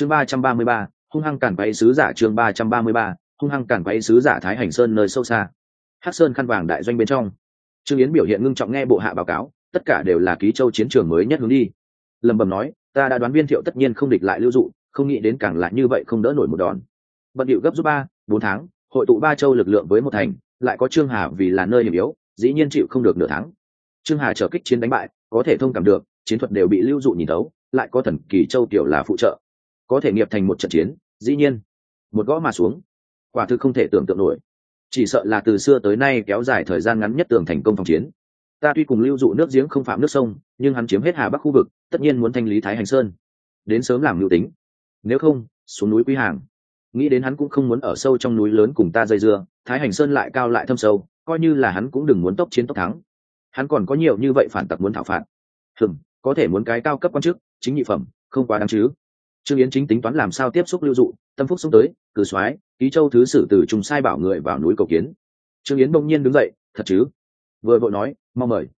chương ba trăm ba mươi ba, hung hăng cản quay sứ giả chương ba trăm ba mươi ba, hung hăng cản quay sứ giả thái hành sơn nơi sâu xa. Hắc sơn khăn vàng đại doanh bên trong. Trương yến biểu hiện ngưng trọng nghe bộ hạ báo cáo, tất cả đều là ký châu chiến trường mới nhất hướng đi. Lầm bầm nói, ta đã đoán viên thiệu tất nhiên không địch lại lưu dụ, không nghĩ đến càng lại như vậy không đỡ nổi một đòn. Bận điệu gấp rút ba, bốn tháng, hội tụ ba châu lực lượng với một thành, lại có trương hà vì là nơi hiểm yếu, dĩ nhiên chịu không được nửa tháng. Trương hà trở kích chiến đánh bại, có thể thông cảm được, chiến thuật đều bị lưu dụ nhìn thấu, lại có thần kỳ châu tiểu là phụ trợ có thể nghiệp thành một trận chiến, dĩ nhiên, một gõ mà xuống, quả thực không thể tưởng tượng nổi. Chỉ sợ là từ xưa tới nay kéo dài thời gian ngắn nhất tường thành công phòng chiến. Ta tuy cùng lưu dụ nước giếng không phạm nước sông, nhưng hắn chiếm hết hà bắc khu vực, tất nhiên muốn thanh lý thái hành sơn. Đến sớm làm mưu tính. Nếu không, xuống núi quý hàng. Nghĩ đến hắn cũng không muốn ở sâu trong núi lớn cùng ta dây dưa, thái hành sơn lại cao lại thâm sâu, coi như là hắn cũng đừng muốn tốc chiến tốc thắng. Hắn còn có nhiều như vậy phản tặc muốn thảo phạt. Hừm, có thể muốn cái cao cấp quan chức, chính nhị phẩm, không quá đáng chứ trương yến chính tính toán làm sao tiếp xúc lưu dụ, tâm phúc xuống tới, cử soái, ký châu thứ sử từ trùng sai bảo người vào núi cầu kiến. Trương yến bỗng nhiên đứng dậy, thật chứ? Vừa vội nói mong mời.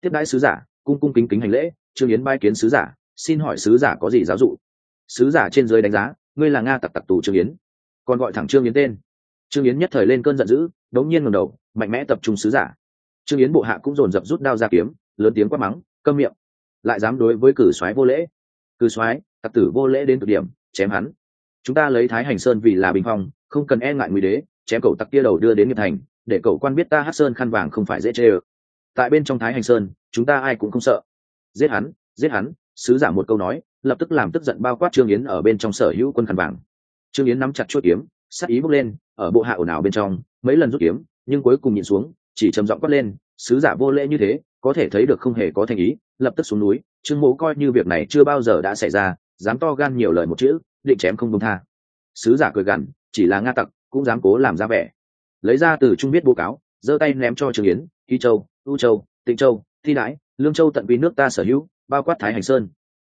Tiếp đãi sứ giả, cung cung kính kính hành lễ, trương yến bai kiến sứ giả, xin hỏi sứ giả có gì giáo dụ? Sứ giả trên dưới đánh giá, ngươi là nga tặc tặc tù trương yến. Còn gọi thẳng trương yến tên. Trương yến nhất thời lên cơn giận dữ, đống nhiên ngầm đầu, mạnh mẽ tập trung sứ giả. Trương yến bộ hạ cũng dồn dập rút đao ra kiếm, lớn tiếng quát mắng, câm miệng. Lại dám đối với cử soái vô lễ cứ soái, tặc tử vô lễ đến cực điểm, chém hắn. Chúng ta lấy thái hành sơn vì là bình phong, không cần e ngại nguy đế, chém cậu tặc kia đầu đưa đến nghiệp thành, để cậu quan biết ta hát sơn khăn vàng không phải dễ chê ơ. Tại bên trong thái hành sơn, chúng ta ai cũng không sợ. Giết hắn giết hắn, sứ giả một câu nói, lập tức làm tức giận bao quát trương yến ở bên trong sở hữu quân khăn vàng. Trương yến nắm chặt chuỗi kiếm sắc ý bốc lên, ở bộ hạ ồn ào bên trong, mấy lần rút kiếm, nhưng cuối cùng nhìn xuống, chỉ trầm giọng quát lên, sứ giả vô lễ như thế có thể thấy được không hề có thành ý, lập tức xuống núi, trương mỗ coi như việc này chưa bao giờ đã xảy ra, dám to gan nhiều lời một chữ, định chém không công tha. Sứ giả cười gằn, chỉ là nga tặc, cũng dám cố làm ra vẻ. Lấy ra từ trung biết bố cáo, giơ tay ném cho trường yến y châu, u châu, tịnh châu, thi đãi, lương châu tận vì nước ta sở hữu, bao quát thái hành sơn.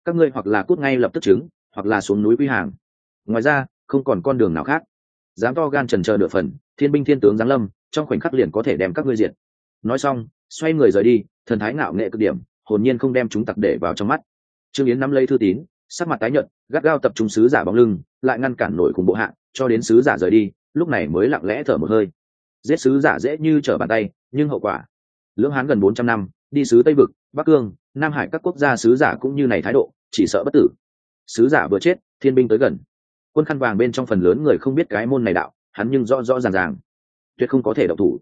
Các ngươi hoặc là cút ngay lập tức chứng hoặc là xuống núi quy hàng. Ngoài ra, không còn con đường nào khác. Dám to gan trần chờ nửa phần, thiên binh thiên tướng giáng lâm, trong khoảnh khắc liền có thể đem các ngươi diệt. Nói xong, xoay người rời đi thần thái ngạo nghệ cực điểm, hồn nhiên không đem chúng tặc để vào trong mắt. Trương yến nắm lấy thư tín, sắc mặt tái nhợt, gắt gao tập trung sứ giả bóng lưng, lại ngăn cản nổi cùng bộ hạ, cho đến sứ giả rời đi, lúc này mới lặng lẽ thở một hơi. Giết sứ giả dễ như trở bàn tay, nhưng hậu quả. Lưỡng hán gần bốn trăm năm, đi sứ tây vực, bắc cương, nam hải các quốc gia sứ giả cũng như này thái độ, chỉ sợ bất tử. Sứ giả vừa chết, thiên binh tới gần. Quân khăn vàng bên trong phần lớn người không biết cái môn này đạo, hắn nhưng rõ rõ ràng ràng. Tuyệt không có thể độc thủ.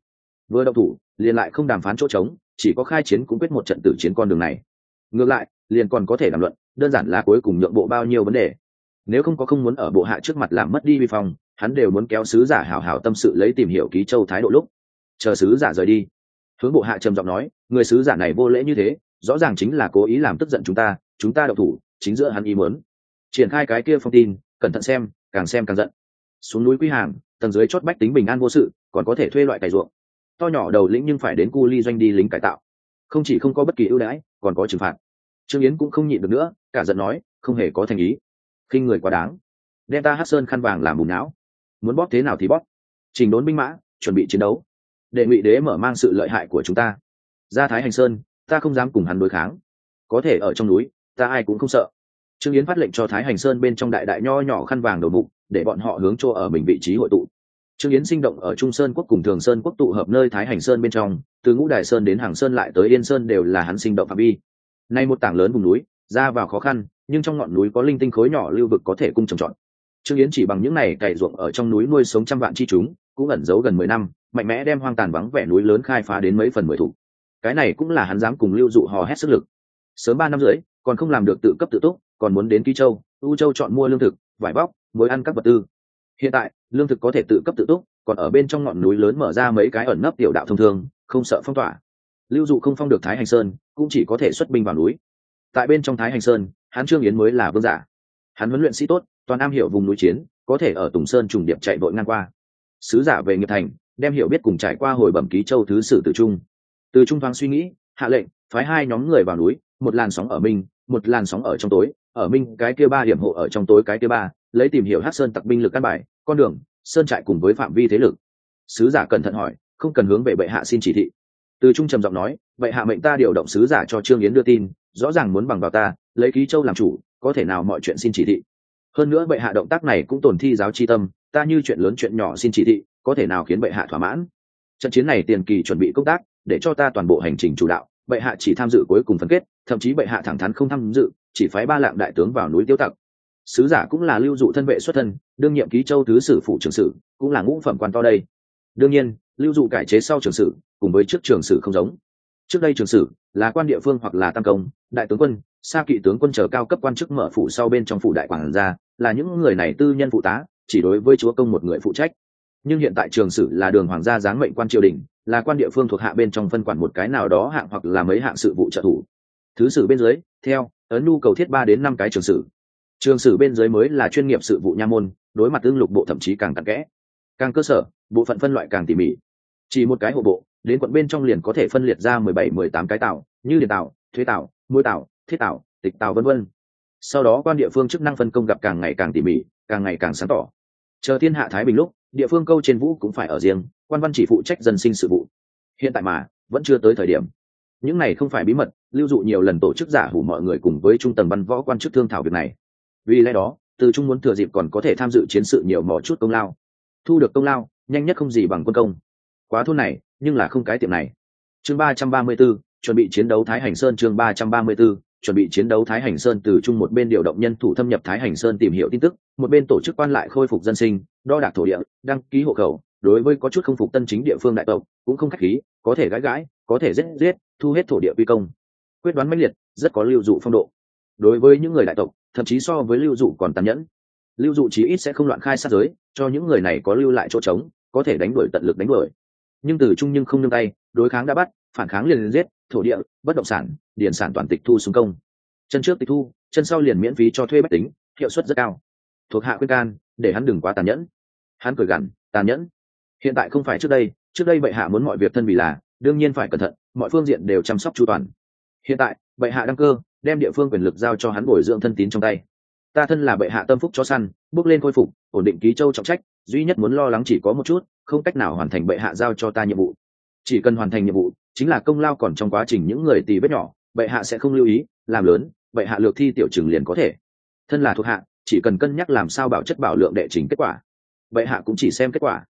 Vừa độc thủ, liền lại không đàm phán chỗ trống chỉ có khai chiến cũng quyết một trận tử chiến con đường này. Ngược lại, liền còn có thể làm luận, đơn giản là cuối cùng nhượng bộ bao nhiêu vấn đề. Nếu không có không muốn ở bộ hạ trước mặt làm mất đi vi phong, hắn đều muốn kéo sứ giả hảo hảo tâm sự lấy tìm hiểu ký châu thái độ lúc. Chờ sứ giả rời đi. Hướng bộ hạ trầm giọng nói, người sứ giả này vô lễ như thế, rõ ràng chính là cố ý làm tức giận chúng ta chúng ta đậu thủ, chính giữa hắn ý muốn. Triển khai cái kia phong tin, cẩn thận xem, càng xem càng giận. Xuống núi quy hàng, tầng dưới chót bách tính bình an vô sự, còn có thể thuê loại cày ruộng to nhỏ đầu lĩnh nhưng phải đến cu ly doanh đi lính cải tạo. Không chỉ không có bất kỳ ưu đãi, còn có trừng phạt. Trương yến cũng không nhịn được nữa, cả giận nói, không hề có thành ý. Khinh người quá đáng. Đem ta hát sơn khăn vàng làm bùn não. Muốn bóp thế nào thì bóp. Trình đốn binh mã, chuẩn bị chiến đấu. Đệ ngụy đế mở mang sự lợi hại của chúng ta. Ra thái hành sơn, ta không dám cùng hắn đối kháng. Có thể ở trong núi, ta ai cũng không sợ. Trương yến phát lệnh cho thái hành sơn bên trong đại đại nho nhỏ khăn vàng đầu mục, để bọn họ hướng chỗ ở mình vị trí hội tụ trương yến sinh động ở trung sơn quốc cùng thường sơn quốc tụ hợp nơi thái hành sơn bên trong, từ ngũ đài sơn đến hàng sơn lại tới yên sơn đều là hắn sinh động phạm vi. Nay một tảng lớn vùng núi, ra vào khó khăn, nhưng trong ngọn núi có linh tinh khối nhỏ lưu vực có thể cung trồng trọt. Trương yến chỉ bằng những này cày ruộng ở trong núi nuôi sống trăm vạn chi chúng, cũng ẩn giấu gần mười năm, mạnh mẽ đem hoang tàn vắng vẻ núi lớn khai phá đến mấy phần mười thủ. Cái này cũng là hắn dám cùng lưu dụ hò hét sức lực. Sớm ba năm rưỡi, còn không làm được tự cấp tự túc, còn muốn đến ký châu, u châu chọn mua lương thực, vải bóc mới ăn các vật tư. Hiện tại lương thực có thể tự cấp tự túc, còn ở bên trong ngọn núi lớn mở ra mấy cái ẩn nấp tiểu đạo thông thường, không sợ phong tỏa. Lưu dụ không phong được thái hành sơn, cũng chỉ có thể xuất binh vào núi. Tại bên trong thái hành sơn hắn trương yến mới là vương giả. Hắn huấn luyện sĩ tốt, toàn am hiểu vùng núi chiến, có thể ở tùng sơn trùng điệp chạy vội ngang qua. Sứ giả về nghiệp thành, đem hiểu biết cùng trải qua hồi bẩm ký châu thứ sử từ trung. Từ trung thoáng suy nghĩ, hạ lệnh, phái hai nhóm người vào núi, một làn sóng ở minh một làn sóng ở trong tối, ở minh cái kia ba điểm hộ ở trong tối cái kia ba lấy tìm hiểu hát sơn tặc binh lực căn bài, con đường, sơn trại cùng với phạm vi thế lực. Sứ giả cẩn thận hỏi, không cần hướng về bệ hạ xin chỉ thị. Từ trung trầm giọng nói, bệ hạ mệnh ta điều động sứ giả cho trương yến đưa tin, rõ ràng muốn bằng vào ta, lấy ký châu làm chủ, có thể nào mọi chuyện xin chỉ thị. Hơn nữa bệ hạ động tác này cũng tổn thi giáo chi tâm, ta như chuyện lớn chuyện nhỏ xin chỉ thị, có thể nào khiến bệ hạ thỏa mãn. Trận chiến này tiền kỳ chuẩn bị công tác, để cho ta toàn bộ hành trình chủ đạo, bệ hạ chỉ tham dự cuối cùng phân kết, thậm chí bệ hạ thẳng thắn không tham dự, chỉ phái ba lạng đại tướng vào núi tiêu tặc sứ giả cũng là lưu dụ thân vệ xuất thân, đương nhiệm ký châu thứ sử phụ trưởng sử, cũng là ngũ phẩm quan to đây. Đương nhiên, lưu dụ cải chế sau trường sử, cùng với trước trường sử không giống. Trước đây trường sử là quan địa phương hoặc là tam công, đại tướng quân xa kỵ tướng quân trở cao cấp quan chức mở phủ sau bên trong phủ đại quản gia, là những người này tư nhân phụ tá, chỉ đối với chúa công một người phụ trách. Nhưng hiện tại trường sử là đường hoàng gia giáng mệnh quan triều đình, là quan địa phương thuộc hạ bên trong phân quản một cái nào đó hạng hoặc là mấy hạng sự vụ trợ thủ. Thứ sử bên dưới, theo, ấn nhu cầu thiết ba đến năm cái trường sử trường sử bên dưới mới là chuyên nghiệp sự vụ nha môn, đối mặt tương lục bộ thậm chí càng tắc kẽ. Càng cơ sở, bộ phận phân loại càng tỉ mỉ. Chỉ một cái hộ bộ, đến quận bên trong liền có thể phân liệt ra mười bảy, mười tám cái tạo như điện tạo thuế tạo môi tạo thiết tạo tịch tạo vân vân. Sau đó quan địa phương chức năng phân công gặp càng ngày càng tỉ mỉ, càng ngày càng sáng tỏ. Chờ thiên hạ thái bình lúc, địa phương câu trên vũ cũng phải ở riêng, quan văn chỉ phụ trách dân sinh sự vụ. Hiện tại mà, vẫn chưa tới thời điểm. Những này không phải bí mật, lưu dụ nhiều lần tổ chức giả hủ mọi người cùng với trung tầng văn võ quan chức thương thảo việc này vì lẽ đó từ trung muốn thừa dịp còn có thể tham dự chiến sự nhiều mỏ chút công lao. Thu được công lao nhanh nhất không gì bằng quân công. Quá thôn này nhưng là không cái tiệm này. Chương ba trăm ba mươi 334, chuẩn bị chiến đấu thái hành sơn chương ba trăm ba mươi 334, chuẩn bị chiến đấu thái hành sơn từ chung một bên điều động nhân thủ thâm nhập thái hành sơn tìm hiểu tin tức một bên tổ chức quan lại khôi phục dân sinh đo đạc thổ địa đăng ký hộ khẩu đối với có chút không phục tân chính địa phương đại tộc cũng không khách khí có thể gãi gãi có thể giết giết thu hết thổ địa quy công. Quyết đoán mãnh liệt rất có lưu dụ phong độ. Đối với những người đại tộc thậm chí so với lưu dụ còn tàn nhẫn. Lưu dụ chí ít sẽ không loạn khai sát giới, cho những người này có lưu lại chỗ trống, có thể đánh đuổi tận lực đánh đuổi. Nhưng từ trung nhưng không nương tay, đối kháng đã bắt, phản kháng liền giết, thổ địa, bất động sản, điền sản toàn tịch thu xuống công. Chân trước tịch thu, chân sau liền miễn phí cho thuê bách tính, hiệu suất rất cao. Thuộc hạ khuyên can, để hắn đừng quá tàn nhẫn. Hắn cười gằn, tàn nhẫn. Hiện tại không phải trước đây trước đây bệ hạ muốn mọi việc thân vì là, đương nhiên phải cẩn thận, mọi phương diện đều chăm sóc chu toàn. Hiện tại, bệ hạ đăng cơ đem địa phương quyền lực giao cho hắn bồi dưỡng thân tín trong tay. Ta thân là bệ hạ tâm phúc cho săn, bước lên khôi phục, ổn định ký châu trọng trách, duy nhất muốn lo lắng chỉ có một chút, không cách nào hoàn thành bệ hạ giao cho ta nhiệm vụ. Chỉ cần hoàn thành nhiệm vụ, chính là công lao còn trong quá trình những người tì vết nhỏ, bệ hạ sẽ không lưu ý, làm lớn, bệ hạ lược thi tiểu trừng liền có thể. Thân là thuộc hạ, chỉ cần cân nhắc làm sao bảo chất bảo lượng đệ trình kết quả. Bệ hạ cũng chỉ xem kết quả.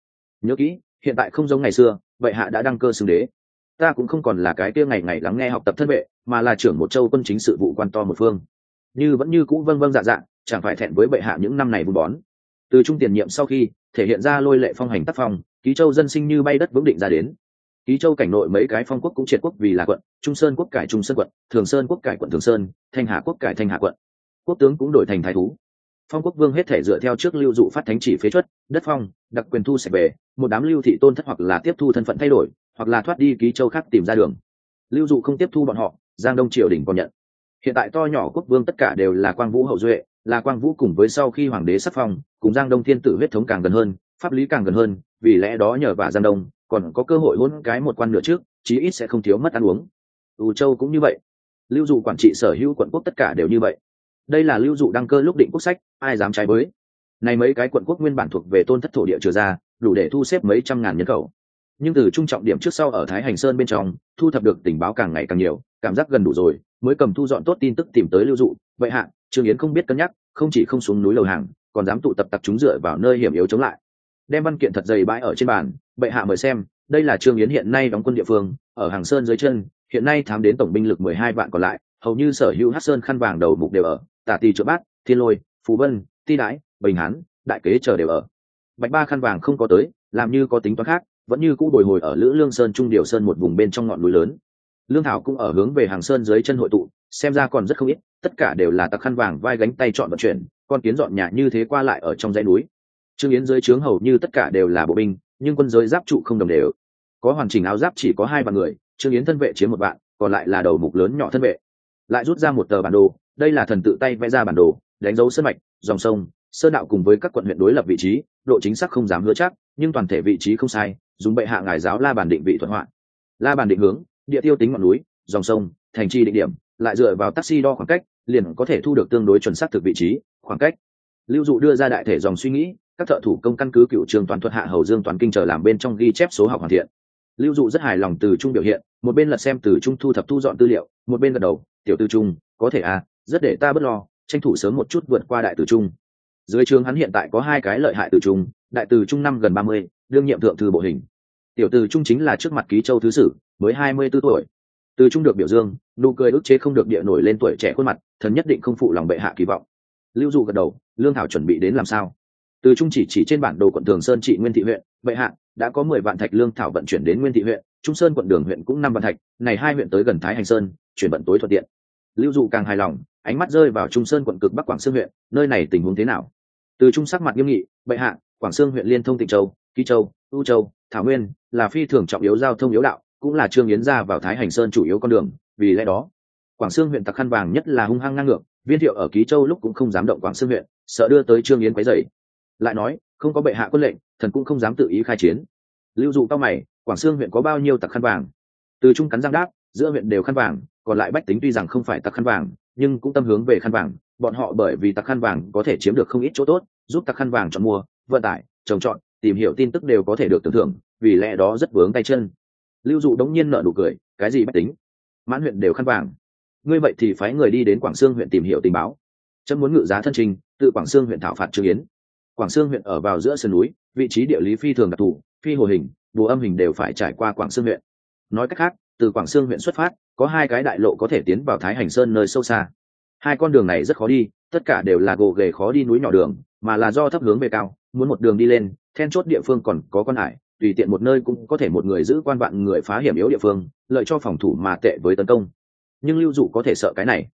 Nhớ kỹ, hiện tại không giống ngày xưa, bệ hạ đã đăng cơ xưng đế ta cũng không còn là cái kia ngày ngày lắng nghe học tập thân vệ, mà là trưởng một châu quân chính sự vụ quan to một phương. Như vẫn như cũ vâng vâng dạ dạ chẳng phải thẹn với bệ hạ những năm này vun bón. Từ trung tiền nhiệm sau khi, thể hiện ra lôi lệ phong hành tác phong, ký châu dân sinh như bay đất vững định ra đến. Ký châu cảnh nội mấy cái phong quốc cũng triệt quốc vì là quận, trung sơn quốc cải trung sơn quận, thường sơn quốc cải quận thường sơn, thanh hà quốc cải thanh hà quận. Quốc tướng cũng đổi thành thái thú. Phong quốc vương hết thể dựa theo trước lưu dụ phát thánh chỉ phế chuất, đất phong, đặc quyền thu sạch về, một đám lưu thị tôn thất hoặc là tiếp thu thân phận thay đổi hoặc là thoát đi ký châu khác tìm ra đường. Lưu dụ không tiếp thu bọn họ, giang đông triều đình còn nhận. Hiện tại to nhỏ quốc vương tất cả đều là quang vũ hậu duệ, là quang vũ cùng với sau khi hoàng đế sắc phong, cùng giang đông thiên tử huyết thống càng gần hơn, pháp lý càng gần hơn, vì lẽ đó nhờ vả giang đông, còn có cơ hội hôn cái một quan nửa trước, chí ít sẽ không thiếu mất ăn uống. Ủ châu cũng như vậy. Lưu dụ quản trị sở hữu quận quốc tất cả đều như vậy. Đây là lưu dụ đăng cơ lúc định quốc sách, ai dám trái với? Này mấy cái quận quốc nguyên bản thuộc về tôn thất thổ địa trừ ra, đủ để thu xếp mấy trăm ngàn nhân khẩu nhưng từ trung trọng điểm trước sau ở thái hành sơn bên trong thu thập được tình báo càng ngày càng nhiều cảm giác gần đủ rồi mới cầm thu dọn tốt tin tức tìm tới lưu dụ. Vậy hạ trương yến không biết cân nhắc không chỉ không xuống núi lầu hàng còn dám tụ tập tập chúng dựa vào nơi hiểm yếu chống lại. Đem văn kiện thật dày bãi ở trên bàn bệ hạ mời xem đây là trương yến hiện nay đóng quân địa phương ở hàng sơn dưới chân hiện nay thám đến tổng binh lực mười hai vạn còn lại hầu như sở hữu hát sơn khăn vàng đầu mục đều ở tả Tì, trợ bát thiên lôi phú vân ti đái bình hán đại kế chờ đều ở. Bạch ba khăn vàng không có tới làm như có tính toán khác vẫn như cũ bồi hồi ở lữ lương sơn trung điều sơn một vùng bên trong ngọn núi lớn. Lương thảo cũng ở hướng về hàng sơn dưới chân hội tụ, xem ra còn rất không ít, tất cả đều là tặc khăn vàng vai gánh tay chọn vận chuyển, con kiến dọn nhà như thế qua lại ở trong dãy núi. Trương yến dưới trướng hầu như tất cả đều là bộ binh, nhưng quân giới giáp trụ không đồng đều. Có hoàn chỉnh áo giáp chỉ có hai vạn người, trương yến thân vệ chiếm một vạn, còn lại là đầu mục lớn nhỏ thân vệ. Lại rút ra một tờ bản đồ, đây là thần tự tay vẽ ra bản đồ, đánh dấu sân mạch, dòng sông, sơn đạo cùng với các quận huyện đối lập vị trí, độ chính xác không dám hứa chắc, nhưng toàn thể vị trí không sai dùng bệ hạ ngài giáo la bàn định vị thuận hoạn, la bàn định hướng địa tiêu tính ngọn núi dòng sông thành trì định điểm lại dựa vào taxi đo khoảng cách liền có thể thu được tương đối chuẩn xác thực vị trí khoảng cách. Lưu dụ đưa ra đại thể dòng suy nghĩ các thợ thủ công căn cứ cựu trường toàn thuật hạ hầu dương toàn kinh trở làm bên trong ghi chép số học hoàn thiện. Lưu dụ rất hài lòng từ trung biểu hiện một bên lật xem từ trung thu thập thu dọn tư liệu một bên gật đầu tiểu tư trung có thể à rất để ta bớt lo tranh thủ sớm một chút vượt qua đại tử trung. Dưới trường hắn hiện tại có hai cái lợi hại từ trung đại từ trung năm gần ba mươi đương nhiệm thượng thư bộ hình tiểu từ trung chính là trước mặt ký châu thứ sử, mới hai mươi b ố tuổi. Từ trung được biểu dương, nụ cười ức chế không được địa nổi lên tuổi trẻ khuôn mặt, thần nhất định không phụ lòng bệ hạ kỳ vọng. Lưu dụ gật đầu, lương thảo chuẩn bị đến làm sao? Từ trung chỉ chỉ trên bản đồ quận thường sơn trị nguyên thị huyện, bệ hạ, đã có mười vạn thạch lương thảo vận chuyển đến nguyên thị huyện, trung sơn quận đường huyện cũng năm vạn thạch, này hai huyện tới gần thái hành sơn, chuyển vận tối thuận tiện. Lưu dụ càng hài lòng, ánh mắt rơi vào trung sơn quận cực bắc quảng sương huyện, nơi này tình huống thế nào? Từ trung sắc mặt nghiêm nghị, bệ hạ, quảng sương huyện liên thông tịnh châu, ký châu u châu thảo nguyên là phi thường trọng yếu giao thông yếu đạo, cũng là trương yến ra vào thái hành sơn chủ yếu con đường, vì lẽ đó, quảng sương huyện tặc khăn vàng nhất là hung hăng ngang ngược, viên thiệu ở ký châu lúc cũng không dám động quảng sương huyện, sợ đưa tới trương yến quấy dày lại nói, không có bệ hạ quân lệnh, thần cũng không dám tự ý khai chiến. Lưu dụ cao mày, quảng sương huyện có bao nhiêu tặc khăn vàng? Từ trung cắn giang đáp, giữa huyện đều khăn vàng, còn lại bách tính tuy rằng không phải tặc khăn vàng, nhưng cũng tâm hướng về khăn vàng, bọn họ bởi vì tặc khăn vàng có thể chiếm được không ít chỗ tốt, giúp tặc khăn vàng chọn mua, vận tải, trồng trọt tìm hiểu tin tức đều có thể được tưởng thưởng, vì lẽ đó rất vướng tay chân. Lưu dụ đống nhiên nợ nụ cười, cái gì bách tính? Mãn huyện đều khăn vàng. Ngươi vậy thì phái người đi đến quảng sương huyện tìm hiểu tình báo. Chấm muốn ngự giá thân trình, tự quảng sương huyện thảo phạt trương yến. Quảng sương huyện ở vào giữa sườn núi, vị trí địa lý phi thường đặc thù, phi hồ hình, bùa âm hình đều phải trải qua quảng sương huyện. Nói cách khác, từ quảng sương huyện xuất phát, có hai cái đại lộ có thể tiến vào thái hành sơn nơi sâu xa. Hai con đường này rất khó đi, tất cả đều là gồ ghề khó đi núi nhỏ đường, mà là do thấp hướng về cao, muốn một đường đi lên then chốt địa phương còn có quan hải, tùy tiện một nơi cũng có thể một người giữ quan vạn người phá hiểm yếu địa phương, lợi cho phòng thủ mà tệ với tấn công. Nhưng lưu dụ có thể sợ cái này.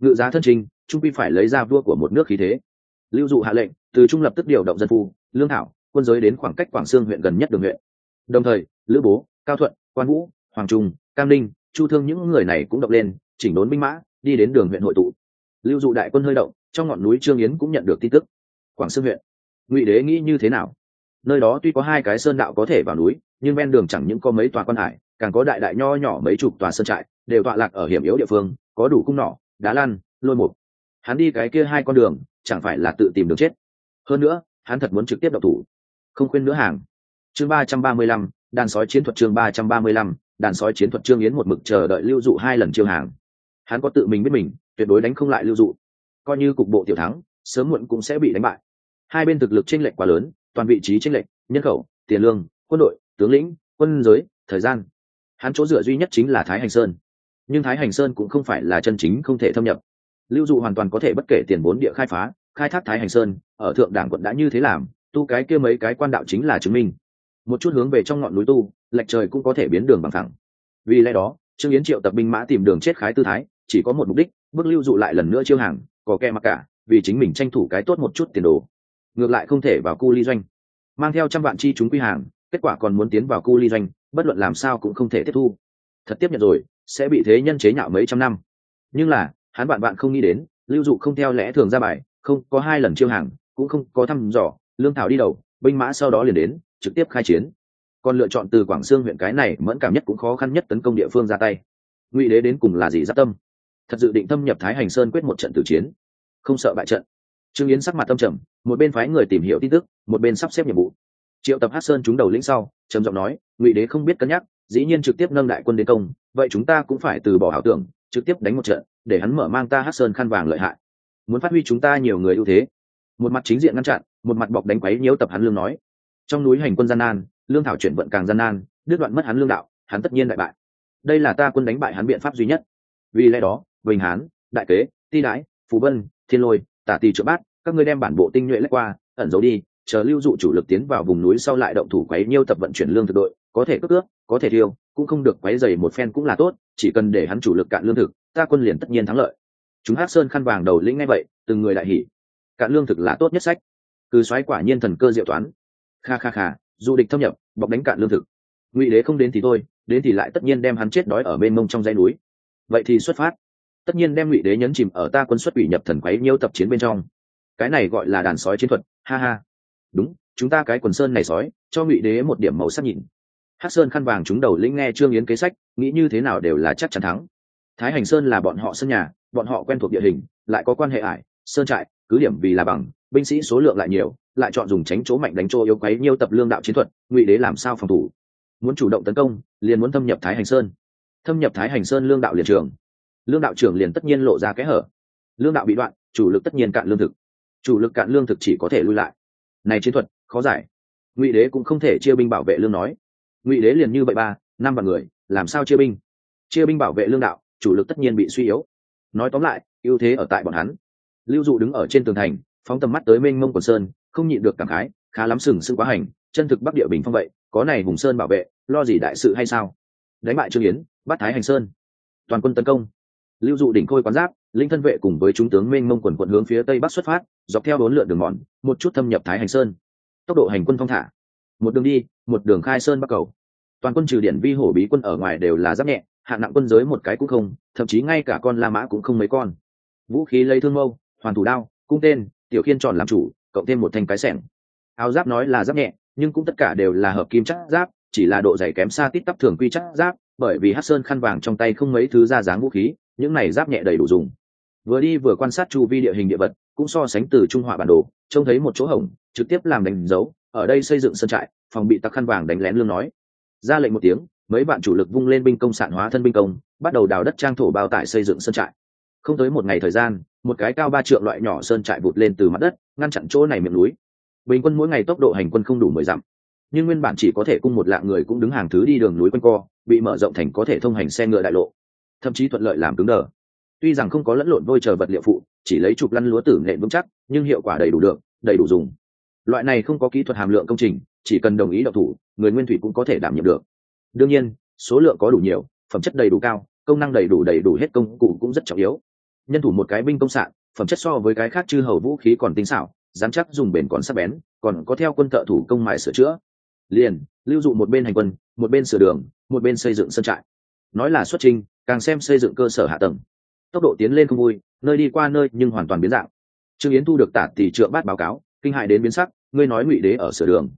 Ngự giá thân trình, trung pi phải lấy ra vua của một nước khí thế. Lưu dụ hạ lệnh, từ trung lập tức điều động dân phu, lương thảo, quân giới đến khoảng cách quảng sương huyện gần nhất đường huyện. Đồng thời, lữ bố, cao thuận, quan vũ, hoàng trung, cam ninh, chu thương những người này cũng động lên, chỉnh đốn binh mã, đi đến đường huyện hội tụ. Lưu dụ đại quân hơi động, trong ngọn núi trương yến cũng nhận được tin tức. Quảng sương huyện, ngụy đế nghĩ như thế nào? Nơi đó tuy có hai cái sơn đạo có thể vào núi, nhưng ven đường chẳng những có mấy tòa quan hải, càng có đại đại nho nhỏ mấy chục tòa sơn trại, đều tọa lạc ở hiểm yếu địa phương, có đủ cung nỏ, đá lăn, lôi mục. Hắn đi cái kia hai con đường, chẳng phải là tự tìm đường chết. Hơn nữa, hắn thật muốn trực tiếp đậu thủ. Không khuyên nữa hàng. Chương ba trăm ba mươi lăm, đàn sói chiến thuật chương ba trăm ba mươi lăm, đàn sói chiến thuật trương yến một mực chờ đợi lưu dụ hai lần chiêu hàng. Hắn có tự mình biết mình, tuyệt đối đánh không lại lưu dụ. Coi như cục bộ tiểu thắng, sớm muộn cũng sẽ bị đánh bại. Hai bên thực lực chênh lệch quá lớn toàn vị trí chênh lệch, nhân khẩu, tiền lương, quân đội, tướng lĩnh, quân giới, thời gian. Hắn chỗ dựa duy nhất chính là thái hành sơn. Nhưng thái hành sơn cũng không phải là chân chính không thể thâm nhập. Lưu dụ hoàn toàn có thể bất kể tiền vốn địa khai phá, khai thác thái hành sơn, ở thượng đảng quận đã như thế làm, tu cái kia mấy cái quan đạo chính là chứng minh. Một chút hướng về trong ngọn núi tu, lệch trời cũng có thể biến đường bằng thẳng vì lẽ đó, trương yến triệu tập binh mã tìm đường chết khái tư thái, chỉ có một mục đích, bước lưu dụ lại lần nữa chiêu hàng có kẻ mặc cả, vì chính mình tranh thủ cái tốt một chút tiền đồ ngược lại không thể vào cu ly doanh. Mang theo trăm vạn chi chúng quy hàng, kết quả còn muốn tiến vào cu ly doanh, bất luận làm sao cũng không thể tiếp thu. Thật tiếp nhận rồi, sẽ bị thế nhân chế nhạo mấy trăm năm. Nhưng là, hắn bạn bạn không nghĩ đến, lưu dụ không theo lẽ thường ra bài, không có hai lần chiêu hàng, cũng không có thăm dò, lương thảo đi đầu, binh mã sau đó liền đến, trực tiếp khai chiến. Còn lựa chọn từ quảng sương huyện cái này mẫn cảm nhất cũng khó khăn nhất tấn công địa phương ra tay. Ngụy đế đến cùng là gì giáp tâm? Thật dự định thâm nhập thái hành sơn quyết một trận tử chiến. Không sợ bại trận. Trương yến sắc mặt tâm trầm một bên phái người tìm hiểu tin tức, một bên sắp xếp nhiệm vụ. Triệu tập hát sơn chúng đầu lĩnh sau, trầm giọng nói, ngụy đế không biết cân nhắc, dĩ nhiên trực tiếp nâng đại quân đến công, vậy chúng ta cũng phải từ bỏ ảo tưởng, trực tiếp đánh một trận, để hắn mở mang ta hát sơn khăn vàng lợi hại. Muốn phát huy chúng ta nhiều người ưu thế. Một mặt chính diện ngăn chặn, một mặt bọc đánh quấy nhiễu tập hắn lương nói. Trong núi hành quân gian nan, lương thảo chuyển vận càng gian nan, đứt đoạn mất hắn lương đạo, hắn tất nhiên đại bại. Đây là ta quân đánh bại hắn biện pháp duy nhất. Vì lẽ đó bình hán, đại kế, ti đãi phú vân, thiên lôi, tả tỳ trợ bát các ngươi đem bản bộ tinh nhuệ lách qua, ẩn giấu đi, chờ lưu dụ chủ lực tiến vào vùng núi sau lại động thủ quấy nhiêu tập vận chuyển lương thực đội, có thể cướp cướp, có thể thiêu, cũng không được quấy dày một phen cũng là tốt, chỉ cần để hắn chủ lực cạn lương thực, ta quân liền tất nhiên thắng lợi. Chúng hát sơn khăn vàng đầu lĩnh ngay vậy, từng người đại hỉ. Cạn lương thực là tốt nhất sách. Cứ xoáy quả nhiên thần cơ diệu toán. Kha kha kha, du địch thâm nhập, bọc đánh cạn lương thực. Ngụy đế không đến thì thôi, đến thì lại tất nhiên đem hắn chết đói ở bên mông trong dãy núi. Vậy thì xuất phát. Tất nhiên đem ngụy đế nhấn chìm ở ta quân xuất ủy nhập thần quấy nhiêu tập chiến bên trong cái này gọi là đàn sói chiến thuật, ha ha. Đúng, chúng ta cái quần sơn này sói, cho ngụy đế một điểm màu sắc nhìn. Hát sơn khăn vàng chúng đầu lĩnh nghe trương yến kế sách, nghĩ như thế nào đều là chắc chắn thắng. Thái hành sơn là bọn họ sân nhà, bọn họ quen thuộc địa hình, lại có quan hệ ải, sơn trại, cứ điểm vì là bằng, binh sĩ số lượng lại nhiều, lại chọn dùng tránh chỗ mạnh đánh chỗ yếu quấy nhiều tập lương đạo chiến thuật, ngụy đế làm sao phòng thủ? Muốn chủ động tấn công, liền muốn thâm nhập thái hành sơn. Thâm nhập thái hành sơn lương đạo liền trường. Lương đạo trưởng liền tất nhiên lộ ra kẽ hở. Lương đạo bị đoạn, chủ lực tất nhiên cạn lương thực chủ lực cạn lương thực chỉ có thể lui lại. Này chiến thuật, khó giải. Ngụy đế cũng không thể chia binh bảo vệ lương nói. Ngụy đế liền như vậy ba, năm vạn người, làm sao chia binh? Chia binh bảo vệ lương đạo, chủ lực tất nhiên bị suy yếu. Nói tóm lại, ưu thế ở tại bọn hắn. Lưu dụ đứng ở trên tường thành, phóng tầm mắt tới mênh mông quần sơn, không nhịn được cảm khái, khá lắm sừng sững quá hành, chân thực bắc địa bình phong vậy, có này hùng sơn bảo vệ, lo gì đại sự hay sao? Đánh bại trương yến, bắt thái hành sơn. Toàn quân tấn công lưu dụ đỉnh khôi quán giáp, linh thân vệ cùng với chúng tướng mênh mông quần quận hướng phía tây bắc xuất phát, dọc theo bốn lượn đường mòn, một chút thâm nhập thái hành sơn. Tốc độ hành quân phong thả. Một đường đi, một đường khai sơn bắc cầu. Toàn quân trừ điện vi hổ bí quân ở ngoài đều là giáp nhẹ, hạng nặng quân giới một cái cũng không, thậm chí ngay cả con la mã cũng không mấy con. Vũ khí lấy thương mâu, hoàn thủ đao, cung tên, tiểu khiên tròn làm chủ, cộng thêm một thanh cái sẻng. Áo giáp nói là giáp nhẹ, nhưng cũng tất cả đều là hợp kim chắc giáp, chỉ là độ dày kém xa tít tắp thường quy chắc giáp, bởi vì hát sơn khăn vàng trong tay không mấy thứ ra dáng vũ khí những này giáp nhẹ đầy đủ dùng. Vừa đi vừa quan sát chu vi địa hình địa vật, cũng so sánh từ trung họa bản đồ, trông thấy một chỗ hổng, trực tiếp làm đánh dấu, ở đây xây dựng sân trại, phòng bị tặc khăn vàng đánh lén lương nói. Ra lệnh một tiếng, mấy bạn chủ lực vung lên binh công sạn hóa thân binh công, bắt đầu đào đất trang thổ bao tải xây dựng sân trại. Không tới một ngày thời gian, một cái cao ba trượng loại nhỏ sơn trại vụt lên từ mặt đất, ngăn chặn chỗ này miệng núi. Bình quân mỗi ngày tốc độ hành quân không đủ mười dặm. Nhưng nguyên bản chỉ có thể cung một lạng người cũng đứng hàng thứ đi đường núi quanh co, bị mở rộng thành có thể thông hành xe ngựa đại lộ thậm chí thuận lợi làm cứng đờ. Tuy rằng không có lẫn lộn vôi chờ vật liệu phụ, chỉ lấy chụp lăn lúa tử nghệ vững chắc, nhưng hiệu quả đầy đủ được, đầy đủ dùng. Loại này không có kỹ thuật hàm lượng công trình, chỉ cần đồng ý độc thủ, người nguyên thủy cũng có thể đảm nhiệm được. Đương nhiên, số lượng có đủ nhiều, phẩm chất đầy đủ cao, công năng đầy đủ đầy đủ hết công cụ cũng rất trọng yếu. Nhân thủ một cái binh công sạn phẩm chất so với cái khác chư hầu vũ khí còn tinh xảo, dám chắc dùng bền còn sắc bén, còn có theo quân thợ thủ công mại sửa chữa. Liền, lưu dụ một bên hành quân, một bên sửa đường, một bên xây dựng sân trại nói là xuất trình, càng xem xây dựng cơ sở hạ tầng. Tốc độ tiến lên không vui, nơi đi qua nơi nhưng hoàn toàn biến dạng. Trương yến thu được tả tỷ trượng bát báo cáo, kinh hại đến biến sắc, ngươi nói ngụy đế ở sửa đường.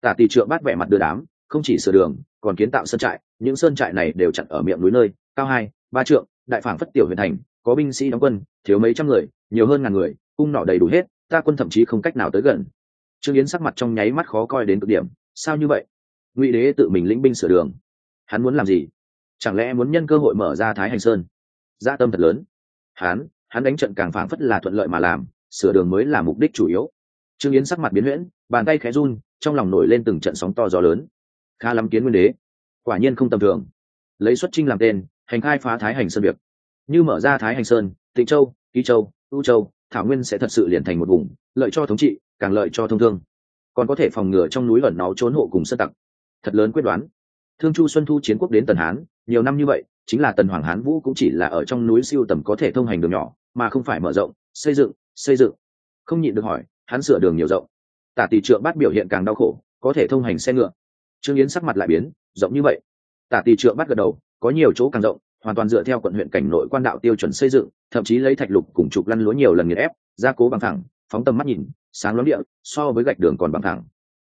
Tả tỷ trượng bát vẻ mặt đưa đám, không chỉ sửa đường, còn kiến tạo sơn trại, những sơn trại này đều chặn ở miệng núi nơi, cao hai, ba trượng, đại phản phất tiểu huyện thành, có binh sĩ đóng quân, thiếu mấy trăm người, nhiều hơn ngàn người, cung nọ đầy đủ hết, ta quân thậm chí không cách nào tới gần. Trương yến sắc mặt trong nháy mắt khó coi đến cực điểm, sao như vậy? Ngụy đế tự mình lĩnh binh sửa đường. Hắn muốn làm gì? Chẳng lẽ muốn nhân cơ hội mở ra thái hành sơn? Gia tâm thật lớn. Hắn hắn đánh trận càng phảng phất là thuận lợi mà làm, sửa đường mới là mục đích chủ yếu. Trương yến sắc mặt biến huyễn, bàn tay khẽ run, trong lòng nổi lên từng trận sóng to gió lớn. Kha lắm kiến nguyên đế. Quả nhiên không tầm thường. Lấy xuất trinh làm tên, hành khai phá thái hành sơn việc. Như mở ra thái hành sơn, tịnh châu, ký châu, u châu, thảo nguyên sẽ thật sự liền thành một vùng, lợi cho thống trị, càng lợi cho thông thương. Còn có thể phòng ngừa trong núi ẩn náu trốn hộ cùng sơ tặc. Thật lớn quyết đoán thương chu xuân thu chiến quốc đến tần hán, nhiều năm như vậy, chính là tần hoàng hán vũ cũng chỉ là ở trong núi siêu tầm có thể thông hành đường nhỏ, mà không phải mở rộng, xây dựng xây dựng. Không nhịn được hỏi, hắn sửa đường nhiều rộng. Tả tỷ trượng bắt biểu hiện càng đau khổ, có thể thông hành xe ngựa. Trương yến sắc mặt lại biến, rộng như vậy. Tả tỷ trượng bắt gật đầu, có nhiều chỗ càng rộng, hoàn toàn dựa theo quận huyện cảnh nội quan đạo tiêu chuẩn xây dựng, thậm chí lấy thạch lục cùng trục lăn lúa nhiều lần nghiền ép, gia cố bằng thẳng, phóng tầm mắt nhìn, sáng lóng địa, so với gạch đường còn bằng thẳng.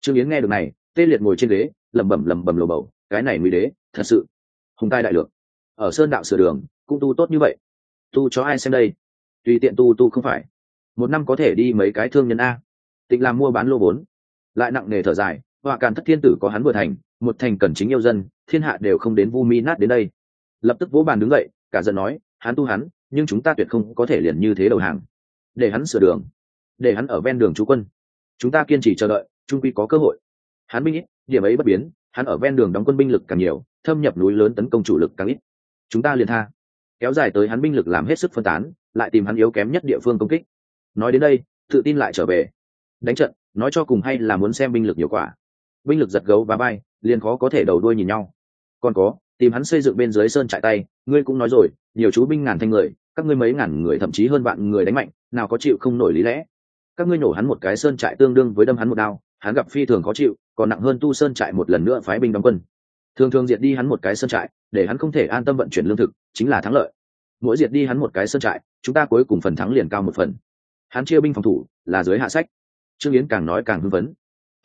Trương yến nghe được này, tê liệt ngồi trên ghế, lẩm bẩm lẩm bẩm lồ bầu cái này nguy đế, thật sự. Hùng tai đại lượng ở sơn đạo sửa đường, cũng tu tốt như vậy. Tu cho ai xem đây? Tùy tiện tu tu không phải. Một năm có thể đi mấy cái thương nhân a. Tịnh làm mua bán lô vốn lại nặng nề thở dài, họa càn thất thiên tử có hắn vừa thành, một thành cần chính yêu dân, thiên hạ đều không đến vu mi nát đến đây. Lập tức vỗ bàn đứng dậy, cả giận nói, hắn tu hắn, nhưng chúng ta tuyệt không có thể liền như thế đầu hàng. Để hắn sửa đường. Để hắn ở ven đường trú quân. Chúng ta kiên trì chờ đợi trung quy có cơ hội. Hắn minh ít, điểm ấy bất biến hắn ở ven đường đóng quân binh lực càng nhiều, thâm nhập núi lớn tấn công chủ lực càng ít. Chúng ta liền tha. Kéo dài tới hắn binh lực làm hết sức phân tán, lại tìm hắn yếu kém nhất địa phương công kích. Nói đến đây, tự tin lại trở về. Đánh trận, nói cho cùng hay là muốn xem binh lực nhiều quả. Binh lực giật gấu và bay, liền khó có thể đầu đuôi nhìn nhau. Còn có, tìm hắn xây dựng bên dưới sơn trại tay, ngươi cũng nói rồi, nhiều chú binh ngàn thanh người, các ngươi mấy ngàn người thậm chí hơn vạn người đánh mạnh, nào có chịu không nổi lý lẽ. Các ngươi nổ hắn một cái sơn trại tương đương với đâm hắn một đao, hắn gặp phi thường khó chịu còn nặng hơn tu sơn trại một lần nữa phái binh đóng quân. Thường thường diệt đi hắn một cái sơn trại, để hắn không thể an tâm vận chuyển lương thực, chính là thắng lợi. Mỗi diệt đi hắn một cái sơn trại, chúng ta cuối cùng phần thắng liền cao một phần. Hắn chia binh phòng thủ, là dưới hạ sách. Trương yến càng nói càng hưng vấn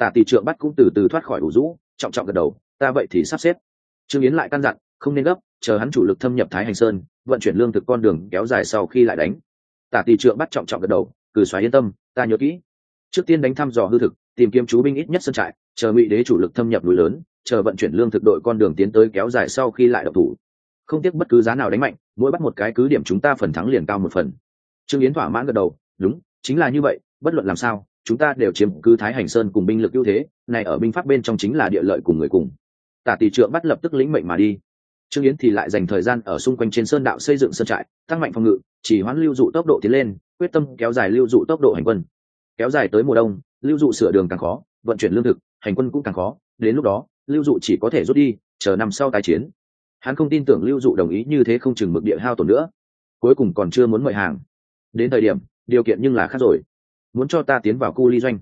tả tỷ trượng bắt cũng từ từ thoát khỏi ủ rũ, trọng trọng gật đầu, ta vậy thì sắp xếp. Trương yến lại căn dặn, không nên gấp, chờ hắn chủ lực thâm nhập thái hành sơn, vận chuyển lương thực con đường kéo dài sau khi lại đánh. Tả tỷ trượng bắt trọng trọng gật đầu, cử xoáy yên tâm, ta nhớ kỹ. Trước tiên đánh thăm dò hư thực tìm kiếm chú binh ít nhất sân trại, chờ ngụy đế chủ lực thâm nhập núi lớn, chờ vận chuyển lương thực đội con đường tiến tới kéo dài sau khi lại độc thủ. Không tiếc bất cứ giá nào đánh mạnh, mỗi bắt một cái cứ điểm chúng ta phần thắng liền cao một phần. Trương yến thỏa mãn gật đầu, đúng, chính là như vậy, bất luận làm sao, chúng ta đều chiếm cứ thái hành sơn cùng binh lực ưu thế, này ở binh pháp bên trong chính là địa lợi cùng người cùng. Tả tỷ trượng bắt lập tức lĩnh mệnh mà đi. Trương yến thì lại dành thời gian ở xung quanh trên sơn đạo xây dựng sơn trại, tăng mạnh phòng ngự, chỉ hoãn lưu dụ tốc độ tiến lên, quyết tâm kéo dài lưu dụ tốc độ hành quân. Kéo dài tới mùa đông lưu dụ sửa đường càng khó, vận chuyển lương thực, hành quân cũng càng khó, đến lúc đó, lưu dụ chỉ có thể rút đi, chờ năm sau tái chiến. Hắn không tin tưởng lưu dụ đồng ý như thế không chừng mực địa hao tổn nữa. Cuối cùng còn chưa muốn mời hàng. Đến thời điểm, điều kiện nhưng là khác rồi. Muốn cho ta tiến vào khu ly doanh.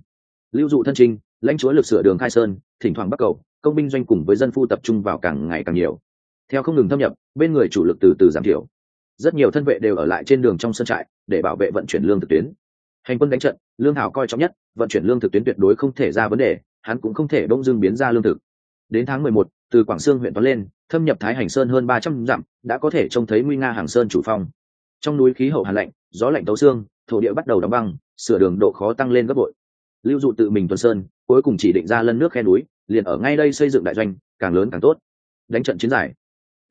Lưu dụ thân trinh lãnh chúa lực sửa đường khai sơn, thỉnh thoảng bắt cầu, công binh doanh cùng với dân phu tập trung vào càng ngày càng nhiều. Theo không ngừng thâm nhập, bên người chủ lực từ từ giảm thiểu. Rất nhiều thân vệ đều ở lại trên đường trong sân trại, để bảo vệ vận chuyển lương thực tuyến hành quân đánh trận lương thảo coi trọng nhất vận chuyển lương thực tuyến tuyệt đối không thể ra vấn đề hắn cũng không thể đông dương biến ra lương thực. Đến tháng mười một, từ quảng sương huyện toán lên thâm nhập thái hành sơn hơn ba trăm dặm đã có thể trông thấy nguy nga hàng sơn chủ phong. Trong núi khí hậu hàn lạnh gió lạnh tấu xương thổ địa bắt đầu đóng băng sửa đường độ khó tăng lên gấp bội. Lưu dụ tự mình tuần sơn cuối cùng chỉ định ra lân nước khe núi liền ở ngay đây xây dựng đại doanh càng lớn càng tốt. Đánh trận chiến giải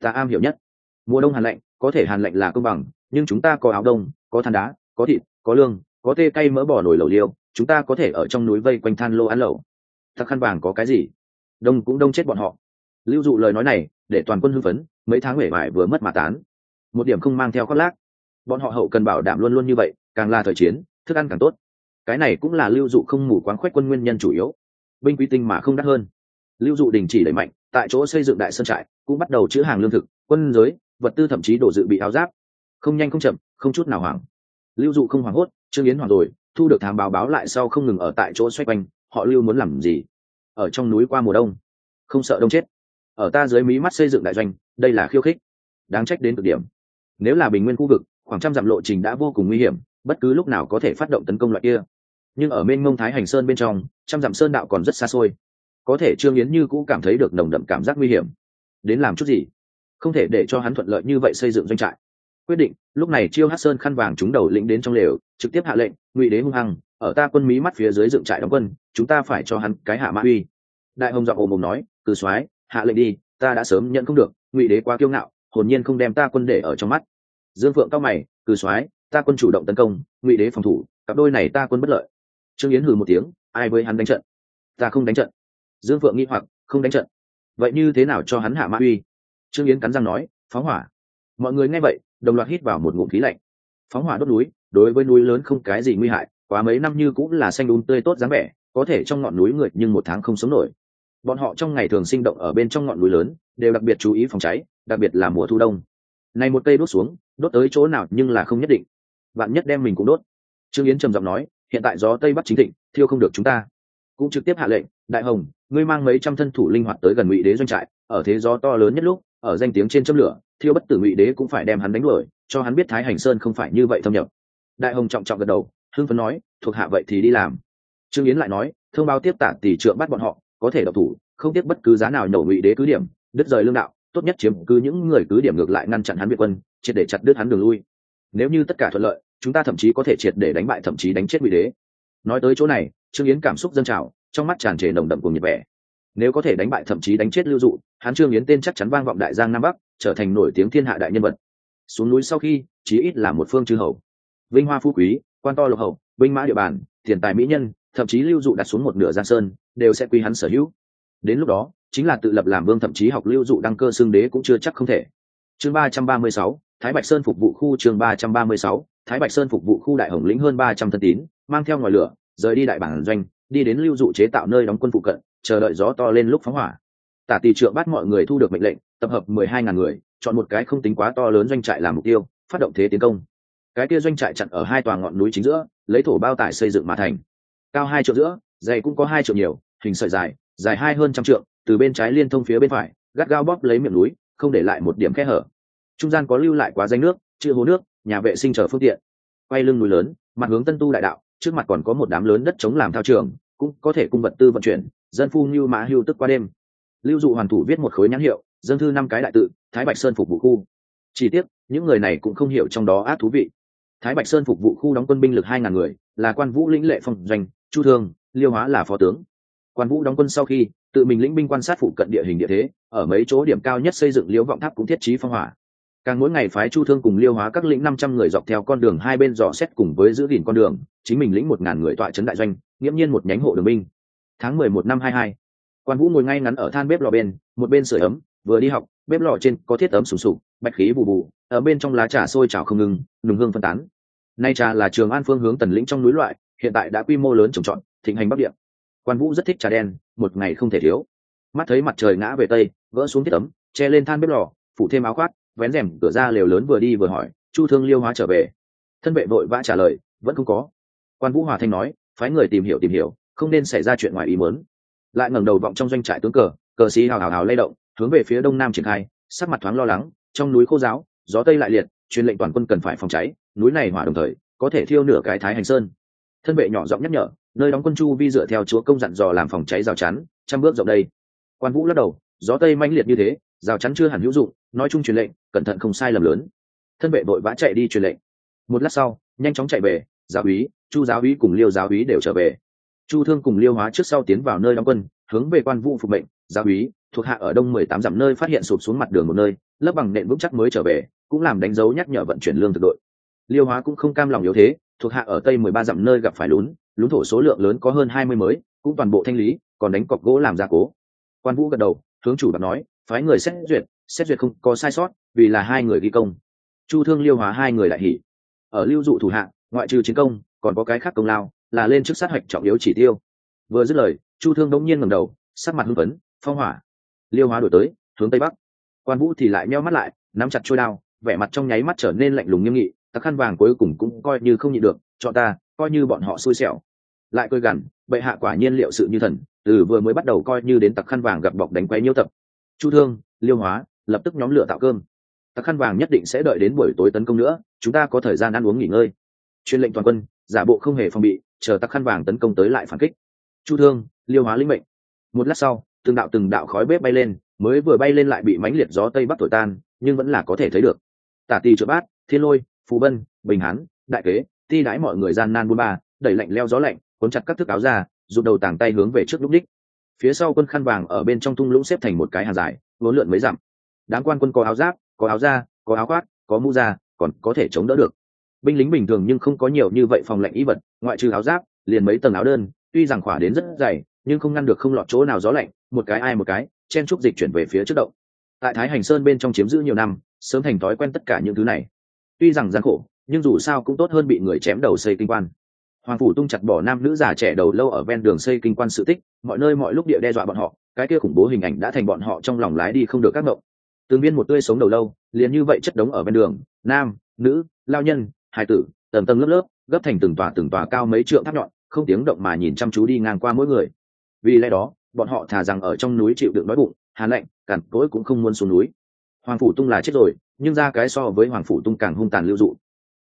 ta am hiểu nhất. Mùa đông hàn lạnh có thể hàn lạnh là công bằng nhưng chúng ta có áo đông có than đá có thịt có lương có tê cay mỡ bỏ nổi lẩu liêu, chúng ta có thể ở trong núi vây quanh than lô ăn lẩu. Thắc khăn vàng có cái gì? Đông cũng đông chết bọn họ. Lưu dụ lời nói này, để toàn quân hưng phấn, mấy tháng huệ vải vừa mất mà tán. Một điểm không mang theo khoác lác. Bọn họ hậu cần bảo đảm luôn luôn như vậy, càng là thời chiến, thức ăn càng tốt. Cái này cũng là lưu dụ không mù quáng khoách quân nguyên nhân chủ yếu. Binh quy tinh mà không đắt hơn. Lưu dụ đình chỉ đẩy mạnh, tại chỗ xây dựng đại sơn trại, cũng bắt đầu chữ hàng lương thực, quân giới, vật tư thậm chí đổ dự bị áo giáp. Không nhanh không chậm, không chút nào hoảng lưu dụ không hoảng hốt, trương yến hoảng rồi, thu được thám báo báo lại sau không ngừng ở tại chỗ xoay quanh, họ lưu muốn làm gì? Ở trong núi qua mùa đông, không sợ đông chết. Ở ta dưới mí mắt xây dựng đại doanh, đây là khiêu khích. Đáng trách đến cực điểm. Nếu là bình nguyên khu vực, khoảng trăm dặm lộ trình đã vô cùng nguy hiểm, bất cứ lúc nào có thể phát động tấn công loại kia. Nhưng ở bên mông thái hành sơn bên trong, trăm dặm sơn đạo còn rất xa xôi. Có thể trương yến như cũng cảm thấy được nồng đậm cảm giác nguy hiểm. Đến làm chút gì? Không thể để cho hắn thuận lợi như vậy xây dựng doanh trại quyết định, lúc này chiêu hát sơn khăn vàng chúng đầu lĩnh đến trong lều, trực tiếp hạ lệnh, ngụy đế hung hăng, ở ta quân mí mắt phía dưới dựng trại đóng quân, chúng ta phải cho hắn cái hạ mã uy. Đại hồng giọng ồm ồm nói, từ soái, hạ lệnh đi, ta đã sớm nhận không được, ngụy đế quá kiêu ngạo, hồn nhiên không đem ta quân để ở trong mắt. Dương phượng cao mày, từ soái, ta quân chủ động tấn công, ngụy đế phòng thủ, cặp đôi này ta quân bất lợi. Trương yến hừ một tiếng, ai với hắn đánh trận? Ta không đánh trận. Dương phượng nghi hoặc, không đánh trận. Vậy như thế nào cho hắn hạ mã uy? Trương yến cắn răng nói, phóng hỏa. Mọi người nghe vậy đồng loạt hít vào một ngụm khí lạnh. Phóng hỏa đốt núi, đối với núi lớn không cái gì nguy hại, quá mấy năm như cũng là xanh đun tươi tốt dáng vẻ, có thể trong ngọn núi người nhưng một tháng không sống nổi. Bọn họ trong ngày thường sinh động ở bên trong ngọn núi lớn, đều đặc biệt chú ý phòng cháy, đặc biệt là mùa thu đông. Này một cây đốt xuống, đốt tới chỗ nào nhưng là không nhất định. Bạn nhất đem mình cũng đốt. Trương yến trầm giọng nói, hiện tại gió tây bắc chính thịnh, thiêu không được chúng ta. Cũng trực tiếp hạ lệnh, đại hồng, ngươi mang mấy trăm thân thủ linh hoạt tới gần ngụy đế doanh trại, ở thế gió to lớn nhất lúc, ở danh tiếng trên châm lửa thiêu bất tử ngụy đế cũng phải đem hắn đánh đuổi, cho hắn biết thái hành sơn không phải như vậy thâm nhập. Đại hồng trọng trọng gật đầu, hưng phấn nói, thuộc hạ vậy thì đi làm. Trương yến lại nói, thông báo tiếp tả tỷ trượng bắt bọn họ, có thể độc thủ, không tiếc bất cứ giá nào nhổ ngụy đế cứ điểm, đứt rời lương đạo, tốt nhất chiếm cứ những người cứ điểm ngược lại ngăn chặn hắn việt quân, triệt để chặt đứt hắn đường lui. Nếu như tất cả thuận lợi, chúng ta thậm chí có thể triệt để đánh bại thậm chí đánh chết ngụy đế. Nói tới chỗ này, trương yến cảm xúc dâng trào, trong mắt tràn trề nồng đậm cùng nhiệt vẻ nếu có thể đánh bại thậm chí đánh chết lưu dụ hán trương yến tên chắc chắn vang vọng đại giang nam bắc, trở thành nổi tiếng thiên hạ đại nhân vật. Xuống núi sau khi, chí ít là một phương chư hầu. Vinh hoa phú quý, quan to lộc hậu binh mã địa bàn, tiền tài mỹ nhân, thậm chí lưu dụ đặt xuống một nửa giang sơn, đều sẽ quy hắn sở hữu. Đến lúc đó, chính là tự lập làm vương thậm chí học lưu dụ đăng cơ xương đế cũng chưa chắc không thể. Chương ba trăm ba mươi sáu, thái bạch sơn phục vụ khu chương ba trăm ba mươi sáu, thái bạch sơn phục vụ khu đại hồng lĩnh hơn ba trăm thân tín, mang theo ngòi lửa, rời đi đại bản doanh, đi đến lưu dụ chế tạo nơi đóng quân phụ cận chờ đợi gió to lên lúc phóng hỏa. Tả tỷ trượng bắt mọi người thu được mệnh lệnh, tập hợp mười hai ngàn người, chọn một cái không tính quá to lớn doanh trại làm mục tiêu, phát động thế tiến công. Cái kia doanh trại chặn ở hai tòa ngọn núi chính giữa, lấy thổ bao tải xây dựng mà thành. Cao hai triệu giữa, dày cũng có hai triệu nhiều, hình sợi dài dài hai hơn trăm trượng, từ bên trái liên thông phía bên phải, gắt gao bóp lấy miệng núi, không để lại một điểm khe hở. Trung gian có lưu lại quá danh nước, chữ hố nước, nhà vệ sinh chờ phương tiện. Quay lưng núi lớn, mặt hướng tân tu đại đạo, trước mặt còn có một đám lớn đất chống làm thao trường, cũng có thể cung vật tư vận chuyển dân phu như mã hưu tức qua đêm. Lưu dụ hoàn thủ viết một khối nhãn hiệu, dân thư năm cái đại tự, thái bạch sơn phục vụ khu. Chỉ tiếc, những người này cũng không hiểu trong đó ác thú vị. Thái bạch sơn phục vụ khu đóng quân binh lực hai ngàn người, là quan vũ lĩnh lệ phong doanh, chu thương, liêu hóa là phó tướng. Quan vũ đóng quân sau khi, tự mình lĩnh binh quan sát phụ cận địa hình địa thế, ở mấy chỗ điểm cao nhất xây dựng liễu vọng tháp cũng thiết trí phong hỏa. Càng mỗi ngày phái chu thương cùng liêu hóa các lĩnh năm trăm người dọc theo con đường hai bên dò xét cùng với giữ gìn con đường, chính mình lĩnh một ngàn người tọa trấn đại doanh, nghiễm nhiên một nhánh hộ đường binh tháng mười một năm hai hai. Quan vũ ngồi ngay ngắn ở than bếp lò bên, một bên sưởi ấm, vừa đi học, bếp lò trên có thiết ấm sùng sục, bạch khí bù bù, ở bên trong lá trà sôi trào không ngừng, nùng hương phân tán. Nay trà là trường an phương hướng tần lĩnh trong núi loại, hiện tại đã quy mô lớn trồng trọt, thịnh hành bắc địa. Quan vũ rất thích trà đen, một ngày không thể thiếu. Mắt thấy mặt trời ngã về tây vỡ xuống thiết ấm, che lên than bếp lò, phủ thêm áo khoác, vén rèm cửa ra lều lớn vừa đi vừa hỏi, chu thương liêu hóa trở về? Thân vệ vội vã trả lời, vẫn không có. Quan vũ hòa thanh nói, phái người tìm hiểu tìm hiểu không nên xảy ra chuyện ngoài ý muốn. Lại ngẩng đầu vọng trong doanh trại tướng cờ cờ xí hào hào hào lay động, hướng về phía đông nam triển khai, sắc mặt thoáng lo lắng, trong núi khô giáo, gió tây lại liệt, truyền lệnh toàn quân cần phải phòng cháy, núi này hỏa đồng thời, có thể thiêu nửa cái thái hành sơn. Thân vệ nhỏ giọng nhắc nhở, nơi đóng quân chu vi dựa theo chúa công dặn dò làm phòng cháy rào chắn, trăm bước rộng đây. Quan vũ lắc đầu, gió tây mãnh liệt như thế, rào chắn chưa hẳn hữu dụng, nói chung truyền lệnh, cẩn thận không sai lầm lớn. Thân vệ vội vã chạy đi truyền lệnh. Một lát sau, nhanh chóng chạy về, giáo úy, chu giáo úy cùng liêu giáo úy đều trở về chu thương cùng liêu hóa trước sau tiến vào nơi đóng quân, hướng về quan vũ phục mệnh gia úy, thuộc hạ ở đông mười tám dặm nơi phát hiện sụp xuống mặt đường một nơi, lớp bằng nện vững chắc mới trở về, cũng làm đánh dấu nhắc nhở vận chuyển lương thực đội. Liêu hóa cũng không cam lòng yếu thế, thuộc hạ ở tây mười ba dặm nơi gặp phải lún lún thổ số lượng lớn có hơn hai mươi mới, cũng toàn bộ thanh lý, còn đánh cọc gỗ làm gia cố. Quan vũ gật đầu, hướng chủ bạc nói, phái người xét duyệt xét duyệt không có sai sót, vì là hai người ghi công. Chu thương liêu hóa hai người lại hỉ. Ở lưu dụ thủ hạ, ngoại trừ chiến công, còn có cái khác công lao là lên trước sát hạch trọng yếu chỉ tiêu. Vừa dứt lời, chu thương đống nhiên ngầm đầu, sắc mặt hưng phấn, phong hỏa. Liêu hóa đổi tới, hướng tây bắc. Quan vũ thì lại meo mắt lại, nắm chặt trôi đao, vẻ mặt trong nháy mắt trở nên lạnh lùng nghiêm nghị tặc khăn vàng cuối cùng cũng coi như không nhịn được cho ta, coi như bọn họ xui xẻo. Lại cười gằn, bệ hạ quả nhiên liệu sự như thần, từ vừa mới bắt đầu coi như đến tặc khăn vàng gặp bọc đánh quay nhiêu tập. Chu thương, liêu hóa, lập tức nhóm lửa tạo cơm. Tặc khăn vàng nhất định sẽ đợi đến buổi tối tấn công nữa, chúng ta có thời gian ăn uống nghỉ ngơi. Chuyên lệnh toàn quân, giả bộ không hề phòng bị chờ tắc khăn vàng tấn công tới lại phản kích. Chu thương, liêu hóa linh mệnh. Một lát sau, từng đạo từng đạo khói bếp bay lên, mới vừa bay lên lại bị mãnh liệt gió tây bắc thổi tan, nhưng vẫn là có thể thấy được. Tả tì trợ bát, thiên lôi, phù bân bình hán, đại kế thi đãi mọi người gian nan buôn ba, đẩy lạnh leo gió lạnh, cuốn chặt các thức áo ra, rụt đầu tàng tay hướng về trước lúc đích. Phía sau quân khăn vàng ở bên trong thung lũng xếp thành một cái hàng dài, vốn lượn mới dặm. Đám quan quân có áo giáp, có áo da, có áo khoác, có mũ da, còn có thể chống đỡ được binh lính bình thường nhưng không có nhiều như vậy phòng lạnh y vật, ngoại trừ áo giáp, liền mấy tầng áo đơn, tuy rằng khỏa đến rất dày, nhưng không ngăn được không lọt chỗ nào gió lạnh, một cái ai một cái, chen trúc dịch chuyển về phía trước động. Tại thái hành sơn bên trong chiếm giữ nhiều năm, sớm thành thói quen tất cả những thứ này. Tuy rằng gian khổ, nhưng dù sao cũng tốt hơn bị người chém đầu xây kinh quan. Hoàng phủ tung chặt bỏ nam nữ già trẻ đầu lâu ở ven đường xây kinh quan sự tích, mọi nơi mọi lúc địa đe dọa bọn họ, cái kia khủng bố hình ảnh đã thành bọn họ trong lòng lái đi không được các động. Tương viên một tươi sống đầu lâu, liền như vậy chất đống ở ven đường, nam, nữ, lao nhân hai tử tầm tầng lớp lớp, gấp thành từng tòa từng tòa cao mấy trượng tháp nhọn, không tiếng động mà nhìn chăm chú đi ngang qua mỗi người. Vì lẽ đó, bọn họ thà rằng ở trong núi chịu đựng đói bụng hàn lạnh, cằn cỗi cũng không muốn xuống núi. Hoàng phủ tung là chết rồi, nhưng ra cái so với hoàng phủ tung càng hung tàn lưu dụ.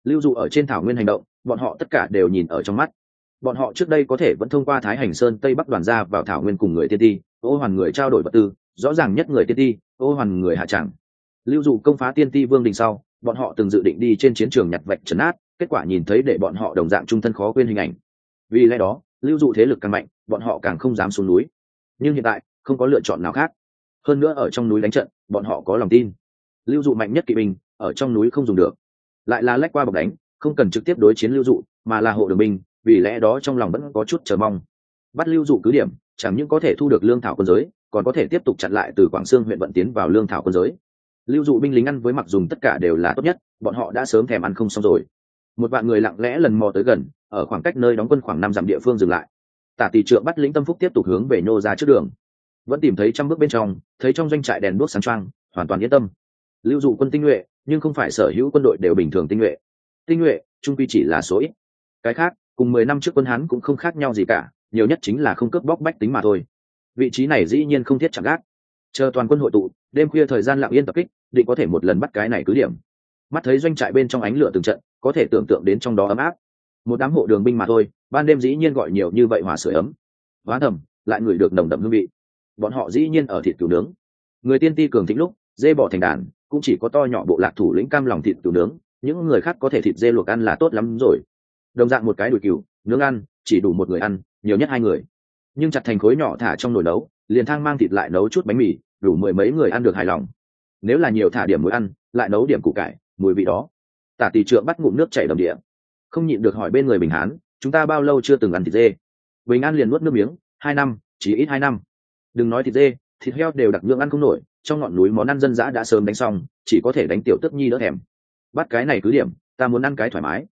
Lưu dụ ở trên thảo nguyên hành động, bọn họ tất cả đều nhìn ở trong mắt. Bọn họ trước đây có thể vẫn thông qua thái hành sơn tây bắc đoàn ra vào thảo nguyên cùng người tiên ti, ô hoàn người trao đổi vật tư, rõ ràng nhất người tiên ti, ô hoàn người hạ tràng lưu dụ công phá tiên ti vương đình sau bọn họ từng dự định đi trên chiến trường nhặt vạch trấn át kết quả nhìn thấy để bọn họ đồng dạng trung thân khó quên hình ảnh. Vì lẽ đó, lưu dụ thế lực càng mạnh, bọn họ càng không dám xuống núi. Nhưng hiện tại, không có lựa chọn nào khác. Hơn nữa ở trong núi đánh trận, bọn họ có lòng tin. Lưu dụ mạnh nhất kỵ binh, ở trong núi không dùng được. Lại là lách qua bọc đánh, không cần trực tiếp đối chiến lưu dụ, mà là hộ đường binh, vì lẽ đó trong lòng vẫn có chút chờ mong. Bắt lưu dụ cứ điểm, chẳng những có thể thu được lương thảo quân giới, còn có thể tiếp tục chặn lại từ quảng sương huyện vận tiến vào lương thảo quân giới lưu dụ binh lính ăn với mặc dùng tất cả đều là tốt nhất, bọn họ đã sớm thèm ăn không xong rồi. Một vạn người lặng lẽ lần mò tới gần, ở khoảng cách nơi đóng quân khoảng năm dặm địa phương dừng lại. Tả tỷ trượng bắt lĩnh tâm phúc tiếp tục hướng về nhô ra trước đường. Vẫn tìm thấy trăm bước bên trong, thấy trong doanh trại đèn đuốc sáng trăng hoàn toàn yên tâm. Lưu dụ quân tinh nhuệ, nhưng không phải sở hữu quân đội đều bình thường tinh nhuệ. Tinh nhuệ, trung quy chỉ là số ít. Cái khác, cùng mười năm trước quân hán cũng không khác nhau gì cả, nhiều nhất chính là không cướp bóc bách tính mà thôi. Vị trí này dĩ nhiên không thiết chẳng gác chờ toàn quân hội tụ, đêm khuya thời gian lặng yên tập kích, định có thể một lần bắt cái này cứ điểm. Mắt thấy doanh trại bên trong ánh lửa từng trận, có thể tưởng tượng đến trong đó ấm áp. Một đám hộ đường binh mà thôi, ban đêm dĩ nhiên gọi nhiều như vậy hòa sửa ấm. Hóa thầm, lại ngửi được nồng đậm hương vị. Bọn họ dĩ nhiên ở thịt cừu nướng. Người tiên ti cường thịnh lúc, dê bỏ thành đàn, cũng chỉ có to nhỏ bộ lạc thủ lĩnh cam lòng thịt cừu nướng, những người khác có thể thịt dê luộc ăn là tốt lắm rồi. Đồng dạng một cái đùi cừu, nướng ăn, chỉ đủ một người ăn, nhiều nhất hai người. Nhưng chặt thành khối nhỏ thả trong nồi nấu, liền thang mang thịt lại nấu chút bánh mì đủ mười mấy người ăn được hài lòng. Nếu là nhiều thả điểm muối ăn, lại nấu điểm củ cải, mùi vị đó. Tả tỷ trượng bắt ngụm nước chảy đầm địa. Không nhịn được hỏi bên người bình hán, chúng ta bao lâu chưa từng ăn thịt dê? Bình an liền nuốt nước miếng, hai năm, chỉ ít hai năm. Đừng nói thịt dê, thịt heo đều đặc lượng ăn không nổi, trong ngọn núi món ăn dân dã đã sớm đánh xong, chỉ có thể đánh tiểu tức nhi đỡ thèm. Bắt cái này cứ điểm, ta muốn ăn cái thoải mái.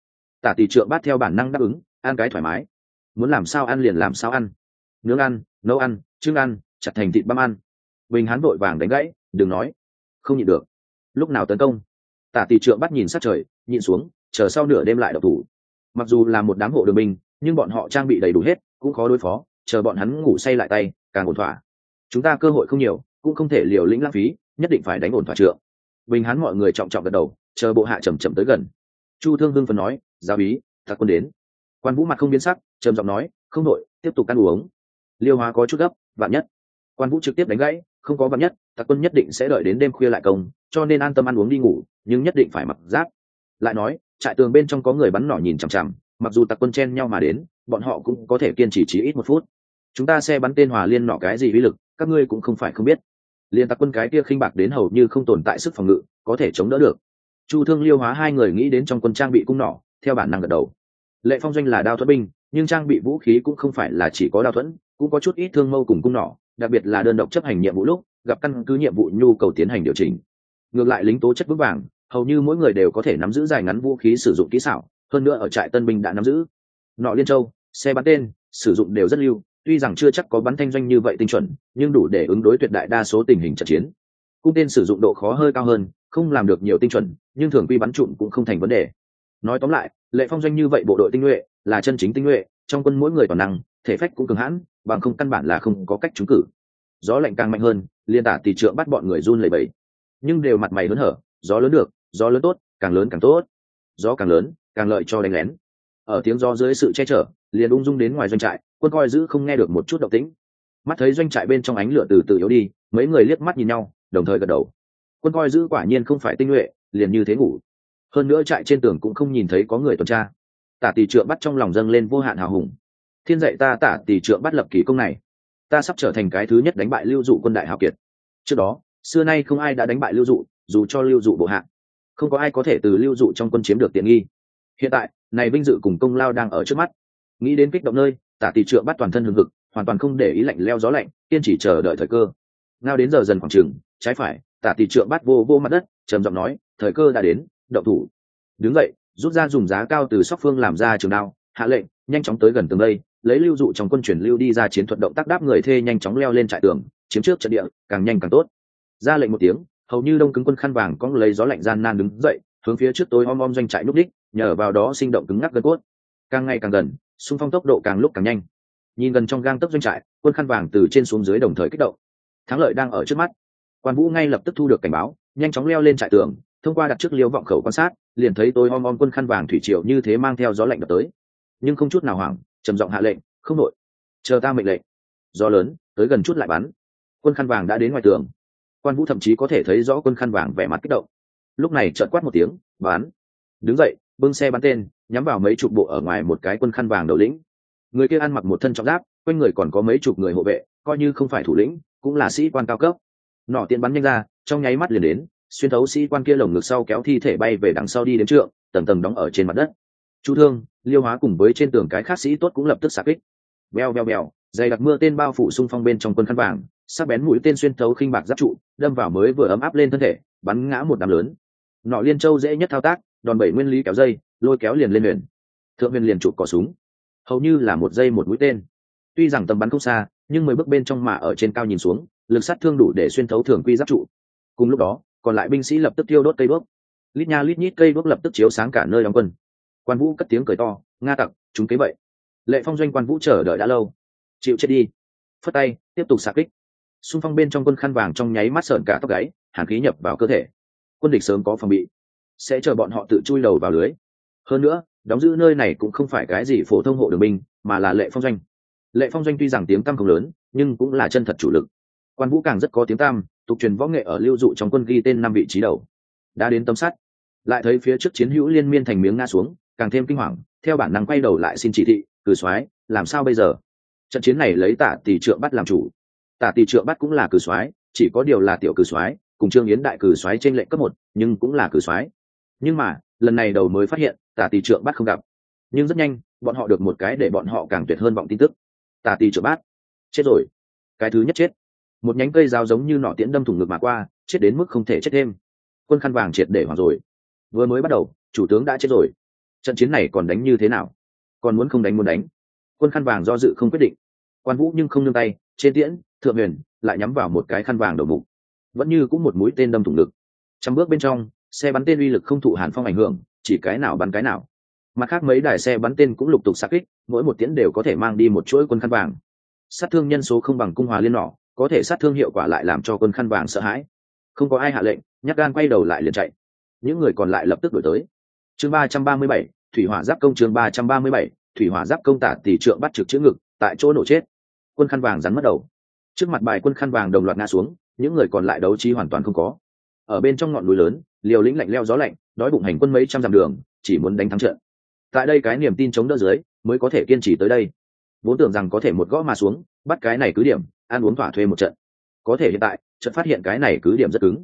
Tả tỷ trượng bắt theo bản năng đáp ứng, ăn cái thoải mái. Muốn làm sao ăn liền làm sao ăn. Nướng ăn, nấu ăn trưng ăn, chặt thành thịt băm ăn bình hán vội vàng đánh gãy, đừng nói, không nhịn được. Lúc nào tấn công? Tả tỷ trượng bắt nhìn sát trời, nhịn xuống, chờ sau nửa đêm lại độc thủ. Mặc dù là một đám hộ đường binh, nhưng bọn họ trang bị đầy đủ hết, cũng khó đối phó, chờ bọn hắn ngủ say lại tay, càng ổn thỏa. Chúng ta cơ hội không nhiều, cũng không thể liều lĩnh lãng phí, nhất định phải đánh ổn thỏa trượng. Bình hắn mọi người trọng trọng gật đầu, chờ bộ hạ chầm chậm tới gần. Chu thương hưng phần nói, giáo ý thật quân đến. Quan vũ mặt không biến sắc, trầm giọng nói, không đội, tiếp tục ăn uống. Liêu hóa có chút gấp, vạn nhất. Quan vũ trực tiếp đánh gãy không có vạn nhất tặc quân nhất định sẽ đợi đến đêm khuya lại công, cho nên an tâm ăn uống đi ngủ, nhưng nhất định phải mặc giáp. Lại nói, trại tường bên trong có người bắn nỏ nhìn chằm chằm, mặc dù tặc quân chen nhau mà đến, bọn họ cũng có thể kiên trì chỉ ít một phút. Chúng ta xe bắn tên hòa liên nọ cái gì uy lực, các ngươi cũng không phải không biết. Liên tặc quân cái kia khinh bạc đến hầu như không tồn tại sức phòng ngự, có thể chống đỡ được. Chu thương liêu hóa hai người nghĩ đến trong quân trang bị cung nỏ, theo bản năng gật đầu. Lệ phong doanh là đao thuẫn binh, nhưng trang bị vũ khí cũng không phải là chỉ có đao thuẫn, cũng có chút ít thương mâu cùng cung nỏ đặc biệt là đơn độc chấp hành nhiệm vụ lúc, gặp căn cứ nhiệm vụ nhu cầu tiến hành điều chỉnh. Ngược lại lính tố chất vững vàng, hầu như mỗi người đều có thể nắm giữ dài ngắn vũ khí sử dụng kỹ xảo, hơn nữa ở trại tân binh đã nắm giữ. Nọ liên châu, xe bắn tên, sử dụng đều rất lưu, tuy rằng chưa chắc có bắn thanh doanh như vậy tinh chuẩn, nhưng đủ để ứng đối tuyệt đại đa số tình hình trận chiến. Cung tên sử dụng độ khó hơi cao hơn, không làm được nhiều tinh chuẩn, nhưng thường quy bắn trụn cũng không thành vấn đề. Nói tóm lại, lệ phong doanh như vậy bộ đội tinh nhuệ, là chân chính tinh nhuệ trong quân mỗi người toàn năng, thể phách cũng cường hãn, bằng không căn bản là không có cách trúng cử. Gió lạnh càng mạnh hơn, liên tả tỷ trượng bắt bọn người run lẩy bẩy. Nhưng đều mặt mày hớn hở, gió lớn được, gió lớn tốt, càng lớn càng tốt. Gió càng lớn, càng lợi cho đánh lén. Ở tiếng gió dưới sự che chở, liền ung dung đến ngoài doanh trại, quân coi giữ không nghe được một chút động tĩnh. Mắt thấy doanh trại bên trong ánh lửa từ từ yếu đi, mấy người liếc mắt nhìn nhau, đồng thời gật đầu. Quân coi giữ quả nhiên không phải tinh nhuệ, liền như thế ngủ. Hơn nữa trại trên tường cũng không nhìn thấy có người tuần tra tả tỷ trượng bắt trong lòng dâng lên vô hạn hào hùng. Thiên dạy ta tả tỷ trượng bắt lập kỳ công này. Ta sắp trở thành cái thứ nhất đánh bại lưu dụ quân đại hào kiệt. Trước đó, xưa nay không ai đã đánh bại lưu dụ, dù cho lưu dụ bộ hạ. Không có ai có thể từ lưu dụ trong quân chiếm được tiện nghi. Hiện tại, này vinh dự cùng công lao đang ở trước mắt. Nghĩ đến kích động nơi, tả tỷ trượng bắt toàn thân hừng hực, hoàn toàn không để ý lạnh leo gió lạnh, kiên chỉ chờ đợi thời cơ. Ngao đến giờ dần khoảng trường trái phải, tả tỷ trượng bắt vô vô mặt đất, trầm giọng nói, thời cơ đã đến, động thủ. Đứng dậy rút ra dùng giá cao từ sóc phương làm ra trường đao, hạ lệnh, nhanh chóng tới gần tường đây, lấy lưu dụ trong quân chuyển lưu đi ra chiến thuật động tác đáp người thê nhanh chóng leo lên trại tường, chiếm trước trận địa, càng nhanh càng tốt. Ra lệnh một tiếng, hầu như đông cứng quân khăn vàng có lấy gió lạnh gian nan đứng dậy, hướng phía trước tôi om om doanh trại núp đích, nhờ vào đó sinh động cứng ngắc gân cốt. Càng ngày càng gần, xung phong tốc độ càng lúc càng nhanh. Nhìn gần trong gang tấc doanh trại, quân khăn vàng từ trên xuống dưới đồng thời kích động. Thắng lợi đang ở trước mắt. Quan vũ ngay lập tức thu được cảnh báo, nhanh chóng leo lên trại tường thông qua đặt trước liêu vọng khẩu quan sát, liền thấy tôi om om quân khăn vàng thủy triều như thế mang theo gió lạnh đập tới. Nhưng không chút nào hoảng, trầm giọng hạ lệnh, không nội chờ ta mệnh lệnh. Gió lớn, tới gần chút lại bắn. Quân khăn vàng đã đến ngoài tường. Quan vũ thậm chí có thể thấy rõ quân khăn vàng vẻ mặt kích động. Lúc này trợn quát một tiếng bán đứng dậy, bưng xe bắn tên, nhắm vào mấy chục bộ ở ngoài một cái quân khăn vàng đầu lĩnh. Người kia ăn mặc một thân trọng giáp, quanh người còn có mấy chục người hộ vệ, coi như không phải thủ lĩnh, cũng là sĩ quan cao cấp. Nọ tiên bắn nhanh ra, trong nháy mắt liền đến xuyên thấu sĩ quan kia lồng ngực sau kéo thi thể bay về đằng sau đi đến trượng, tầng tầng đóng ở trên mặt đất. Chu thương, liêu hóa cùng với trên tường cái khác sĩ tốt cũng lập tức xạ kích. Beo beo beo dày đặc mưa tên bao phủ xung phong bên trong quân khăn vàng, sắc bén mũi tên xuyên thấu khinh bạc giáp trụ, đâm vào mới vừa ấm áp lên thân thể, bắn ngã một đám lớn. Nọ liên châu dễ nhất thao tác, đòn bẩy nguyên lý kéo dây, lôi kéo liền lên huyền. Thượng huyền liền chụp cỏ súng. Hầu như là một dây một mũi tên. Tuy rằng tầm bắn không xa, nhưng mười bước bên trong mà ở trên cao nhìn xuống, lực sát thương đủ để xuyên thấu thường quy giáp trụ. Cùng lúc đó còn lại binh sĩ lập tức tiêu đốt cây đuốc. Lít nha lít nhít cây đuốc lập tức chiếu sáng cả nơi đóng quân. Quan vũ cất tiếng cười to, nga tặc, chúng kế vậy. Lệ phong doanh quan vũ chờ đợi đã lâu. Chịu chết đi. Phất tay, tiếp tục xạ kích. Xung phong bên trong quân khăn vàng trong nháy mắt sợn cả tóc gáy hàn khí nhập vào cơ thể. Quân địch sớm có phòng bị, sẽ chờ bọn họ tự chui đầu vào lưới. Hơn nữa, đóng giữ nơi này cũng không phải cái gì phổ thông hộ đường binh, mà là lệ phong doanh. Lệ phong doanh tuy rằng tiếng tăm không lớn, nhưng cũng là chân thật chủ lực quan vũ càng rất có tiếng tam tục truyền võ nghệ ở lưu dụ trong quân ghi tên năm vị trí đầu. Đã đến tấm sắt, lại thấy phía trước chiến hữu liên miên thành miếng nga xuống, càng thêm kinh hoàng, theo bản năng quay đầu lại xin chỉ thị, cử soái, làm sao bây giờ? Trận chiến này lấy tả tỷ trượng bắt làm chủ. Tả tỷ trượng bắt cũng là cử soái, chỉ có điều là tiểu cử soái, cùng trương yến đại cử soái trên lệnh cấp một, nhưng cũng là cử soái. Nhưng mà, lần này đầu mới phát hiện, tả tỷ trượng bắt không gặp. Nhưng rất nhanh, bọn họ được một cái để bọn họ càng tuyệt hơn vọng tin tức. Tả tỷ trượng bát chết rồi. Cái thứ nhất chết một nhánh cây dao giống như nọ tiễn đâm thủng ngực mà qua, chết đến mức không thể chết thêm. Quân khăn vàng triệt để hoàng rồi. Vừa mới bắt đầu, chủ tướng đã chết rồi. Trận chiến này còn đánh như thế nào? Còn muốn không đánh muốn đánh. Quân khăn vàng do dự không quyết định. Quan vũ nhưng không nương tay, trên tiễn, thượng huyền, lại nhắm vào một cái khăn vàng đầu mục. Vẫn như cũng một mũi tên đâm thủng ngực. Trăm bước bên trong, xe bắn tên uy lực không thụ hàn phong ảnh hưởng, chỉ cái nào bắn cái nào. Mặt khác mấy đài xe bắn tên cũng lục tục xa kích, mỗi một tiễn đều có thể mang đi một chuỗi quân khăn vàng. Sát thương nhân số không bằng cung hòa liên nỏ có thể sát thương hiệu quả lại làm cho quân khăn vàng sợ hãi. Không có ai hạ lệnh nhắc gan quay đầu lại liền chạy. Những người còn lại lập tức đổi tới. Chương ba trăm ba mươi bảy, thủy hỏa giáp công chương ba trăm ba mươi bảy, thủy hỏa giáp công tả tỷ trượng bắt trực chữ ngực, tại chỗ nổ chết. Quân khăn vàng rắn mất đầu. Trước mặt bài quân khăn vàng đồng loạt ngã xuống, những người còn lại đấu trí hoàn toàn không có. Ở bên trong ngọn núi lớn, liều lĩnh lạnh leo gió lạnh, đói bụng hành quân mấy trăm dặm đường, chỉ muốn đánh thắng trận. Tại đây cái niềm tin chống đỡ dưới, mới có thể kiên trì tới đây vốn tưởng rằng có thể một gõ mà xuống, bắt cái này cứ điểm, ăn uống thỏa thuê một trận. Có thể hiện tại trận phát hiện cái này cứ điểm rất cứng.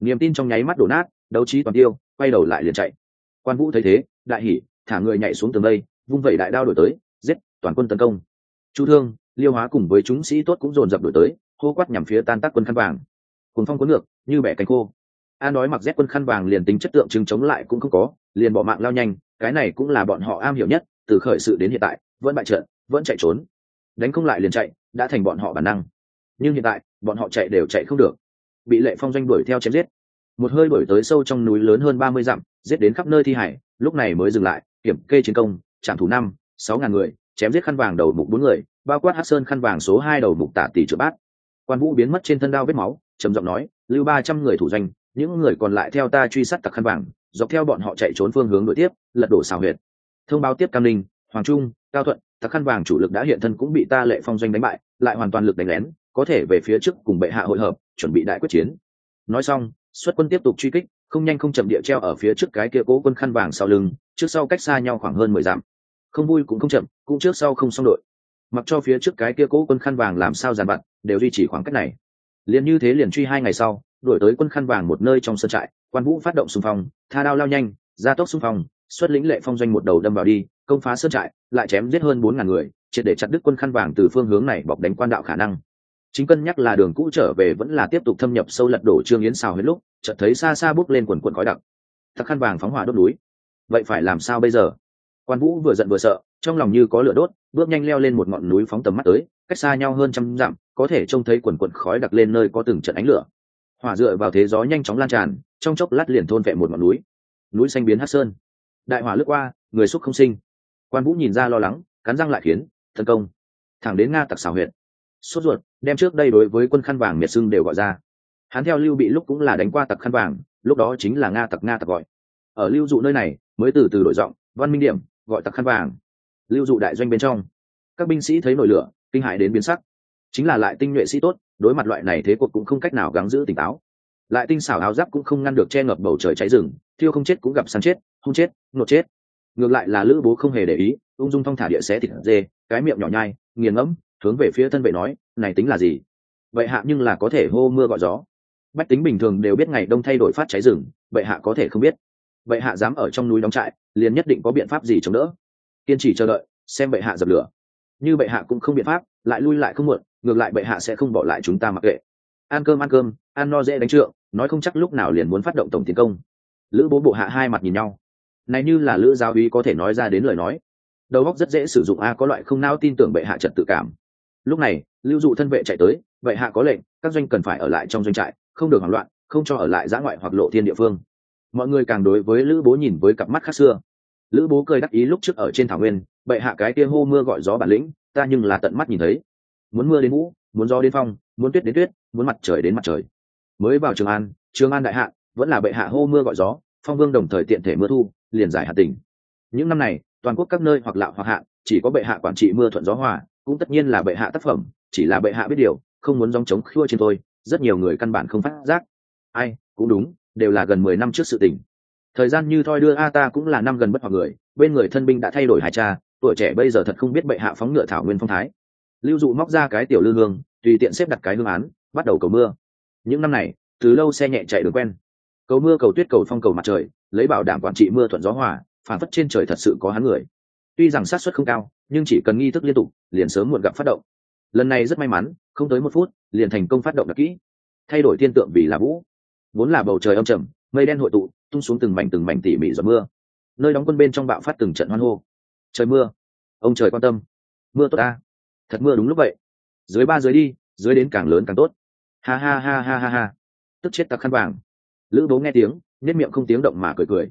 Niềm tin trong nháy mắt đổ nát, đấu trí toàn tiêu, quay đầu lại liền chạy. Quan vũ thấy thế, đại hỉ, thả người nhảy xuống tường đây, vung vẩy đại đao đổi tới, giết, toàn quân tấn công. Chu thương, liêu hóa cùng với chúng sĩ tốt cũng dồn dập đổi tới, hô quát nhằm phía tan tác quân khăn vàng. Cùng phong cuốn ngược, như bẻ cánh khô. An nói mặc rét quân khăn vàng liền tính chất tượng chứng chống lại cũng không có, liền bỏ mạng lao nhanh, cái này cũng là bọn họ am hiểu nhất, từ khởi sự đến hiện tại, vẫn bại trận vẫn chạy trốn. Đánh không lại liền chạy, đã thành bọn họ bản năng. Nhưng hiện tại, bọn họ chạy đều chạy không được. Bị lệ phong doanh đuổi theo chém giết. Một hơi đuổi tới sâu trong núi lớn hơn ba mươi dặm, giết đến khắp nơi thi hải, lúc này mới dừng lại, kiểm kê chiến công trạm thủ năm, sáu ngàn người, chém giết khăn vàng đầu mục bốn người, bao quát hát sơn khăn vàng số hai đầu mục tả tỷ trợ bát. Quan vũ biến mất trên thân đao vết máu, trầm giọng nói, lưu ba trăm người thủ doanh, những người còn lại theo ta truy sát tặc khăn vàng, dọc theo bọn họ chạy trốn phương hướng đuổi tiếp, lật đổ xào huyệt. Thông báo tiếp cam ninh, hoàng trung, cao thuận tặc khăn vàng chủ lực đã hiện thân cũng bị ta lệ phong doanh đánh bại, lại hoàn toàn lực đánh lén, có thể về phía trước cùng bệ hạ hội hợp, chuẩn bị đại quyết chiến. Nói xong, xuất quân tiếp tục truy kích, không nhanh không chậm địa treo ở phía trước cái kia cố quân khăn vàng sau lưng, trước sau cách xa nhau khoảng hơn mười dặm. Không vui cũng không chậm, cũng trước sau không xong đội. Mặc cho phía trước cái kia cố quân khăn vàng làm sao dàn vặt, đều duy trì khoảng cách này. Liền như thế liền truy hai ngày sau, đuổi tới quân khăn vàng một nơi trong sân trại, quan vũ phát động xung phong, tha đao lao nhanh ra tốc xung phong xuất lĩnh lệ phong doanh một đầu đâm vào đi, công phá sơn trại, lại chém giết hơn bốn ngàn người, triệt để chặt đứt quân khăn vàng từ phương hướng này bọc đánh quan đạo khả năng. Chính cân nhắc là đường cũ trở về vẫn là tiếp tục thâm nhập sâu lật đổ trương yến xào hết lúc, chợt thấy xa xa bước lên quần quần khói đặc. Thắc khăn vàng phóng hỏa đốt núi. Vậy phải làm sao bây giờ? Quan vũ vừa giận vừa sợ, trong lòng như có lửa đốt, bước nhanh leo lên một ngọn núi phóng tầm mắt tới, cách xa nhau hơn trăm dặm, có thể trông thấy quần quần khói đặc lên nơi có từng trận ánh lửa. Hỏa dựa vào thế gió nhanh chóng lan tràn, trong chốc lát liền thôn vệ một ngọn núi. Núi xanh biến hát sơn đại hỏa lướt qua, người xúc không sinh. Quan vũ nhìn ra lo lắng, cắn răng lại khiến tấn công, thẳng đến nga tặc xào huyện sốt ruột, đem trước đây đối với quân khăn vàng miệt sưng đều gọi ra. Hắn theo lưu bị lúc cũng là đánh qua tặc khăn vàng, lúc đó chính là nga tặc nga tặc gọi. Ở lưu dụ nơi này, mới từ từ đổi giọng, văn minh điểm, gọi tặc khăn vàng. Lưu dụ đại doanh bên trong, các binh sĩ thấy nổi lửa, kinh hại đến biến sắc. Chính là lại tinh nhuệ sĩ tốt, đối mặt loại này thế cuộc cũng không cách nào gắng giữ tỉnh táo. Lại tinh xảo áo giáp cũng không ngăn được che ngập bầu trời cháy rừng, thiêu không chết cũng gặp săn chết không chết, nột chết. Ngược lại là lữ bố không hề để ý, ung dung thong thả địa xé thịt dê, cái miệng nhỏ nhai, nghiền ngẫm, hướng về phía thân vệ nói, này tính là gì? Vậy hạ nhưng là có thể hô mưa gọi gió. Bách tính bình thường đều biết ngày đông thay đổi phát cháy rừng vậy hạ có thể không biết. Vậy hạ dám ở trong núi đóng trại, liền nhất định có biện pháp gì chống đỡ. Kiên trì chờ đợi, xem bệ hạ dập lửa. Như bệ hạ cũng không biện pháp, lại lui lại không muộn, ngược lại bệ hạ sẽ không bỏ lại chúng ta mặc kệ. Ăn cơm ăn cơm, ăn no dễ đánh trượng, nói không chắc lúc nào liền muốn phát động tổng tiến công. Lữ bố bộ hạ hai mặt nhìn nhau này như là lữ giáo uy có thể nói ra đến lời nói. Đầu óc rất dễ sử dụng a, có loại không nao tin tưởng bệ hạ trật tự cảm. Lúc này, lưu dụ thân vệ chạy tới, bệ hạ có lệnh, các doanh cần phải ở lại trong doanh trại, không được hoảng loạn, không cho ở lại giã ngoại hoặc lộ thiên địa phương. Mọi người càng đối với lữ bố nhìn với cặp mắt khác xưa. Lữ bố cười đắc ý lúc trước ở trên thảo nguyên, bệ hạ cái kia hô mưa gọi gió bản lĩnh, ta nhưng là tận mắt nhìn thấy. Muốn mưa đến vũ, muốn gió đến phong, muốn tuyết đến tuyết, muốn mặt trời đến mặt trời. Mới vào trường an trường an đại hạ, vẫn là bệ hạ hô mưa gọi gió, phong vương đồng thời tiện thể mưa thu liền giải hạ tỉnh những năm này, toàn quốc các nơi hoặc lạ hoặc hạ, chỉ có bệ hạ quản trị mưa thuận gió hòa, cũng tất nhiên là bệ hạ tác phẩm, chỉ là bệ hạ biết điều, không muốn dòng chống khua trên tôi, rất nhiều người căn bản không phát giác. Ai, cũng đúng, đều là gần mười năm trước sự tình. Thời gian như thoi đưa a ta cũng là năm gần bất hoặc người, bên người thân binh đã thay đổi hải cha, tuổi trẻ bây giờ thật không biết bệ hạ phóng ngựa thảo nguyên phong thái. Lưu dụ móc ra cái tiểu lư hương, tùy tiện xếp đặt cái hương án, bắt đầu cầu mưa. Những năm này, từ lâu xe nhẹ chạy đường quen cầu mưa, cầu tuyết, cầu phong, cầu mặt trời, lấy bảo đảm quản trị mưa thuận gió hòa, phản phất trên trời thật sự có hắn người. Tuy rằng sát suất không cao, nhưng chỉ cần nghi thức liên tục, liền sớm muộn gặp phát động. Lần này rất may mắn, không tới một phút, liền thành công phát động đặc kỹ. Thay đổi thiên tượng vì là vũ. Vốn là bầu trời âm trầm, mây đen hội tụ, tung xuống từng mảnh từng mảnh tỉ mỉ giọt mưa. Nơi đóng quân bên trong bạo phát từng trận hoan hô. Trời mưa. Ông trời quan tâm. Mưa tốt ta. Thật mưa đúng lúc vậy. Dưới ba dưới đi, dưới đến càng lớn càng tốt. Ha ha ha ha ha ha. Tức chết tặc khăn vàng lữ bố nghe tiếng nết miệng không tiếng động mà cười cười.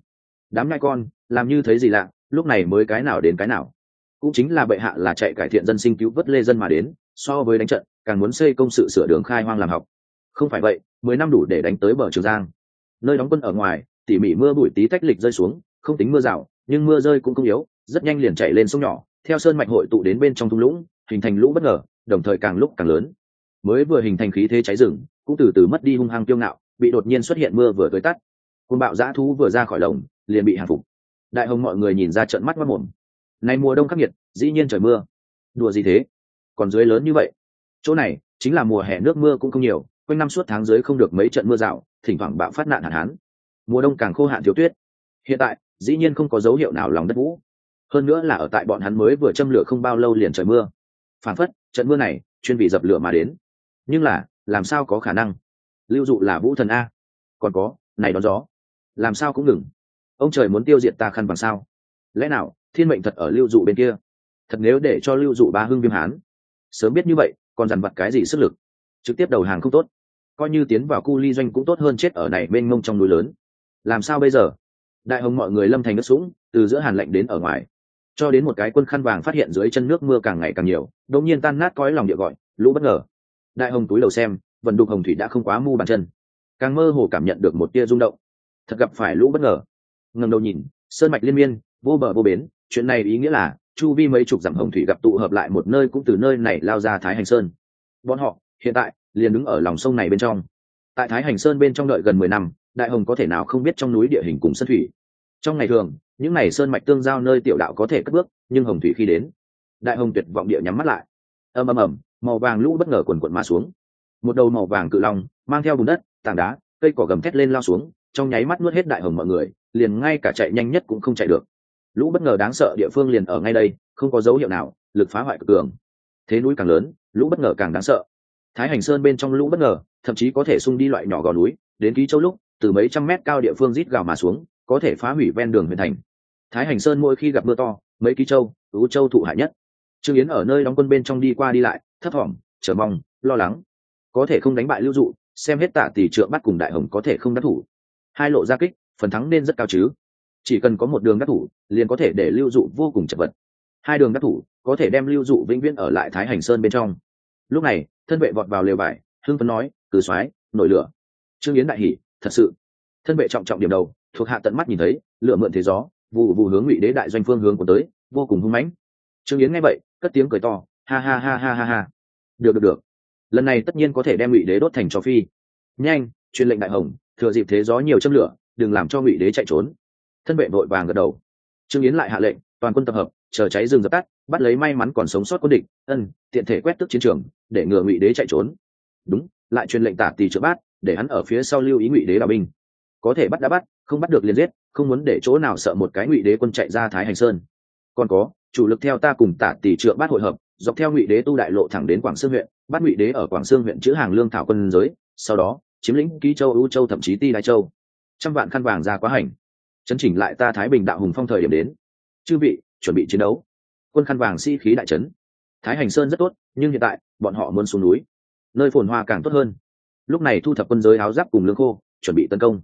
Đám ngai con, làm như thấy gì lạ, lúc này mới cái nào đến cái nào. Cũng chính là bệ hạ là chạy cải thiện dân sinh cứu vớt lê dân mà đến, so với đánh trận, càng muốn xây công sự sửa đường khai hoang làm học. Không phải vậy, mười năm đủ để đánh tới bờ trường giang. Nơi đóng quân ở ngoài, tỉ mỉ mưa bụi tí tách lịch rơi xuống, không tính mưa rào, nhưng mưa rơi cũng không yếu, rất nhanh liền chạy lên sông nhỏ, theo sơn mạch hội tụ đến bên trong thung lũng, hình thành lũ bất ngờ, đồng thời càng lúc càng lớn. Mới vừa hình thành khí thế cháy rừng, cũng từ từ mất đi hung hăng kiêu ngạo bị đột nhiên xuất hiện mưa vừa tới tắt. Côn bạo dã thú vừa ra khỏi lồng, liền bị hàng phục. Đại hồng mọi người nhìn ra trận mắt mất mồm. Này mùa đông khắc nghiệt, dĩ nhiên trời mưa. Đùa gì thế? Còn dưới lớn như vậy? Chỗ này, chính là mùa hè nước mưa cũng không nhiều, quanh năm suốt tháng dưới không được mấy trận mưa rào, thỉnh thoảng bạo phát nạn hạn hán. Mùa đông càng khô hạn thiếu tuyết. Hiện tại, dĩ nhiên không có dấu hiệu nào lòng đất vũ. Hơn nữa là ở tại bọn hắn mới vừa châm lửa không bao lâu liền trời mưa. Phản phất, trận mưa này chuyên vì dập lửa mà đến. Nhưng là, làm sao có khả năng? Lưu dụ là vũ thần a. Còn có, này đón gió. Làm sao cũng ngừng. Ông trời muốn tiêu diệt ta khăn bằng sao? Lẽ nào, thiên mệnh thật ở lưu dụ bên kia? Thật nếu để cho lưu dụ ba hưng viêm hán? Sớm biết như vậy, còn dằn vặt cái gì sức lực? Trực tiếp đầu hàng không tốt. Coi như tiến vào cu ly doanh cũng tốt hơn chết ở này bên ngông trong núi lớn. Làm sao bây giờ? Đại hồng mọi người lâm thành nước sũng, từ giữa hàn lạnh đến ở ngoài. Cho đến một cái quân khăn vàng phát hiện dưới chân nước mưa càng ngày càng nhiều, đột nhiên tan nát cõi lòng địa gọi, lũ bất ngờ. Đại hồng túi đầu xem vận đục hồng thủy đã không quá mu bàn chân. Càng mơ hồ cảm nhận được một tia rung động. Thật gặp phải lũ bất ngờ. Ngầm đầu nhìn, sơn mạch liên miên, vô bờ vô bến. Chuyện này ý nghĩa là, chu vi mấy chục dặm hồng thủy gặp tụ hợp lại một nơi cũng từ nơi này lao ra thái hành sơn. Bọn họ, hiện tại, liền đứng ở lòng sông này bên trong. Tại thái hành sơn bên trong đợi gần mười năm, đại hồng có thể nào không biết trong núi địa hình cùng sân thủy. Trong ngày thường, những ngày sơn mạch tương giao nơi tiểu đạo có thể cất bước, nhưng hồng thủy khi đến, đại hồng tuyệt vọng địa nhắm mắt lại. Ầm ầm ầm, màu vàng lũ bất ngờ quần quận mà xuống một đầu màu vàng cự long, mang theo bùn đất, tảng đá, cây cỏ gầm thét lên lao xuống, trong nháy mắt nuốt hết đại hồng mọi người, liền ngay cả chạy nhanh nhất cũng không chạy được. Lũ bất ngờ đáng sợ địa phương liền ở ngay đây, không có dấu hiệu nào, lực phá hoại cực cường. Thế núi càng lớn, lũ bất ngờ càng đáng sợ. Thái hành sơn bên trong lũ bất ngờ, thậm chí có thể sung đi loại nhỏ gò núi, đến ký châu lúc, từ mấy trăm mét cao địa phương rít gào mà xuống, có thể phá hủy ven đường huyện thành. Thái hành sơn mỗi khi gặp mưa to, mấy ký châu, ú châu thụ hại nhất. Trương yến ở nơi đóng quân bên trong đi qua đi lại, thấp thỏm, chờ mong, lo lắng có thể không đánh bại lưu dụ, xem hết tạ tỷ trượng bắt cùng đại hồng có thể không đắc thủ. Hai lộ ra kích, phần thắng nên rất cao chứ. Chỉ cần có một đường đắc thủ, liền có thể để lưu dụ vô cùng chật vật. Hai đường đắc thủ, có thể đem lưu dụ vĩnh viễn ở lại thái hành sơn bên trong. Lúc này, thân vệ vọt vào lều vải hưng phấn nói, từ soái, nổi lửa. Trương yến đại hỉ, thật sự. Thân vệ trọng trọng điểm đầu, thuộc hạ tận mắt nhìn thấy, lửa mượn thế gió vụ vụ hướng ngụy đế đại doanh phương hướng của tới, vô cùng hung mãnh. Trương yến nghe vậy, cất tiếng cười to, ha ha ha ha ha ha. Được được được lần này tất nhiên có thể đem ngụy đế đốt thành cho phi. Nhanh, truyền lệnh đại hồng, thừa dịp thế gió nhiều châm lửa, đừng làm cho ngụy đế chạy trốn. Thân vệ vội vàng gật đầu. Trương yến lại hạ lệnh, toàn quân tập hợp, chờ cháy rừng dập tắt, bắt lấy may mắn còn sống sót quân địch, ân, tiện thể quét tức chiến trường, để ngừa ngụy đế chạy trốn. Đúng, lại truyền lệnh tả tì trợ bát, để hắn ở phía sau lưu ý ngụy đế đào binh. Có thể bắt đã bắt, không bắt được liền giết, không muốn để chỗ nào sợ một cái ngụy đế quân chạy ra thái hành sơn. Còn có, chủ lực theo ta cùng tả tỷ trượng bát hội hợp, dọc theo ngụy đế tu đại lộ thẳng đến quảng sương huyện bắt ngụy đế ở quảng sương huyện chữ hàng lương thảo quân giới, sau đó, chiếm lĩnh ký châu, ưu châu, thậm chí ti đại châu. Trăm vạn khăn vàng ra quá hành. Chấn chỉnh lại ta thái bình đạo hùng phong thời điểm đến. Chư vị, chuẩn bị chiến đấu. Quân khăn vàng sĩ、si、khí đại trấn thái hành sơn rất tốt, nhưng hiện tại, bọn họ muốn xuống núi. Nơi phồn hoa càng tốt hơn. Lúc này thu thập quân giới áo giáp cùng lương khô, chuẩn bị tấn công.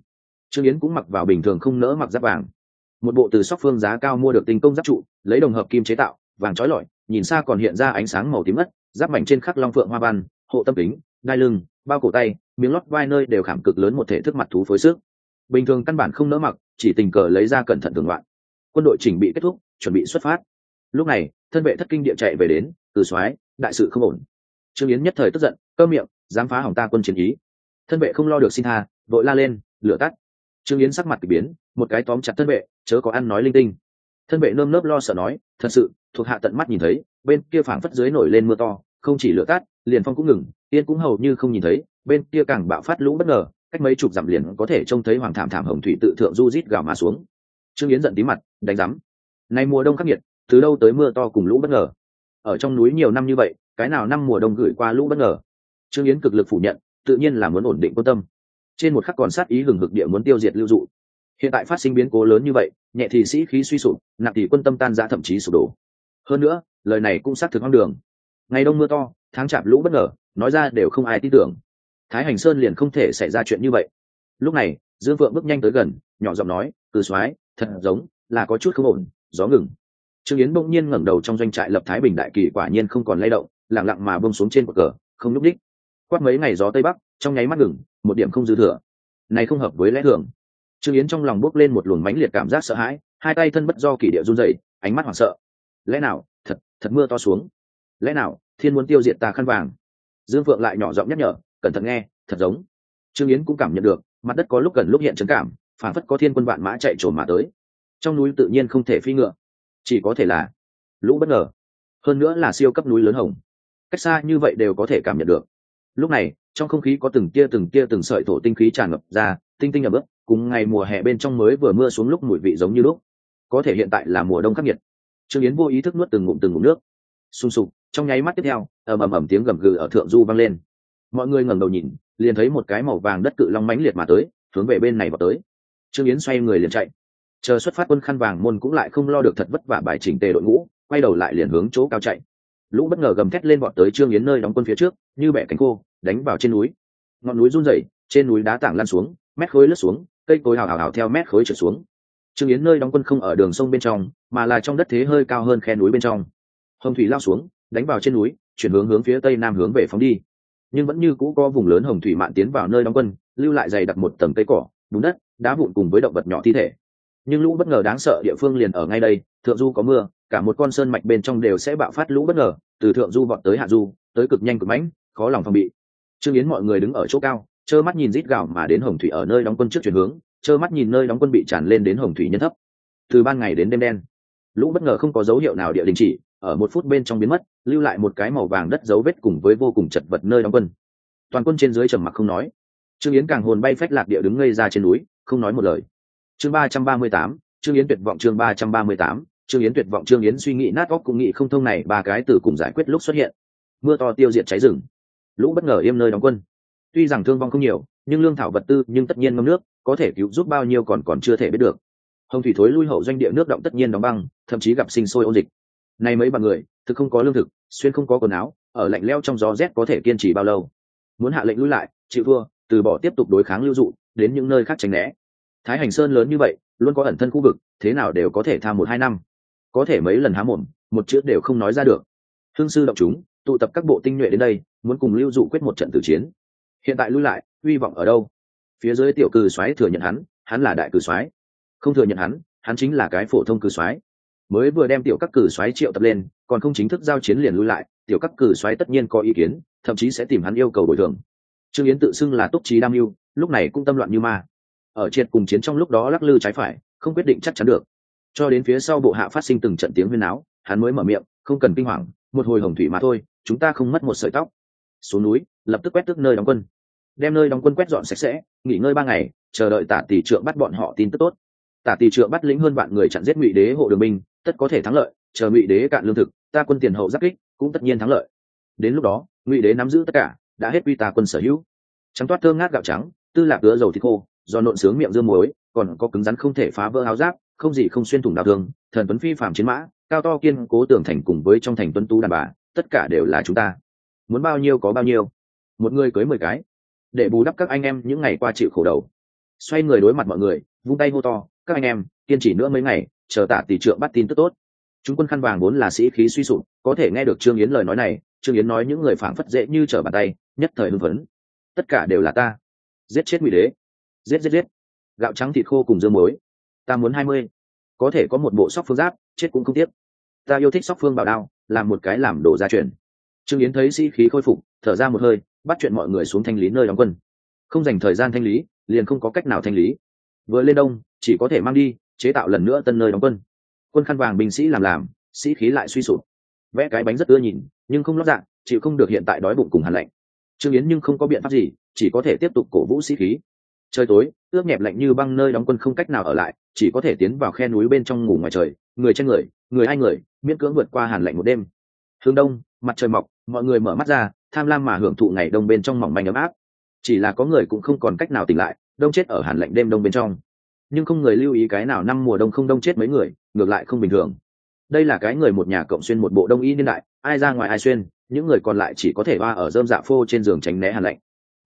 Trương yến cũng mặc vào bình thường không nỡ mặc giáp vàng. Một bộ từ sóc phương giá cao mua được tinh công giáp trụ, lấy đồng hợp kim chế tạo, vàng trói lọi, nhìn xa còn hiện ra ánh sáng màu tím ngất giáp mảnh trên khắc long phượng hoa văn, hộ tâm kính, đai lưng, bao cổ tay, miếng lót vai nơi đều khảm cực lớn một thể thức mặt thú phối sức. Bình thường căn bản không nỡ mặc, chỉ tình cờ lấy ra cẩn thận thường loạn. Quân đội chỉnh bị kết thúc, chuẩn bị xuất phát. Lúc này, thân vệ thất kinh địa chạy về đến, từ soái, đại sự không ổn. Trương yến nhất thời tức giận, cơ miệng, dám phá hỏng ta quân chiến ý. Thân vệ không lo được xin tha, vội la lên, lửa tắt. Trương yến sắc mặt k ỳ biến, một cái tóm chặt thân vệ, chớ có ăn nói linh tinh. Thân vệ nơm nớp lo sợ nói, thật sự thuộc hạ tận mắt nhìn thấy, bên kia phảng phất dưới nổi lên mưa to, không chỉ lửa tắt, liền phong cũng ngừng, yên cũng hầu như không nhìn thấy, bên kia càng bạo phát lũ bất ngờ, cách mấy chục dặm liền có thể trông thấy hoàng thảm thảm hồng thủy tự thượng du rít gào mà xuống. Trương yến giận tí mặt, đánh rắm nay mùa đông khắc nghiệt, từ đâu tới mưa to cùng lũ bất ngờ? Ở trong núi nhiều năm như vậy, cái nào năm mùa đông gửi qua lũ bất ngờ? Trương yến cực lực phủ nhận, tự nhiên là muốn ổn định quan tâm. Trên một khắc còn sát ý hừng hực địa muốn tiêu diệt lưu dụ. Hiện tại phát sinh biến cố lớn như vậy, nhẹ thì sĩ khí suy sụp, nặng thì quân tâm tan ra thậm chí sụp đổ hơn nữa, lời này cũng xác thực hoang đường. Ngày đông mưa to, tháng chạp lũ bất ngờ, nói ra đều không ai tin tưởng. Thái hành sơn liền không thể xảy ra chuyện như vậy. Lúc này, dương phượng bước nhanh tới gần, nhỏ giọng nói cử soái, thật giống là có chút không ổn, gió ngừng. Trương yến bỗng nhiên ngẩng đầu trong doanh trại lập thái bình đại kỳ quả nhiên không còn lay động lẳng lặng mà bông xuống trên cột cờ, không nhúc đích quát mấy ngày gió tây bắc, trong nháy mắt ngừng, một điểm không dư thừa. Này không hợp với lẽ thường. Trương yến trong lòng bốc lên một luồng mãnh liệt cảm giác sợ hãi, hai tay thân bất do kỷ địa run rẩy, ánh mắt hoảng sợ lẽ nào, thật thật mưa to xuống? Lẽ nào, thiên muốn tiêu diệt ta khăn vàng? Dương phượng lại nhỏ giọng nhắc nhở, cẩn thận nghe, thật giống. Trương yến cũng cảm nhận được, mặt đất có lúc gần lúc hiện trấn cảm phản phất có thiên quân vạn mã chạy trồn mà tới. Trong núi tự nhiên không thể phi ngựa, chỉ có thể là lũ bất ngờ. Hơn nữa là siêu cấp núi lớn hồng. Cách xa như vậy đều có thể cảm nhận được. Lúc này, trong không khí có từng tia từng tia từng sợi thổ tinh khí tràn ngập ra, tinh tinh ở bước cùng ngày mùa hè bên trong mới vừa mưa xuống lúc mùi vị giống như lúc. Có thể hiện tại là mùa đông khắc nghiệt trương yến vô ý thức nuốt từng ngụm từng ngụm nước. Sung sục, trong nháy mắt tiếp theo, ầm ầm ầm tiếng gầm gừ ở thượng du vang lên. Mọi người ngẩng đầu nhìn, liền thấy một cái màu vàng đất cự long mãnh liệt mà tới, hướng về bên này vào tới. Trương yến xoay người liền chạy. Chờ xuất phát quân khăn vàng môn cũng lại không lo được thật vất vả bài chỉnh tề đội ngũ, quay đầu lại liền hướng chỗ cao chạy. Lũ bất ngờ gầm thét lên bọn tới trương yến nơi đóng quân phía trước, như bẻ cánh khô, đánh vào trên núi. Ngọn núi run rẩy, trên núi đá tảng lan xuống, mét khối lướt xuống, cây cối hào hào hào theo mét khối trở xuống. Trương yến nơi đóng quân không ở đường sông bên trong mà là trong đất thế hơi cao hơn khe núi bên trong. Hồng thủy lao xuống, đánh vào trên núi, chuyển hướng hướng phía tây nam hướng về phóng đi. Nhưng vẫn như cũ có vùng lớn hồng thủy mạn tiến vào nơi đóng quân, lưu lại dày đặt một tầng cây cỏ, bùn đất, đá vụn cùng với động vật nhỏ thi thể. Nhưng lũ bất ngờ đáng sợ địa phương liền ở ngay đây, thượng du có mưa, cả một con sơn mạch bên trong đều sẽ bạo phát lũ bất ngờ, từ thượng du vọt tới hạ du, tới cực nhanh cực mãnh, khó lòng phòng bị. Trương yến mọi người đứng ở chỗ cao, trơ mắt nhìn rít gạo mà đến hồng thủy ở nơi đóng quân trước chuyển hướng, trơ mắt nhìn nơi đóng quân bị tràn lên đến hồng thủy nhân thấp. Từ ban ngày đến đêm đen lũ bất ngờ không có dấu hiệu nào địa đình chỉ, ở một phút bên trong biến mất, lưu lại một cái màu vàng đất dấu vết cùng với vô cùng chật vật nơi đóng quân. Toàn quân trên dưới trầm mặc không nói. Trương yến càng hồn bay phách lạc địa đứng ngây ra trên núi, không nói một lời. Chương ba trăm ba mươi tám, trương yến tuyệt vọng chương ba trăm ba mươi tám, trương yến tuyệt vọng trương yến suy nghĩ nát óc cũng nghĩ không thông này, ba cái từ cùng giải quyết lúc xuất hiện. Mưa to tiêu diệt cháy rừng. Lũ bất ngờ im nơi đóng quân. Tuy rằng thương vong không nhiều, nhưng lương thảo vật tư, nhưng tất nhiên ngâm nước, có thể cứu giúp bao nhiêu còn còn chưa thể biết được hồng thủy thối lui hậu doanh địa nước động tất nhiên đóng băng, thậm chí gặp sinh sôi ôn dịch. Nay mấy bằng người, thực không có lương thực, xuyên không có quần áo, ở lạnh leo trong gió rét có thể kiên trì bao lâu. Muốn hạ lệnh lui lại, chịu thua, từ bỏ tiếp tục đối kháng lưu dụ, đến những nơi khác tránh né. Thái hành sơn lớn như vậy, luôn có ẩn thân khu vực, thế nào đều có thể tham một hai năm. Có thể mấy lần há mồm, một chữ đều không nói ra được. Hương sư động chúng, tụ tập các bộ tinh nhuệ đến đây, muốn cùng lưu dụ quyết một trận tử chiến. Hiện tại lui lại, hy vọng ở đâu? Phía dưới tiểu cừ soái thừa nhận hắn hắn là đại cừ soái không thừa nhận hắn hắn chính là cái phổ thông cử soái. Mới vừa đem tiểu các cử soái triệu tập lên, còn không chính thức giao chiến liền lui lại, tiểu các cử soái tất nhiên có ý kiến, thậm chí sẽ tìm hắn yêu cầu bồi thường. Trương yến tự xưng là túc trí đam mưu, lúc này cũng tâm loạn như ma. Ở triệt cùng chiến trong lúc đó lắc lư trái phải, không quyết định chắc chắn được. Cho đến phía sau bộ hạ phát sinh từng trận tiếng huyên áo hắn mới mở miệng, không cần kinh hoàng, một hồi hồng thủy mà thôi, chúng ta không mất một sợi tóc. Xuống núi, lập tức quét tức nơi đóng quân. Đem nơi đóng quân quét dọn sạch sẽ, nghỉ ngơi ba ngày, chờ đợi tả tỷ trượng bắt bọn họ tin tức tốt tả tỷ trượng bắt lĩnh hơn bạn người chặn giết ngụy đế hộ đường binh, tất có thể thắng lợi, chờ ngụy đế cạn lương thực, ta quân tiền hậu giáp kích, cũng tất nhiên thắng lợi. Đến lúc đó, ngụy đế nắm giữ tất cả, đã hết uy ta quân sở hữu. Trắng toát thơm ngát gạo trắng, tư lạc ứa dầu thịt khô, do nộn sướng miệng dương muối, còn có cứng rắn không thể phá vỡ áo giáp, không gì không xuyên thủng đào thương, thần tuấn phi phạm chiến mã, cao to kiên cố tường thành cùng với trong thành tuấn tú đàn bà, tất cả đều là chúng ta. Muốn bao nhiêu có bao nhiêu. Một người cưới mười cái. Để bù đắp các anh em những ngày qua chịu khổ đầu. Xoay người đối mặt mọi người, vung tay hô to các anh em, kiên trì nữa mấy ngày, chờ tạ tỷ trượng bắt tin tức tốt. Chúng quân khăn vàng vốn là sĩ khí suy sụp, có thể nghe được trương yến lời nói này, trương yến nói những người phảng phất dễ như trở bàn tay, nhất thời hưng phấn. Tất cả đều là ta. Giết chết ngụy đế. Giết giết giết. Gạo trắng thịt khô cùng dương muối. Ta muốn hai mươi. Có thể có một bộ sóc phương giáp, chết cũng không tiếc. Ta yêu thích sóc phương bảo đao, làm một cái làm đổ gia truyền. Trương yến thấy sĩ khí khôi phục, thở ra một hơi, bắt chuyện mọi người xuống thanh lý nơi đóng quân. Không dành thời gian thanh lý, liền không có cách nào thanh lý vừa lên đông, chỉ có thể mang đi, chế tạo lần nữa tân nơi đóng quân. Quân khăn vàng binh sĩ làm làm, sĩ khí lại suy sụp. Vẽ cái bánh rất ưa nhìn, nhưng không lót dạng, chịu không được hiện tại đói bụng cùng hàn lạnh. Trương yến nhưng không có biện pháp gì, chỉ có thể tiếp tục cổ vũ sĩ khí. Trời tối ướp nhẹp lạnh như băng nơi đóng quân không cách nào ở lại, chỉ có thể tiến vào khe núi bên trong ngủ ngoài trời, người trên người người hai người, miễn cưỡng vượt qua hàn lạnh một đêm. Hướng đông, mặt trời mọc, mọi người mở mắt ra, tham lam mà hưởng thụ ngày đông bên trong mỏng manh ấm áp. Chỉ là có người cũng không còn cách nào tỉnh lại đông chết ở hàn lạnh đêm đông bên trong. Nhưng không người lưu ý cái nào năm mùa đông không đông chết mấy người, ngược lại không bình thường. Đây là cái người một nhà cộng xuyên một bộ đông y niên đại, ai ra ngoài ai xuyên, những người còn lại chỉ có thể ba ở dơm dạ phô trên giường tránh né hàn lạnh.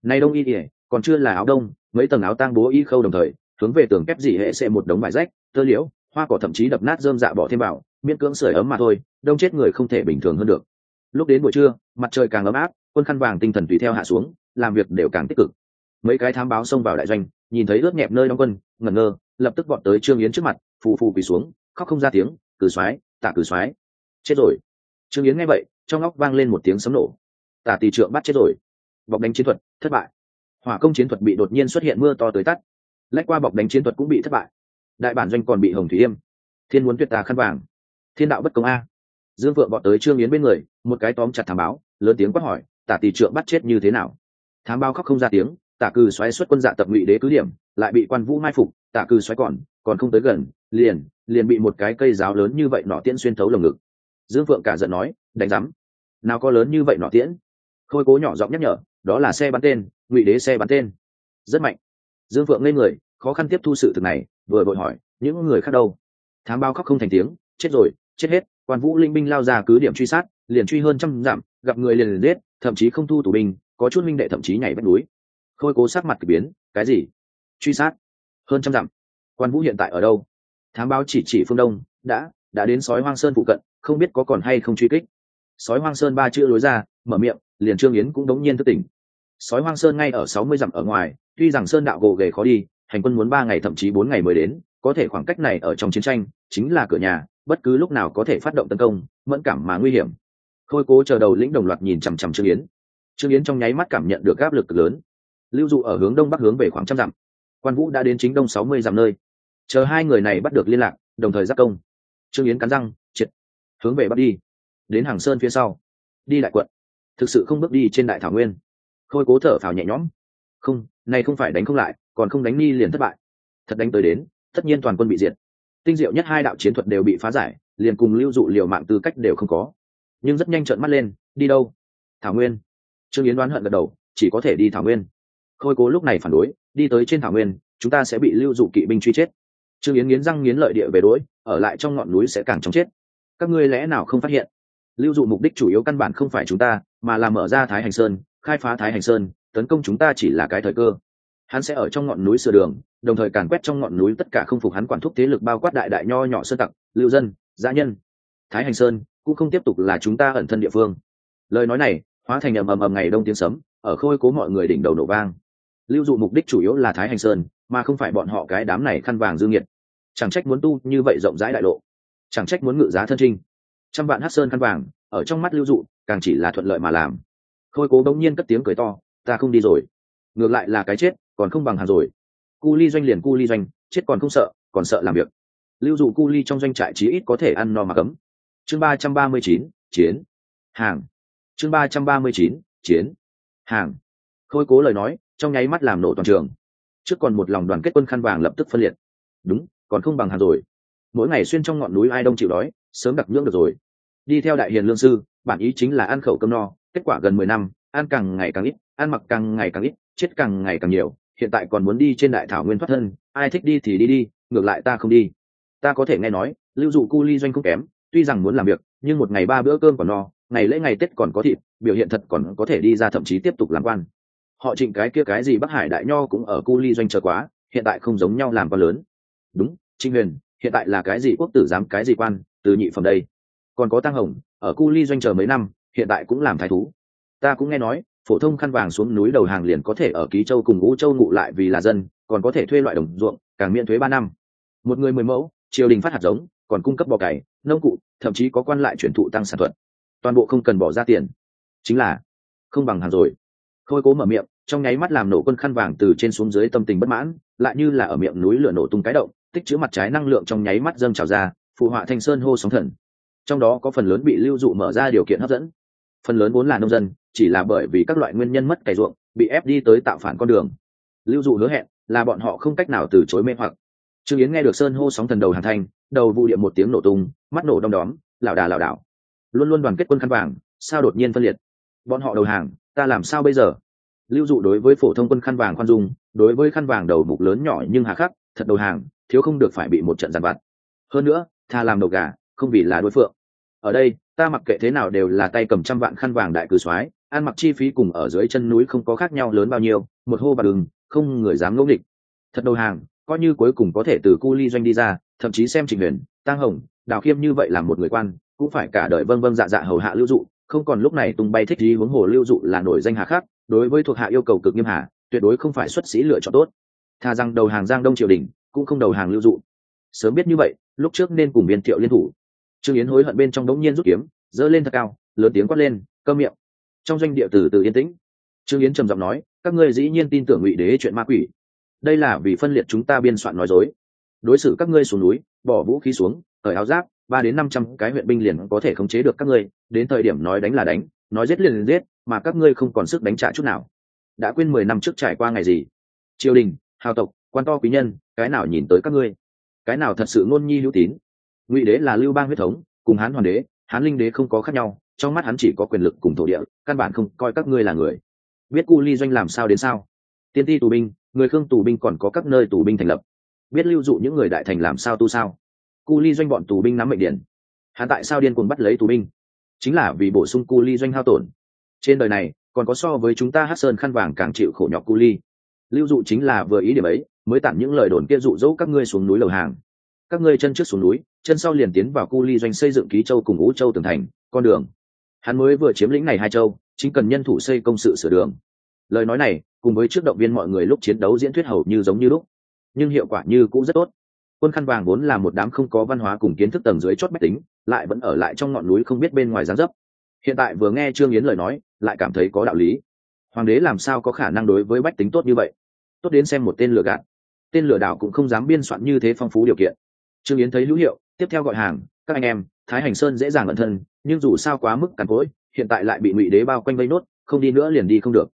Nay đông y ỉa còn chưa là áo đông, mấy tầng áo tang bố y khâu đồng thời, hướng về tường kép dị hệ sẽ một đống vải rách, tơ liễu, hoa cỏ thậm chí đập nát dơm dạ bỏ thêm vào, miễn cưỡng sưởi ấm mà thôi, đông chết người không thể bình thường hơn được. Lúc đến buổi trưa, mặt trời càng ấm áp, quân khăn vàng tinh thần tùy theo hạ xuống, làm việc đều càng tích cực mấy cái thám báo xông vào đại doanh, nhìn thấy ướt nhẹp nơi đóng quân, ngẩn ngơ, lập tức bọn tới trương yến trước mặt, phù phù quỳ xuống, khóc không ra tiếng, cử soái, tạ cử soái. Chết rồi. Trương yến nghe vậy, trong óc vang lên một tiếng sấm nổ. Tả tỷ trượng bắt chết rồi. Bọc đánh chiến thuật, thất bại. Hỏa công chiến thuật bị đột nhiên xuất hiện mưa to tới tắt. Lách qua bọc đánh chiến thuật cũng bị thất bại. Đại bản doanh còn bị hồng thủy yêm. Thiên muốn tuyệt tà khăn vàng. Thiên đạo bất công a. Dương vượng bọn tới trương yến bên người, một cái tóm chặt thám báo, lớn tiếng quát hỏi, tả tỷ trượng bắt chết như thế nào? Thám báo khóc không ra tiếng tả cừ xoáy xuất quân dạ tập ngụy đế cứ điểm, lại bị quan vũ mai phục, tả cừ xoáy còn còn không tới gần, liền liền bị một cái cây giáo lớn như vậy nọ tiễn xuyên thấu lồng ngực. Dương phượng cả giận nói, đánh rắm nào có lớn như vậy nọ tiễn? Khôi cố nhỏ giọng nhắc nhở, đó là xe bắn tên, ngụy đế xe bắn tên. Rất mạnh. Dương phượng ngây người, khó khăn tiếp thu sự thực này, vừa vội hỏi, những người khác đâu? Thám bao khóc không thành tiếng, chết rồi, chết hết. Quan vũ linh binh lao ra cứ điểm truy sát, liền truy hơn trăm dặm, gặp người liền liền giết, thậm chí không thu tù binh, có chút minh đệ thậm chí nhảy vách núi khôi cố sắc mặt k ỳ biến, cái gì? Truy sát? Hơn trăm dặm? Quan vũ hiện tại ở đâu? Thám báo chỉ chỉ phương đông, đã đã đến sói hoang sơn phụ cận, không biết có còn hay không truy kích. Sói hoang sơn ba chữ lối ra, mở miệng, liền trương yến cũng đống nhiên thức tỉnh. Sói hoang sơn ngay ở sáu mươi dặm ở ngoài, tuy rằng sơn đạo gồ ghề khó đi, hành quân muốn ba ngày thậm chí bốn ngày mới đến, có thể khoảng cách này ở trong chiến tranh, chính là cửa nhà, bất cứ lúc nào có thể phát động tấn công, mẫn cảm mà nguy hiểm. Khôi cố chờ đầu lĩnh đồng loạt nhìn chằm chằm trương yến. Trương yến trong nháy mắt cảm nhận được áp lực lớn lưu dụ ở hướng đông bắc hướng về khoảng trăm dặm. Quan vũ đã đến chính đông sáu mươi dặm nơi. Chờ hai người này bắt được liên lạc, đồng thời giác công. Trương yến cắn răng, triệt, hướng về bắc đi. Đến hàng sơn phía sau, đi đại quận. Thực sự không bước đi trên đại thảo nguyên. Khôi cố thở phào nhẹ nhõm. Không này không phải đánh không lại, còn không đánh ni liền thất bại. Thật đánh tới đến, tất nhiên toàn quân bị diệt. Tinh diệu nhất hai đạo chiến thuật đều bị phá giải, liền cùng lưu dụ liều mạng tư cách đều không có. Nhưng rất nhanh trợn mắt lên, đi đâu? Thảo nguyên. Trương yến đoán hận gật đầu, chỉ có thể đi thảo nguyên khôi cố lúc này phản đối, đi tới trên thảo nguyên, chúng ta sẽ bị lưu dụ kỵ binh truy chết. Trương yến nghiến răng nghiến lợi địa về đối, ở lại trong ngọn núi sẽ càng chóng chết. Các ngươi lẽ nào không phát hiện? Lưu dụ mục đích chủ yếu căn bản không phải chúng ta, mà là mở ra thái hành sơn, khai phá thái hành sơn, tấn công chúng ta chỉ là cái thời cơ. Hắn sẽ ở trong ngọn núi sửa đường, đồng thời càn quét trong ngọn núi tất cả không phục hắn quản thúc thế lực bao quát đại đại nho nhỏ sơ tặc, lưu dân gia nhân. Thái hành sơn cũng không tiếp tục là chúng ta ẩn thân địa phương. Lời nói này hóa thành ầm ầm ầm ngày đông tiếng sấm, ở khôi cố mọi người đỉnh đầu nổ vang lưu dụ mục đích chủ yếu là thái hành sơn, mà không phải bọn họ cái đám này khăn vàng dương nhiệt. Chẳng trách muốn tu như vậy rộng rãi đại lộ. Chẳng trách muốn ngự giá thân trinh. Trăm vạn hát sơn khăn vàng, ở trong mắt lưu dụ, càng chỉ là thuận lợi mà làm. Khôi cố đống nhiên cất tiếng cười to, ta không đi rồi. Ngược lại là cái chết, còn không bằng hàng rồi. Cu ly doanh liền cu ly doanh, chết còn không sợ, còn sợ làm việc. Lưu dụ cu ly trong doanh trại chí ít có thể ăn no mà cấm. Chương ba trăm ba mươi chín, chiến. Hàng. Chương ba trăm ba mươi chín, chiến. Hàng. Khôi cố lời nói trong nháy mắt làm nổ toàn trường. Trước còn một lòng đoàn kết quân khăn vàng lập tức phân liệt. Đúng, còn không bằng hàng rồi. Mỗi ngày xuyên trong ngọn núi ai đông chịu đói, sớm đặc nhưỡng được rồi. Đi theo đại hiền lương sư, bản ý chính là ăn khẩu cơm no, kết quả gần mười năm, ăn càng ngày càng ít, ăn mặc càng ngày càng ít, chết càng ngày càng nhiều, hiện tại còn muốn đi trên đại thảo nguyên thoát thân, ai thích đi thì đi đi, ngược lại ta không đi. Ta có thể nghe nói, lưu dụ cu ly doanh không kém, tuy rằng muốn làm việc, nhưng một ngày ba bữa cơm còn no, ngày lễ ngày tết còn có thịt, biểu hiện thật còn có thể đi ra thậm chí tiếp tục làm quan họ trịnh cái kia cái gì bắc hải đại nho cũng ở cu ly doanh chờ quá, hiện tại không giống nhau làm quan lớn. Đúng, trịnh huyền, hiện tại là cái gì quốc tử giám, cái gì quan, từ nhị phẩm đây. Còn có tăng hồng, ở cu ly doanh chờ mấy năm, hiện tại cũng làm thái thú. Ta cũng nghe nói, phổ thông khăn vàng xuống núi đầu hàng liền có thể ở ký châu cùng ngũ châu ngụ lại vì là dân, còn có thể thuê loại đồng ruộng, càng miễn thuế ba năm. Một người mười mẫu, triều đình phát hạt giống, còn cung cấp bò cày nông cụ, thậm chí có quan lại chuyển thụ tăng sản thuật. Toàn bộ không cần bỏ ra tiền. Chính là, không bằng hàng rồi khôi cố mở miệng, trong nháy mắt làm nổ quân khăn vàng từ trên xuống dưới tâm tình bất mãn, lại như là ở miệng núi lửa nổ tung cái động, tích chữ mặt trái năng lượng trong nháy mắt dâng trào ra, phụ họa thanh sơn hô sóng thần. Trong đó có phần lớn bị lưu dụ mở ra điều kiện hấp dẫn. Phần lớn vốn là nông dân, chỉ là bởi vì các loại nguyên nhân mất cày ruộng, bị ép đi tới tạo phản con đường. Lưu dụ hứa hẹn, là bọn họ không cách nào từ chối mê hoặc. Trương yến nghe được sơn hô sóng thần đầu hàn thanh, đầu vụ điện một tiếng nổ tung, mắt nổ đom đóm, lảo đà lảo đảo. Luôn luôn đoàn kết quân khăn vàng, sao đột nhiên phân liệt? Bọn họ đầu hàng ta làm sao bây giờ? Lưu dụ đối với phổ thông quân khăn vàng khoan dung, đối với khăn vàng đầu mục lớn nhỏ nhưng hà khắc, thật đầu hàng, thiếu không được phải bị một trận giàn vặt. Hơn nữa, tha làm đầu gà, không vì là đối phượng. Ở đây, ta mặc kệ thế nào đều là tay cầm trăm vạn khăn vàng đại cử soái, ăn mặc chi phí cùng ở dưới chân núi không có khác nhau lớn bao nhiêu, một hô và đường không người dám ngẫu nghịch. Thật đầu hàng, coi như cuối cùng có thể từ cu ly doanh đi ra, thậm chí xem trình huyền tăng hồng, đào khiêm như vậy là một người quan, cũng phải cả đời vâng vâng dạ dạ hầu hạ lưu dụ không còn lúc này tung bay thích gì hướng hồ lưu dụ là nổi danh hạ khác đối với thuộc hạ yêu cầu cực nghiêm hạ tuyệt đối không phải xuất sĩ lựa chọn tốt. Thà rằng đầu hàng giang đông triều đình, cũng không đầu hàng lưu dụ. Sớm biết như vậy, lúc trước nên cùng biên thiệu liên thủ. Trương yến hối hận bên trong đống nhiên rút kiếm dỡ lên thật cao, lớn tiếng quát lên, cơ miệng. Trong doanh địa từ từ yên tĩnh. Trương yến trầm giọng nói, các ngươi dĩ nhiên tin tưởng ngụy đế chuyện ma quỷ. Đây là vì phân liệt chúng ta biên soạn nói dối. Đối xử các ngươi xuống núi, bỏ vũ khí xuống, cởi áo giáp ba đến năm trăm cái huyện binh liền có thể khống chế được các ngươi, đến thời điểm nói đánh là đánh, nói giết liền liền giết, mà các ngươi không còn sức đánh trả chút nào. Đã quên mười năm trước trải qua ngày gì? Triều đình, hào tộc, quan to quý nhân, cái nào nhìn tới các ngươi? Cái nào thật sự ngôn nhi hữu tín? Ngụy đế là lưu bang huyết thống, cùng hán hoàng đế, hán linh đế không có khác nhau, trong mắt hắn chỉ có quyền lực cùng thổ địa, căn bản không coi các ngươi là người. Biết cu ly doanh làm sao đến sao? Tiên ti tù binh, người khương tù binh còn có các nơi tù binh thành lập. Biết lưu dụ những người đại thành làm sao tu sao? Cu ly doanh bọn tù binh nắm mệnh điện hắn tại sao điên cuồng bắt lấy tù binh? Chính là vì bổ sung cu ly doanh hao tổn. Trên đời này, còn có so với chúng ta hát sơn khăn vàng càng chịu khổ nhọc cu ly. Lưu dụ chính là vừa ý điểm ấy, mới tặng những lời đồn kia dụ dỗ các ngươi xuống núi lầu hàng. Các ngươi chân trước xuống núi, chân sau liền tiến vào cu ly doanh xây dựng ký châu cùng ú châu tường thành, con đường. Hắn mới vừa chiếm lĩnh này hai châu, chính cần nhân thủ xây công sự sửa đường. Lời nói này, cùng với trước động viên mọi người lúc chiến đấu diễn thuyết hầu như giống như lúc. Nhưng hiệu quả như cũng rất tốt quân khăn vàng vốn là một đám không có văn hóa cùng kiến thức tầng dưới chót bách tính, lại vẫn ở lại trong ngọn núi không biết bên ngoài gián dấp. Hiện tại vừa nghe trương yến lời nói, lại cảm thấy có đạo lý. Hoàng đế làm sao có khả năng đối với bách tính tốt như vậy? Tốt đến xem một tên lừa gạt. Tên lừa đảo cũng không dám biên soạn như thế phong phú điều kiện. Trương yến thấy hữu hiệu, tiếp theo gọi hàng, các anh em, thái hành sơn dễ dàng ẩn thân, nhưng dù sao quá mức cằn cỗi, hiện tại lại bị ngụy đế bao quanh vây nốt, không đi nữa liền đi không được.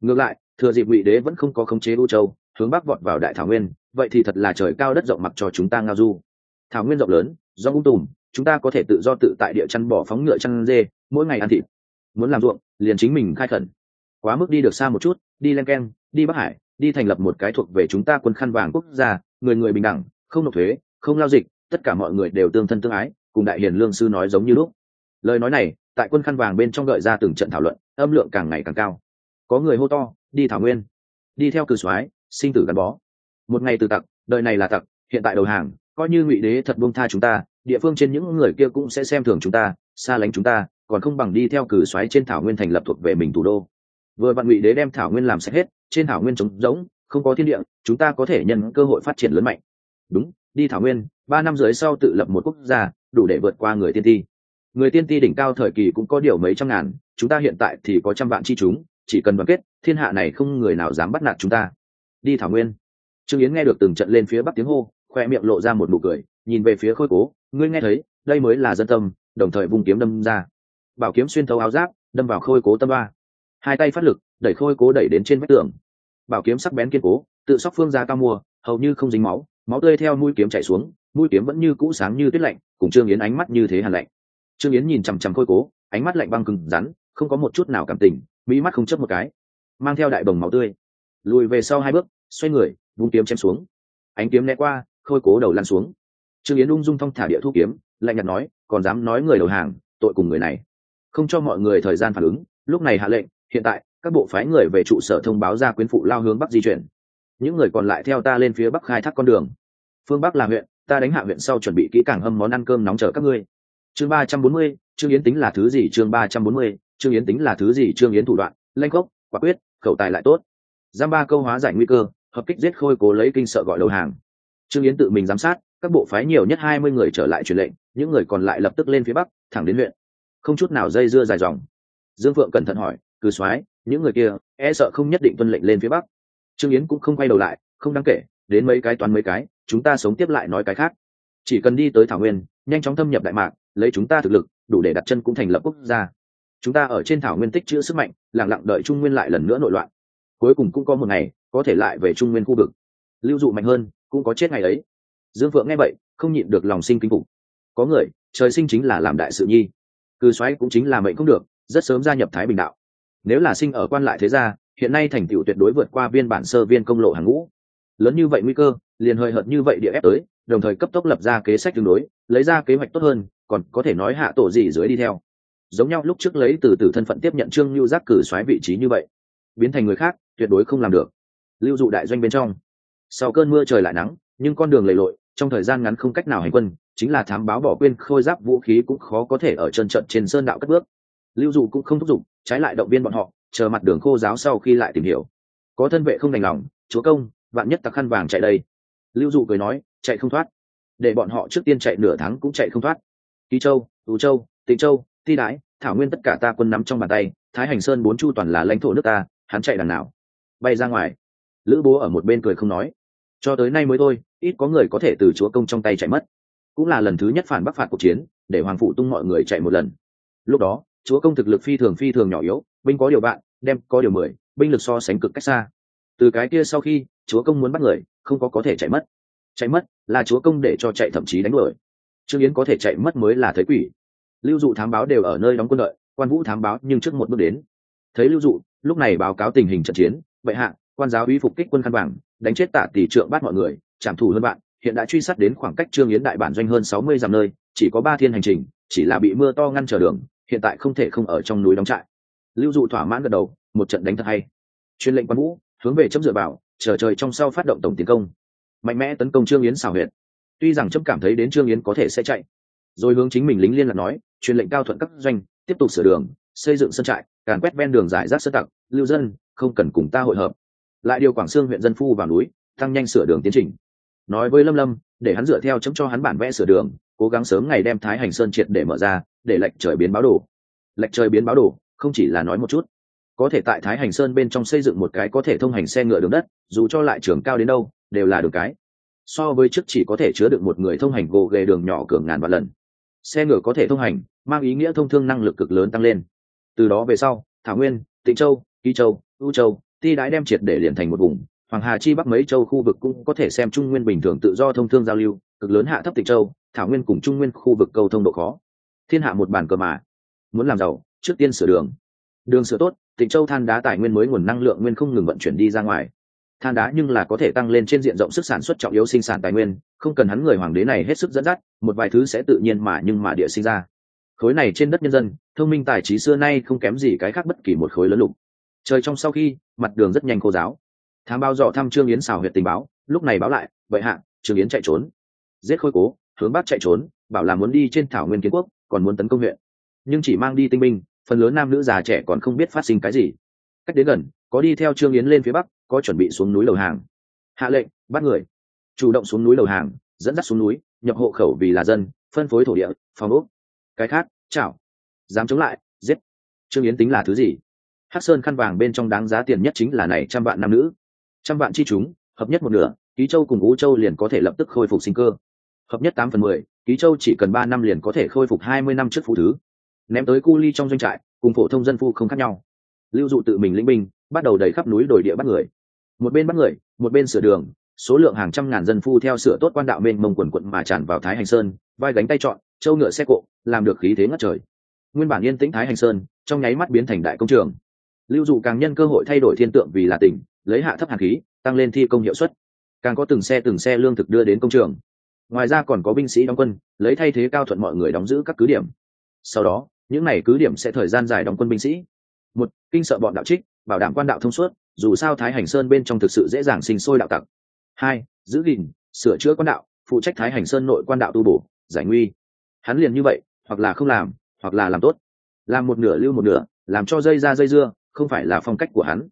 Ngược lại, thừa dịp ngụy đế vẫn không có khống chế u châu, hướng bắc vọt vào đại thảo nguyên vậy thì thật là trời cao đất rộng mặc cho chúng ta ngao du. Thảo nguyên rộng lớn do ung tùm, chúng ta có thể tự do tự tại địa chăn bỏ phóng ngựa chăn dê, mỗi ngày ăn thịt. Muốn làm ruộng, liền chính mình khai khẩn. Quá mức đi được xa một chút, đi len keng, đi bắc hải, đi thành lập một cái thuộc về chúng ta quân khăn vàng quốc gia, người người bình đẳng, không nộp thuế, không lao dịch, tất cả mọi người đều tương thân tương ái, cùng đại hiền lương sư nói giống như lúc. Lời nói này, tại quân khăn vàng bên trong gợi ra từng trận thảo luận, âm lượng càng ngày càng cao. Có người hô to, đi thảo nguyên. Đi theo cử soái, sinh tử gắn bó một ngày từ tặc, đời này là tặc, hiện tại đầu hàng, coi như ngụy đế thật buông tha chúng ta, địa phương trên những người kia cũng sẽ xem thường chúng ta, xa lánh chúng ta, còn không bằng đi theo cử xoáy trên thảo nguyên thành lập thuộc về mình thủ đô. Vừa vạn ngụy đế đem thảo nguyên làm sạch hết, trên thảo nguyên trống rỗng, không có thiên địa, chúng ta có thể nhân cơ hội phát triển lớn mạnh. Đúng, đi thảo nguyên, ba năm dưới sau tự lập một quốc gia, đủ để vượt qua người tiên ti. Người tiên ti đỉnh cao thời kỳ cũng có điều mấy trăm ngàn, chúng ta hiện tại thì có trăm vạn chi chúng, chỉ cần đoàn kết, thiên hạ này không người nào dám bắt nạt chúng ta. Đi thảo nguyên trương yến nghe được từng trận lên phía bắc tiếng hô, khoe miệng lộ ra một nụ cười, nhìn về phía khôi cố, ngươi nghe thấy, đây mới là dân tâm, đồng thời vùng kiếm đâm ra. Bảo kiếm xuyên thấu áo giáp, đâm vào khôi cố tâm ba. Hai tay phát lực, đẩy khôi cố đẩy đến trên vách tường. Bảo kiếm sắc bén kiên cố, tự sóc phương ra cao mua hầu như không dính máu máu tươi theo mũi kiếm chảy xuống, mũi kiếm vẫn như cũ sáng như tuyết lạnh, cùng trương yến ánh mắt như thế hàn lạnh. Trương yến nhìn chằm chằm khôi cố, ánh mắt lạnh băng cứng rắn, không có một chút nào cảm tình, mỹ mắt không chấp một cái, mang theo đại bồng máu tươi. Lùi về sau hai bước, xoay người vung kiếm chém xuống. Ánh kiếm né qua, khôi cố đầu lăn xuống. Trương yến ung dung thong thả địa thu kiếm, lạnh nhạt nói, còn dám nói người đầu hàng, tội cùng người này. Không cho mọi người thời gian phản ứng, lúc này hạ lệnh, hiện tại, các bộ phái người về trụ sở thông báo ra quyến phụ lao hướng bắc di chuyển. Những người còn lại theo ta lên phía bắc khai thác con đường. Phương bắc là huyện, ta đánh hạ huyện sau chuẩn bị kỹ càng hâm món ăn cơm nóng chở các ngươi. Chương ba trăm bốn mươi, trương yến tính là thứ gì? Chương ba trăm bốn mươi, trương yến tính là thứ gì? Trương yến thủ đoạn, lanh gốc quả quyết, khẩu tài lại tốt. Giam ba câu hóa giải nguy cơ hợp kích giết khôi cố lấy kinh sợ gọi đầu hàng. Trương yến tự mình giám sát, các bộ phái nhiều nhất hai mươi người trở lại truyền lệnh, những người còn lại lập tức lên phía bắc, thẳng đến huyện. Không chút nào dây dưa dài dòng. Dương phượng cẩn thận hỏi, cử soái, những người kia e sợ không nhất định tuân lệnh lên phía bắc. Trương yến cũng không quay đầu lại, không đáng kể, đến mấy cái toán mấy cái, chúng ta sống tiếp lại nói cái khác. Chỉ cần đi tới thảo nguyên, nhanh chóng thâm nhập đại mạc, lấy chúng ta thực lực, đủ để đặt chân cũng thành lập quốc gia. Chúng ta ở trên thảo nguyên tích chữ sức mạnh lẳng lặng đợi trung nguyên lại lần nữa nội loạn. Cuối cùng cũng có một ngày có thể lại về trung nguyên khu vực. Lưu dụ mạnh hơn, cũng có chết ngày ấy. Dương phượng nghe vậy, không nhịn được lòng sinh kinh phục. Có người, trời sinh chính là làm đại sự nhi. Cư xoáy cũng chính là mệnh không được, rất sớm gia nhập thái bình đạo. Nếu là sinh ở quan lại thế gia, hiện nay thành tựu tuyệt đối vượt qua viên bản sơ viên công lộ hàng ngũ. Lớn như vậy nguy cơ, liền hơi hợt như vậy địa ép tới, đồng thời cấp tốc lập ra kế sách tương đối, lấy ra kế hoạch tốt hơn, còn có thể nói hạ tổ gì dưới đi theo. Giống nhau lúc trước lấy từ từ thân phận tiếp nhận trương lưu giác cử xoáy vị trí như vậy, biến thành người khác, tuyệt đối không làm được lưu dụ đại doanh bên trong. Sau cơn mưa trời lại nắng, nhưng con đường lầy lội, trong thời gian ngắn không cách nào hành quân, chính là thám báo bỏ quên khôi giáp vũ khí cũng khó có thể ở chân trận trên sơn đạo cất bước. Lưu dụ cũng không thúc giục, trái lại động viên bọn họ, chờ mặt đường khô giáo sau khi lại tìm hiểu. Có thân vệ không đành lòng, chúa công, vạn nhất tặc khăn vàng chạy đây. Lưu dụ cười nói, chạy không thoát. Để bọn họ trước tiên chạy nửa tháng cũng chạy không thoát. Ký châu, tú châu, tịnh châu, ti đái, thảo nguyên tất cả ta quân nắm trong bàn tay, thái hành sơn bốn chu toàn là lãnh thổ nước ta, hắn chạy đằng nào? Bay ra ngoài lữ bố ở một bên cười không nói. Cho tới nay mới thôi, ít có người có thể từ chúa công trong tay chạy mất. Cũng là lần thứ nhất phản bắc phạt cuộc chiến, để hoàng phụ tung mọi người chạy một lần. Lúc đó, chúa công thực lực phi thường phi thường nhỏ yếu, binh có điều bạn, đem có điều mười, binh lực so sánh cực cách xa. Từ cái kia sau khi, chúa công muốn bắt người, không có có thể chạy mất. Chạy mất là chúa công để cho chạy thậm chí đánh đuổi. Trương yến có thể chạy mất mới là thấy quỷ. Lưu dụ thám báo đều ở nơi đóng quân đợi, quan vũ thám báo nhưng trước một bước đến. Thấy lưu dụ, lúc này báo cáo tình hình trận chiến vậy hạ quan giáo uy phục kích quân khăn vàng, đánh chết tạ tỷ trượng bắt mọi người, trảm thủ hơn bạn, hiện đã truy sát đến khoảng cách trương yến đại bản doanh hơn sáu mươi dặm nơi, chỉ có ba thiên hành trình, chỉ là bị mưa to ngăn trở đường, hiện tại không thể không ở trong núi đóng trại. Lưu dụ thỏa mãn gật đầu, một trận đánh thật hay. Chuyên lệnh quan vũ, hướng về chấm dựa bảo chờ trời trong sau phát động tổng tiến công. Mạnh mẽ tấn công trương yến xảo huyện tuy rằng chấm cảm thấy đến trương yến có thể sẽ chạy, rồi hướng chính mình lính liên lạc nói truyền lệnh cao thuận các doanh, tiếp tục sửa đường, xây dựng sân trại, càn quét ven đường giải rác sơ tặc, lưu dân, không cần cùng ta hội hợp lại điều quảng sương huyện dân phu vào núi, tăng nhanh sửa đường tiến trình. Nói với lâm lâm, để hắn dựa theo chấm cho hắn bản vẽ sửa đường, cố gắng sớm ngày đem thái hành sơn triệt để mở ra, để lệnh trời biến báo đồ. Lệnh trời biến báo đồ, không chỉ là nói một chút. Có thể tại thái hành sơn bên trong xây dựng một cái có thể thông hành xe ngựa đường đất, dù cho lại trường cao đến đâu, đều là đường cái. So với trước chỉ có thể chứa được một người thông hành gồ ghề đường nhỏ cường ngàn vạn lần. Xe ngựa có thể thông hành, mang ý nghĩa thông thương năng lực cực lớn tăng lên. Từ đó về sau, thảo nguyên, tịnh châu kỳ châu u châu ti đái đem triệt để liền thành một vùng, hoàng hà chi bắc mấy châu khu vực cũng có thể xem trung nguyên bình thường tự do thông thương giao lưu, cực lớn hạ thấp tịch châu, thảo nguyên cùng trung nguyên khu vực cầu thông độ khó. Thiên hạ một bản cờ mà. Muốn làm giàu, trước tiên sửa đường. Đường sửa tốt, tịnh châu than đá tài nguyên mới nguồn năng lượng nguyên không ngừng vận chuyển đi ra ngoài. Than đá nhưng là có thể tăng lên trên diện rộng sức sản xuất trọng yếu sinh sản tài nguyên, không cần hắn người hoàng đế này hết sức dẫn dắt, một vài thứ sẽ tự nhiên mà nhưng mà địa sinh ra. Khối này trên đất nhân dân, thông minh tài trí xưa nay không kém gì cái khác bất kỳ một khối lớn lục trời trong sau khi, mặt đường rất nhanh khô giáo. Thám bao dò thăm trương yến xào huyện tình báo, lúc này báo lại, vậy hạ, trương yến chạy trốn. Giết khôi cố, hướng bắc chạy trốn, bảo là muốn đi trên thảo nguyên kiến quốc, còn muốn tấn công huyện. Nhưng chỉ mang đi tinh binh, phần lớn nam nữ già trẻ còn không biết phát sinh cái gì. Cách đến gần, có đi theo trương yến lên phía bắc, có chuẩn bị xuống núi lầu hàng. Hạ lệnh, bắt người. Chủ động xuống núi lầu hàng, dẫn dắt xuống núi, nhập hộ khẩu vì là dân, phân phối thổ địa, phòng úc cái khác, chảo. Dám chống lại, giết. Trương yến tính là thứ gì? Hắc sơn khăn vàng bên trong đáng giá tiền nhất chính là này trăm vạn nam nữ. Trăm vạn chi chúng, hợp nhất một nửa, ký châu cùng ú châu liền có thể lập tức khôi phục sinh cơ. Hợp nhất tám phần mười, ký châu chỉ cần ba năm liền có thể khôi phục hai mươi năm trước phụ thứ. Ném tới cu ly trong doanh trại, cùng phổ thông dân phu không khác nhau. Lưu dụ tự mình lĩnh binh, bắt đầu đầy khắp núi đồi địa bắt người. Một bên bắt người, một bên sửa đường, số lượng hàng trăm ngàn dân phu theo sửa tốt quan đạo bên mông quần quận mà tràn vào thái hành sơn, vai gánh tay trọn, châu ngựa xe cộ, làm được khí thế ngất trời. Nguyên bản yên tĩnh thái hành sơn, trong nháy mắt biến thành đại công trường lưu dụ càng nhân cơ hội thay đổi thiên tượng vì là tỉnh, lấy hạ thấp hạt khí, tăng lên thi công hiệu suất. Càng có từng xe từng xe lương thực đưa đến công trường. Ngoài ra còn có binh sĩ đóng quân, lấy thay thế cao thuận mọi người đóng giữ các cứ điểm. Sau đó, những n à y cứ điểm sẽ thời gian dài đóng quân binh sĩ. Một, kinh sợ bọn đạo trích, bảo đảm quan đạo thông suốt, dù sao thái hành sơn bên trong thực sự dễ dàng sinh sôi đạo tặc. Hai, giữ gìn, sửa chữa quan đạo, phụ trách thái hành sơn nội quan đạo tu bổ, giải nguy. Hắn liền như vậy, hoặc là không làm, hoặc là làm tốt. Làm một nửa lưu một nửa, làm cho dây ra dây dưa không phải là phong cách của hắn.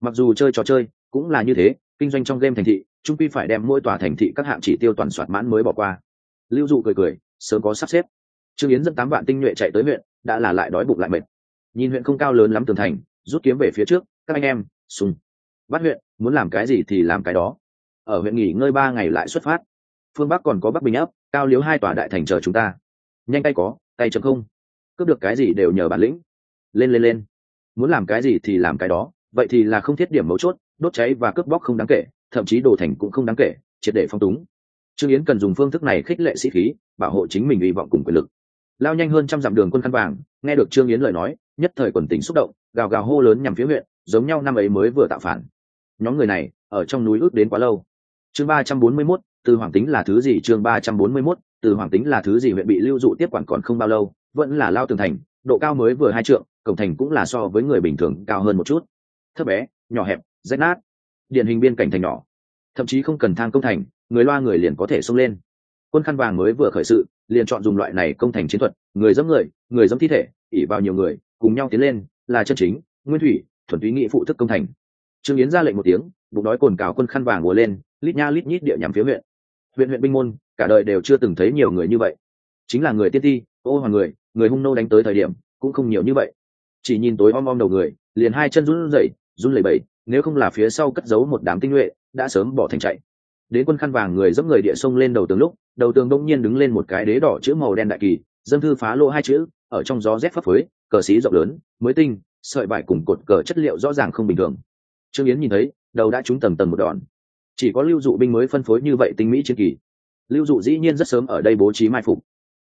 Mặc dù chơi trò chơi cũng là như thế, kinh doanh trong game thành thị, trung quy phải đem mỗi tòa thành thị các hạng chỉ tiêu toàn soạt mãn mới bỏ qua. Lưu dụ cười cười, sớm có sắp xếp. Trương yến dẫn tám vạn tinh nhuệ chạy tới huyện, đã là lại đói bụng lại mệt. Nhìn huyện không cao lớn lắm tường thành, rút kiếm về phía trước, các anh em, sùng. Bắt huyện, muốn làm cái gì thì làm cái đó. Ở huyện nghỉ ngơi ba ngày lại xuất phát. Phương bắc còn có bắc bình ấp cao liếu hai tòa đại thành chờ chúng ta. Nhanh tay có, tay chấm không. Cướp được cái gì đều nhờ bản lĩnh. Lên lên lên muốn làm cái gì thì làm cái đó vậy thì là không thiết điểm mấu chốt đốt cháy và cướp bóc không đáng kể thậm chí đồ thành cũng không đáng kể triệt để phong túng. Trương yến cần dùng phương thức này khích lệ sĩ khí bảo hộ chính mình hy vọng cùng quyền lực. Lao nhanh hơn trăm dặm đường quân khăn vàng nghe được trương yến lời nói nhất thời quần tính xúc động gào gào hô lớn nhằm phía huyện giống nhau năm ấy mới vừa tạo phản. Nhóm người này ở trong núi ước đến quá lâu. Chương ba trăm bốn mươi mốt, từ hoàng tính là thứ gì? Chương ba trăm bốn mươi mốt, từ hoàng tính là thứ gì? Huyện bị lưu dụ tiếp quản còn không bao lâu vẫn là lao tường thành, độ cao mới vừa hai trượng, cổng thành cũng là so với người bình thường cao hơn một chút. Thấp bé, nhỏ hẹp, rách nát. Điển hình biên cảnh thành nhỏ. Thậm chí không cần thang công thành, người loa người liền có thể xông lên. Quân khăn vàng mới vừa khởi sự, liền chọn dùng loại này công thành chiến thuật, người dẫm người người dẫm thi thể ỉ vào nhiều người, cùng nhau tiến lên, là chân chính, nguyên thủy, thuần túy nghị phụ thức công thành. Trương yến ra lệnh một tiếng, bụng đói cồn cào quân khăn vàng ngồi lên, lít nha lít nhít địa nhằm phía huyện. Huyện huyện binh môn, cả đời đều chưa từng thấy nhiều người như vậy. Chính là người tiên ti, ô hoàng người người hung nô đánh tới thời điểm cũng không nhiều như vậy. Chỉ nhìn tối om om đầu người, liền hai chân run rẩy, run lẩy bẩy, nếu không là phía sau cất giấu một đám tinh nhuệ, đã sớm bỏ thành chạy. Đến quân khăn vàng người dẫm người địa sông lên đầu tường lúc, đầu tường đông nhiên đứng lên một cái đế đỏ chữ màu đen đại kỳ dân thư phá lỗ hai chữ, ở trong gió rét phấp phới, cờ xí rộng lớn, mới tinh, sợi vải cùng cột cờ chất liệu rõ ràng không bình thường. Trương yến nhìn thấy, đầu đã trúng tầng tầng một đòn. Chỉ có lưu dụ binh mới phân phối như vậy tinh mỹ chiến kỳ. Lưu dụ dĩ nhiên rất sớm ở đây bố trí mai phục.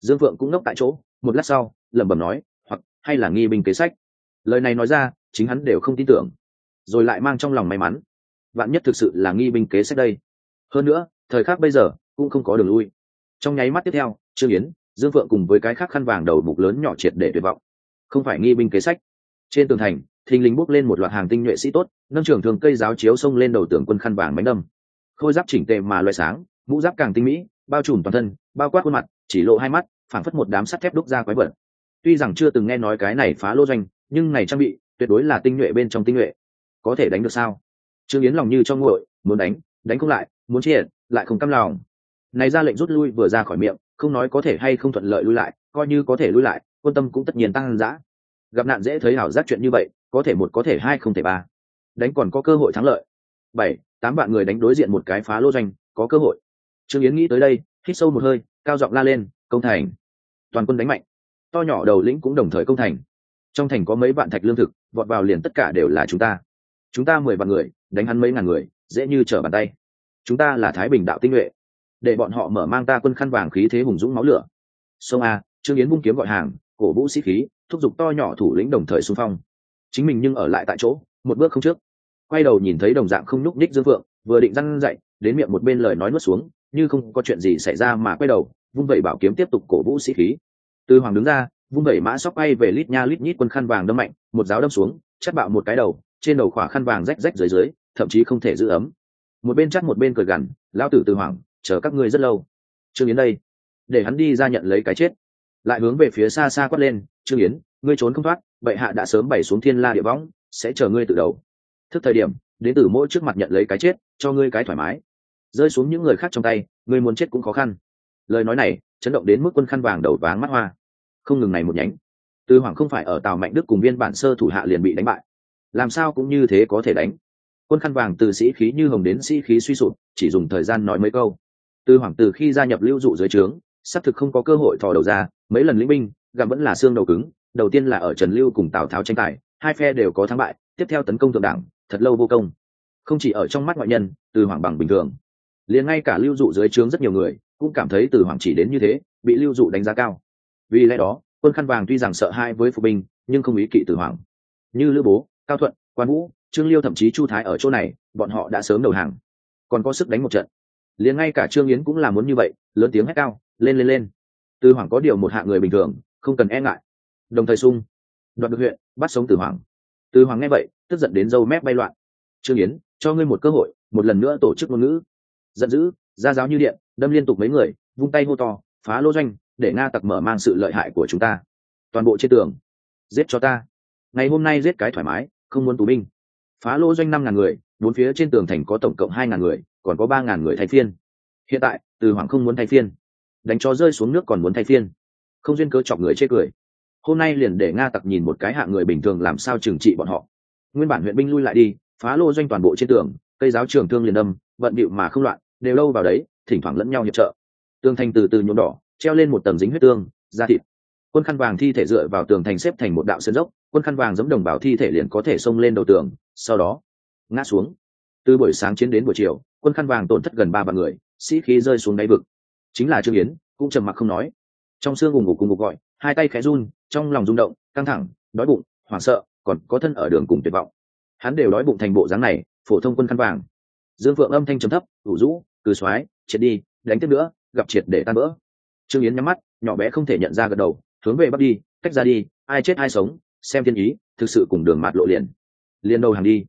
Dương phượng cũng ngốc tại chỗ một lát sau, lẩm bẩm nói, hoặc, hay là nghi binh kế sách. Lời này nói ra, chính hắn đều không tin tưởng. Rồi lại mang trong lòng may mắn. Vạn nhất thực sự là nghi binh kế sách đây. Hơn nữa, thời khắc bây giờ, cũng không có đường lui. Trong nháy mắt tiếp theo, trương yến, dương phượng cùng với cái khác khăn vàng đầu mục lớn nhỏ triệt để tuyệt vọng. Không phải nghi binh kế sách. Trên tường thành, thình lình bốc lên một loạt hàng tinh nhuệ sĩ tốt, nâng trưởng thường cây giáo chiếu xông lên đầu tường quân khăn vàng bánh đâm khôi giáp chỉnh tề mà loại sáng, mũ giáp càng tinh mỹ, bao trùm toàn thân, bao quát khuôn mặt, chỉ lộ hai mắt phảng phất một đám sắt thép đúc ra quái vật. Tuy rằng chưa từng nghe nói cái này phá lô doanh, nhưng này trang bị tuyệt đối là tinh nhuệ bên trong tinh nhuệ. Có thể đánh được sao? Trương yến lòng như cho nguội, muốn đánh đánh không lại, muốn triệt lại không căm lòng. Này ra lệnh rút lui vừa ra khỏi miệng, không nói có thể hay không thuận lợi lui lại, coi như có thể lui lại, quân tâm cũng tất nhiên tăng dã. Gặp nạn dễ thấy hảo giác chuyện như vậy, có thể một, có thể hai, không thể ba. Đánh còn có cơ hội thắng lợi. Bảy, tám vạn người đánh đối diện một cái phá lô doanh, có cơ hội. Trương yến nghĩ tới đây, hít sâu một hơi, cao giọng la lên công thành. Toàn quân đánh mạnh. To nhỏ đầu lĩnh cũng đồng thời công thành. Trong thành có mấy vạn thạch lương thực, vọt vào liền tất cả đều là chúng ta. Chúng ta mười vạn người, đánh hắn mấy ngàn người, dễ như trở bàn tay. Chúng ta là thái bình đạo tinh nhuệ. Để bọn họ mở mang ta quân khăn vàng khí thế hùng dũng máu lửa. Sông a, trương yến bung kiếm gọi hàng, cổ vũ sĩ khí, thúc giục to nhỏ thủ lĩnh đồng thời xung phong. Chính mình nhưng ở lại tại chỗ, một bước không trước. Quay đầu nhìn thấy đồng dạng không nhúc nhích dương phượng, vừa định răn dậy, đến miệng một bên lời nói nuốt xuống, như không có chuyện gì xảy ra mà quay đầu vung vẩy bảo kiếm tiếp tục cổ vũ sĩ khí. Từ hoàng đứng ra, vung vẩy mã sóc bay về lít nha lít nhít quân khăn vàng đâm mạnh, một giáo đâm xuống, chắt bạo một cái đầu, trên đầu khỏa khăn vàng rách rách dưới dưới, thậm chí không thể giữ ấm. Một bên chắc một bên cười gằn, lão tử từ hoàng, chờ các ngươi rất lâu. Trương yến đây, để hắn đi ra nhận lấy cái chết. Lại hướng về phía xa xa quát lên, trương yến, ngươi trốn không thoát, bệ hạ đã sớm bày xuống thiên la địa võng, sẽ chờ ngươi tự đầu. Thức thời điểm, đến từ mỗi trước mặt nhận lấy cái chết, cho ngươi cái thoải mái. Rơi xuống những người khác trong tay, ngươi muốn chết cũng khó khăn lời nói này chấn động đến mức quân khăn vàng đầu váng mắt hoa. Không ngừng này một nhánh. Tư hoàng không phải ở tàu mạnh đức cùng viên bản sơ thủ hạ liền bị đánh bại. Làm sao cũng như thế có thể đánh? Quân khăn vàng từ sĩ khí như hồng đến sĩ khí suy sụp, chỉ dùng thời gian nói mấy câu. Tư hoàng từ khi gia nhập lưu dụ dưới trướng, xác thực không có cơ hội thò đầu ra, mấy lần lĩnh binh, gặp vẫn là xương đầu cứng, đầu tiên là ở trần lưu cùng tào tháo tranh tài, hai phe đều có thắng bại, tiếp theo tấn công thượng đảng, thật lâu vô công. Không chỉ ở trong mắt ngoại nhân từ hoàng bằng bình thường. Liền ngay cả lưu dụ dưới trướng rất nhiều người cũng cảm thấy từ hoàng chỉ đến như thế, bị lưu dụ đánh giá cao. Vì lẽ đó, quân khăn vàng tuy rằng sợ hai với phục binh, nhưng không ý kỵ từ hoàng. Như lữ bố, cao thuận, quan vũ, trương liêu thậm chí chu thái ở chỗ này, bọn họ đã sớm đầu hàng. Còn có sức đánh một trận. Liền ngay cả trương yến cũng là muốn như vậy, lớn tiếng hét cao, lên lên lên. Từ hoàng có điều một hạng người bình thường, không cần e ngại. Đồng thời sung đoạt được huyện, bắt sống từ hoàng. Từ hoàng nghe vậy, tức giận đến dâu mép bay loạn. Trương yến, cho ngươi một cơ hội, một lần nữa tổ chức ngôn ngữ. Giận dữ ra giáo như điện, đâm liên tục mấy người, vung tay hô to, phá lô doanh, để nga tặc mở mang sự lợi hại của chúng ta. Toàn bộ trên tường, giết cho ta. Ngày hôm nay giết cái thoải mái, không muốn tù binh. Phá lô doanh năm ngàn người, bốn phía trên tường thành có tổng cộng hai ngàn người, còn có ba ngàn người thay phiên. Hiện tại, từ hoàng không muốn thay phiên, đánh cho rơi xuống nước còn muốn thay phiên. Không duyên cớ chọc người chê cười. Hôm nay liền để nga tặc nhìn một cái hạng người bình thường làm sao trừng trị bọn họ. Nguyên bản huyện binh lui lại đi, phá lô doanh toàn bộ trên tường, cây giáo trường thương liền đâm, vận điệu mà không loạn đều đâu vào đấy, thỉnh thoảng lẫn nhau hiệp trợ. Tường thành từ từ nhuộm đỏ, treo lên một tầng dính huyết tương, da thịt. Quân khăn vàng thi thể dựa vào tường thành xếp thành một đạo sơn dốc, quân khăn vàng giống đồng bào thi thể liền có thể xông lên đầu tường, sau đó, ngã xuống. Từ buổi sáng chiến đến buổi chiều, quân khăn vàng tổn thất gần ba vạn người, sĩ khí rơi xuống đáy vực. Chính là trương yến, cũng trầm mặc không nói. Trong xương ủng ngục cùng ngục gọi, hai tay khẽ run, trong lòng rung động, căng thẳng, đói bụng, hoảng sợ, còn có thân ở đường cùng tuyệt vọng. Hắn đều đói bụng thành bộ dáng này, phổ thông quân khăn vàng. Dương phượng âm thanh trầm thấp, ủ rũ cừ xoái triệt đi, đánh tiếp nữa, gặp triệt để tan vỡ. Trương yến nhắm mắt, nhỏ bé không thể nhận ra gật đầu, hướng về bắc đi, cách ra đi, ai chết ai sống, xem thiên ý, thực sự cùng đường mạt lộ liền. Liền đầu hàng đi.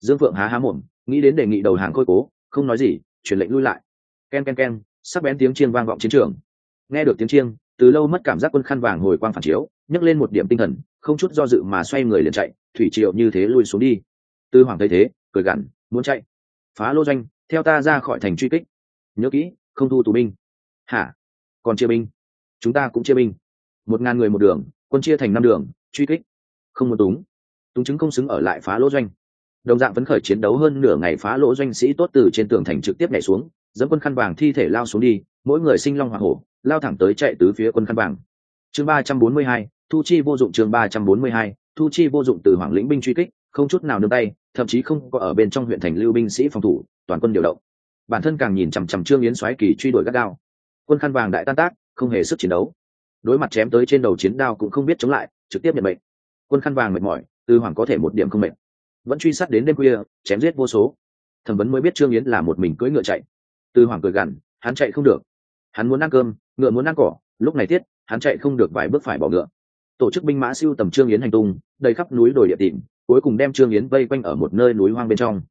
Dương phượng há há mồm, nghĩ đến đề nghị đầu hàng khôi cố, không nói gì chuyển lệnh lui lại. Ken ken ken, sắc bén tiếng chiêng vang vọng chiến trường. Nghe được tiếng chiêng, từ lâu mất cảm giác quân khăn vàng hồi quang phản chiếu, nhấc lên một điểm tinh thần, không chút do dự mà xoay người liền chạy, thủy triệu như thế lui xuống đi. Tư hoàng thấy thế, cười gằn, muốn chạy. Phá lô doanh theo ta ra khỏi thành truy kích. Nhớ kỹ, không thu tù binh. Hả? Còn chia binh? Chúng ta cũng chia binh. Một ngàn người một đường, quân chia thành năm đường, truy kích. Không một túng. Túng chứng không xứng ở lại phá lỗ doanh. Đồng dạng phấn khởi chiến đấu hơn nửa ngày phá lỗ doanh sĩ tốt từ trên tường thành trực tiếp nhảy xuống dẫn quân khăn vàng thi thể lao xuống đi, mỗi người sinh long hoa hổ, lao thẳng tới chạy tứ phía quân khăn vàng. Chương ba trăm bốn mươi hai, thu chi vô dụng chương ba trăm bốn mươi hai, thu chi vô dụng từ hoàng lĩnh binh truy kích, không chút nào nương tay, thậm chí không có ở bên trong huyện thành lưu binh sĩ phòng thủ toàn quân điều động. Bản thân càng nhìn chằm chằm trương yến xoáy kỳ truy đuổi gắt gao. Quân khăn vàng đại tan tác, không hề sức chiến đấu. Đối mặt chém tới trên đầu chiến đao cũng không biết chống lại, trực tiếp nhận mệnh. Quân khăn vàng mệt mỏi, tư hoàng có thể một điểm không mệt. Vẫn truy sát đến đêm khuya, chém giết vô số. Thẩm vấn mới biết trương yến là một mình cưỡi ngựa chạy. Tư hoàng cười gằn, hắn chạy không được. Hắn muốn ăn cơm, ngựa muốn ăn cỏ. Lúc này tiết, hắn chạy không được vài bước phải bỏ ngựa. Tổ chức binh mã siêu tầm trương yến hành tung, đầy khắp núi đồi địa tìm, cuối cùng đem trương yến vây quanh ở một nơi núi hoang bên trong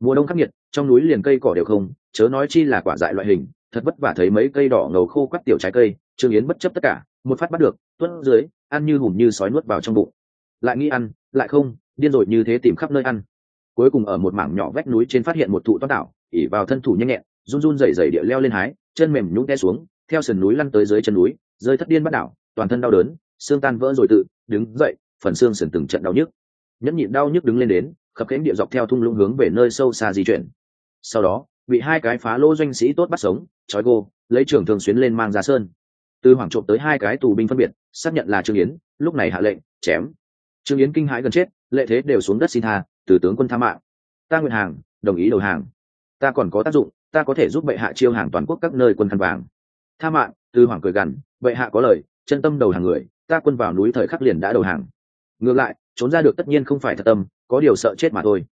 mùa đông khắc nghiệt, trong núi liền cây cỏ đều không, chớ nói chi là quả dại loại hình, thật vất vả thấy mấy cây đỏ ngầu khô quắt tiểu trái cây, trương yến bất chấp tất cả, một phát bắt được tuất dưới, ăn như hùm như sói nuốt vào trong bụng. Lại nghĩ ăn, lại không, điên rồi như thế tìm khắp nơi ăn. Cuối cùng ở một mảng nhỏ vách núi trên phát hiện một thụ toát đảo ỉ vào thân thủ nhanh nhẹn, run run rẩy rẩy địa leo lên hái, chân mềm nhũng té xuống, theo sườn núi lăn tới dưới chân núi, rơi thất điên bắt đảo, toàn thân đau đớn, xương tan vỡ rồi tự, đứng dậy, phần xương sườn từng trận đau nhức. Nhẫn nhịn đau nhức đứng lên đến khập khiễng địa dọc theo thung lũng hướng về nơi sâu xa di chuyển. Sau đó, bị hai cái phá lỗ doanh sĩ tốt bắt sống, trói gô, lấy trưởng thường xuyến lên mang ra sơn. Tư hoàng trộm tới hai cái tù binh phân biệt, xác nhận là trương yến, lúc này hạ lệnh, chém. Trương yến kinh hãi gần chết, lệ thế đều xuống đất xin tha, từ tướng quân tha mạng. Ta nguyện hàng, đồng ý đầu hàng. Ta còn có tác dụng, ta có thể giúp bệ hạ chiêu hàng toàn quốc các nơi quân khăn vàng. Tha mạng tư hoàng cười gằn, bệ hạ có lời, chân tâm đầu hàng người, ta quân vào núi thời khắc liền đã đầu hàng ngược lại, trốn ra được tất nhiên không phải thật tâm, có điều sợ chết mà thôi.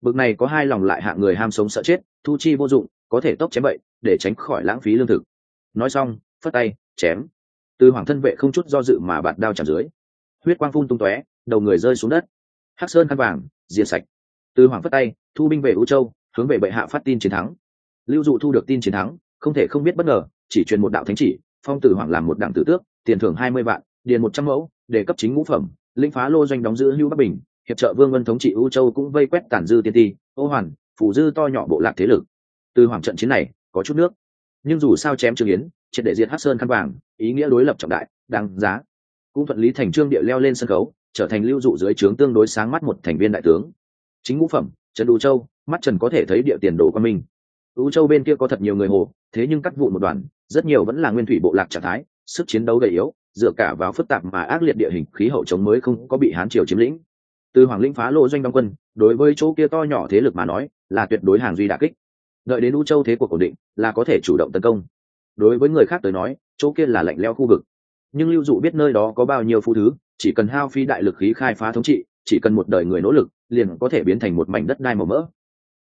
Bực này có hai lòng lại hạ người ham sống sợ chết, thu chi vô dụng, có thể tốc chém bậy để tránh khỏi lãng phí lương thực. Nói xong, phất tay, chém. Từ hoàng thân vệ không chút do dự mà bạt đao chạm dưới. Huyết quang phun tung tóe, đầu người rơi xuống đất. Hắc sơn khăn vàng, diệt sạch. Từ hoàng phất tay, thu binh về u châu, hướng về bệ hạ phát tin chiến thắng. Lưu dụ thu được tin chiến thắng, không thể không biết bất ngờ, chỉ truyền một đạo thánh chỉ, phong tử hoàng làm một đảng tử tước, tiền thưởng hai mươi vạn, điền một trăm mẫu, để cấp chính ngũ phẩm linh phá lô doanh đóng giữ hữu bắc bình, hiệp trợ vương vân thống trị u châu cũng vây quét tản dư tiên ti, ô hoàn, phủ dư to nhỏ bộ lạc thế lực. Từ hoàng trận chiến này, có chút nước. Nhưng dù sao chém trương yến, triệt để diệt hắc sơn khăn vàng, ý nghĩa đối lập trọng đại, đáng giá. Cũng thuận lý thành trương địa leo lên sân khấu, trở thành lưu dụ dưới trướng tương đối sáng mắt một thành viên đại tướng. Chính ngũ phẩm trần đủ châu, mắt trần có thể thấy địa tiền đồ quan minh. Ưu châu bên kia có thật nhiều người hồ, thế nhưng cắt vụ một đoàn, rất nhiều vẫn là nguyên thủy bộ lạc trạng thái, sức chiến đấu gầy yếu dựa cả vào phức tạp mà ác liệt địa hình, khí hậu chống mới không có bị hán triều chiếm lĩnh. Từ hoàng lĩnh phá lộ doanh đóng quân, đối với chỗ kia to nhỏ thế lực mà nói, là tuyệt đối hàng duy đà kích. Đợi đến u châu thế cuộc ổn định, là có thể chủ động tấn công. Đối với người khác tới nói, chỗ kia là lạnh leo khu vực. Nhưng lưu dụ biết nơi đó có bao nhiêu phụ thứ, chỉ cần hao phi đại lực khí khai phá thống trị, chỉ cần một đời người nỗ lực, liền có thể biến thành một mảnh đất đai màu mỡ.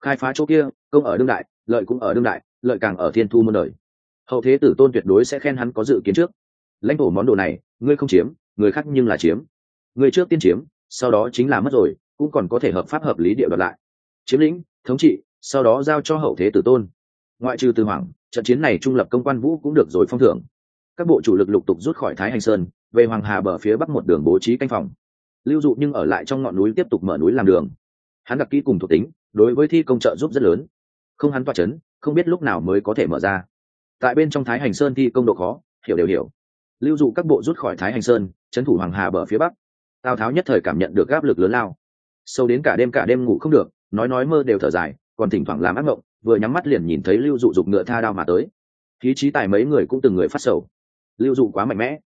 Khai phá chỗ kia, công ở đương đại, lợi cũng ở đương đại, lợi càng ở thiên thu muôn đời. Hậu thế tử tôn tuyệt đối sẽ khen hắn có dự kiến trước lãnh thổ món đồ này, ngươi không chiếm, người khác nhưng là chiếm. Người trước tiên chiếm, sau đó chính là mất rồi, cũng còn có thể hợp pháp hợp lý địa đoạt lại. Chiếm lĩnh, thống trị, sau đó giao cho hậu thế tử tôn. Ngoại trừ từ hoàng trận chiến này trung lập công quan vũ cũng được rồi phong thưởng. Các bộ chủ lực lục tục rút khỏi thái hành sơn, về hoàng hà bờ phía bắc một đường bố trí canh phòng. Lưu dụ nhưng ở lại trong ngọn núi tiếp tục mở núi làm đường. Hắn đặc kỹ cùng thuộc tính, đối với thi công trợ giúp rất lớn. Không hắn toa c h ấ n không biết lúc nào mới có thể mở ra. Tại bên trong thái hành sơn thi công độ khó, hiểu đều hiểu lưu dụ các bộ rút khỏi thái hành sơn, trấn thủ hoàng hà bờ phía bắc. Tào tháo nhất thời cảm nhận được áp lực lớn lao. Sâu đến cả đêm cả đêm ngủ không được, nói nói mơ đều thở dài, còn thỉnh thoảng làm ác mộng, vừa nhắm mắt liền nhìn thấy lưu dụ dục ngựa tha đao mà tới. Khí trí tài mấy người cũng từng người phát sầu. Lưu dụ quá mạnh mẽ.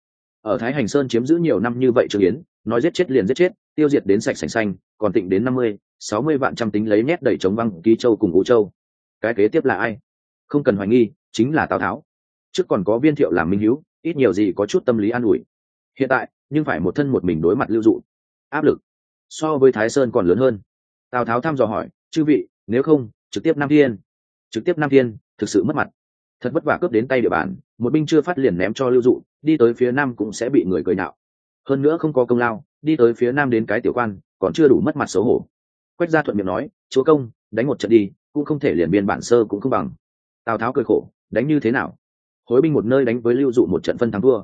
Ở thái hành sơn chiếm giữ nhiều năm như vậy trương yến, nói giết chết liền giết chết, tiêu diệt đến sạch sành xanh, còn tịnh đến năm mươi, sáu mươi vạn trăm tính lấy nét đẩy chống băng ký châu cùng ú châu. Cái kế tiếp là ai? Không cần hoài nghi, chính là tào tháo. Trước còn có viên thiệu làm minh hữu ít nhiều gì có chút tâm lý an ủi. Hiện tại, nhưng phải một thân một mình đối mặt lưu dụ. Áp lực so với thái sơn còn lớn hơn. Tào tháo thăm dò hỏi, chư vị, nếu không, trực tiếp nam thiên. Trực tiếp nam thiên, thực sự mất mặt. Thật vất vả cướp đến tay địa bàn, một binh chưa phát liền ném cho lưu dụ, đi tới phía nam cũng sẽ bị người cười nạo. Hơn nữa không có công lao, đi tới phía nam đến cái tiểu quan, còn chưa đủ mất mặt xấu hổ. Quách gia thuận miệng nói, chúa công, đánh một trận đi, cũng không thể liền biên bản sơ cũng không bằng. Tào tháo cười khổ, đánh như thế nào? Hối binh một nơi đánh với lưu dụ một trận phân thắng thua.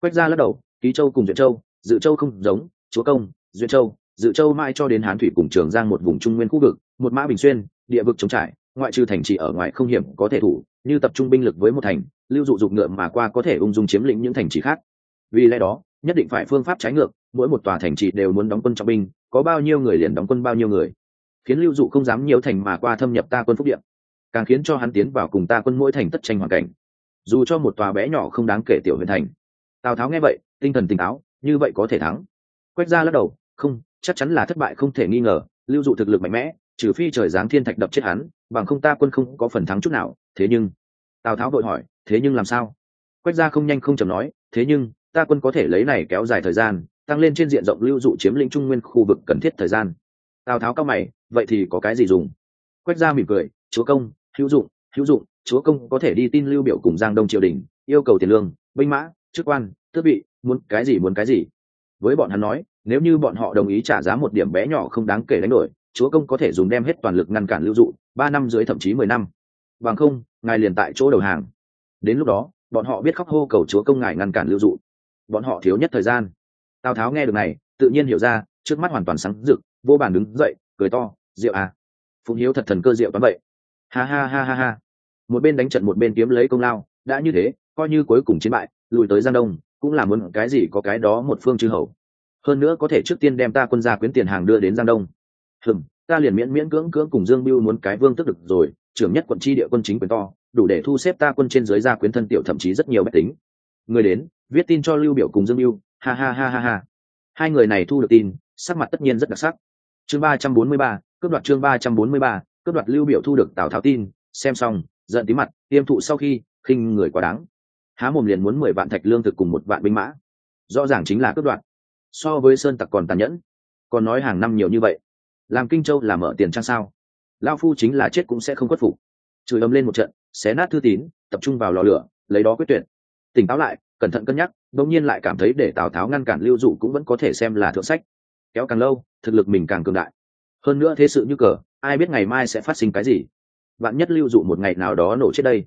Quách gia lắc đầu, ký châu cùng duyện châu, dự châu không giống, chúa công, duyện châu, dự châu mãi cho đến hán thủy cùng trường giang một vùng trung nguyên khu vực, một mã bình xuyên, địa vực chống trải, ngoại trừ thành trì ở ngoài không hiểm có thể thủ, như tập trung binh lực với một thành, lưu dụ dục ngựa mà qua có thể ung dung chiếm lĩnh những thành trì khác. Vì lẽ đó, nhất định phải phương pháp trái ngược, mỗi một tòa thành trì đều muốn đóng quân trọng binh, có bao nhiêu người liền đóng quân bao nhiêu người. Khiến lưu dụ không dám nhiều thành mà qua thâm nhập ta quân phúc điện càng khiến cho hắn tiến vào cùng ta quân mỗi thành tất tranh hoàn cảnh dù cho một tòa bé nhỏ không đáng kể tiểu huyện thành. Tào tháo nghe vậy, tinh thần tỉnh táo, như vậy có thể thắng. Quét ra lắc đầu, không, chắc chắn là thất bại không thể nghi ngờ, lưu dụ thực lực mạnh mẽ, trừ phi trời giáng thiên thạch đập chết hắn, bằng không ta quân không có phần thắng chút nào. Thế nhưng, tào tháo vội hỏi, thế nhưng làm sao? Quét ra không nhanh không chầm nói, thế nhưng, ta quân có thể lấy này kéo dài thời gian, tăng lên trên diện rộng lưu dụ chiếm lĩnh trung nguyên khu vực cần thiết thời gian. Tào tháo cao mày, vậy thì có cái gì dùng? Quét ra mỉm cười, chúa công, hữu dụng hữu dụng chúa công có thể đi tin lưu biểu cùng giang đông triều đình, yêu cầu tiền lương, binh mã, chức quan, tước vị, muốn cái gì muốn cái gì. Với bọn hắn nói, nếu như bọn họ đồng ý trả giá một điểm bé nhỏ không đáng kể đánh đổi, chúa công có thể dùng đem hết toàn lực ngăn cản lưu dụ, ba năm dưới thậm chí mười năm. Bằng không, ngài liền tại chỗ đầu hàng. Đến lúc đó, bọn họ biết khóc hô cầu chúa công ngài ngăn cản lưu dụ. Bọn họ thiếu nhất thời gian. Tào tháo nghe được này, tự nhiên hiểu ra, trước mắt hoàn toàn sáng rực, vô bàn đứng dậy, cười to rượu à phụng hiếu thật thần cơ rượu toán vậy. Ha ha ha ha ha một bên đánh trận một bên kiếm lấy công lao, đã như thế, coi như cuối cùng chiến bại, lùi tới giang đông, cũng là muốn cái gì có cái đó một phương chư hầu. Hơn nữa có thể trước tiên đem ta quân gia quyến tiền hàng đưa đến giang đông. Hừm, ta liền miễn miễn cưỡng cưỡng cùng dương biêu muốn cái vương tức được rồi, trưởng nhất quận tri địa quân chính quyền to, đủ để thu xếp ta quân trên dưới gia quyến thân tiểu thậm chí rất nhiều bách tính. Người đến, viết tin cho lưu biểu cùng dương biêu ha ha ha ha ha. Hai người này thu được tin, sắc mặt tất nhiên rất đặc sắc. Chương ba trăm bốn mươi ba, cướp đoạt chương ba trăm bốn mươi ba, cướp đoạt lưu biểu thu được tào tháo tin, xem xong giận tí mặt, tiêm thụ sau khi khinh người quá đáng. Há mồm liền muốn mười vạn thạch lương thực cùng một vạn binh mã. Rõ ràng chính là cướp đoạt. So với sơn tặc còn tàn nhẫn. Còn nói hàng năm nhiều như vậy. Làm kinh châu là mở tiền trang sao? Lao phu chính là chết cũng sẽ không khuất phục. Chửi ấm lên một trận, xé nát thư tín, tập trung vào lò lửa, lấy đó quyết tuyệt. Tỉnh táo lại, cẩn thận cân nhắc, đột nhiên lại cảm thấy để tào tháo ngăn cản lưu dụ cũng vẫn có thể xem là thượng sách. Kéo càng lâu, thực lực mình càng cường đại. Hơn nữa thế sự như cờ, ai biết ngày mai sẽ phát sinh cái gì? Bạn nhất lưu dụ một ngày nào đó nổ chết đây.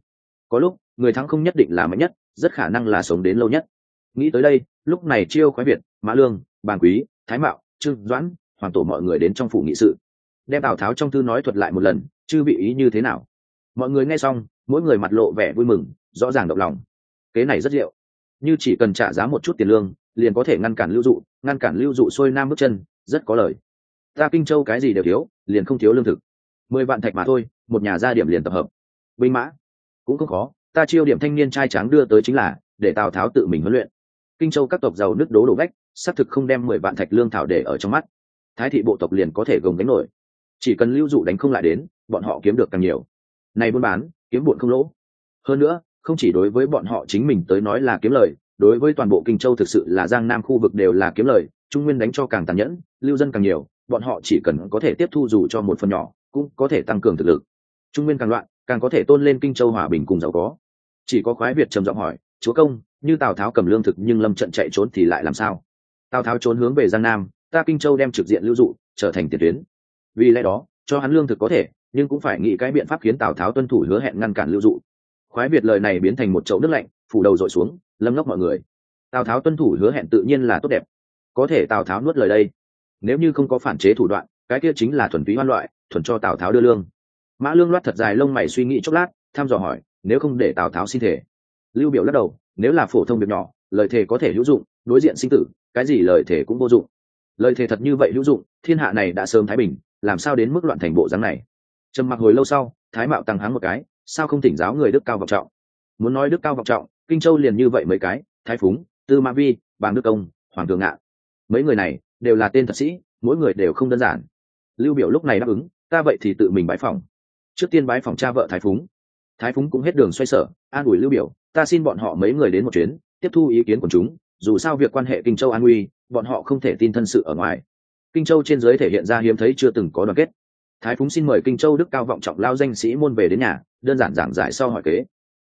Có lúc, người thắng không nhất định là mạnh nhất, rất khả năng là sống đến lâu nhất. Nghĩ tới đây, lúc này chiêu khoái việt, mã lương bàn quý, thái mạo trương doãn, hoàng tổ mọi người đến trong phủ nghị sự. Đem tào tháo trong thư nói thuật lại một lần, chư bị ý như thế nào? Mọi người nghe xong, mỗi người mặt lộ vẻ vui mừng, rõ ràng động lòng. Kế này rất diệu như chỉ cần trả giá một chút tiền lương, liền có thể ngăn cản lưu dụ, ngăn cản lưu dụ xuôi nam bước chân, rất có lời. Ta kinh châu cái gì đều thiếu, liền không thiếu lương thực mười vạn thạch mà thôi, một nhà gia điểm liền tập hợp. Binh mã? Cũng không khó, ta chiêu điểm thanh niên trai tráng đưa tới chính là để tào tháo tự mình huấn luyện. Kinh châu các tộc giàu nước đố đổ vách, xác thực không đem mười vạn thạch lương thảo để ở trong mắt. Thái thị bộ tộc liền có thể gồng đánh nổi. Chỉ cần lưu dụ đánh không lại đến, bọn họ kiếm được càng nhiều. Này buôn bán, kiếm bụn không lỗ. Hơn nữa, không chỉ đối với bọn họ chính mình tới nói là kiếm lời, đối với toàn bộ kinh châu thực sự là giang nam khu vực đều là kiếm lời, trung nguyên đánh cho càng tàn nhẫn, lưu dân càng nhiều, bọn họ chỉ cần có thể tiếp thu dù cho một phần nhỏ cũng có thể tăng cường thực lực. Trung nguyên càng loạn, càng có thể tôn lên kinh châu hòa bình cùng giàu có. Chỉ có khoái việt trầm giọng hỏi, chúa công, như tào tháo cầm lương thực nhưng lâm trận chạy trốn thì lại làm sao? Tào tháo trốn hướng về giang nam, ta kinh châu đem trực diện lưu dụ, trở thành tiền tuyến. Vì lẽ đó, cho hắn lương thực có thể, nhưng cũng phải nghĩ cái biện pháp khiến tào tháo tuân thủ hứa hẹn ngăn cản lưu dụ. Khoái việt lời này biến thành một chậu nước lạnh, phủ đầu dội xuống, lâm ngốc mọi người. Tào tháo tuân thủ hứa hẹn tự nhiên là tốt đẹp. Có thể tào tháo nuốt lời đây. Nếu như không có phản chế thủ đoạn, cái kia chính là thuần túy hoan loại thuần cho tào tháo đưa lương. Mã lương loát thật dài lông mày suy nghĩ chốc lát, thăm dò hỏi, nếu không để tào tháo xin thể lưu biểu lắc đầu, nếu là phổ thông việc nhỏ, lời thề có thể hữu dụng, đối diện sinh tử, cái gì lời thề cũng vô dụng. Lời thề thật như vậy hữu dụng, thiên hạ này đã sớm thái bình, làm sao đến mức loạn thành bộ dáng này? Trầm mặc hồi lâu sau, thái mạo tăng háng một cái, sao không thỉnh giáo người đức cao vọng trọng? Muốn nói đức cao vọng trọng, kinh châu liền như vậy mấy cái, thái phúng, tư ma vi, bàng đức công, hoàng thượng ngạn mấy người này đều là tên thật sĩ, mỗi người đều không đơn giản. Lưu biểu lúc này đáp ứng ta vậy thì tự mình bái phòng trước tiên bái phòng cha vợ thái phúng. Thái phúng cũng hết đường xoay sở, an ủi lưu biểu, ta xin bọn họ mấy người đến một chuyến, tiếp thu ý kiến của chúng, dù sao việc quan hệ kinh châu an nguy bọn họ không thể tin thân sự ở ngoài. Kinh châu trên dưới thể hiện ra hiếm thấy chưa từng có đoàn kết. Thái phúng xin mời kinh châu đức cao vọng trọng lao danh sĩ môn về đến nhà, đơn giản giảng giải sau hỏi kế.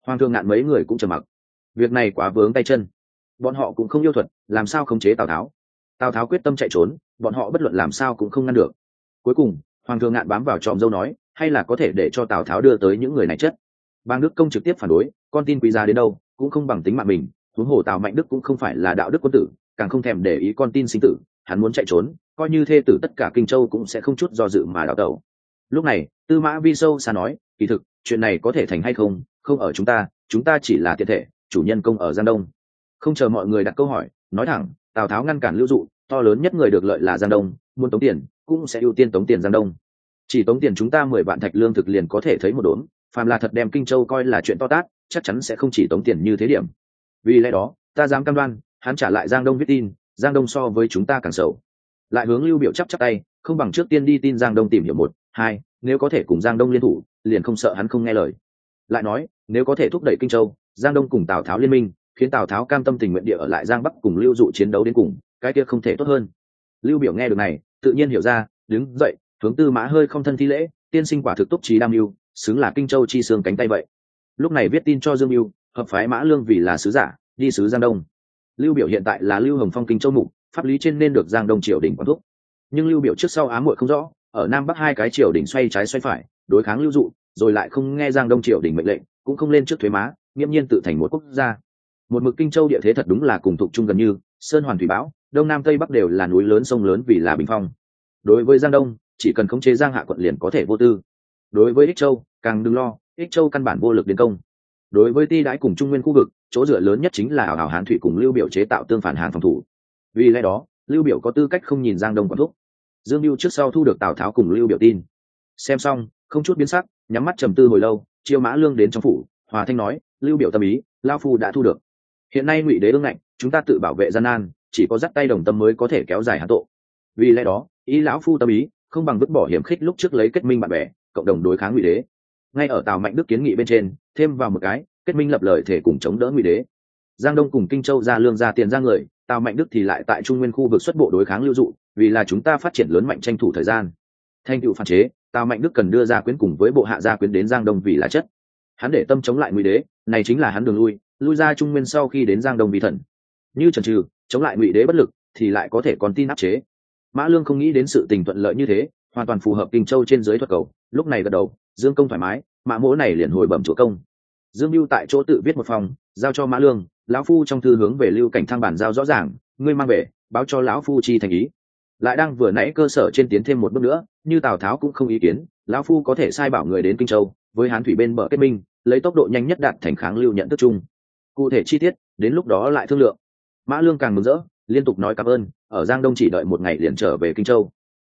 Hoàng thương ngạn mấy người cũng trầm mặc. Việc này quá vướng tay chân. Bọn họ cũng không yêu thuật, làm sao khống chế tào tháo? Tào tháo quyết tâm chạy trốn, bọn họ bất luận làm sao cũng không ngăn được. Cuối cùng hoàng thượng ngạn bám vào tròm dâu nói, hay là có thể để cho tào tháo đưa tới những người này chất? Bang đức công trực tiếp phản đối, con tin quý giá đến đâu, cũng không bằng tính mạng mình, huống hồ tào mạnh đức cũng không phải là đạo đức quân tử, càng không thèm để ý con tin sinh tử, hắn muốn chạy trốn, coi như thê tử tất cả kinh châu cũng sẽ không chút do dự mà đào tẩu. Lúc này, tư mã vi sâu xa nói, kỳ thực, chuyện này có thể thành hay không không ở chúng ta chúng ta chỉ là thiệt thể, chủ nhân công ở giang đông. Không chờ mọi người đặt câu hỏi, nói thẳng, tào tháo ngăn cản lưu dụ, to lớn nhất người được lợi là giang đông, muốn tống tiền cũng sẽ ưu tiên tống tiền giang đông. Chỉ tống tiền chúng ta mười vạn thạch lương thực liền có thể thấy một đốn, phàm là thật đem kinh châu coi là chuyện to tát, chắc chắn sẽ không chỉ tống tiền như thế điểm. Vì lẽ đó, ta dám cam đoan, hắn trả lại giang đông viết tin, giang đông so với chúng ta càng sầu. Lại hướng lưu biểu chắp chắp tay, không bằng trước tiên đi tin giang đông tìm hiểu một, hai, nếu có thể cùng giang đông liên thủ, liền không sợ hắn không nghe lời. Lại nói, nếu có thể thúc đẩy kinh châu, giang đông cùng tào tháo liên minh, khiến tào tháo cam tâm tình nguyện địa ở lại giang bắc cùng lưu dụ chiến đấu đến cùng, cái kia không thể tốt hơn. Lưu biểu nghe được này tự nhiên hiểu ra, đứng dậy, hướng tư mã hơi không thân thi lễ, tiên sinh quả thực túc trí đam mưu, xứng là kinh châu chi xương cánh tay vậy. Lúc này viết tin cho dương mưu, hợp phái mã lương vì là sứ giả, đi sứ giang đông. Lưu biểu hiện tại là lưu hồng phong kinh châu mục, pháp lý trên nên được giang đông triều đình quản thúc. Nhưng lưu biểu trước sau ám muội không rõ, ở nam bắc hai cái triều đình xoay trái xoay phải, đối kháng lưu dụ, rồi lại không nghe giang đông triều đình mệnh lệnh, cũng không lên trước thuế má nghiêm nhiên tự thành một quốc gia. Một mực kinh châu địa thế thật đúng là cùng thuộc chung gần như, sơn hoàn thủy bão đông nam tây bắc đều là núi lớn sông lớn vì là bình phong. Đối với giang đông, chỉ cần khống chế giang hạ quận liền có thể vô tư. Đối với ích châu, càng đừng lo, ích châu căn bản vô lực đến công. Đối với ti đãi cùng trung nguyên khu vực, chỗ dựa lớn nhất chính là ảo hảo hán thủy cùng lưu biểu chế tạo tương phản hàng phòng thủ. Vì lẽ đó, lưu biểu có tư cách không nhìn giang đông quản thúc. Dương lưu trước sau thu được tào tháo cùng lưu biểu tin. Xem xong, không chút biến sắc, nhắm mắt trầm tư hồi lâu, chiêu mã lương đến trong phủ, hòa thanh nói, lưu biểu tâm ý, lao phu đã thu được. Hiện nay ngụy đế ương ngạnh, chúng ta tự bảo vệ gian nan chỉ có dắt tay đồng tâm mới có thể kéo dài hạn tộ vì lẽ đó, ý lão phu tâm ý, không bằng vứt bỏ hiểm khích lúc trước lấy kết minh bạn bè, cộng đồng đối kháng ngụy đế. Ngay ở tào mạnh đức kiến nghị bên trên, thêm vào một cái, kết minh lập lời thể cùng chống đỡ ngụy đế. Giang đông cùng kinh châu ra lương ra tiền ra người, tào mạnh đức thì lại tại trung nguyên khu vực xuất bộ đối kháng lưu dụ, vì là chúng ta phát triển lớn mạnh tranh thủ thời gian. Thanh cựu phản chế, tào mạnh đức cần đưa ra quyến cùng với bộ hạ gia quyến đến giang đông vì là chất. Hắn để tâm chống lại ngụy đế, này chính là hắn đường lui lui ra trung nguyên sau khi đến giang đông vì thần. Như trần trừ chống lại ngụy đế bất lực thì lại có thể còn tin áp chế. Mã lương không nghĩ đến sự tình thuận lợi như thế, hoàn toàn phù hợp kinh châu trên dưới thuật cầu, lúc này gật đầu, dương công thoải mái, mã mỗ này liền hồi bẩm chúa công. Dương mưu tại chỗ tự viết một phòng, giao cho mã lương, lão phu trong thư hướng về lưu cảnh thăng bản giao rõ ràng, ngươi mang về, báo cho lão phu chi thành ý. Lại đang vừa nãy cơ sở trên tiến thêm một bước nữa, như tào tháo cũng không ý kiến, lão phu có thể sai bảo người đến kinh châu, với hán thủy bên bờ kết minh, lấy tốc độ nhanh nhất đạt thành kháng lưu nhận thức chung. Cụ thể chi tiết, đến lúc đó lại thương lượng mã lương càng mừng rỡ liên tục nói cảm ơn ở giang đông chỉ đợi một ngày liền trở về kinh châu.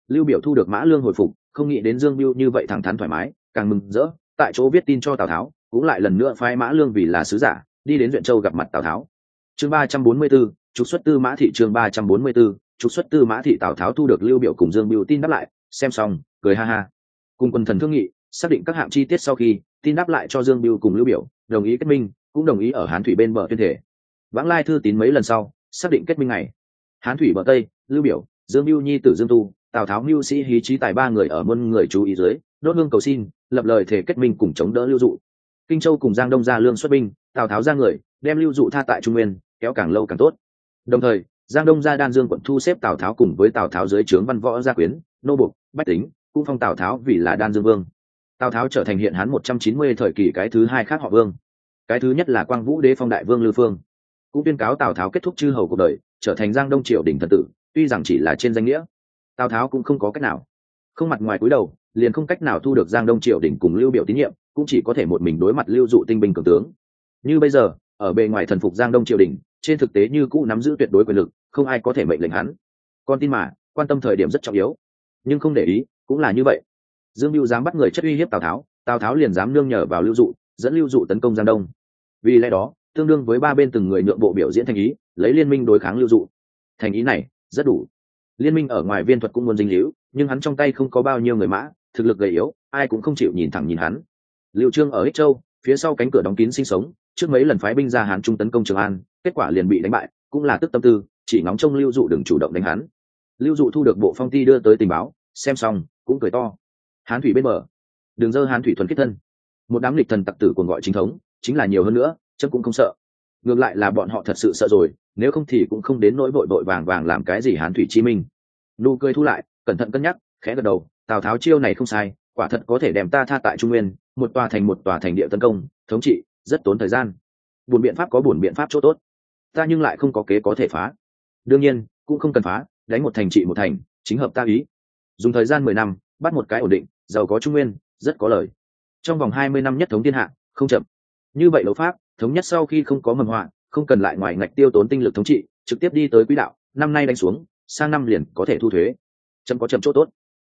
Lưu biểu thu được mã lương hồi phục không nghĩ đến dương biêu như vậy thẳng thắn thoải mái càng mừng rỡ tại chỗ viết tin cho tào tháo cũng lại lần nữa phái mã lương vì là sứ giả đi đến Duyện châu gặp mặt tào tháo. Chương ba trăm bốn mươi 344, trục xuất tư mã thị chương ba trăm bốn mươi 344, trục xuất tư mã thị tào tháo thu được lưu biểu cùng dương biêu tin đáp lại xem xong cười ha ha. Cùng quân thần thương nghị xác định các hạng chi tiết sau khi tin đáp lại cho dương biêu cùng lưu biểu đồng ý kết minh cũng đồng ý ở hán thủy bên bờ tuyên thể vãng lai thư tín mấy lần sau, xác định kết minh này hán thủy bờ tây, lưu biểu, dương mưu nhi tử dương tu, tào tháo mưu sĩ hí trí tài ba người ở muôn người chú ý dưới, đốt hương cầu xin, lập lời thể kết minh cùng chống đỡ lưu dụ. Kinh châu cùng giang đông ra lương xuất binh, tào tháo ra người, đem lưu dụ tha tại trung nguyên, kéo càng lâu càng tốt. Đồng thời, giang đông ra đan dương quận thu xếp tào tháo cùng với tào tháo dưới trướng văn võ gia quyến, nô bục bách tính, cũng phong tào tháo vì là đan dương vương. Tào tháo trở thành hiện hán một trăm chín mươi thời kỳ cái thứ hai khác họ vương. Cái thứ nhất là quang vũ đế phong đại vương lư phương cũng tuyên cáo tào tháo kết thúc chư hầu cuộc đời trở thành giang đông triều đình thần tử tuy rằng chỉ là trên danh nghĩa tào tháo cũng không có cách nào không mặt ngoài cúi đầu liền không cách nào thu được giang đông triều đình cùng lưu biểu tín nhiệm cũng chỉ có thể một mình đối mặt lưu dụ tinh binh cường tướng như bây giờ ở bề ngoài thần phục giang đông triều đình trên thực tế như cũ nắm giữ tuyệt đối quyền lực không ai có thể mệnh lệnh hắn con tin mà quan tâm thời điểm rất trọng yếu nhưng không để ý cũng là như vậy dương lưu dám bắt người chất uy hiếp tào tháo tào tháo liền dám nương nhờ vào lưu dụ dẫn lưu dụ tấn công giang đông vì lẽ đó tương đương với ba bên từng người nhượng bộ biểu diễn thành ý, lấy liên minh đối kháng lưu dụ. Thành ý này, rất đủ. Liên minh ở ngoài viên thuật cũng muốn dinh hữu nhưng hắn trong tay không có bao nhiêu người mã, thực lực gầy yếu, ai cũng không chịu nhìn thẳng nhìn hắn. Liệu trương ở ích châu, phía sau cánh cửa đóng kín sinh sống, trước mấy lần phái binh ra hán trung tấn công trường an, kết quả liền bị đánh bại, cũng là tức tâm tư, chỉ ngóng trông lưu dụ đừng chủ động đánh hắn. Lưu dụ thu được bộ phong ti đưa tới tình báo, xem xong, cũng cười to. Hán thủy bên bờ. Đường dơ hán thủy thuần kết thân. Một đám lịch thần tặc tử còn gọi chính thống, chính là nhiều hơn nữa chấm cũng không sợ. Ngược lại là bọn họ thật sự sợ rồi, nếu không thì cũng không đến nỗi vội vội vàng vàng làm cái gì hán thủy chi minh. Nụ cười thu lại, cẩn thận cân nhắc, khẽ gật đầu, tào tháo chiêu này không sai, quả thật có thể đem ta tha tại trung nguyên, một tòa thành một tòa thành địa tấn công, thống trị, rất tốn thời gian. Buồn biện pháp có buồn biện pháp chỗ tốt. Ta nhưng lại không có kế có thể phá. Đương nhiên, cũng không cần phá, đánh một thành trị một thành, chính hợp ta ý. Dùng thời gian mười năm, bắt một cái ổn định, giàu có trung nguyên, rất có lời. Trong vòng hai mươi năm nhất thống thiên hạ, không chậm. Như vậy đấu pháp thống nhất sau khi không có mầm họa, không cần lại ngoài ngạch tiêu tốn tinh lực thống trị, trực tiếp đi tới quỹ đạo, năm nay đánh xuống, sang năm liền có thể thu thuế. Chấm có chậm chỗ tốt.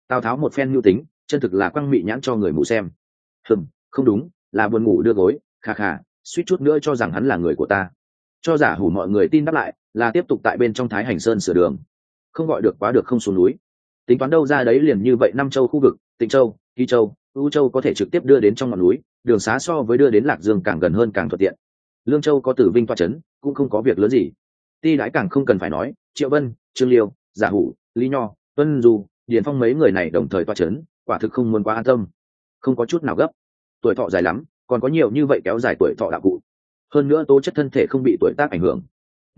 Tào tháo một phen mưu tính, chân thực là quăng mị nhãn cho người mù xem. Hừm, không đúng, là buồn ngủ đưa gối khà khà suýt chút nữa cho rằng hắn là người của ta. Cho giả hủ mọi người tin đáp lại, là tiếp tục tại bên trong thái hành sơn sửa đường. Không gọi được quá được không xuống núi. Tính toán đâu ra đấy liền như vậy năm châu khu vực, tịnh châu kỳ châu u châu có thể trực tiếp đưa đến trong ngọn núi, đường xá so với đưa đến lạc dương càng gần hơn càng thuận tiện. Lương châu có tử vinh toa c h ấ n cũng không có việc lớn gì. Ti đãi càng không cần phải nói, triệu vân, trương liêu, giả hủ, lý nho, tuân du, điền phong mấy người này đồng thời toa c h ấ n quả thực không muốn quá an tâm. Không có chút nào gấp. Tuổi thọ dài lắm, còn có nhiều như vậy kéo dài tuổi thọ đạo cụ. Hơn nữa tố chất thân thể không bị tuổi tác ảnh hưởng.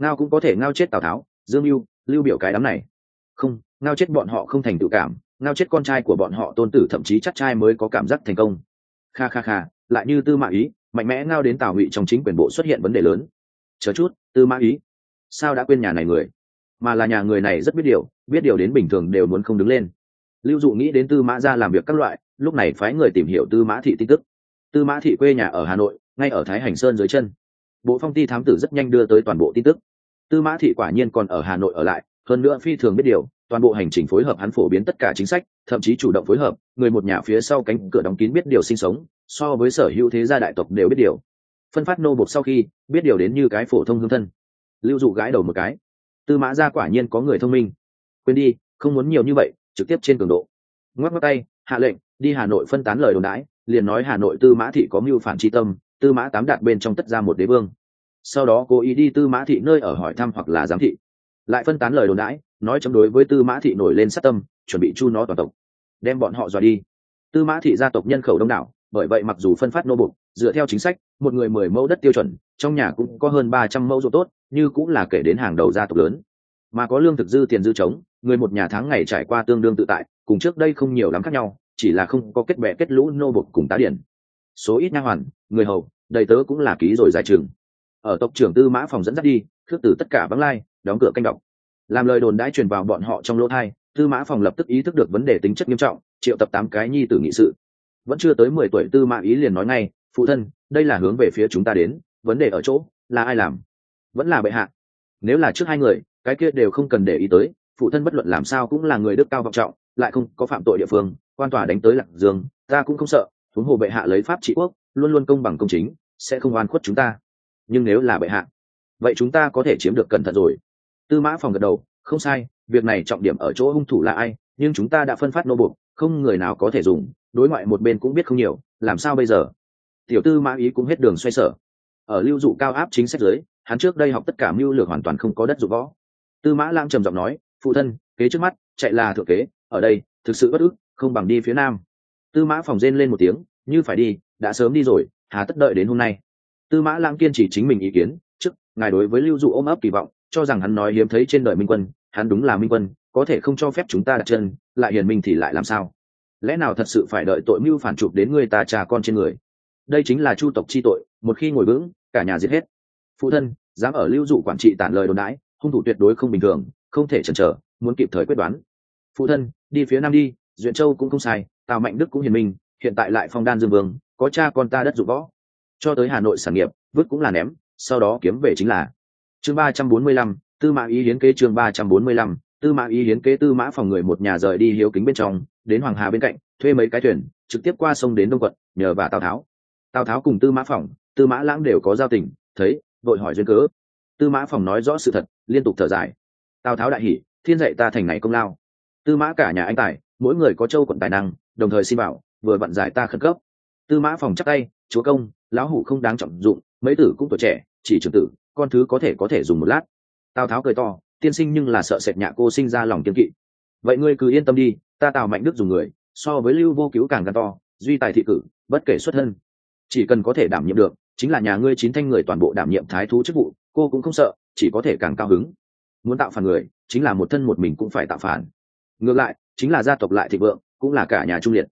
Ngao cũng có thể ngao chết tào tháo, dương mưu lưu biểu cái đám này. Không, ngao chết bọn họ không thành tự cảm ngao chết con trai của bọn họ tôn tử thậm chí chắc trai mới có cảm giác thành công. Kha kha kha, lại như tư mã ý, mạnh mẽ ngao đến tào ngụy trong chính quyền bộ xuất hiện vấn đề lớn. Chờ chút, tư mã ý. Sao đã quên nhà này người? Mà là nhà người này rất biết điều biết điều đến bình thường đều muốn không đứng lên. Lưu dụ nghĩ đến tư mã ra làm việc các loại, lúc này phái người tìm hiểu tư mã thị tin tức. Tư mã thị quê nhà ở hà nội, ngay ở thái hành sơn dưới chân. Bộ phong ti thám tử rất nhanh đưa tới toàn bộ tin tức. Tư mã thị quả nhiên còn ở hà nội ở lại hơn nữa phi thường biết điều, toàn bộ hành trình phối hợp hắn phổ biến tất cả chính sách, thậm chí chủ động phối hợp, người một nhà phía sau cánh cửa đóng kín biết điều sinh sống, so với sở hữu thế gia đại tộc đều biết điều. Phân phát nô bộc sau khi, biết điều đến như cái phổ thông hương thân. Lưu dụ gái đầu một cái. Tư mã gia quả nhiên có người thông minh. Quên đi, không muốn nhiều như vậy, trực tiếp trên cường độ. Ngoắc ngoắc tay, hạ lệnh, đi hà nội phân tán lời đồn đãi, liền nói hà nội tư mã thị có mưu phản tri tâm, tư mã tám đạt bên trong tất ra một đế vương. Sau đó cố ý đi tư mã thị nơi ở hỏi thăm hoặc là giám thị lại phân tán lời đồn đãi, nói chống đối với tư mã thị nổi lên sát tâm, chuẩn bị chu nó toàn tộc, đem bọn họ dọa đi. Tư mã thị gia tộc nhân khẩu đông đảo, bởi vậy mặc dù phân phát nô bục, dựa theo chính sách, một người mười mẫu đất tiêu chuẩn, trong nhà cũng có hơn ba trăm mẫu ruộng tốt, như cũng là kể đến hàng đầu gia tộc lớn. Mà có lương thực dư tiền dư trống, người một nhà tháng ngày trải qua tương đương tự tại, cùng trước đây không nhiều lắm khác nhau, chỉ là không có kết bè kết lũ nô bục cùng tá điển. Số ít nha hoàn, người hầu, đầy tớ cũng là ký rồi giải trường ở tộc trưởng tư mã phòng dẫn dắt đi, khước từ tất cả vắng lai đóng cửa canh đọc. Làm lời đồn đãi truyền vào bọn họ trong lỗ thai, tư mã phòng lập tức ý thức được vấn đề tính chất nghiêm trọng, triệu tập tám cái nhi tử nghị sự. Vẫn chưa tới mười tuổi tư mã ý liền nói ngay, phụ thân, đây là hướng về phía chúng ta đến, vấn đề ở chỗ là ai làm? Vẫn là bệ hạ. Nếu là trước hai người, cái kia đều không cần để ý tới, phụ thân bất luận làm sao cũng là người đức cao vọng trọng, lại không có phạm tội địa phương, quan tòa đánh tới lạc dương, ta cũng không sợ, huống hồ bệ hạ lấy pháp trị quốc, luôn luôn công bằng công chính, sẽ không oan khuất chúng ta. Nhưng nếu là bệ hạ, vậy chúng ta có thể chiếm được cẩn thận rồi tư mã phòng gật đầu, không sai, việc này trọng điểm ở chỗ hung thủ là ai, nhưng chúng ta đã phân phát nô buộc, không người nào có thể dùng, đối ngoại một bên cũng biết không nhiều, làm sao bây giờ? Tiểu tư mã ý cũng hết đường xoay sở. Ở lưu dụ cao áp chính sách giới hắn trước đây học tất cả mưu lược hoàn toàn không có đất dụng võ. Tư mã lãng trầm giọng nói, phụ thân, kế trước mắt, chạy là thượng kế, ở đây, thực sự bất ức, không bằng đi phía nam. Tư mã phòng rên lên một tiếng, như phải đi, đã sớm đi rồi, hà tất đợi đến hôm nay. Tư mã lãng kiên trì chính mình ý kiến, trước, ngài đối với lưu dụ ôm ấp kỳ vọng cho rằng hắn nói hiếm thấy trên đời minh quân, hắn đúng là minh quân, có thể không cho phép chúng ta đặt chân, lại hiền minh thì lại làm sao? Lẽ nào thật sự phải đợi tội mưu phản chụp đến người ta trà con trên người? Đây chính là chu tộc chi tội, một khi ngồi vững, cả nhà giết hết. Phụ thân, dám ở lưu dụ quản trị tản lời đồn đãi, hung thủ tuyệt đối không bình thường, không thể chần chờ, muốn kịp thời quyết đoán. Phụ thân, đi phía nam đi, duyện châu cũng không sai, tào mạnh đức cũng hiền minh, hiện tại lại phong đan dương vương, có cha con ta đất dụng võ. Cho tới hà nội sản nghiệp, vứt cũng là ném, sau đó kiếm về chính là chương ba trăm bốn mươi lăm, tư mã ý hiến kế chương ba trăm bốn mươi lăm, tư mã ý hiến kế tư mã phòng người một nhà rời đi hiếu kính bên trong, đến hoàng hà bên cạnh, thuê mấy cái thuyền, trực tiếp qua sông đến đông quận, nhờ và tào tháo. Tào tháo cùng tư mã phòng, tư mã lãng đều có giao tình, thấy, vội hỏi duyên cớ. Tư mã phòng nói rõ sự thật, liên tục thở dài. Tào tháo đại hỉ, thiên dạy ta thành này công lao. Tư mã cả nhà anh tài, mỗi người có châu quận tài năng, đồng thời xin bảo, vừa vận giải ta khẩn cấp. Tư mã phòng chắc tay, chúa công, lão hủ không đáng trọng dụng, mấy tử cũng tuổi trẻ, chỉ trưởng tử con thứ có thể có thể dùng một lát. Tào tháo cười to, tiên sinh nhưng là sợ sệt nhạ cô sinh ra lòng kiên kỵ. Vậy ngươi cứ yên tâm đi, ta tào mạnh đức dùng người, so với lưu vô cứu càng càng to, duy tài thị cử, bất kể xuất thân. Chỉ cần có thể đảm nhiệm được, chính là nhà ngươi chín thanh người toàn bộ đảm nhiệm thái thú chức vụ, cô cũng không sợ, chỉ có thể càng cao hứng. Muốn tạo phản người, chính là một thân một mình cũng phải tạo phản. Ngược lại, chính là gia tộc lại thịnh vượng, cũng là cả nhà trung liệt.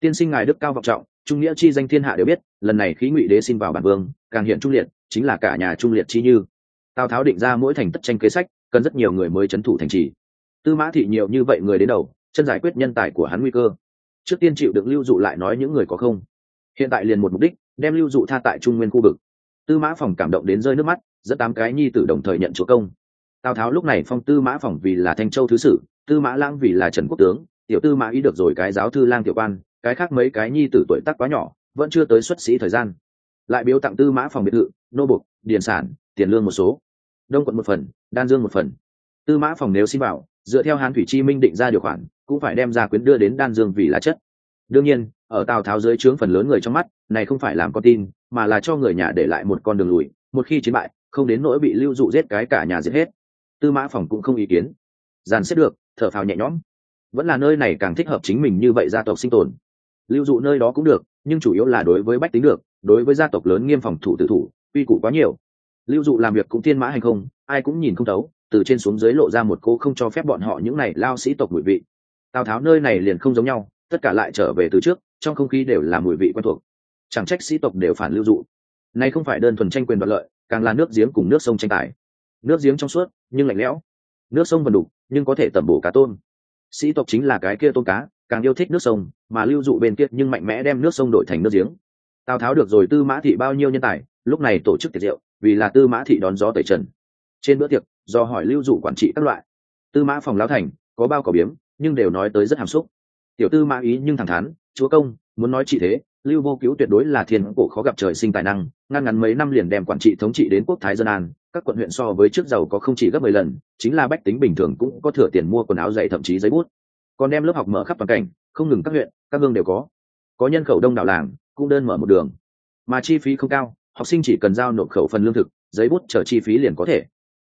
Tiên sinh ngài đức cao vọng trọng, trung nghĩa chi danh thiên hạ đều biết, lần này khí ngụy đế xin vào bản vương càng hiện trung liệt, chính là cả nhà trung liệt chi như. Tào tháo định ra mỗi thành tất tranh kế sách, cần rất nhiều người mới c thủ thành trì. Tư mã thị nhiều như vậy người đến đầu, chân giải quyết nhân tài của hắn nguy cơ. Trước tiên chịu được lưu dụ lại nói những người có không. Hiện tại liền một mục đích, đem lưu dụ tha tại trung nguyên khu vực. Tư mã phòng cảm động đến rơi nước mắt, dẫn tám cái nhi tử đồng thời nhận chúa công. Tào tháo lúc này phong tư mã phòng vì là thanh châu thứ sử, tư mã lãng vì là trần quốc tướng. Tiểu tư mã ý được rồi cái giáo thư lang tiểu quan, cái khác mấy cái nhi tử tuổi tác quá nhỏ, vẫn chưa tới xuất sĩ thời gian lại biếu tặng tư mã phòng biệt thự, nô bục, điền sản, tiền lương một số. Đông quận một phần, đan dương một phần. Tư mã phòng nếu xin bảo dựa theo hán thủy chi minh định ra điều khoản, cũng phải đem ra quyến đưa đến đan dương vì lá chất. Đương nhiên, ở tào tháo dưới trướng phần lớn người trong mắt, này không phải làm con tin, mà là cho người nhà để lại một con đường lùi, một khi chiến bại, không đến nỗi bị lưu dụ giết cái cả nhà giết hết. Tư mã phòng cũng không ý kiến. Dàn xếp được, thở phào nhẹ nhõm. Vẫn là nơi này càng thích hợp chính mình như vậy gia tộc sinh tồn. Lưu dụ nơi đó cũng được, nhưng chủ yếu là đối với bách tính được đối với gia tộc lớn nghiêm phòng thủ tự thủ uy củ quá nhiều. Lưu dụ làm việc cũng thiên mã hành không, ai cũng nhìn không tấu từ trên xuống dưới lộ ra một cô không cho phép bọn họ những này lao sĩ tộc mùi vị. Tào tháo nơi này liền không giống nhau, tất cả lại trở về từ trước, trong không khí đều là mùi vị quen thuộc. Chẳng trách sĩ tộc đều phản lưu dụ. Nay không phải đơn thuần tranh quyền đoạt lợi, càng là nước giếng cùng nước sông tranh tài. Nước giếng trong suốt, nhưng lạnh lẽo. Nước sông vần đục nhưng có thể tẩm bổ cá tôm. Sĩ tộc chính là cái kia tôm cá, càng yêu thích nước sông, mà lưu dụ bên kia nhưng mạnh mẽ đem nước sông đổi thành nước giếng tào tháo được rồi tư mã thị bao nhiêu nhân tài, lúc này tổ chức tiệc rượu, vì là tư mã thị đón gió tẩy trần. Trên bữa tiệc, do hỏi lưu dụ quản trị các loại. Tư mã phòng Lão thành, có bao cỏ biếm, nhưng đều nói tới rất hàm xúc. Tiểu tư mã ý nhưng thẳng thắn, chúa công, muốn nói trị thế, lưu vô cứu tuyệt đối là thiên cổ khó gặp trời sinh tài năng, ngăn ngắn mấy năm liền đem quản trị thống trị đến quốc thái dân an, các quận huyện so với trước giàu có không chỉ gấp mười lần, chính là bách tính bình thường cũng có thừa tiền mua quần áo dày thậm chí giấy bút. Còn đem lớp học mở khắp toàn cảnh, không ngừng các huyện, các hương đều có. Có nhân khẩu đông đảo làng cũng đơn mở một đường. Mà chi phí không cao, học sinh chỉ cần giao nộp khẩu phần lương thực, giấy bút chờ chi phí liền có thể.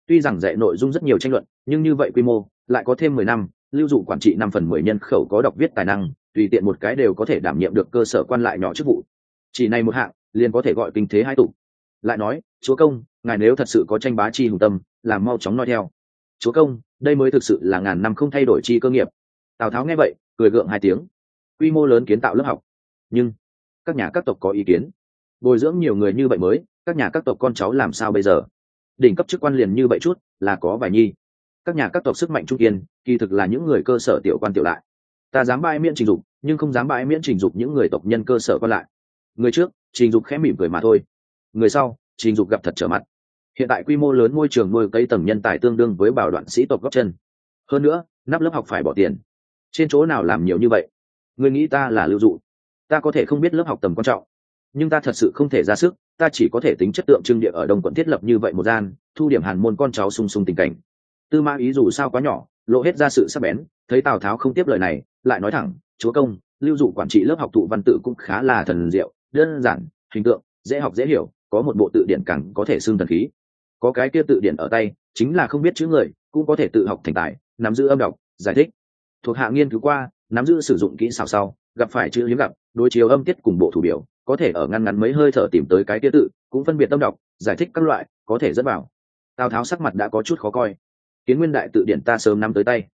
Tuy rằng dạy nội dung rất nhiều tranh luận, nhưng như vậy quy mô, lại có thêm mười năm, lưu dụ quản trị năm phần mười nhân khẩu có đọc viết tài năng, tùy tiện một cái đều có thể đảm nhiệm được cơ sở quan lại nhỏ chức vụ. Chỉ này một hạng, liền có thể gọi kinh thế hai tụ. Lại nói, chúa công, ngài nếu thật sự có tranh bá chi hùng tâm, làm mau chóng nói theo. Chúa công, đây mới thực sự là ngàn năm không thay đổi chi cơ nghiệp. Tào tháo nghe vậy, cười gượng hai tiếng. Quy mô lớn kiến tạo lớp học. Nhưng các nhà các tộc có ý kiến. Bồi dưỡng nhiều người như vậy mới, các nhà các tộc con cháu làm sao bây giờ? Đỉnh cấp chức quan liền như vậy chút, là có vài nhi. Các nhà các tộc sức mạnh trung kiên, kỳ thực là những người cơ sở tiểu quan tiểu lại. Ta dám bãi miễn trình dục, nhưng không dám bãi miễn trình dục những người tộc nhân cơ sở còn lại. Người trước, trình dục khẽ mỉm cười mà thôi. Người sau, trình dục gặp thật trở mặt. Hiện tại quy mô lớn môi trường nuôi cây tầng nhân tài tương đương với bảo đoạn sĩ tộc góc chân. Hơn nữa, nắp lớp học phải bỏ tiền. Trên chỗ nào làm nhiều như vậy? Người nghĩ ta là lưu dụ ta có thể không biết lớp học tầm quan trọng, nhưng ta thật sự không thể ra sức, ta chỉ có thể tính chất tượng trưng địa ở đông quận thiết lập như vậy một gian, thu điểm hàn môn con cháu sung sung tình cảnh. Tư mã ý dù sao quá nhỏ, lộ hết ra sự sắc bén, thấy tào tháo không tiếp lời này, lại nói thẳng, chúa công, lưu dụ quản trị lớp học thụ văn tự cũng khá là thần diệu, đơn giản, hình tượng, dễ học dễ hiểu, có một bộ tự điển càng có thể xưng thần khí. Có cái kia tự điển ở tay, chính là không biết chữ người, cũng có thể tự học thành tài, nắm giữ âm đọc, giải thích. Thuộc hạ nghiên cứu qua, nắm giữ sử dụng kỹ xảo sau gặp phải chữ hiếm gặp, đối chiếu âm tiết cùng bộ thủ biểu, có thể ở ngăn ngắn mấy hơi thở tìm tới cái kia tự, cũng phân biệt tâm đọc, giải thích các loại, có thể dẫn vào. Tào tháo sắc mặt đã có chút khó coi. Kiến nguyên đại tự điển ta sớm năm tới tay.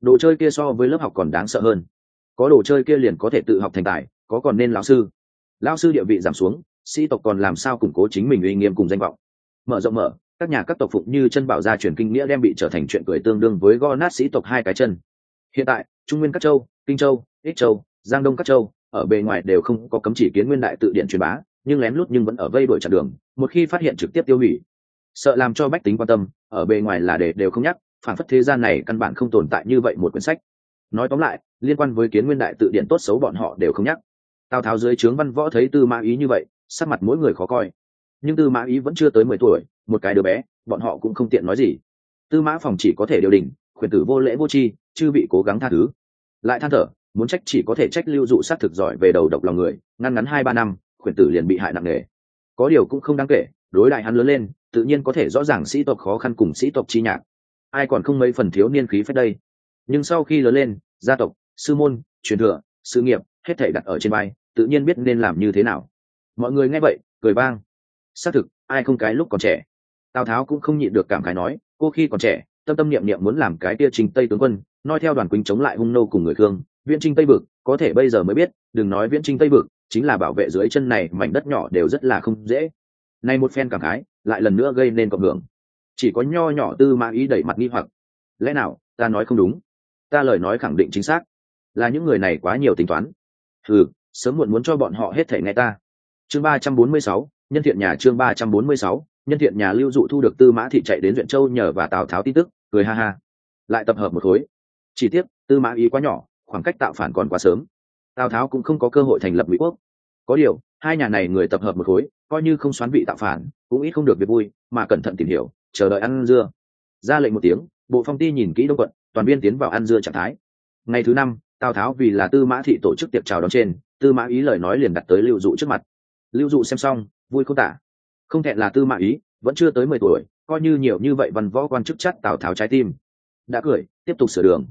Đồ chơi kia so với lớp học còn đáng sợ hơn. Có đồ chơi kia liền có thể tự học thành tài, có còn nên lão sư. Lão sư địa vị giảm xuống, sĩ tộc còn làm sao củng cố chính mình uy nghiêm cùng danh vọng. Mở rộng mở, các nhà các tộc phụng như chân bảo gia truyền kinh nghĩa đem bị trở thành chuyện cười tương đương với go nát sĩ tộc hai cái chân. Hiện tại, trung nguyên các châu, kinh châu, ích châu giang đông các châu, ở bề ngoài đều không có cấm chỉ kiến nguyên đại tự điện truyền bá, nhưng lén lút nhưng vẫn ở vây đuổi chặn đường, một khi phát hiện trực tiếp tiêu hủy. Sợ làm cho bách tính quan tâm, ở bề ngoài là để đều không nhắc, phản phất thế gian này căn bản không tồn tại như vậy một quyển sách. Nói tóm lại, liên quan với kiến nguyên đại tự điện tốt xấu bọn họ đều không nhắc. Tào tháo dưới trướng văn võ thấy tư mã ý như vậy, sắc mặt mỗi người khó coi. Nhưng tư mã ý vẫn chưa tới mười tuổi, một cái đứa bé, bọn họ cũng không tiện nói gì. Tư mã phòng chỉ có thể điều đình, khuyển tử vô lễ vô tri, chư bị cố gắng tha thứ. Lại than thở muốn trách chỉ có thể trách lưu dụ sát thực giỏi về đầu độc lòng người, ngăn ngắn hai ba năm, khuyển tử liền bị hại nặng nề. Có điều cũng không đáng kể, đối đại hắn lớn lên, tự nhiên có thể rõ ràng sĩ tộc khó khăn cùng sĩ tộc chi nhạc. Ai còn không mấy phần thiếu niên khí phách đây? Nhưng sau khi lớn lên, gia tộc, sư môn, truyền thừa, sự nghiệp, hết thể đặt ở trên vai, tự nhiên biết nên làm như thế nào. Mọi người nghe vậy, cười vang. Xác thực, ai không cái lúc còn trẻ. Tào tháo cũng không nhịn được cảm khái nói, cô khi còn trẻ, tâm tâm niệm niệm muốn làm cái tia trình tây tướng quân, noi theo đoàn quýnh chống lại hung nô cùng người khương viễn trinh tây vực, có thể bây giờ mới biết, đừng nói viễn trinh tây vực, chính là bảo vệ dưới chân này, mảnh đất nhỏ đều rất là không dễ. Nay một phen cảm khái, lại lần nữa gây nên cộng hưởng. Chỉ có nho nhỏ tư mã ý đẩy mặt nghi hoặc. Lẽ nào, ta nói không đúng? Ta lời nói khẳng định chính xác. Là những người này quá nhiều tính toán. Ừ sớm muộn muốn cho bọn họ hết thể nghe ta. Chương ba trăm bốn mươi sáu, nhân thiện nhà chương ba trăm bốn mươi sáu, nhân thiện nhà lưu dụ thu được tư mã thị chạy đến huyện châu nhờ và tào tháo tin tức, cười ha ha. Lại tập hợp một khối. Chỉ tiếc, tư mã ý quá nhỏ khoảng cách tạo phản còn quá sớm. Tào tháo cũng không có cơ hội thành lập mỹ quốc. Có điều, hai nhà này người tập hợp một khối, coi như không xoán vị tạo phản, cũng ít không được việc vui, mà cẩn thận tìm hiểu, chờ đợi ăn dưa. Ra lệnh một tiếng, bộ phong ti nhìn kỹ đông quận, toàn viên tiến vào ăn dưa trạng thái. Ngày thứ năm, tào tháo vì là tư mã thị tổ chức tiệc chào đón trên, tư mã ý lời nói liền đặt tới lưu dụ trước mặt. Lưu dụ xem xong, vui không tả. Không thẹn là tư mã ý, vẫn chưa tới mười tuổi, coi như nhiều như vậy văn võ quan chức chắc tào tháo trái tim. Đã cười, tiếp tục sửa đường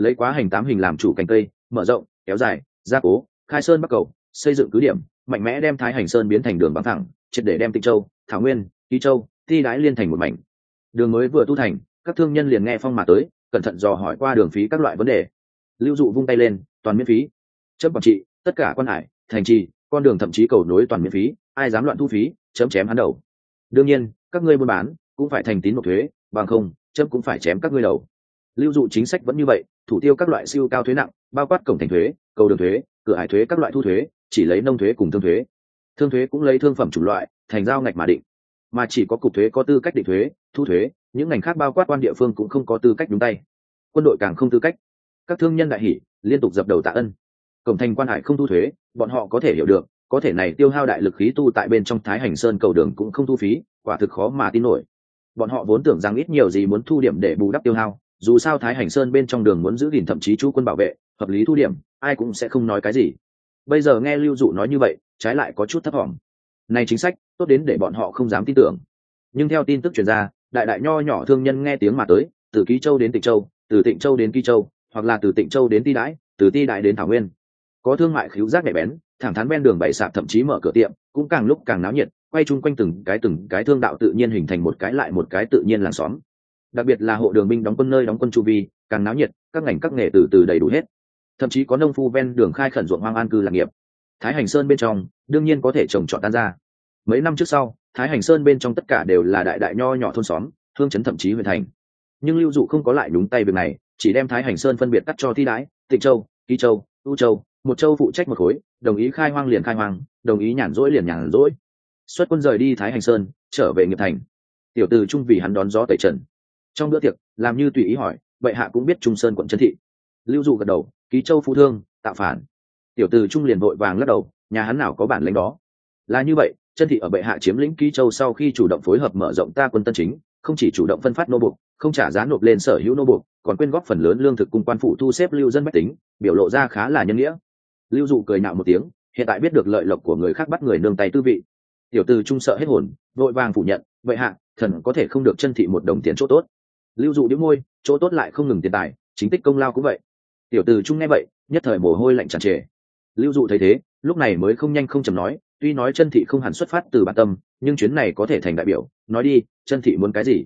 lấy quá hành tám hình làm chủ cành cây, mở rộng, kéo dài, gia cố, khai sơn bắc cầu, xây dựng cứ điểm, mạnh mẽ đem thái hành sơn biến thành đường băng thẳng triệt để đem tịnh châu, thảo nguyên, ký châu thi đái liên thành một mảnh. Đường mới vừa tu thành, các thương nhân liền nghe phong mà tới, cẩn thận dò hỏi qua đường phí các loại vấn đề. Lưu dụ vung tay lên, toàn miễn phí. Chấp quản trị, tất cả quan hải, thành trì, con đường thậm chí cầu nối toàn miễn phí, ai dám loạn thu phí, chấm chém hắn đầu. Đương nhiên, các ngươi buôn bán, cũng phải thành tín nộp thuế, bằng không, chấm cũng phải chém các ngươi đầu. Lưu dụ chính sách vẫn như vậy thủ tiêu các loại siêu cao thuế nặng, bao quát cổng thành thuế, cầu đường thuế, cửa hải thuế các loại thu thuế, chỉ lấy nông thuế cùng thương thuế. Thương thuế cũng lấy thương phẩm chủng loại, thành giao ngạch mà định. Mà chỉ có cục thuế có tư cách định thuế, thu thuế, những ngành khác bao quát quan địa phương cũng không có tư cách đúng tay. Quân đội càng không tư cách. Các thương nhân đại hỷ liên tục dập đầu tạ ân. Cổng thành quan hải không thu thuế, bọn họ có thể hiểu được, có thể này tiêu hao đại lực khí tu tại bên trong thái hành sơn cầu đường cũng không thu phí, quả thực khó mà tin nổi. Bọn họ vốn tưởng rằng ít nhiều gì muốn thu điểm để bù đắp tiêu hao dù sao thái hành sơn bên trong đường muốn giữ gìn thậm chí chú quân bảo vệ, hợp lý thu điểm, ai cũng sẽ không nói cái gì. Bây giờ nghe lưu dụ nói như vậy, trái lại có chút thấp thỏm này chính sách, tốt đến để bọn họ không dám tin tưởng. Nhưng theo tin tức truyền ra, đại đại nho nhỏ thương nhân nghe tiếng mà tới, từ ký châu đến tịnh châu, từ tịnh châu đến ký châu, hoặc là từ tịnh châu đến ti đãi, từ ti đại đến thảo nguyên. Có thương mại khíu giác nhạy bén, thẳng thắn ven đường bày sạp thậm chí mở cửa tiệm, cũng càng lúc càng náo nhiệt, quay chung quanh từng cái từng cái thương đạo tự nhiên hình thành một cái lại một cái tự nhiên làng xóm đặc biệt là hộ đường binh đóng quân nơi đóng quân chu vi, càng náo nhiệt, các ngành các nghề từ từ đầy đủ hết. Thậm chí có nông phu ven đường khai khẩn ruộng hoang an cư lạc nghiệp. Thái hành sơn bên trong, đương nhiên có thể trồng trọt tan ra mấy năm trước sau, thái hành sơn bên trong tất cả đều là đại đại nho nhỏ thôn xóm thương chấn thậm chí huyện thành. Nhưng lưu dụ không có lại đúng tay việc này, chỉ đem thái hành sơn phân biệt cắt cho thi đái tịnh châu kỳ châu, u châu, một châu phụ trách một khối, đồng ý khai hoang liền khai hoang, đồng ý nhàn rỗi liền nhàn rỗi. Xuất quân rời đi thái hành sơn, trở về nghiệp thành. Tiểu từ trung vì hắn đón gió tẩy trần trong bữa tiệc, làm như tùy ý hỏi vậy hạ cũng biết trung sơn quận trấn thị. Lưu dụ gật đầu, ký châu phú thương, tạo phản. Tiểu từ trung liền vội vàng lắc đầu, nhà hắn nào có bản lãnh đó? Là như vậy chân thị ở bệ hạ chiếm lĩnh ký châu sau khi chủ động phối hợp mở rộng ta quân tân chính, không chỉ chủ động phân phát nô buộc, không trả giá nộp lên sở hữu nô buộc, còn quyên góp phần lớn lương thực cung quan phụ thu xếp lưu dân bách tính, biểu lộ ra khá là nhân nghĩa. Lưu dụ cười nạo một tiếng, hiện tại biết được lợi lộc của người khác bắt người nương tay tư vị. Tiểu từ trung sợ hết hồn, vội vàng phủ nhận vậy hạ, thần có thể không được chân thị một đồng tiền chỗ tốt lưu dụ đĩu môi, chỗ tốt lại không ngừng tiền tài, chính tích công lao cũng vậy. Tiểu từ trung nghe vậy, nhất thời mồ hôi lạnh tràn trề. Lưu dụ thấy thế, lúc này mới không nhanh không chầm nói, tuy nói chân thị không hẳn xuất phát từ bản tâm, nhưng chuyến này có thể thành đại biểu, nói đi, chân thị muốn cái gì?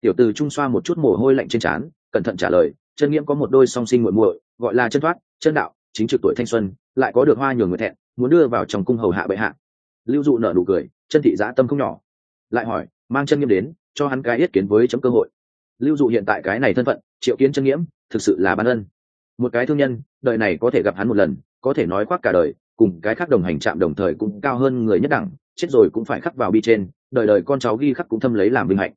Tiểu từ trung xoa một chút mồ hôi lạnh trên trán, cẩn thận trả lời, chân nghiễm có một đôi song sinh muội muội, gọi là chân thoát, chân đạo, chính trực tuổi thanh xuân, lại có được hoa nhường người thẹn, muốn đưa vào trong cung hầu hạ bệ hạ. Lưu dụ nở nụ cười, chân thị giã tâm không nhỏ. Lại hỏi, mang chân nghiêm đến, cho hắn cái yết kiến với chấm cơ hội lưu dụ hiện tại cái này thân phận, triệu kiến chân nghiễm, thực sự là ban ân. Một cái thương nhân, đời này có thể gặp hắn một lần, có thể nói khoác cả đời, cùng cái khác đồng hành chạm đồng thời cũng cao hơn người nhất đẳng, chết rồi cũng phải khắc vào bi trên, đời đời con cháu ghi khắc cũng thâm lấy làm vinh hạnh.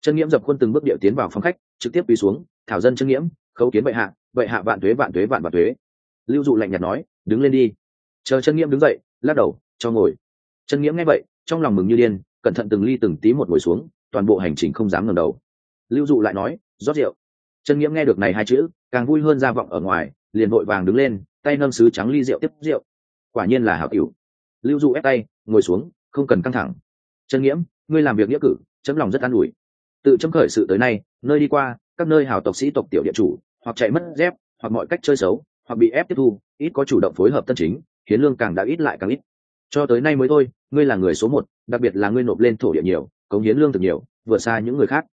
Chân nghiễm dập khuôn từng bước điệu tiến vào phòng khách, trực tiếp quỳ xuống, thảo dân chân nghiễm, khấu kiến bệ hạ bệ hạ vạn tuế vạn tuế, vạn vạn tuế. Lưu dụ lạnh nhạt nói, đứng lên đi. Chờ chân nghiễm đứng dậy, lắc đầu, cho ngồi. Chân nghiễm nghe vậy, trong lòng mừng như điên, cẩn thận từng ly từng tí một ngồi xuống, toàn bộ hành trình không dám ngẩng đầu lưu dụ lại nói, rót rượu. Trần nghiễm nghe được này hai chữ, càng vui hơn ra vọng ở ngoài, liền vội vàng đứng lên, tay nâng sứ trắng ly rượu tiếp rượu. Quả nhiên là hảo cửu. Lưu dụ ép tay, ngồi xuống, không cần căng thẳng. Trần nghiễm, ngươi làm việc nghĩa cử, chấm lòng rất an ủi. Tự chấm khởi sự tới nay, nơi đi qua, các nơi hào tộc sĩ tộc tiểu địa chủ, hoặc chạy mất dép, hoặc mọi cách chơi xấu, hoặc bị ép tiếp thu, ít có chủ động phối hợp tân chính, hiến lương càng đã ít lại càng ít. Cho tới nay mới thôi, ngươi là người số một, đặc biệt là ngươi nộp lên thổ địa nhiều, cống hiến lương thực nhiều vượt xa những người khác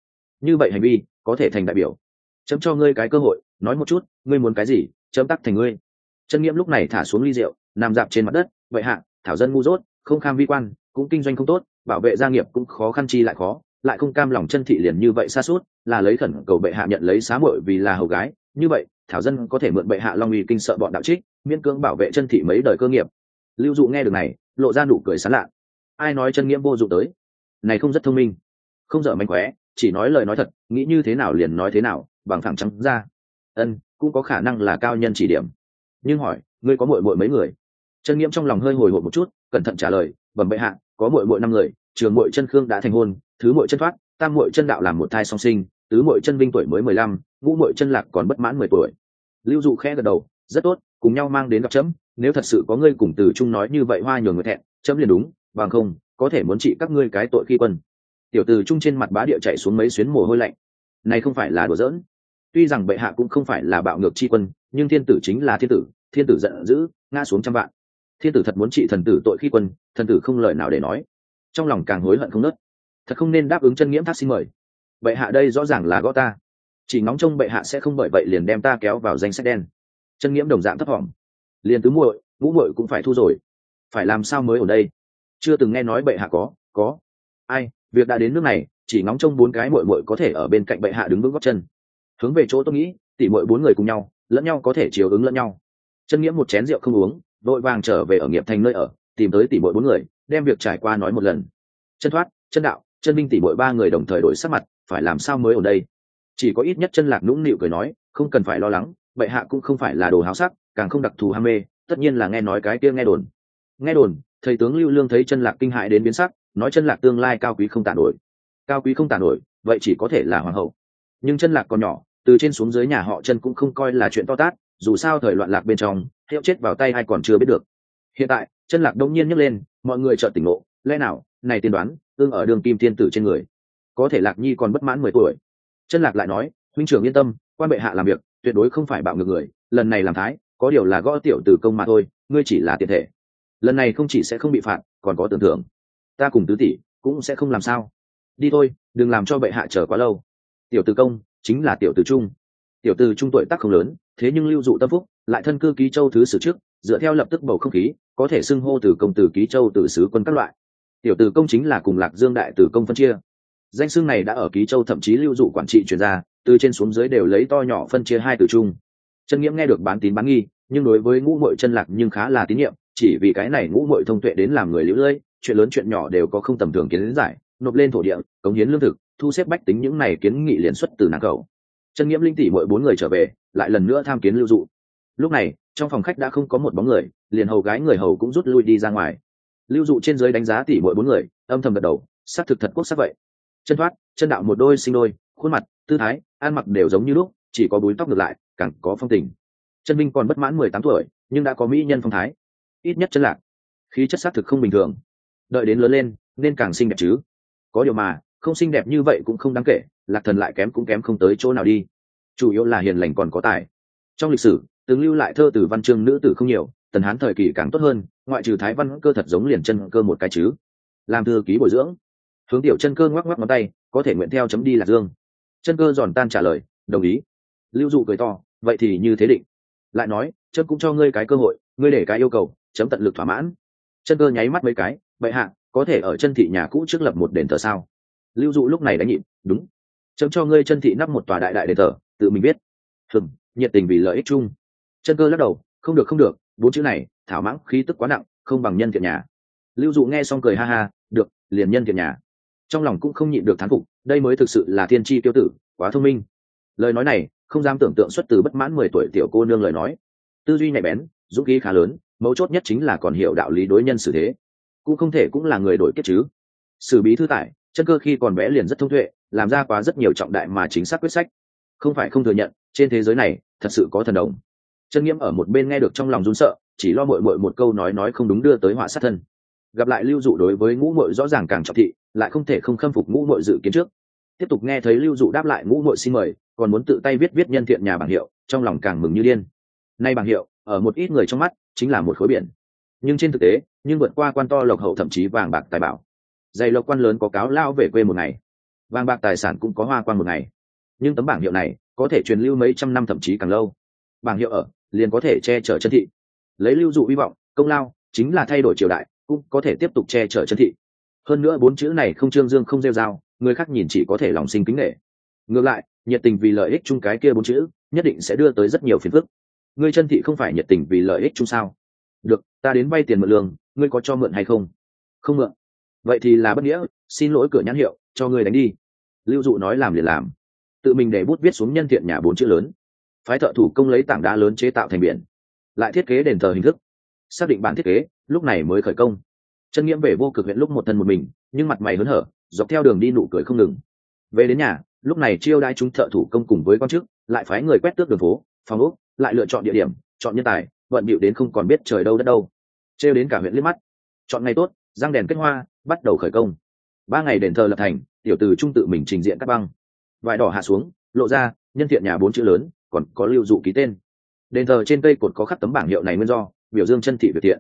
như vậy hành vi có thể thành đại biểu. Chấm cho ngươi cái cơ hội, nói một chút, ngươi muốn cái gì, chấm tắc thành ngươi. Chân nghiễm lúc này thả xuống ly rượu, nằm dạp trên mặt đất, vậy hạ, thảo dân ngu dốt, không kham vi quan, cũng kinh doanh không tốt, bảo vệ gia nghiệp cũng khó khăn chi lại khó, lại không cam lòng chân thị liền như vậy xa suốt, là lấy khẩn cầu bệ hạ nhận lấy xá muội vì là hầu gái. Như vậy, thảo dân có thể mượn bệ hạ long uy kinh sợ bọn đạo trích, miễn cưỡng bảo vệ chân thị mấy đời cơ nghiệp. Lưu dụ nghe được này, lộ ra nụ cười sán lạ. Ai nói chân nghiễm vô dụng tới? Này không rất thông minh. Không dở mánh khóe chỉ nói lời nói thật, nghĩ như thế nào liền nói thế nào, bằng thẳng trắng ra. Ân, cũng có khả năng là cao nhân chỉ điểm. Nhưng hỏi, ngươi có muội muội mấy người? Chân nghiễm trong lòng hơi hồi hộp một chút, cẩn thận trả lời, bẩm bệ hạ, có muội muội năm người, trường muội chân khương đã thành hôn, thứ muội chân thoát, tam muội chân đạo làm một thai song sinh, tứ muội chân vinh tuổi mới mười lăm, ngũ muội chân lạc còn bất mãn mười tuổi. Lưu dụ khẽ gật đầu, rất tốt, cùng nhau mang đến gặp chấm, nếu thật sự có ngươi cùng từ chung nói như vậy hoa nhường người thẹn, chấm liền đúng, bằng không, có thể muốn trị các ngươi cái tội khi quân tiểu từ trung trên mặt bá địa chạy xuống mấy xuyến mồ hôi lạnh. Này không phải là đùa giỡn. Tuy rằng bệ hạ cũng không phải là bạo ngược chi quân, nhưng thiên tử chính là thiên tử thiên tử giận dữ, ngã xuống trăm vạn. Thiên tử thật muốn trị thần tử tội khi quân, thần tử không lời nào để nói. Trong lòng càng hối hận không nớt. Thật không nên đáp ứng chân nghiễm thác xin mời. Bệ hạ đây rõ ràng là gõ ta. Chỉ ngóng trông bệ hạ sẽ không bởi vậy liền đem ta kéo vào danh sách đen. Chân nghiễm đồng dạng thấp hỏng. Liền tứ muội, ngũ muội cũng phải thu rồi. Phải làm sao mới ở đây? Chưa từng nghe nói bệ hạ có có. Ai? Việc đã đến nước này, chỉ ngóng trông bốn cái muội muội có thể ở bên cạnh bệ hạ đứng vững góc chân. Hướng về chỗ tôi nghĩ tỉ muội bốn người cùng nhau, lẫn nhau có thể chiều ứng lẫn nhau. Chân nghĩa một chén rượu không uống, vội vàng trở về ở nghiệp thành nơi ở, tìm tới tỉ muội bốn người, đem việc trải qua nói một lần. Chân thoát, chân đạo, chân minh tỉ muội ba người đồng thời đổi sắc mặt, phải làm sao mới ở đây? Chỉ có ít nhất chân lạc nũng nịu cười nói, không cần phải lo lắng, bệ hạ cũng không phải là đồ háo sắc, càng không đặc thù ham mê, tất nhiên là nghe nói cái kia nghe đồn. Nghe đồn, thầy tướng lưu lương thấy chân lạc kinh hại đến biến sắc nói chân lạc tương lai cao quý không tàn nổi. Cao quý không tàn nổi, vậy chỉ có thể là hoàng hậu. Nhưng chân lạc còn nhỏ, từ trên xuống dưới nhà họ chân cũng không coi là chuyện to tát, dù sao thời loạn lạc bên trong, hiệu chết vào tay hay còn chưa biết được. Hiện tại, chân lạc đông nhiên nhấc lên, mọi người chợt tỉnh ngộ, lẽ nào, này tiên đoán ương ở đường kim thiên tử trên người. Có thể lạc nhi còn bất mãn mười tuổi. Chân lạc lại nói, huynh trưởng yên tâm, quan bệ hạ làm việc, tuyệt đối không phải bạo ngược người, lần này làm thái, có điều là gõ tiểu từ công mà thôi, ngươi chỉ là tiền thể. Lần này không chỉ sẽ không bị phạt, còn có tưởng thưởng ta cùng tứ tỷ cũng sẽ không làm sao. Đi thôi, đừng làm cho bệ hạ chờ quá lâu. Tiểu tử công, chính là tiểu tử trung. Tiểu tử trung tuổi tác không lớn, thế nhưng lưu dụ tâm phúc, lại thân cư ký châu thứ sử trước, dựa theo lập tức bầu không khí, có thể xưng hô từ công từ ký châu từ sứ quân các loại. Tiểu tử công chính là cùng lạc dương đại tử công phân chia. Danh xưng này đã ở ký châu thậm chí lưu dụ quản trị chuyển ra, từ trên xuống dưới đều lấy to nhỏ phân chia hai từ chung chân nghiễm nghe được bán tín bán nghi, nhưng đối với ngũ mội chân lạc nhưng khá là tín nhiệm, chỉ vì cái này ngũ mội thông tuệ đến làm người liễu lưỡi chuyện lớn chuyện nhỏ đều có không tầm thường kiến giải, nộp lên thổ địa, cống hiến lương thực, thu xếp bách tính những này kiến nghị liền xuất từ nàng cầu. Chân nghiễm linh tỷ mỗi bốn người trở về, lại lần nữa tham kiến lưu dụ. Lúc này, trong phòng khách đã không có một bóng người, liền hầu gái người hầu cũng rút lui đi ra ngoài. Lưu dụ trên giới đánh giá tỷ mỗi bốn người, âm thầm gật đầu, xác thực thật quốc sắc vậy. Chân thoát, chân đạo một đôi sinh đôi, khuôn mặt, tư thái, ăn mặc đều giống như lúc, chỉ có búi tóc ngược lại, càng có phong tình. Chân minh còn bất mãn mười tám tuổi, nhưng đã có mỹ nhân phong thái. Ít nhất chân lạc. Khí chất xác thực không bình thường đợi đến lớn lên, nên càng xinh đẹp chứ. Có điều mà, không xinh đẹp như vậy cũng không đáng kể, lạc thần lại kém cũng kém không tới chỗ nào đi. Chủ yếu là hiền lành còn có tài. Trong lịch sử, từng lưu lại thơ từ văn chương nữ tử không nhiều, tần hán thời kỳ càng tốt hơn, ngoại trừ thái văn cơ thật giống liền chân cơ một cái chứ. Làm thư ký bồi dưỡng. Hướng tiểu chân cơ ngoắc ngoắc ngón tay, có thể nguyện theo chấm đi lạc dương. Chân cơ giòn tan trả lời, đồng ý. Lưu dụ cười to, vậy thì như thế định. Lại nói, chấm cũng cho ngươi cái cơ hội, ngươi để cái yêu cầu, chấm tận lực thỏa mãn. Chân cơ nháy mắt mấy cái vậy hạ, có thể ở chân thị nhà cũ trước lập một đền thờ sao? Lưu dụ lúc này đã nhịn đúng. Chấm cho ngươi chân thị nắp một tòa đại đại đền thờ, tự mình biết hừng nhiệt tình vì lợi ích chung. Chân cơ lắc đầu, không được không được, bốn chữ này, thảo mãng, khí tức quá nặng, không bằng nhân thiện nhà. Lưu dụ nghe xong cười ha ha, được, liền nhân thiện nhà. Trong lòng cũng không nhịn được thán phục, đây mới thực sự là thiên tri tiêu tử, quá thông minh. Lời nói này, không dám tưởng tượng xuất từ bất mãn mười tuổi tiểu cô nương lời nói. Tư duy nhạy bén, dũng khí khá lớn, mấu chốt nhất chính là còn hiểu đạo lý đối nhân xử thế cũng không thể cũng là người đổi kết chứ. Sử bí thư tải chân cơ khi còn bé liền rất thông tuệ, làm ra quá rất nhiều trọng đại mà chính xác quyết sách. Không phải không thừa nhận, trên thế giới này, thật sự có thần đồng. Chân nghiễm ở một bên nghe được trong lòng run sợ, chỉ lo mội mội một câu nói nói không đúng đưa tới họa sát thân. Gặp lại lưu dụ đối với ngũ mội rõ ràng càng trọng thị, lại không thể không khâm phục ngũ mội dự kiến trước. Tiếp tục nghe thấy lưu dụ đáp lại ngũ mội xin mời, còn muốn tự tay viết viết nhân thiện nhà bảng hiệu, trong lòng càng mừng như điên. Nay bảng hiệu, ở một ít người trong mắt, chính là một khối biển nhưng trên thực tế, nhưng vượt qua quan to lộc hậu thậm chí vàng bạc tài bảo. Dày lộc quan lớn có cáo lao về quê một ngày. Vàng bạc tài sản cũng có hoa quan một ngày. Nhưng tấm bảng hiệu này có thể truyền lưu mấy trăm năm thậm chí càng lâu. Bảng hiệu ở, liền có thể che chở chân thị. Lấy lưu dụ hy vọng, công lao, chính là thay đổi triều đại, cũng có thể tiếp tục che chở chân thị. Hơn nữa bốn chữ này không trương dương, không rêu dao người khác nhìn chỉ có thể lòng sinh kính nghệ ngược lại, nhiệt tình vì lợi ích chung cái kia bốn chữ, nhất định sẽ đưa tới rất nhiều phiền phức. Ngươi chân thị không phải nhiệt tình vì lợi ích chung sao? Được, ta đến vay tiền mượn lương, ngươi có cho mượn hay không? Không mượn. Vậy thì là bất nghĩa, xin lỗi cửa nhãn hiệu, cho ngươi đánh đi. Lưu dụ nói làm liền làm. Tự mình để bút viết xuống nhân thiện nhà bốn chữ lớn. Phái thợ thủ công lấy tảng đá lớn chế tạo thành biển. Lại thiết kế đền thờ hình thức. Xác định bản thiết kế, lúc này mới khởi công. Chân nghiễm về vô cực huyện lúc một thân một mình, nhưng mặt mày hớn hở, dọc theo đường đi nụ cười không ngừng. Về đến nhà, lúc này chiêu đai chúng thợ thủ công cùng với quan chức, lại phái người quét tước đường phố, phòng úc lại lựa chọn địa điểm, chọn nhân tài vận bịu đến không còn biết trời đâu đất đâu. Trêu đến cả huyện liếc mắt. Chọn ngày tốt, răng đèn kết hoa, bắt đầu khởi công. Ba ngày đền thờ lập thành, tiểu từ trung tự mình trình diện cắt băng. Vải đỏ hạ xuống, lộ ra, nhân thiện nhà bốn chữ lớn, còn có lưu dụ ký tên. Đền thờ trên cây cột có khắc tấm bảng hiệu này nguyên do, biểu dương chân thị việt thiện.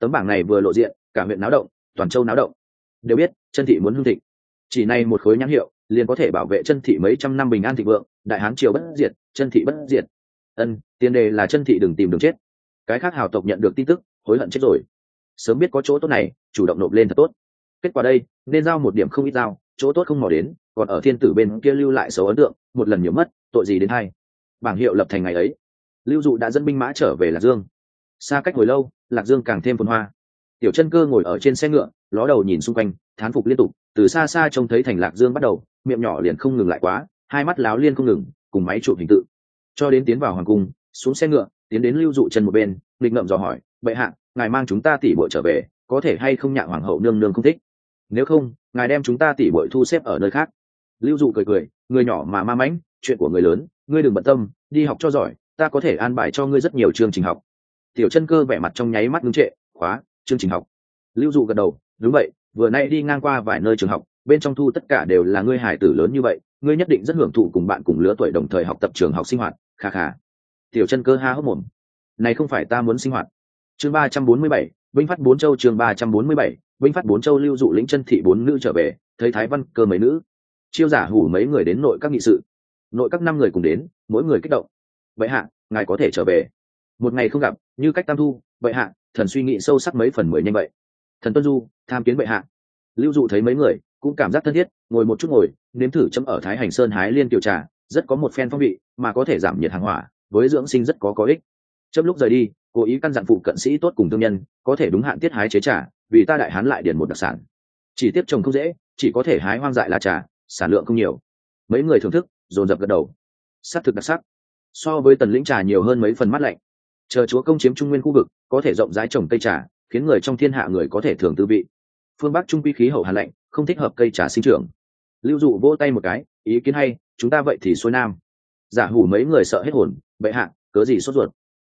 Tấm bảng này vừa lộ diện, cả huyện náo động, toàn châu náo động. Đều biết, chân thị muốn hương thịnh. Chỉ này một khối nhãn hiệu, liền có thể bảo vệ chân thị mấy trăm năm bình an thịnh vượng, đại hán triều bất diệt, chân thị bất diệt. Ân, tiền đề là chân thị đừng tìm đường chết cái khác hào tộc nhận được tin tức, hối hận chết rồi. Sớm biết có chỗ tốt này, chủ động nộp lên thật tốt. Kết quả đây, nên giao một điểm không ít giao, chỗ tốt không mò đến, còn ở thiên tử bên kia lưu lại xấu ấn tượng, một lần nhiều mất, tội gì đến hai bảng hiệu lập thành ngày ấy. Lưu dụ đã dẫn binh mã trở về lạc dương. Xa cách hồi lâu, lạc dương càng thêm phồn hoa. Tiểu chân cơ ngồi ở trên xe ngựa, ló đầu nhìn xung quanh, thán phục liên tục, từ xa xa trông thấy thành lạc dương bắt đầu, miệng nhỏ liền không ngừng lại quá, hai mắt láo liên không ngừng, cùng máy chụp hình tự. Cho đến tiến vào hoàng cung, xuống xe ngựa tiến đến lưu dụ chân một bên, nghịch ngậm dò hỏi, bệ hạ, ngài mang chúng ta tỉ bội trở về, có thể hay không nhạ hoàng hậu nương nương không thích? Nếu không, ngài đem chúng ta tỉ bội thu xếp ở nơi khác. Lưu dụ cười cười, người nhỏ mà ma mãnh, chuyện của người lớn, ngươi đừng bận tâm, đi học cho giỏi, ta có thể an bài cho ngươi rất nhiều chương trình học. Tiểu chân cơ vẻ mặt trong nháy mắt ngưng trệ, khóa, chương trình học. Lưu dụ gật đầu, đúng vậy, vừa nay đi ngang qua vài nơi trường học, bên trong thu tất cả đều là ngươi hải tử lớn như vậy, ngươi nhất định rất hưởng thụ cùng bạn cùng lứa tuổi đồng thời học tập trường học sinh hoạt, kha kha tiểu chân cơ ha hốc mồm. Này không phải ta muốn sinh hoạt. Chương ba trăm bốn mươi bảy, vinh phát bốn châu, chương ba trăm bốn mươi bảy, vinh phát bốn châu lưu dụ lĩnh chân thị bốn nữ trở về, thấy thái văn cơ mấy nữ. Chiêu giả hủ mấy người đến nội các nghị sự. Nội các năm người cùng đến, mỗi người kích động. Vậy hạ, ngài có thể trở về. Một ngày không gặp, như cách tam thu, vậy hạ, thần suy nghĩ sâu sắc mấy phần mười nhanh vậy. Thần tuân du, tham kiến bệ hạ. Lưu dụ thấy mấy người, cũng cảm giác thân thiết, ngồi một chút ngồi, nếm thử chấm ở thái hành sơn hái liên tiểu trà, rất có một phen phong vị, mà có thể giảm nhiệt hàng hỏa với dưỡng sinh rất có có ích. Chấp lúc rời đi, cố ý căn dặn phụ cận sĩ tốt cùng thương nhân, có thể đúng hạn tiết hái chế trà, vì ta đại hán lại điền một đặc sản. Chỉ tiếp trồng không dễ, chỉ có thể hái hoang dại là trà, sản lượng không nhiều. Mấy người thưởng thức, dồn dập gật đầu. S thực đặc sắc. So với tần lĩnh trà nhiều hơn mấy phần mắt lạnh. Chờ chúa công chiếm trung nguyên khu vực, có thể rộng rãi trồng cây trà, khiến người trong thiên hạ người có thể thường tư vị. Phương bắc trung quy khí hậu hà lạnh, không thích hợp cây trà sinh trưởng. Lưu dụ vỗ tay một cái, ý kiến hay, chúng ta vậy thì xuôi nam. Giả hủ mấy người sợ hết hồn bệ hạ, cớ gì sốt ruột?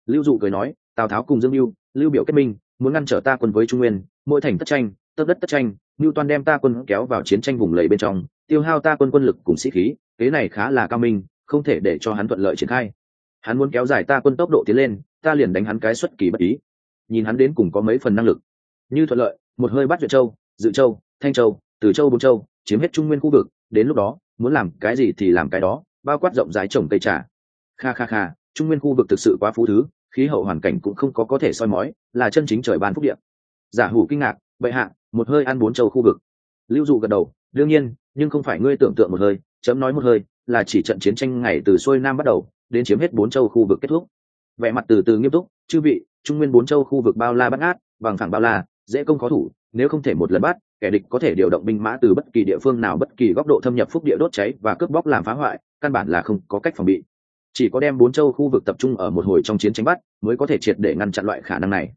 Lưu dụ cười nói, tào tháo cùng dương lưu lưu biểu kết minh, muốn ngăn trở ta quân với trung nguyên, mỗi thành tất tranh tất đất tất tranh lưu toàn đem ta quân kéo vào chiến tranh vùng lầy bên trong, tiêu hao ta quân quân lực cùng sĩ khí, kế này khá là cao minh, không thể để cho hắn thuận lợi triển khai. Hắn muốn kéo dài ta quân tốc độ tiến lên, ta liền đánh hắn cái xuất kỳ bất ý. Nhìn hắn đến cùng có mấy phần năng lực. Như thuận lợi, một hơi bắt duyệt châu, dự châu, thanh châu, từ châu bốn châu, chiếm hết trung nguyên khu vực, đến lúc đó, muốn làm cái gì thì làm cái đó, bao quát rộng rãi trồng cây trà kha kha kha, trung nguyên khu vực thực sự quá phú thứ, khí hậu hoàn cảnh cũng không có có thể soi mói, là chân chính trời ban phúc điện giả hủ kinh ngạc, bệ hạ, một hơi ăn bốn châu khu vực. Lưu dụ gật đầu, đương nhiên, nhưng không phải ngươi tưởng tượng một hơi, chấm nói một hơi, là chỉ trận chiến tranh ngày từ xuôi nam bắt đầu, đến chiếm hết bốn châu khu vực kết thúc. Vẻ mặt từ từ nghiêm túc, chư vị, trung nguyên bốn châu khu vực bao la bắt ngát, bằng phẳng bao la, dễ công khó thủ, nếu không thể một lần bắt, kẻ địch có thể điều động binh mã từ bất kỳ địa phương nào bất kỳ góc độ thâm nhập phúc địa đốt cháy và cướp bóc làm phá hoại, căn bản là không có cách phòng bị chỉ có đem bốn châu khu vực tập trung ở một hồi trong chiến tranh bắt, mới có thể triệt để ngăn chặn loại khả năng này.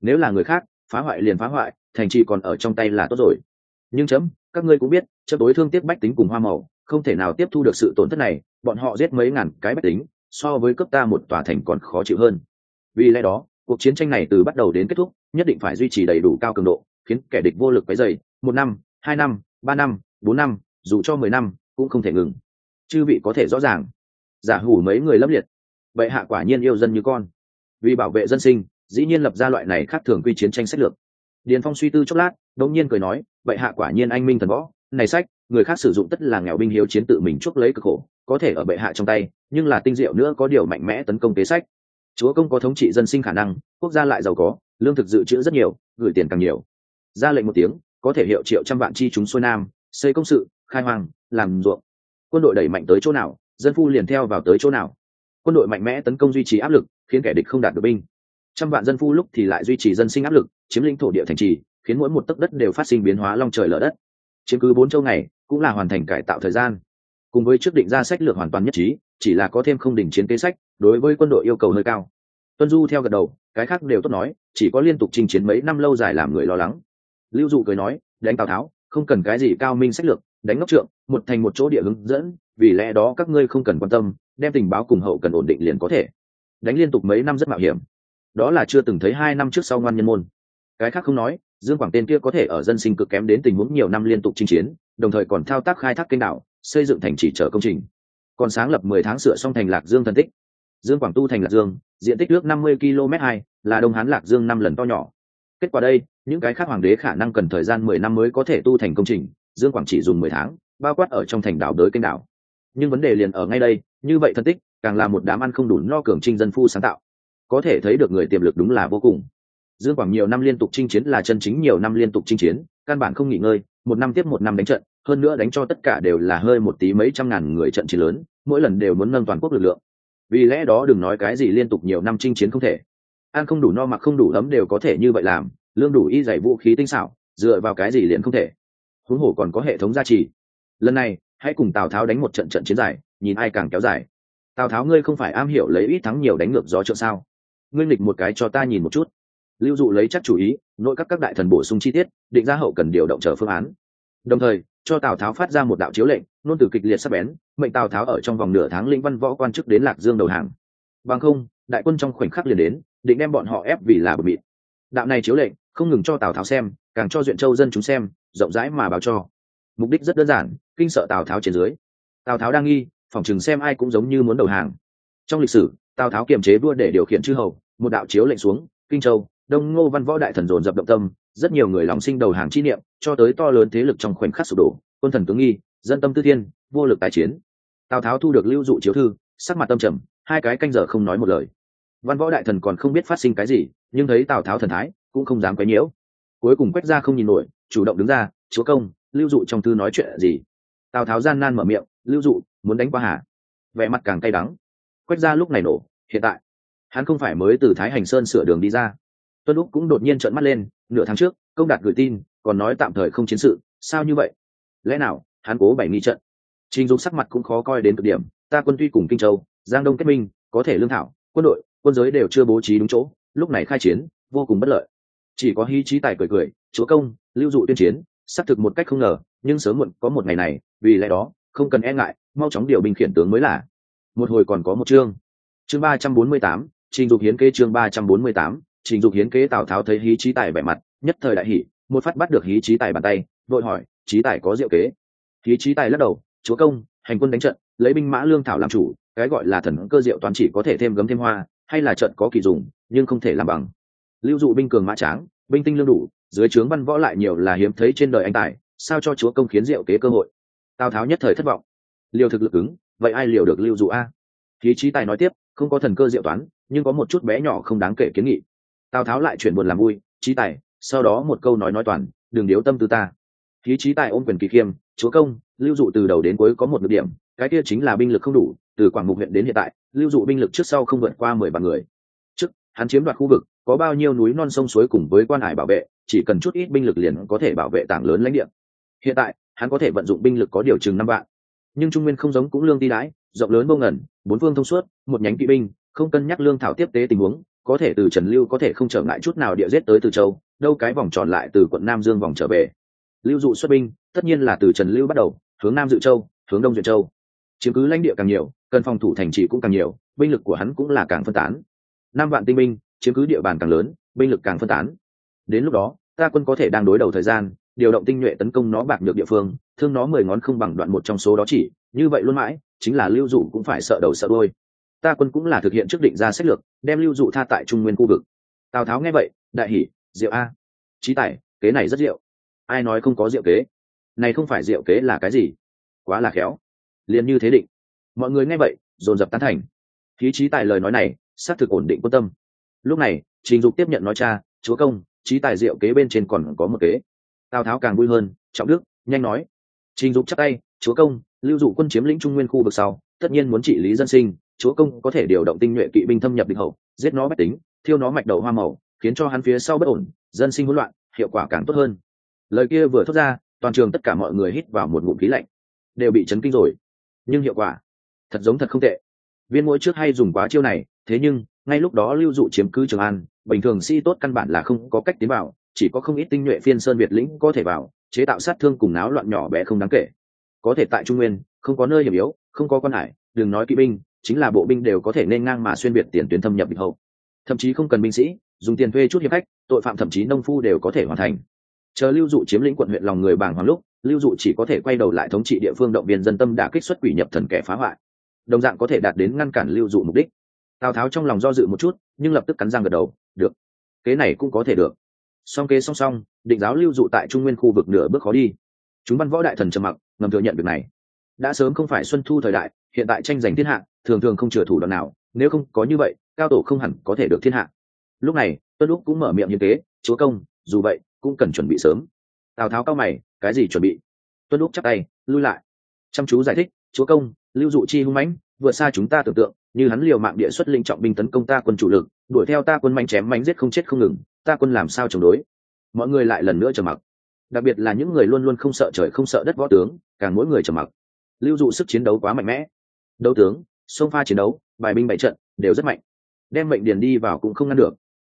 Nếu là người khác, phá hoại liền phá hoại, thành trì còn ở trong tay là tốt rồi. Nhưng chấm, các ngươi cũng biết, chấm tối thương tiếc bách tính cùng hoa màu, không thể nào tiếp thu được sự tổn thất này, bọn họ giết mấy ngàn cái bách tính, so với cấp ta một tòa thành còn khó chịu hơn. Vì lẽ đó, cuộc chiến tranh này từ bắt đầu đến kết thúc, nhất định phải duy trì đầy đủ cao cường độ, khiến kẻ địch vô lực cái dày một năm, hai năm, ba năm, bốn năm, dù cho mười năm, cũng không thể ngừng. Chư vị có thể rõ ràng giả hủ mấy người lâm liệt. Vậy hạ quả nhiên yêu dân như con. Vì bảo vệ dân sinh, dĩ nhiên lập ra loại này khác thường quy chiến tranh sách lược. Điền phong suy tư chốc lát đống nhiên cười nói vậy hạ quả nhiên anh minh thần võ. Này sách, người khác sử dụng tất là nghèo binh hiếu chiến tự mình chuốc lấy cực khổ, có thể ở bệ hạ trong tay, nhưng là tinh diệu nữa có điều mạnh mẽ tấn công kế sách. Chúa công có thống trị dân sinh khả năng, quốc gia lại giàu có, lương thực dự trữ rất nhiều, gửi tiền càng nhiều. Ra lệnh một tiếng, có thể hiệu triệu trăm vạn chi chúng xuôi nam, xây công sự, khai hoang, làm ruộng. Quân đội đẩy mạnh tới chỗ nào dân phu liền theo vào tới chỗ nào. Quân đội mạnh mẽ tấn công duy trì áp lực, khiến kẻ địch không đạt được binh. Trăm vạn dân phu lúc thì lại duy trì dân sinh áp lực, chiếm lĩnh thổ địa thành trì, khiến mỗi một tấc đất đều phát sinh biến hóa long trời lở đất. Chiếm cứ bốn châu này, cũng là hoàn thành cải tạo thời gian. Cùng với trước định ra sách lược hoàn toàn nhất trí, chỉ là có thêm không đỉnh chiến kế sách, đối với quân đội yêu cầu hơi cao. Tuân du theo gật đầu, cái khác đều tốt nói, chỉ có liên tục chinh chiến mấy năm lâu dài làm người lo lắng. Lưu dụ cười nói, đánh tào tháo, không cần cái gì cao minh sách lược, đánh ngốc trượng, một thành một chỗ địa hướng dẫn vì lẽ đó các ngươi không cần quan tâm, đem tình báo cùng hậu cần ổn định liền có thể. Đánh liên tục mấy năm rất mạo hiểm. Đó là chưa từng thấy hai năm trước sau ngoan nhân môn. Cái khác không nói, dương quảng tên kia có thể ở dân sinh cực kém đến tình huống nhiều năm liên tục chinh chiến, đồng thời còn thao tác khai thác kênh đạo xây dựng thành chỉ trở công trình. Còn sáng lập mười tháng sửa xong thành lạc dương thần tích. Dương quảng tu thành lạc dương, diện tích nước năm mươi km hai, là đông hán lạc dương năm lần to nhỏ. Kết quả đây, những cái khác hoàng đế khả năng cần thời gian mười năm mới có thể tu thành công trình, dương quảng chỉ dùng mười tháng, bao quát ở trong thành đảo đới kênh đảo nhưng vấn đề liền ở ngay đây, như vậy phân tích, càng là một đám ăn không đủ no cường trinh dân phu sáng tạo. Có thể thấy được người tiềm lực đúng là vô cùng. Dương quảng nhiều năm liên tục chinh chiến là chân chính nhiều năm liên tục chinh chiến, căn bản không nghỉ ngơi, một năm tiếp một năm đánh trận, hơn nữa đánh cho tất cả đều là hơi một tí mấy trăm ngàn người trận chiến lớn, mỗi lần đều muốn nâng toàn quốc lực lượng. Vì lẽ đó đừng nói cái gì liên tục nhiều năm chinh chiến không thể. Ăn không đủ no mặc không đủ ấm đều có thể như vậy làm, lương đủ y dày vũ khí tinh xảo, dựa vào cái gì liền không thể. Huống hồ còn có hệ thống gia trì. Lần này hãy cùng tào tháo đánh một trận trận chiến dài, nhìn ai càng kéo dài. Tào tháo ngươi không phải am hiểu lấy ít thắng nhiều đánh ngược gió trượng sao? Ngươi nghịch một cái cho ta nhìn một chút. Lưu dụ lấy chắc chủ ý, nội các các đại thần bổ sung chi tiết, định ra hậu cần điều động chờ phương án. Đồng thời, cho tào tháo phát ra một đạo chiếu lệnh, nôn từ kịch liệt sắp bén, mệnh tào tháo ở trong vòng nửa tháng linh văn võ quan chức đến lạc dương đầu hàng. Bằng không, đại quân trong khoảnh khắc liền đến, định đem bọn họ ép vì là bờ mịt. Đạo này chiếu lệnh, không ngừng cho tào tháo xem, càng cho duyện châu dân chúng xem, rộng rãi mà báo cho mục đích rất đơn giản, kinh sợ tào tháo trên dưới. Tào tháo đang nghi phỏng chừng xem ai cũng giống như muốn đầu hàng. Trong lịch sử, tào tháo kiềm chế vua để điều khiển chư hầu, một đạo chiếu lệnh xuống, kinh châu, đông ngô văn võ đại thần dồn dập động tâm, rất nhiều người lòng sinh đầu hàng chi niệm, cho tới to lớn thế lực trong khoảnh khắc sụp đổ, quân thần tướng nghi, dân tâm tư thiên, vô lực tài chiến. Tào tháo thu được lưu dụ chiếu thư, sắc mặt tâm trầm, hai cái canh giờ không nói một lời. Văn võ đại thần còn không biết phát sinh cái gì, nhưng thấy tào tháo thần thái, cũng không dám quấy nhiễu. Cuối cùng quét ra không nhìn nổi, chủ động đứng ra, chúa công lưu dụ trong thư nói chuyện gì? Tào tháo gian nan mở miệng, lưu dụ, muốn đánh qua hà? Vẻ mặt càng cay đắng. Quét ra lúc này nổ, hiện tại, hắn không phải mới từ thái hành sơn sửa đường đi ra. Tuân lúc cũng đột nhiên trợn mắt lên, nửa tháng trước, công đạt gửi tin, còn nói tạm thời không chiến sự, sao như vậy? Lẽ nào, hắn cố bày nghi trận? Trình dục sắc mặt cũng khó coi đến cực điểm, ta quân tuy cùng kinh châu, giang đông kết minh, có thể lương thảo, quân đội, quân giới đều chưa bố trí đúng chỗ, lúc này khai chiến, vô cùng bất lợi. Chỉ có hí trí tài cười cười, chúa công, lưu dụ tuyên chiến xác thực một cách không ngờ, nhưng sớm muộn có một ngày này, vì lẽ đó, không cần e ngại, mau chóng điều binh khiển tướng mới là. Một hồi còn có một chương. Chương ba trăm bốn mươi tám, trình dục hiến kế chương ba trăm bốn mươi tám, trình dục hiến kế tào tháo thấy hí trí tài vẻ mặt, nhất thời đại hỷ một phát bắt được hí trí tài bàn tay, vội hỏi, trí tài có diệu kế? Hí trí tài lắc đầu, chúa công, hành quân đánh trận, lấy binh mã lương thảo làm chủ, cái gọi là thần cơ diệu toàn chỉ có thể thêm gấm thêm hoa, hay là trận có kỳ dùng, nhưng không thể làm bằng. Lưu dụ binh cường mã tráng, binh tinh lương đủ dưới trướng văn võ lại nhiều là hiếm thấy trên đời anh tài, sao cho chúa công khiến diệu kế cơ hội? Tào tháo nhất thời thất vọng. Liều thực lực ứng vậy ai liều được lưu dụ a? Khí trí tài nói tiếp, không có thần cơ diệu toán, nhưng có một chút bé nhỏ không đáng kể kiến nghị. Tào tháo lại chuyển buồn làm vui trí tài, sau đó một câu nói nói toàn, đừng điếu tâm tư ta. Khí trí tài ôm quyền kỳ khiêm, chúa công, lưu dụ từ đầu đến cuối có một nhược điểm, cái kia chính là binh lực không đủ, từ quảng mục huyện đến hiện tại, lưu dụ binh lực trước sau không vượt qua mười vạn người. Trước, hắn chiếm đoạt khu vực có bao nhiêu núi non sông suối cùng với quan hải bảo vệ, chỉ cần chút ít binh lực liền có thể bảo vệ tảng lớn lãnh địa. Hiện tại, hắn có thể vận dụng binh lực có điều chừng năm vạn. Nhưng trung nguyên không giống cũng lương ti đãi, rộng lớn vô ngẩn bốn phương thông suốt, một nhánh kỵ binh, không cân nhắc lương thảo tiếp tế tình huống, có thể từ trần lưu có thể không trở ngại chút nào địa giết tới từ châu, đâu cái vòng tròn lại từ quận nam dương vòng trở về. Lưu dụ xuất binh, tất nhiên là từ trần lưu bắt đầu, hướng nam dự châu, hướng đông duyệt châu. Chiếm cứ lãnh địa càng nhiều, cần phòng thủ thành trì cũng càng nhiều, binh lực của hắn cũng là càng phân tán. Năm vạn tinh binh chiếm cứ địa bàn càng lớn, binh lực càng phân tán. Đến lúc đó, ta quân có thể đang đối đầu thời gian, điều động tinh nhuệ tấn công nó bạc được địa phương, thương nó mười ngón không bằng đoạn một trong số đó chỉ, như vậy luôn mãi, chính là lưu dụ cũng phải sợ đầu sợ đôi ta quân cũng là thực hiện trước định ra sách lược, đem lưu dụ tha tại trung nguyên khu vực. Tào tháo nghe vậy, đại hỉ, diệu a trí tài, kế này rất diệu. Ai nói không có diệu kế? Này không phải diệu kế là cái gì? Quá là khéo. Liền như thế định. Mọi người nghe vậy, dồn dập tán thành. Khí trí tài lời nói này, xác thực ổn định quân tâm lúc này, trình dục tiếp nhận nói, cha, chúa công, trí tài diệu kế bên trên còn có một kế. Tào tháo càng vui hơn, trọng đức nhanh nói, trình dục chắc tay, chúa công, lưu dụ quân chiếm lĩnh trung nguyên khu vực sau, tất nhiên muốn trị lý dân sinh, chúa công có thể điều động tinh nhuệ kỵ binh thâm nhập địch hậu, giết nó bách tính, thiêu nó mạch đầu hoa màu, khiến cho hắn phía sau bất ổn, dân sinh hỗn loạn, hiệu quả càng tốt hơn. Lời kia vừa thốt ra, toàn trường tất cả mọi người hít vào một ngụm khí lạnh, đều bị chấn kinh rồi. Nhưng hiệu quả thật giống thật không tệ. Viên mỗi trước hay dùng quá chiêu này, thế nhưng ngay lúc đó lưu dụ chiếm cứ trường an, bình thường si tốt căn bản là không có cách tiến vào, chỉ có không ít tinh nhuệ phiên sơn việt lĩnh có thể vào, chế tạo sát thương cùng náo loạn nhỏ bé không đáng kể. Có thể tại trung nguyên, không có nơi hiểm yếu, không có quan hải, đừng nói kỵ binh, chính là bộ binh đều có thể nên ngang mà xuyên việt tiền tuyến thâm nhập địch hậu. Thậm chí không cần binh sĩ, dùng tiền thuê chút hiệp khách, tội phạm thậm chí nông phu đều có thể hoàn thành. Chờ lưu dụ chiếm lĩnh quận huyện lòng người bàng hoàng lúc, lưu dụ chỉ có thể quay đầu lại thống trị địa phương động viên dân tâm đã kích xuất quỷ nhập thần kẻ phá hoại. Đồng dạng có thể đạt đến ngăn cản lưu dụ mục đích tào tháo trong lòng do dự một chút, nhưng lập tức cắn răng gật đầu, được, kế này cũng có thể được. Song kế song song, định giáo lưu dụ tại trung nguyên khu vực nửa bước khó đi. Chúng văn võ đại thần trầm mặc, ngầm thừa nhận việc này. Đã sớm không phải xuân thu thời đại, hiện tại tranh giành thiên hạ, thường thường không chừa thủ đoạn nào, nếu không có như vậy, cao tổ không hẳn có thể được thiên hạ. Lúc này, tuân lúc cũng mở miệng như thế, chúa công, dù vậy, cũng cần chuẩn bị sớm. Tào tháo cao mày, cái gì chuẩn bị? Tuân lúc chắc tay, lui lại. Chăm chú giải thích, chúa công, lưu dụ chi hung mãnh, vượt xa chúng ta tưởng tượng như hắn liều mạng địa xuất linh trọng binh tấn công ta quân chủ lực, đuổi theo ta quân manh chém mánh giết không chết không ngừng, ta quân làm sao chống đối? Mọi người lại lần nữa trầm mặc. Đặc biệt là những người luôn luôn không sợ trời không sợ đất võ tướng, càng mỗi người trầm mặc. Lưu dụ sức chiến đấu quá mạnh mẽ. Đấu tướng, sông pha chiến đấu, bài binh bại trận, đều rất mạnh. Đem mệnh điền đi vào cũng không ngăn được.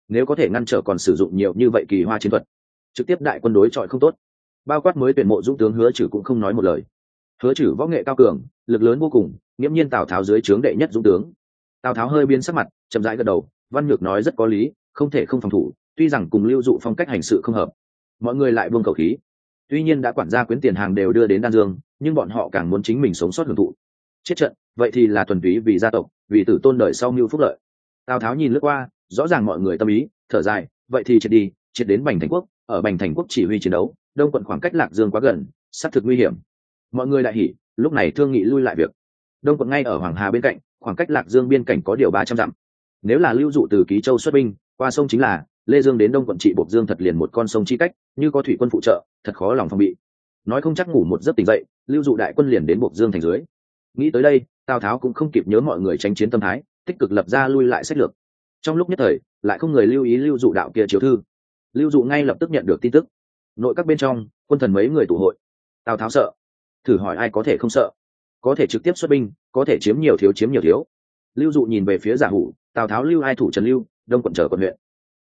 Nếu có thể ngăn trở còn sử dụng nhiều như vậy kỳ hoa chiến thuật, trực tiếp đại quân đối chọi không tốt. Bao quát mới tuyển mộ dũng tướng hứa chử cũng không nói một lời. Hứa chử võ nghệ cao cường, lực lớn vô cùng nghiễm nhiên tào tháo dưới trướng đệ nhất dũng tướng. Tào tháo hơi biến sắc mặt, chậm rãi gật đầu, văn nhược nói rất có lý, không thể không phòng thủ, tuy rằng cùng lưu dụ phong cách hành sự không hợp, mọi người lại buông cầu khí. Tuy nhiên đã quản gia quyến tiền hàng đều đưa đến đan dương, nhưng bọn họ càng muốn chính mình sống sót hưởng thụ. Chết trận, vậy thì là thuần túy vì gia tộc, vì tử tôn đời sau mưu phúc lợi. Tào tháo nhìn lướt qua, rõ ràng mọi người tâm ý, thở dài, vậy thì triệt đi, triệt đến bành thành quốc, ở bành thành quốc chỉ huy chiến đấu, đông quận khoảng cách lạc dương quá gần, xác thực nguy hiểm. Mọi người lại hỉ, lúc này thương nghị lui lại việc đông quận ngay ở hoàng hà bên cạnh, khoảng cách lạc dương biên cảnh có điều ba trăm dặm. Nếu là lưu dụ từ ký châu xuất binh, qua sông chính là lê dương đến đông quận trị buộc dương thật liền một con sông chi cách, như có thủy quân phụ trợ, thật khó lòng phòng bị. Nói không chắc ngủ một giấc tỉnh dậy, lưu dụ đại quân liền đến buộc dương thành dưới. Nghĩ tới đây, tào tháo cũng không kịp nhớ mọi người tranh chiến tâm thái, tích cực lập ra lui lại sách lược. Trong lúc nhất thời, lại không người lưu ý lưu dụ đạo kia chiếu thư. Lưu dụ ngay lập tức nhận được tin tức. Nội các bên trong, quân thần mấy người tụ hội. Tào tháo sợ. Thử hỏi ai có thể không sợ? Có thể trực tiếp xuất binh, có thể chiếm nhiều thiếu, chiếm nhiều thiếu. Lưu dụ nhìn về phía giả hủ, tào tháo lưu ai thủ trần lưu, đông quận trở quận huyện.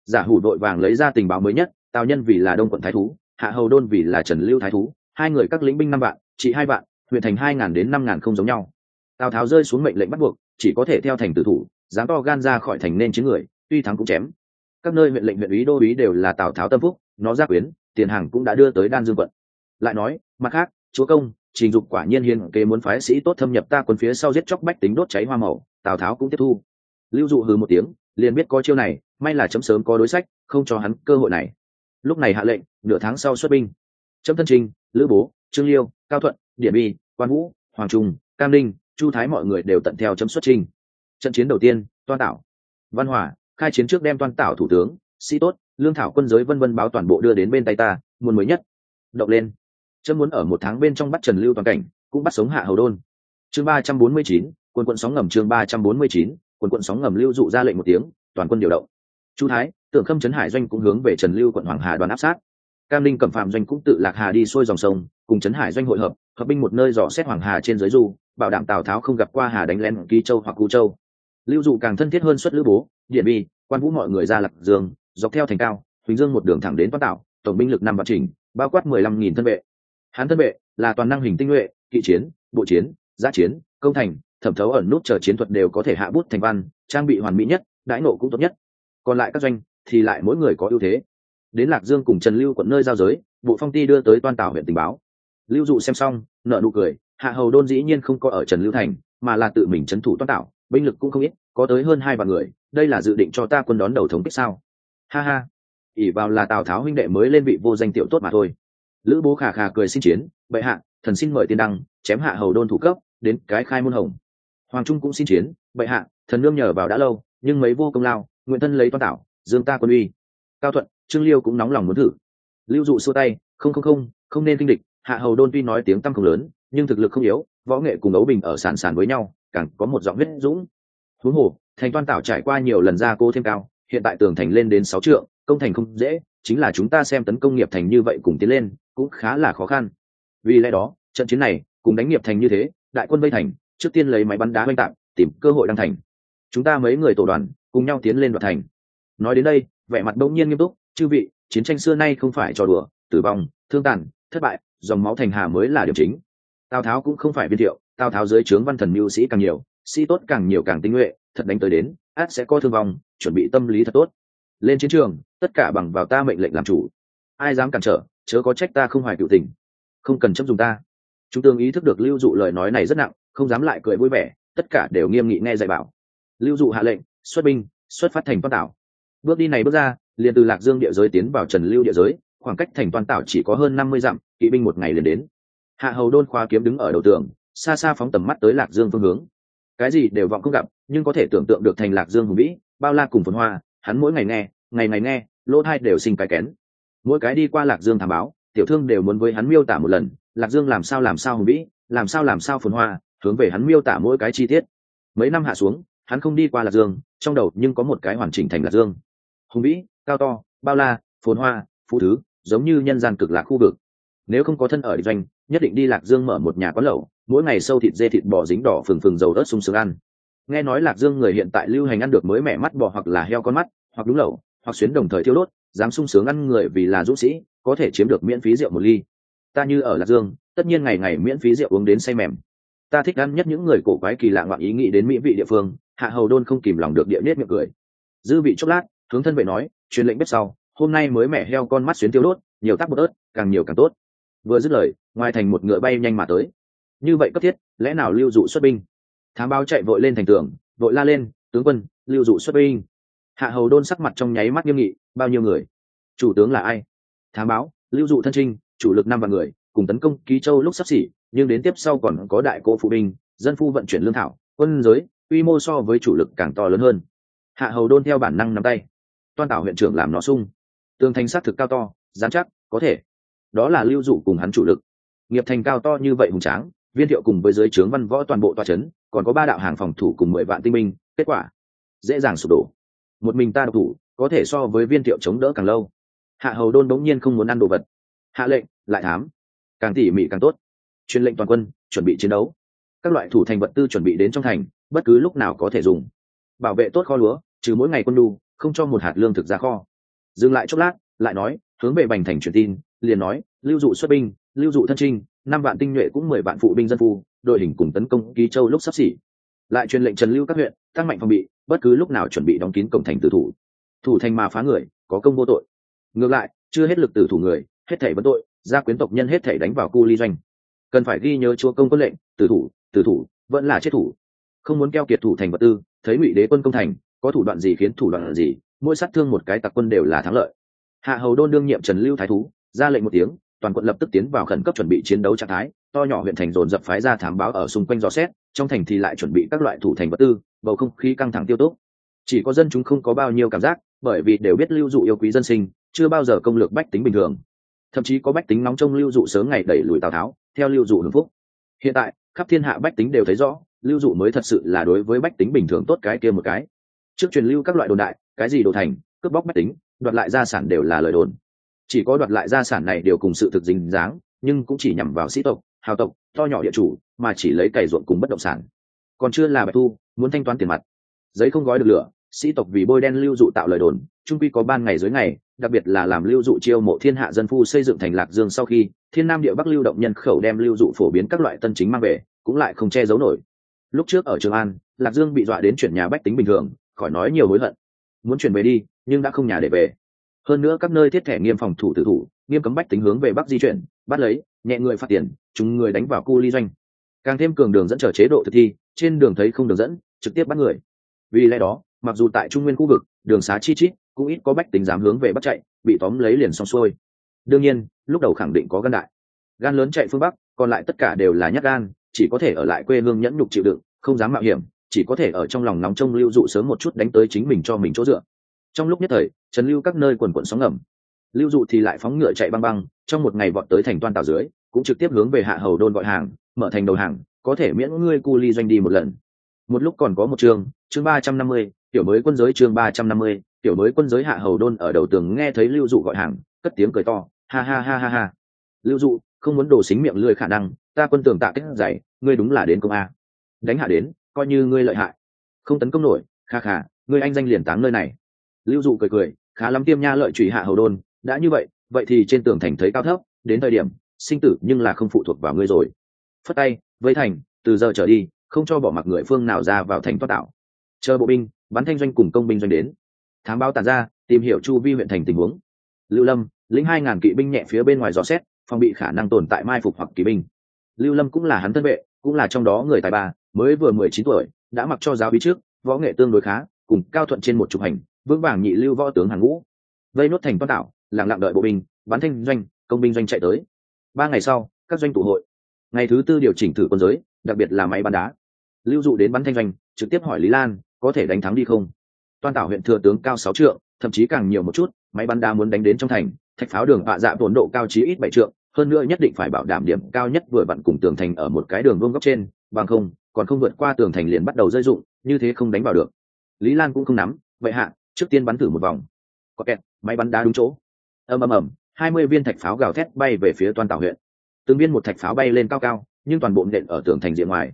Giả hủ đội vàng lấy ra tình báo mới nhất, tào nhân vì là đông quận thái thú, hạ hầu đôn vì là trần lưu thái thú, hai người các lĩnh binh năm vạn trị hai vạn, huyện thành hai ngàn đến năm ngàn không giống nhau. Tào tháo rơi xuống mệnh lệnh bắt buộc, chỉ có thể theo thành tử thủ dám to gan ra khỏi thành nên chứ người, tuy thắng cũng chém. Các nơi huyện lệnh huyện úy đô úy đều là tào tháo tâm phúc, nó ra quyến, tiền hàng cũng đã đưa tới đan dương quận. Lại nói, mặt khác, chúa công trình dục quả nhiên hiền kế muốn phái sĩ tốt thâm nhập ta quân phía sau giết chóc bách tính đốt cháy hoa màu tào tháo cũng tiếp thu. Lưu dụ hừ một tiếng liền biết có chiêu này may là chấm sớm có đối sách không cho hắn cơ hội này. Lúc này hạ lệnh nửa tháng sau xuất binh. Chấm thân trình lữ bố trương liêu cao thuận điện bi quan vũ hoàng trung cam Ninh, chu thái mọi người đều tận theo chấm xuất trình. Trận chiến đầu tiên toan tảo. Văn hòa khai chiến trước đem toan tảo thủ tướng sĩ tốt lương thảo quân giới vân vân báo toàn bộ đưa đến bên tay ta muôn mới nhất. Động lên chấm muốn ở một tháng bên trong bắt trần lưu toàn cảnh, cũng bắt sống hạ hầu đôn. Chương ba trăm bốn mươi chín, quân quận sóng ngầm chương ba trăm bốn mươi chín, quân quận sóng ngầm lưu dụ ra lệnh một tiếng, toàn quân điều động. Chu thái tưởng khâm trấn hải doanh cũng hướng về trần lưu quận hoàng hà đoàn áp sát. Cam linh cẩm phạm doanh cũng tự lạc hà đi xuôi dòng sông, cùng trấn hải doanh hội hợp hợp binh một nơi dò xét hoàng hà trên dưới du, bảo đảm tào tháo không gặp qua hà đánh lén ký châu hoặc cú châu. Lưu dụ càng thân thiết hơn xuất lữ bố, điện bi, quan vũ mọi người ra lạc dương, dọc theo thành cao, huỳnh dương một đường thẳng đến toán tạo tổng binh lực năm vạn trình bao quát mười lăm nghìn thân vệ hán thân vệ là toàn năng hình tinh nhuệ, kỵ chiến, bộ chiến, giã chiến, công thành, thẩm thấu ẩn nút chờ chiến thuật đều có thể hạ bút thành văn, trang bị hoàn mỹ nhất, đãi nộ cũng tốt nhất. Còn lại các doanh thì lại mỗi người có ưu thế. Đến lạc dương cùng trần lưu quận nơi giao giới, bộ phong ty đưa tới toan tảo huyện tình báo. Lưu dụ xem xong nợ nụ cười, hạ hầu đôn dĩ nhiên không có ở trần lưu thành, mà là tự mình trấn thủ toan tảo, binh lực cũng không ít, có tới hơn hai vạn người, đây là dự định cho ta quân đón đầu thống kích sao? Ha ha ỉ vào là tào tháo huynh đệ mới lên vị vô danh tiểu tốt mà thôi lữ bố khà khà cười xin chiến, bệ hạ, thần xin mời tiên đăng, chém hạ hầu đôn thủ cấp, đến cái khai môn hồng. Hoàng trung cũng xin chiến, bệ hạ, thần nương nhờ vào đã lâu, nhưng mấy vô công lao, nguyện thân lấy toan tảo dương ta quân uy. Cao thuận, trương liêu cũng nóng lòng muốn thử. Lưu dụ xua tay, không không không không nên kinh địch, hạ hầu đôn tuy nói tiếng tăm không lớn, nhưng thực lực không yếu, võ nghệ cùng ấu bình ở sàn sàn với nhau, càng có một giọng huyết dũng. Huống hồ, thành toan tảo trải qua nhiều lần ra cô thêm cao, hiện tại tường thành lên đến sáu trượng, công thành không dễ chính là chúng ta xem tấn công nghiệp thành như vậy cùng tiến lên, cũng khá là khó khăn. Vì lẽ đó, trận chiến này, cùng đánh nghiệp thành như thế, đại quân vây thành, trước tiên lấy máy bắn đá oanh tạm tìm cơ hội đăng thành. Chúng ta mấy người tổ đoàn, cùng nhau tiến lên đoạt thành. Nói đến đây, vẻ mặt đông nhiên nghiêm túc, chư vị, chiến tranh xưa nay không phải trò đùa, tử vong, thương tàn, thất bại, dòng máu thành hà mới là điểm chính. Tào tháo cũng không phải viên thiệu, tào tháo dưới trướng văn thần mưu sĩ càng nhiều, sĩ tốt càng nhiều càng tinh nhuệ, thật đánh tới đến, át sẽ có thương vong, chuẩn bị tâm lý thật tốt. Lên chiến trường tất cả bằng vào ta mệnh lệnh làm chủ. Ai dám cản trở, chớ có trách ta không hoài cựu tình. Không cần chấp dùng ta. Chúng tương ý thức được lưu dụ lời nói này rất nặng, không dám lại cười vui vẻ, tất cả đều nghiêm nghị nghe dạy bảo. Lưu dụ hạ lệnh, xuất binh, xuất phát thành toan tảo. Bước đi này bước ra, liền từ lạc dương địa giới tiến vào trần lưu địa giới, khoảng cách thành toan tảo chỉ có hơn năm mươi dặm, kỵ binh một ngày liền đến. Hạ hầu đôn khoa kiếm đứng ở đầu tường, xa xa phóng tầm mắt tới lạc dương phương hướng. Cái gì đều vọng không gặp, nhưng có thể tưởng tượng được thành lạc dương hùng vĩ, bao la cùng phồn hoa, hắn mỗi ngày nghe, ngày ngày nghe lỗ thai đều sinh cái kén. Mỗi cái đi qua lạc dương thảm báo, tiểu thương đều muốn với hắn miêu tả một lần, lạc dương làm sao làm sao hùng vĩ, làm sao làm sao phồn hoa, hướng về hắn miêu tả mỗi cái chi tiết. Mấy năm hạ xuống, hắn không đi qua lạc dương, trong đầu nhưng có một cái hoàn chỉnh thành lạc dương. Hùng vĩ, cao to, bao la, phồn hoa, phú thứ, giống như nhân gian cực lạc khu vực. Nếu không có thân ở đi doanh, nhất định đi lạc dương mở một nhà quán lẩu, mỗi ngày sâu thịt dê thịt bò dính đỏ phừng phừng dầu đất sung sướng ăn. Nghe nói lạc dương người hiện tại lưu hành ăn được mới mẻ mắt bò hoặc là heo con mắt, hoặc đúng lẩu hoặc xuyến đồng thời thiêu đốt, dám sung sướng ăn người vì là dũng sĩ, có thể chiếm được miễn phí rượu một ly. Ta như ở lạc dương, tất nhiên ngày ngày miễn phí rượu uống đến say mềm. Ta thích ăn nhất những người cổ quái kỳ lạ ngoạn ý nghĩ đến mỹ vị địa phương, hạ hầu đôn không kìm lòng được địa nết miệng cười. Dư vị chốc lát, hướng thân vệ nói, truyền lệnh bếp sau, hôm nay mới mẻ heo con mắt xuyến tiêu đốt, nhiều tác một ớt, càng nhiều càng tốt. Vừa dứt lời, ngoài thành một ngựa bay nhanh mà tới. Như vậy cấp thiết, lẽ nào lưu dụ xuất binh? Thám báo chạy vội lên thành tường, vội la lên, tướng quân, lưu dụ xuất binh hạ hầu đôn sắc mặt trong nháy mắt nghiêm nghị bao nhiêu người? Chủ tướng là ai? Thám báo lưu dụ thân trinh chủ lực năm vạn người cùng tấn công ký châu lúc sắp xỉ nhưng đến tiếp sau còn có đại cỗ phụ binh dân phu vận chuyển lương thảo quân giới quy mô so với chủ lực càng to lớn hơn. Hạ hầu đôn theo bản năng nắm tay. Toan tảo huyện trưởng làm nó sung. Tương thanh xác thực cao to dám chắc có thể. Đó là lưu dụ cùng hắn chủ lực. Nghiệp thành cao to như vậy hùng tráng viên thiệu cùng với giới trướng văn võ toàn bộ toa c còn có ba đạo hàng phòng thủ cùng mười vạn tinh minh, kết quả dễ dàng sụp đổ một mình ta độc thủ, có thể so với viên thiệu chống đỡ càng lâu. Hạ hầu đôn bỗng nhiên không muốn ăn đồ vật. Hạ lệnh, lại thám. Càng tỉ mỉ càng tốt. Truyền lệnh toàn quân, chuẩn bị chiến đấu. Các loại thủ thành vật tư chuẩn bị đến trong thành, bất cứ lúc nào có thể dùng. Bảo vệ tốt kho lúa, trừ mỗi ngày quân đu không cho một hạt lương thực ra kho. Dừng lại chốc lát, lại nói, hướng về bành thành truyền tin, liền nói, lưu dụ xuất binh, lưu dụ thân trinh năm vạn tinh nhuệ cũng mười vạn phụ binh dân phu, đội hình cùng tấn công ký châu lúc sắp xỉ lại truyền lệnh trần lưu các huyện, tăng mạnh phòng bị, bất cứ lúc nào chuẩn bị đóng kín cổng thành tử thủ. Thủ thành mà phá người, có công vô tội. Ngược lại, chưa hết lực tử thủ người, hết thể vấn tội, gia quyến tộc nhân hết thể đánh vào cu ly doanh. Cần phải ghi nhớ chúa công quân lệnh, tử thủ tử thủ, vẫn là chết thủ. Không muốn keo kiệt thủ thành vật tư, thấy ngụy đế quân công thành, có thủ đoạn gì khiến thủ đoạn gì, mỗi sát thương một cái tặc quân đều là thắng lợi. Hạ hầu đôn đương nhiệm trần lưu thái thú, ra lệnh một tiếng, toàn quận lập tức tiến vào khẩn cấp chuẩn bị chiến đấu trạng thái, to nhỏ huyện thành dồn dập phái ra thám báo ở xung quanh dò xét trong thành thì lại chuẩn bị các loại thủ thành vật tư, bầu không khí căng thẳng tiêu tốt chỉ có dân chúng không có bao nhiêu cảm giác, bởi vì đều biết lưu dụ yêu quý dân sinh, chưa bao giờ công lược bách tính bình thường. Thậm chí có bách tính nóng trong lưu dụ sớm ngày đẩy lùi tào tháo, theo lưu dụ hưng phúc. Hiện tại, khắp thiên hạ bách tính đều thấy rõ, lưu dụ mới thật sự là đối với bách tính bình thường tốt cái kia một cái. Trước truyền lưu các loại đồn đại, cái gì đồ thành, cướp bóc bách tính, đoạt lại gia sản đều là lời đồn. Chỉ có đoạt lại gia sản này đều cùng sự thực dính dáng, nhưng cũng chỉ nhằm vào sĩ tộc, hào tộc to nhỏ địa chủ, mà chỉ lấy cày ruộng cùng bất động sản. Còn chưa là bạch thu, muốn thanh toán tiền mặt. Giấy không gói được lửa, sĩ tộc vì bôi đen lưu dụ tạo lời đồn trung quy có ban ngày dưới ngày, đặc biệt là làm lưu dụ chiêu mộ thiên hạ dân phu xây dựng thành lạc dương sau khi, thiên nam địa bắc lưu động nhân khẩu đem lưu dụ phổ biến các loại tân chính mang về, cũng lại không che giấu nổi. Lúc trước ở trường an, lạc dương bị dọa đến chuyển nhà bách tính bình thường, khỏi nói nhiều hối hận. Muốn chuyển về đi, nhưng đã không nhà để về. Hơn nữa các nơi thiết thẻ nghiêm phòng thủ tự thủ, nghiêm cấm bách tính hướng về bắc di chuyển, bắt lấy nhẹ người phạt tiền, chúng người đánh vào cu ly doanh. Càng thêm cường đường dẫn trở chế độ thực thi, trên đường thấy không đường dẫn, trực tiếp bắt người. Vì lẽ đó, mặc dù tại trung nguyên khu vực, đường xá chi chít, cũng ít có bách tính dám hướng về bắt chạy, bị tóm lấy liền xong xuôi. Đương nhiên, lúc đầu khẳng định có gan đại. Gan lớn chạy phương bắc, còn lại tất cả đều là nhát gan, chỉ có thể ở lại quê hương nhẫn nhục chịu đựng, không dám mạo hiểm, chỉ có thể ở trong lòng nóng trông lưu dụ sớm một chút đánh tới chính mình cho mình chỗ dựa. Trong lúc nhất thời trần lưu các nơi quần quận sóng ngầm. Lưu dụ thì lại phóng ngựa chạy băng băng trong một ngày vọt tới thành toan tàu dưới, cũng trực tiếp hướng về hạ hầu đôn gọi hàng, mở thành đầu hàng, có thể miễn ngươi cu ly doanh đi một lần. Một lúc còn có một chương chương ba trăm năm mươi, tiểu mới quân giới chương ba trăm năm mươi, tiểu mới quân giới hạ hầu đôn ở đầu tường nghe thấy lưu dụ gọi hàng, cất tiếng cười to, ha ha ha ha ha. Lưu dụ, không muốn đổ xính miệng lười khả năng, ta quân tưởng tạ kết dày ngươi đúng là đến công a. Đánh hạ đến, coi như ngươi lợi hại. Không tấn công nổi, kha kha, ngươi anh danh liền táng nơi này. Lưu dụ cười cười, khá lắm tiêm nha lợi trụy hạ hầu đôn, đã như vậy vậy thì trên tường thành thấy cao thấp, đến thời điểm, sinh tử nhưng là không phụ thuộc vào ngươi rồi. Phất tay, với thành, từ giờ trở đi, không cho bỏ mặc người phương nào ra vào thành toát tạo. Chờ bộ binh, bắn thanh doanh cùng công binh doanh đến. Thám báo tàn ra, tìm hiểu chu vi huyện thành tình huống. Lưu lâm, lĩnh hai ngàn kỵ binh nhẹ phía bên ngoài dò xét, phòng bị khả năng tồn tại mai phục hoặc kỵ binh. Lưu lâm cũng là hắn thân vệ, cũng là trong đó người tài ba, mới vừa mười chín tuổi, đã mặc cho giáo bí trước, võ nghệ tương đối khá, cùng cao thuận trên một chục hành, vững vàng nhị lưu võ tướng hàng ngũ. Vây nốt thành toát tạo lặng lặng đợi bộ binh, bắn thanh doanh, công binh doanh chạy tới. Ba ngày sau, các doanh tụ hội. Ngày thứ tư điều chỉnh thử quân giới, đặc biệt là máy bắn đá. Lưu dụ đến bắn thanh doanh, trực tiếp hỏi lý lan, có thể đánh thắng đi không? Toàn tảo huyện thừa tướng cao sáu trượng, thậm chí càng nhiều một chút, máy bắn đá muốn đánh đến trong thành, thạch pháo đường bạ dạ tổn độ cao chí ít bảy trượng, hơn nữa nhất định phải bảo đảm điểm cao nhất vừa vặn cùng tường thành ở một cái đường vương góc trên, bằng không, còn không vượt qua tường thành liền bắt đầu rơi dụng như thế không đánh vào được. Lý lan cũng không nắm, vậy hạ, trước tiên bắn thử một vòng. Có kẹt, máy bắn đá đúng chỗ ầm ầm ầm, hai mươi viên thạch pháo gào thét bay về phía toàn tàu huyện. Từng viên một thạch pháo bay lên cao cao, nhưng toàn bộ nện ở tường thành diện ngoài.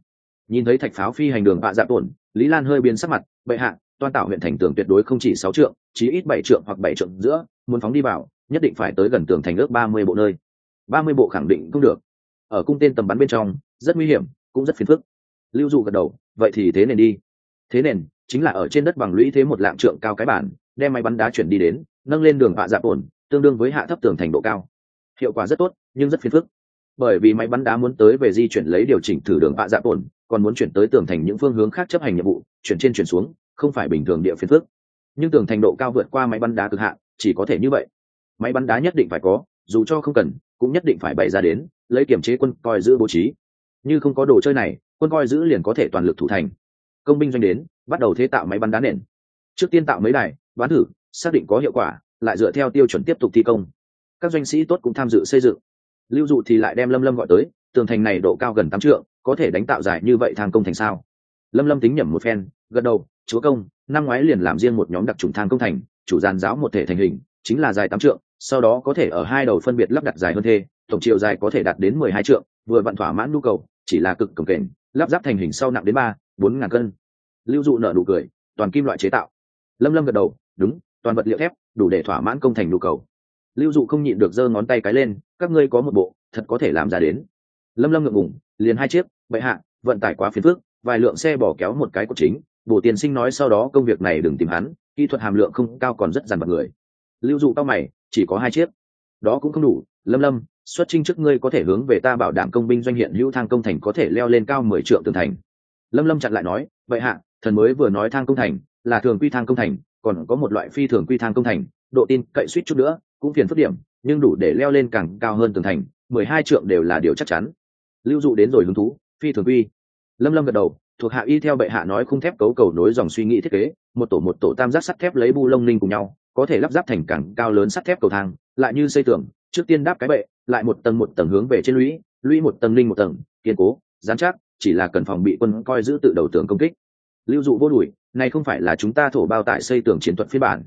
Nhìn thấy thạch pháo phi hành đường bạ dạ tổn lý lan hơi biến sắc mặt, bệ hạ, toàn tảo huyện thành tường tuyệt đối không chỉ sáu trượng, chí ít bảy trượng hoặc bảy trượng giữa, muốn phóng đi vào, nhất định phải tới gần tường thành ước ba mươi bộ nơi. Ba mươi bộ khẳng định không được. Ở cung tên tầm bắn bên trong, rất nguy hiểm, cũng rất phiền phức. Lưu dụ gật đầu, vậy thì thế nền đi. Thế nền, chính là ở trên đất bằng lũy thế một lạng trượng cao cái bản, đem máy bắn đá chuyển đi đến, nâng lên đường vạ dạ tổn tương đương với hạ thấp tường thành độ cao. Hiệu quả rất tốt, nhưng rất phiền phức. Bởi vì máy bắn đá muốn tới về di chuyển lấy điều chỉnh thử đường bạ dạ ổn còn muốn chuyển tới tường thành những phương hướng khác chấp hành nhiệm vụ, chuyển trên chuyển xuống, không phải bình thường địa phiền phức. Nhưng tường thành độ cao vượt qua máy bắn đá cực hạn, chỉ có thể như vậy. Máy bắn đá nhất định phải có, dù cho không cần, cũng nhất định phải bày ra đến, lấy kiểm chế quân coi giữ bố trí. Như không có đồ chơi này, quân coi giữ liền có thể toàn lực thủ thành. Công binh doanh đến, bắt đầu thế tạo máy bắn đá nền. Trước tiên tạo mấy đài bán thử, xác định có hiệu quả lại dựa theo tiêu chuẩn tiếp tục thi công. Các doanh sĩ tốt cũng tham dự xây dựng. Lưu dụ thì lại đem lâm lâm gọi tới, tường thành này độ cao gần tám trượng, có thể đánh tạo dài như vậy thang công thành sao? Lâm lâm tính nhẩm một phen, gật đầu, chúa công, năm ngoái liền làm riêng một nhóm đặc trùng thang công thành, chủ giàn giáo một thể thành hình, chính là dài tám trượng, sau đó có thể ở hai đầu phân biệt lắp đặt dài hơn thê, tổng chiều dài có thể đạt đến mười hai trượng, vừa vặn thỏa mãn nhu cầu, chỉ là cực cồng kềnh, lắp ráp thành hình sau nặng đến ba, bốn ngàn cân. Lưu dụ nợ nụ cười, toàn kim loại chế tạo. Lâm lâm gật đầu, đúng, toàn vật liệu thép đủ để thỏa mãn công thành nhu cầu. Lưu dụ không nhịn được giơ ngón tay cái lên, các ngươi có một bộ, thật có thể làm ra đến. Lâm lâm ngượng ngủng liền hai chiếc, bệ hạ, vận tải quá phiền phức, vài lượng xe bỏ kéo một cái cột chính bổ tiền sinh nói sau đó công việc này đừng tìm hắn, kỹ thuật hàm lượng không cao còn rất dằn mặt người. Lưu dụ tao mày, chỉ có hai chiếc. Đó cũng không đủ, lâm lâm, xuất trinh trước ngươi có thể hướng về ta bảo đảm công binh doanh hiện hữu thang công thành có thể leo lên cao mười triệu tường thành. Lâm lâm chặn lại nói vậy hạ, thần mới vừa nói thang công thành, là thường quy thang công thành còn có một loại phi thường quy thang công thành, độ tin cậy suýt chút nữa, cũng phiền phức điểm, nhưng đủ để leo lên càng cao hơn tường thành, mười hai trượng đều là điều chắc chắn. Lưu dụ đến rồi hứng thú, phi thường quy. Lâm lâm gật đầu, thuộc hạ y theo bệ hạ nói khung thép cấu cầu nối dòng suy nghĩ thiết kế, một tổ một tổ tam giác sắt thép lấy bu lông ninh cùng nhau, có thể lắp ráp thành càng cao lớn sắt thép cầu thang, lại như xây tường, trước tiên đáp cái bệ, lại một tầng một tầng hướng về trên lũy lũy một tầng linh một tầng, kiên cố, dán chắc, chỉ là cần phòng bị quân coi giữ tự đầu tường công kích. Lưu dụ vô đùi này không phải là chúng ta thổ bao tải xây tường chiến thuật phiên bản.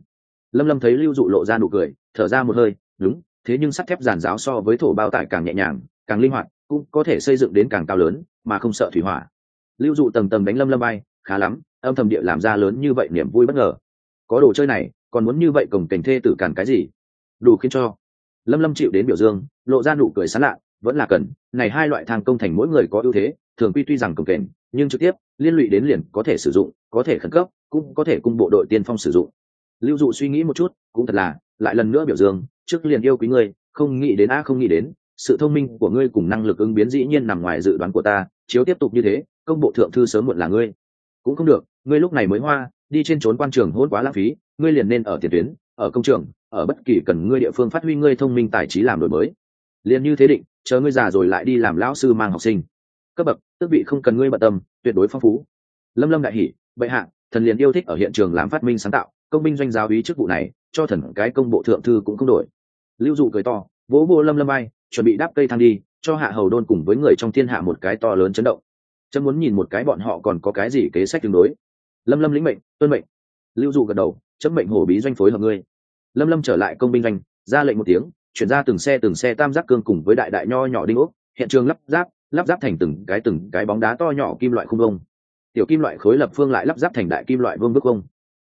Lâm lâm thấy lưu dụ lộ ra nụ cười, thở ra một hơi, đúng, thế nhưng sắt thép giàn giáo so với thổ bao tải càng nhẹ nhàng, càng linh hoạt, cũng có thể xây dựng đến càng cao lớn, mà không sợ thủy hỏa. Lưu dụ tầng tầng đánh lâm lâm bay, khá lắm, âm thầm địa làm ra lớn như vậy niềm vui bất ngờ. Có đồ chơi này, còn muốn như vậy cổng cảnh thê tử càn cái gì? Đủ khiến cho. Lâm lâm chịu đến biểu dương, lộ ra nụ cười sán lạ vẫn là cần, này hai loại thang công thành mỗi người có ưu thế, thường quy tuy rằng cổng kềnh, nhưng trực tiếp, liên lụy đến liền có thể sử dụng, có thể khẩn cấp, cũng có thể cung bộ đội tiên phong sử dụng. Lưu dụ suy nghĩ một chút, cũng thật là, lại lần nữa biểu dương, trước liền yêu quý ngươi, không nghĩ đến a, không nghĩ đến, sự thông minh của ngươi cùng năng lực ứng biến dĩ nhiên nằm ngoài dự đoán của ta, chiếu tiếp tục như thế, công bộ thượng thư sớm muộn là ngươi. Cũng không được, ngươi lúc này mới hoa, đi trên trốn quan trường hôn quá lãng phí, ngươi liền nên ở tiền tuyến, ở công trường, ở bất kỳ cần ngươi địa phương phát huy ngươi thông minh tài trí làm đổi mới liền như thế định, chờ ngươi già rồi lại đi làm lão sư mang học sinh. Cấp bậc tước vị không cần ngươi bận tâm, tuyệt đối phong phú. Lâm lâm đại hỷ bệ hạ, thần liền yêu thích ở hiện trường làm phát minh sáng tạo, công binh doanh giáo ý chức vụ này, cho thần cái công bộ thượng thư cũng không đổi. Lưu dụ cười to, vỗ vô lâm lâm bay chuẩn bị đáp cây thang đi, cho hạ hầu đôn cùng với người trong thiên hạ một cái to lớn chấn động. Chấm muốn nhìn một cái bọn họ còn có cái gì kế sách tương đối. Lâm lâm lĩnh mệnh, tuân mệnh. Lưu dụ gật đầu, chấm mệnh hổ bí doanh phối hợp ngươi. Lâm lâm trở lại công binh doanh, ra lệnh một tiếng chuyển ra từng xe từng xe tam giác cương cùng với đại đại nho nhỏ đinh ốc, hiện trường lắp ráp lắp ráp thành từng cái từng cái bóng đá to nhỏ kim loại khung vông. Tiểu kim loại khối lập phương lại lắp ráp thành đại kim loại vương bức vông.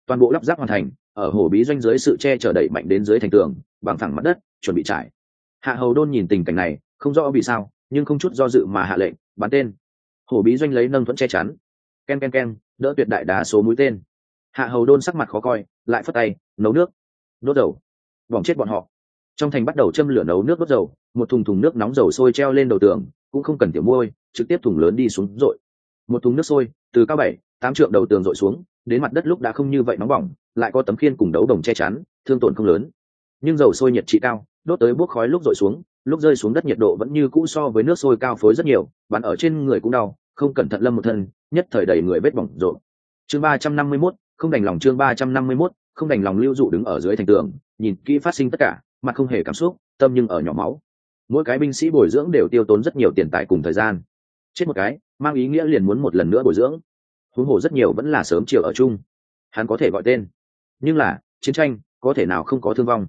Toàn bộ lắp ráp hoàn thành, ở hồ bí doanh dưới sự che chở đẩy mạnh đến dưới thành tường, bằng thẳng mặt đất, chuẩn bị trải. Hạ hầu đôn nhìn tình cảnh này, không rõ vì sao, nhưng không chút do dự mà hạ lệnh, bắn tên. Hồ bí doanh lấy nâng thuẫn che chắn. Ken ken ken, đỡ tuyệt đại đá số mũi tên. Hạ hầu đôn sắc mặt khó coi, lại phất tay, nấu nước. Đốt dầu. Vòng chết bọn họ trong thành bắt đầu châm lửa nấu nước đốt dầu, một thùng thùng nước nóng dầu sôi treo lên đầu tường, cũng không cần tiểu môi, trực tiếp thùng lớn đi xuống rội. Một thùng nước sôi, từ cao bảy, tám trượng đầu tường rội xuống, đến mặt đất lúc đã không như vậy nóng bỏng, lại có tấm khiên cùng đấu đồng che chắn, thương tổn không lớn. Nhưng dầu sôi nhiệt trị cao, đốt tới bốc khói lúc rội xuống, lúc rơi xuống đất nhiệt độ vẫn như cũ so với nước sôi cao phối rất nhiều bạn ở trên người cũng đau, không cẩn thận lâm một thân, nhất thời đầy người vết bỏng rộn. Chương ba trăm năm mươi mốt, không đành lòng chương ba trăm năm mươi mốt, không đành lòng lưu dụ đứng ở dưới thành tường, nhìn kỹ phát sinh tất cả mặt không hề cảm xúc, tâm nhưng ở nhỏ máu. Mỗi cái binh sĩ bồi dưỡng đều tiêu tốn rất nhiều tiền tài cùng thời gian. Chết một cái, mang ý nghĩa liền muốn một lần nữa bồi dưỡng. Huống hồ rất nhiều vẫn là sớm chiều ở chung. Hắn có thể gọi tên. Nhưng là, chiến tranh, có thể nào không có thương vong?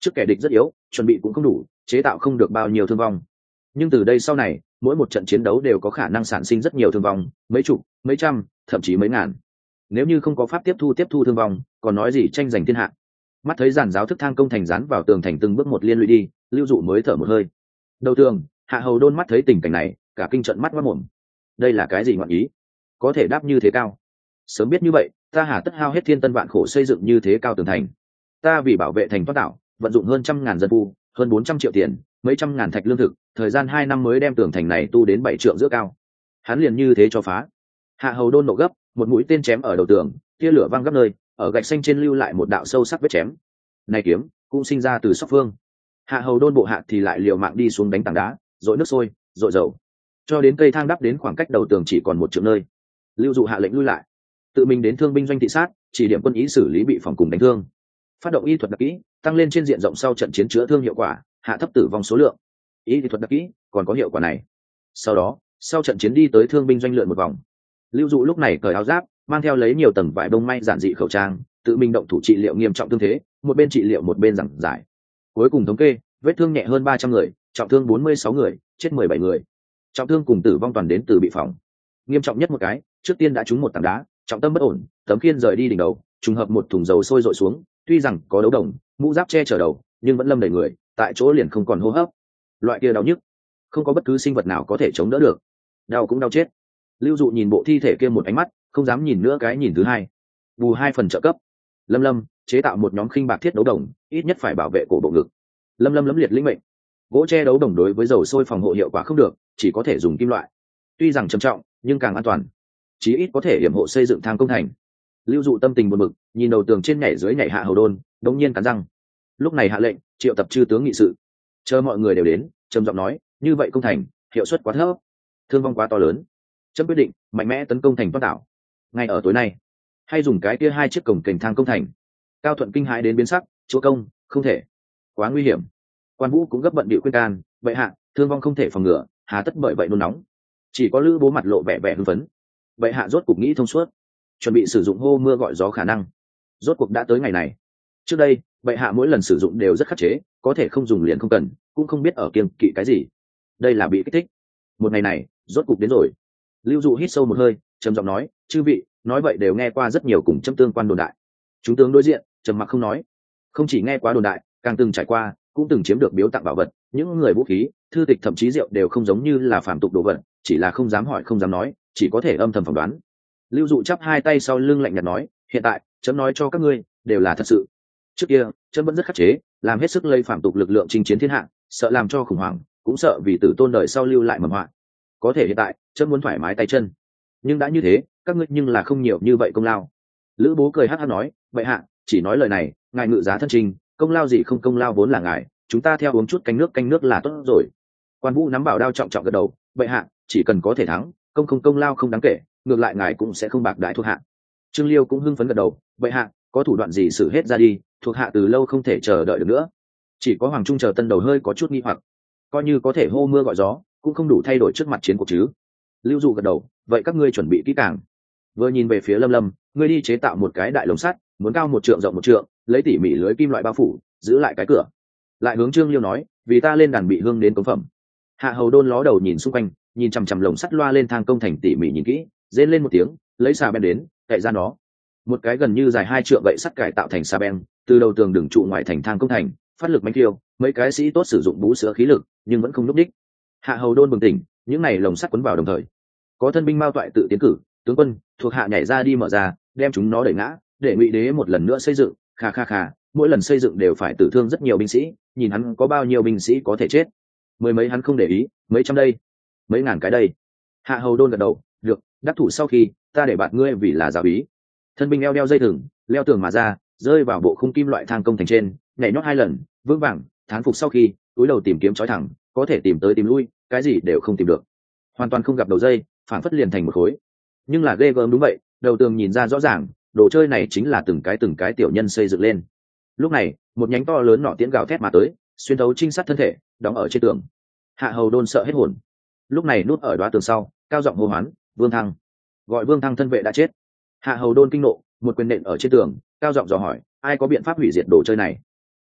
Trước kẻ địch rất yếu, chuẩn bị cũng không đủ, chế tạo không được bao nhiêu thương vong. Nhưng từ đây sau này, mỗi một trận chiến đấu đều có khả năng sản sinh rất nhiều thương vong, mấy chục, mấy trăm, thậm chí mấy ngàn. Nếu như không có pháp tiếp thu tiếp thu thương vong, còn nói gì tranh giành thiên hạ? Mắt thấy giàn giáo thức thang công thành rán vào tường thành từng bước một liên lụy đi, lưu dụ mới thở một hơi. Đầu tường, hạ hầu đôn mắt thấy tình cảnh này, cả kinh trận mắt mất mồm. Đây là cái gì ngọn ý? Có thể đáp như thế cao? Sớm biết như vậy, ta hà tất hao hết thiên tân vạn khổ xây dựng như thế cao tường thành. Ta vì bảo vệ thành toát đảo, vận dụng hơn trăm ngàn dân phu, hơn bốn trăm triệu tiền, mấy trăm ngàn thạch lương thực, thời gian hai năm mới đem tường thành này tu đến bảy trượng giữa cao. Hắn liền như thế cho phá. Hạ hầu đôn nộ gấp, một mũi tên chém ở đầu tường, tia lửa văng gấp nơi ở gạch xanh trên lưu lại một đạo sâu sắc vết chém. Này kiếm cũng sinh ra từ sóc phương. Hạ hầu đôn bộ hạ thì lại liều mạng đi xuống đánh tảng đá dội nước sôi dội dầu. Cho đến cây thang đắp đến khoảng cách đầu tường chỉ còn một triệu nơi. Lưu dụ hạ lệnh lui lại. Tự mình đến thương binh doanh thị sát, chỉ điểm quân ý xử lý bị phòng cùng đánh thương. Phát động y thuật đặc kỹ, tăng lên trên diện rộng sau trận chiến chữa thương hiệu quả, hạ thấp tử vong số lượng. Y thuật đặc kỹ, còn có hiệu quả này. Sau đó, sau trận chiến đi tới thương binh doanh lượn một vòng. Lưu dụ lúc này cởi áo giáp mang theo lấy nhiều tầng vải bông may giản dị khẩu trang, tự mình động thủ trị liệu nghiêm trọng thương thế, một bên trị liệu một bên giảng giải. Cuối cùng thống kê, vết thương nhẹ hơn ba trăm người, trọng thương bốn mươi sáu người, chết mười bảy người. Trọng thương cùng tử vong toàn đến từ bị phòng nghiêm trọng nhất một cái, trước tiên đã trúng một tảng đá, trọng tâm bất ổn, tấm khiên rời đi đỉnh đầu, trùng hợp một thùng dầu sôi rội xuống, tuy rằng có đấu đồng, mũ giáp che chở đầu, nhưng vẫn lâm đầy người, tại chỗ liền không còn hô hấp. Loại kia đau nhức, không có bất cứ sinh vật nào có thể chống đỡ được. Đau cũng đau chết. Lưu dụ nhìn bộ thi thể kia một ánh mắt không dám nhìn nữa cái nhìn thứ hai. Bù hai phần trợ cấp. Lâm lâm, chế tạo một nhóm khinh bạc thiết đấu đồng, ít nhất phải bảo vệ cổ bộ ngực. Lâm lâm lấm liệt linh mệnh. Gỗ che đấu đồng đối với dầu sôi phòng hộ hiệu quả không được, chỉ có thể dùng kim loại. Tuy rằng trầm trọng, nhưng càng an toàn. Chí ít có thể hiểm hộ xây dựng thang công thành. Lưu dụ tâm tình buồn bực, nhìn đầu tường trên nhảy dưới nhảy hạ hầu đôn, đống nhiên cắn răng. Lúc này hạ lệnh, triệu tập chư tướng nghị sự. Chờ mọi người đều đến, trầm giọng nói, như vậy công thành, hiệu suất quá thấp. Thương vong quá to lớn. Chấm quyết định, mạnh mẽ tấn công thành toát đảo ngay ở tối nay. Hay dùng cái kia hai chiếc cổng kềnh thang công thành. Cao thuận kinh hãi đến biến sắc, chúa công, không thể. Quá nguy hiểm. Quan vũ cũng gấp bận bịu khuyên can vậy hạ, thương vong không thể phòng ngừa, hà tất bởi vậy nôn nóng. Chỉ có lữ bố mặt lộ vẻ vẻ hưng phấn. Vậy hạ rốt cuộc nghĩ thông suốt, chuẩn bị sử dụng hô mưa gọi gió khả năng. Rốt cuộc đã tới ngày này. Trước đây, bệ hạ mỗi lần sử dụng đều rất khắc chế, có thể không dùng liền không cần, cũng không biết ở kiên kỵ cái gì. Đây là bị kích thích. Một ngày này, rốt cục đến rồi. Lưu dụ hít sâu một hơi trầm giọng nói, chư vị, nói vậy đều nghe qua rất nhiều cùng châm tương quan đồn đại. Chúng tướng đối diện, trầm mặc không nói. Không chỉ nghe quá đồn đại, càng từng trải qua, cũng từng chiếm được biếu tặng bảo vật. Những người vũ khí, thư tịch thậm chí rượu đều không giống như là phản tục đồ vật, chỉ là không dám hỏi không dám nói, chỉ có thể âm thầm phỏng đoán. Lưu dụ chắp hai tay sau lưng lạnh nhạt nói, hiện tại, chấm nói cho các ngươi, đều là thật sự. Trước kia, chấm vẫn rất khắc chế, làm hết sức lây phạm tục lực lượng chinh chiến thiên hạ, sợ làm cho khủng hoảng, cũng sợ vì tử tôn đời sau lưu lại mầm họa. Có thể hiện tại, chấm muốn thoải mái tay chân nhưng đã như thế, các ngươi nhưng là không nhiều như vậy công lao. Lữ bố cười hát hát nói vậy hạ, chỉ nói lời này, ngài ngự giá thân trình, công lao gì không công lao vốn là ngài, chúng ta theo uống chút canh nước canh nước là tốt rồi. Quan vũ nắm bảo đao trọng trọng gật đầu vậy hạ, chỉ cần có thể thắng, công không công lao không đáng kể, ngược lại ngài cũng sẽ không bạc đại thuộc hạ. Trương liêu cũng hưng phấn gật đầu vậy hạ, có thủ đoạn gì xử hết ra đi, thuộc hạ từ lâu không thể chờ đợi được nữa. Chỉ có hoàng trung chờ tân đầu hơi có chút nghi hoặc, coi như có thể hô mưa gọi gió, cũng không đủ thay đổi trước mặt chiến cuộc chứ lưu dụ gật đầu, vậy các ngươi chuẩn bị kỹ càng. Vừa nhìn về phía lâm lâm, ngươi đi chế tạo một cái đại lồng sắt, muốn cao một trượng rộng một trượng, lấy tỉ mỉ lưới kim loại bao phủ, giữ lại cái cửa. Lại hướng trương liêu nói, vì ta lên đàn bị hương đến cống phẩm. Hạ hầu đôn ló đầu nhìn xung quanh, nhìn chằm chằm lồng sắt loa lên thang công thành tỉ mỉ nhìn kỹ, rên lên một tiếng, lấy xà bèn đến, cậy ra nó. Một cái gần như dài hai trượng gậy sắt cải tạo thành xà bèn từ đầu tường đường trụ ngoài thành thang công thành, phát lực bánh tiêu mấy cái sĩ tốt sử dụng bú sữa khí lực, nhưng vẫn không núp đích hạ hầu đôn bừng tỉnh những này lồng sắt quấn vào đồng thời. Có thân binh mao toại tự tiến cử, tướng quân thuộc hạ nhảy ra đi mở ra, đem chúng nó đẩy ngã, để ngụy đế một lần nữa xây dựng, kha kha kha, mỗi lần xây dựng đều phải tử thương rất nhiều binh sĩ, nhìn hắn có bao nhiêu binh sĩ có thể chết. Mười mấy hắn không để ý, mấy trăm đây, mấy ngàn cái đây. Hạ hầu đôn gật đầu, được, đắc thủ sau khi, ta để bạt ngươi vì là giáo ý thân binh eo đeo dây thừng, leo tường mà ra, rơi vào bộ khung kim loại thang công thành trên, nhảy nhót hai lần, vững vàng, thán phục sau khi, túi đầu tìm kiếm trói thẳng có thể tìm tới tìm lui, cái gì đều không tìm được. Hoàn toàn không gặp đầu dây, phản phất liền thành một khối. Nhưng là ghê gớm đúng vậy, đầu tường nhìn ra rõ ràng, đồ chơi này chính là từng cái từng cái tiểu nhân xây dựng lên. Lúc này, một nhánh to lớn nọ tiễn gào thét mà tới, xuyên thấu trinh sát thân thể, đóng ở trên tường. Hạ hầu đôn sợ hết hồn. Lúc này nút ở đoá tường sau, cao giọng hô hoán, vương thăng. Gọi vương thăng thân vệ đã chết. Hạ hầu đôn kinh nộ, một quyền nện ở trên tường, cao giọng dò hỏi, ai có biện pháp hủy diệt đồ chơi này?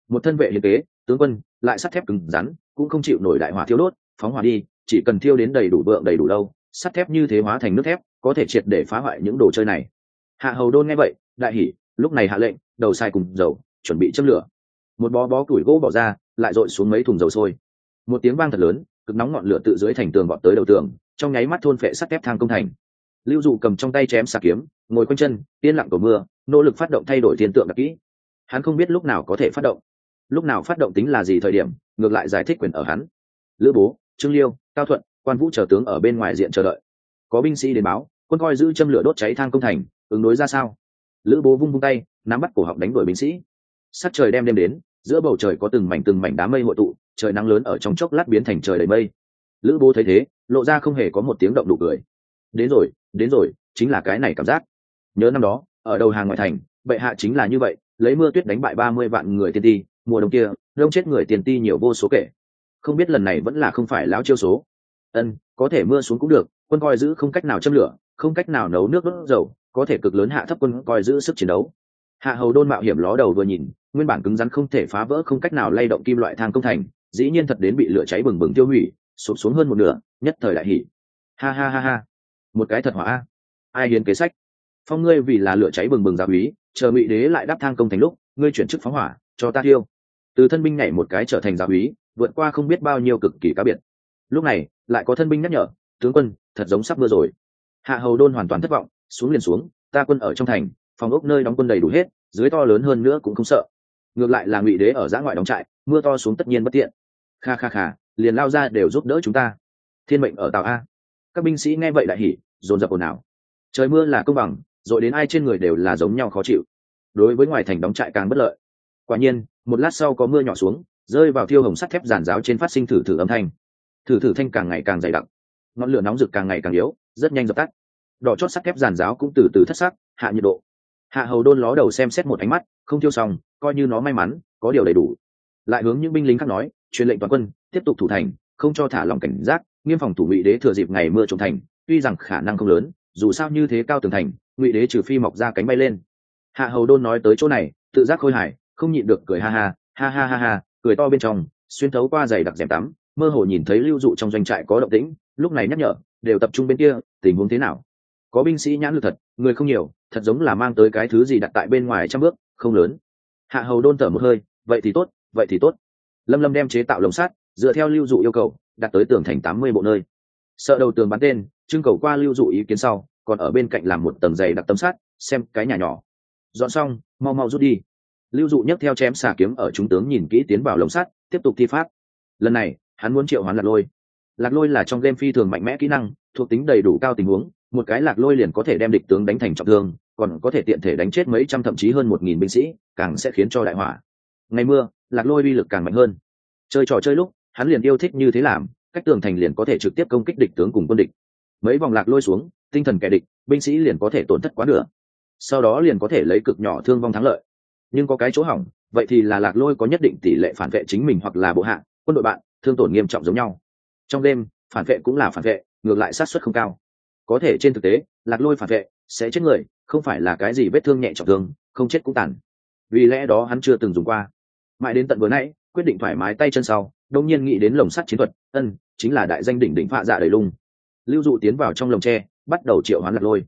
Một thân vệ hiến kế tướng quân, lại sắt thép cứng rắn, cũng không chịu nổi đại hỏa thiêu đốt, phóng hỏa đi, chỉ cần thiêu đến đầy đủ vượng, đầy đủ lâu, sắt thép như thế hóa thành nước thép, có thể triệt để phá hoại những đồ chơi này. Hạ hầu đôn nghe vậy, đại hỉ, lúc này hạ lệnh, đầu sai cùng dầu, chuẩn bị châm lửa. Một bó bó củi gỗ bỏ ra, lại dội xuống mấy thùng dầu sôi. Một tiếng vang thật lớn, cực nóng ngọn lửa tự dưới thành tường gọt tới đầu tường, trong nháy mắt thôn phệ sắt thép thang công thành. Lưu dụ cầm trong tay chém xà kiếm, ngồi quanh chân, yên lặng cầu mưa, nỗ lực phát động thay đổi thiên tượng đặc kỹ. Hắn không biết lúc nào có thể phát động lúc nào phát động tính là gì thời điểm, ngược lại giải thích quyền ở hắn. Lữ bố, trương liêu, cao thuận, quan vũ chờ tướng ở bên ngoài diện chờ đợi. Có binh sĩ đến báo, quân coi giữ châm lửa đốt cháy thang công thành, ứng đối ra sao? Lữ bố vung vung tay, nắm bắt cổ họng đánh đuổi binh sĩ. Sắc trời đem đêm đến, giữa bầu trời có từng mảnh từng mảnh đám mây hội tụ, trời nắng lớn ở trong chốc lát biến thành trời đầy mây. Lữ bố thấy thế, lộ ra không hề có một tiếng động đủ cười. Đến rồi đến rồi, chính là cái này cảm giác. Nhớ năm đó, ở đầu hàng ngoại thành, bệ hạ chính là như vậy, lấy mưa tuyết đánh bại ba mươi vạn người tiên ti mùa đông kia, đông chết người tiền ti nhiều vô số kể. Không biết lần này vẫn là không phải lão chiêu số. Ân, có thể mưa xuống cũng được, quân coi giữ không cách nào châm lửa, không cách nào nấu nước đốt dầu, có thể cực lớn hạ thấp quân coi giữ sức chiến đấu. Hạ hầu đôn mạo hiểm ló đầu vừa nhìn, nguyên bản cứng rắn không thể phá vỡ không cách nào lay động kim loại thang công thành, dĩ nhiên thật đến bị lửa cháy bừng bừng tiêu hủy, sụp xuống hơn một nửa, nhất thời đại hỉ. ha ha ha ha. Một cái thật hỏa. Ai hiến kế sách? Phong ngươi vì là lửa cháy bừng bừng gia úy chờ ngụy đế lại đáp thang công thành lúc, ngươi chuyển chức phóng hỏa cho ta thiêu. Từ thân binh nhảy một cái trở thành giáo úy, vượt qua không biết bao nhiêu cực kỳ cá biệt. Lúc này, lại có thân binh nhắc nhở, tướng quân, thật giống sắp mưa rồi. Hạ hầu đôn hoàn toàn thất vọng, xuống liền xuống, ta quân ở trong thành, phòng ốc nơi đóng quân đầy đủ hết, dưới to lớn hơn nữa cũng không sợ. Ngược lại là ngụy đế ở giã ngoại đóng trại, mưa to xuống tất nhiên bất tiện. Kha kha kha, liền lao ra đều giúp đỡ chúng ta. Thiên mệnh ở tàu a. Các binh sĩ nghe vậy đại hỉ, dồn dập ồn ào. Trời mưa là công bằng, rồi đến ai trên người đều là giống nhau khó chịu. Đối với ngoài thành đóng trại càng bất lợi quả nhiên, một lát sau có mưa nhỏ xuống, rơi vào thiêu hồng sắt thép giàn giáo trên phát sinh thử thử âm thanh. Thử thử thanh càng ngày càng dày đặc. Ngọn lửa nóng rực càng ngày càng yếu, rất nhanh dập tắt. Đỏ chót sắt thép giàn giáo cũng từ từ thất sắc, hạ nhiệt độ. Hạ hầu đôn ló đầu xem xét một ánh mắt, không thiêu xong, coi như nó may mắn, có điều đầy đủ. Lại hướng những binh lính khác nói, truyền lệnh toàn quân, tiếp tục thủ thành, không cho thả lòng cảnh giác, nghiêm phòng thủ ngụy đế thừa dịp ngày mưa trồng thành, tuy rằng khả năng không lớn, dù sao như thế cao tường thành, ngụy đế trừ phi mọc ra cánh bay lên. Hạ hầu đôn nói tới chỗ này, tự giác khôi hài không nhịn được cười ha ha ha ha ha ha, cười to bên trong, xuyên thấu qua giày đặc rèm tắm, mơ hồ nhìn thấy lưu dụ trong doanh trại có động tĩnh, lúc này nhắc nhở, đều tập trung bên kia, tình huống thế nào? Có binh sĩ nhãn lực thật, người không nhiều, thật giống là mang tới cái thứ gì đặt tại bên ngoài trăm bước, không lớn. Hạ hầu đôn thở một hơi, vậy thì tốt, vậy thì tốt. Lâm lâm đem chế tạo lồng sắt, dựa theo lưu dụ yêu cầu, đặt tới tường thành tám mươi bộ nơi. Sợ đầu tường bắn tên, trưng cầu qua lưu dụ ý kiến sau, còn ở bên cạnh làm một tầng dày đặc tấm sắt, xem cái nhà nhỏ. Dọn xong, mau mau rút đi lưu dụ nhấc theo chém xà kiếm ở chúng tướng nhìn kỹ tiến vào lồng sắt, tiếp tục thi pháp. Lần này, hắn muốn triệu hoán lạc lôi. Lạc lôi là trong game phi thường mạnh mẽ kỹ năng, thuộc tính đầy đủ cao tình huống, một cái lạc lôi liền có thể đem địch tướng đánh thành trọng thương, còn có thể tiện thể đánh chết mấy trăm thậm chí hơn một nghìn binh sĩ, càng sẽ khiến cho đại hỏa ngày mưa, lạc lôi uy lực càng mạnh hơn. Chơi trò chơi lúc, hắn liền yêu thích như thế làm, cách tường thành liền có thể trực tiếp công kích địch tướng cùng quân địch. Mấy vòng lạc lôi xuống, tinh thần kẻ địch, binh sĩ liền có thể tổn thất quá nửa. Sau đó liền có thể lấy cực nhỏ thương vong thắng lợi nhưng có cái chỗ hỏng, vậy thì là lạc lôi có nhất định tỷ lệ phản vệ chính mình hoặc là bộ hạ, quân đội bạn, thương tổn nghiêm trọng giống nhau. Trong đêm, phản vệ cũng là phản vệ, ngược lại sát xuất không cao. Có thể trên thực tế, lạc lôi phản vệ sẽ chết người, không phải là cái gì vết thương nhẹ trọng thương, không chết cũng tàn. Vì lẽ đó hắn chưa từng dùng qua. Mãi đến tận vừa nãy, quyết định thoải mái tay chân sau đông nhiên nghĩ đến lồng sắt chiến thuật, ân, chính là đại danh đỉnh đỉnh phạ dạ đầy lung. Lưu dụ tiến vào trong lồng tre, bắt đầu triệu hoán lạc lôi.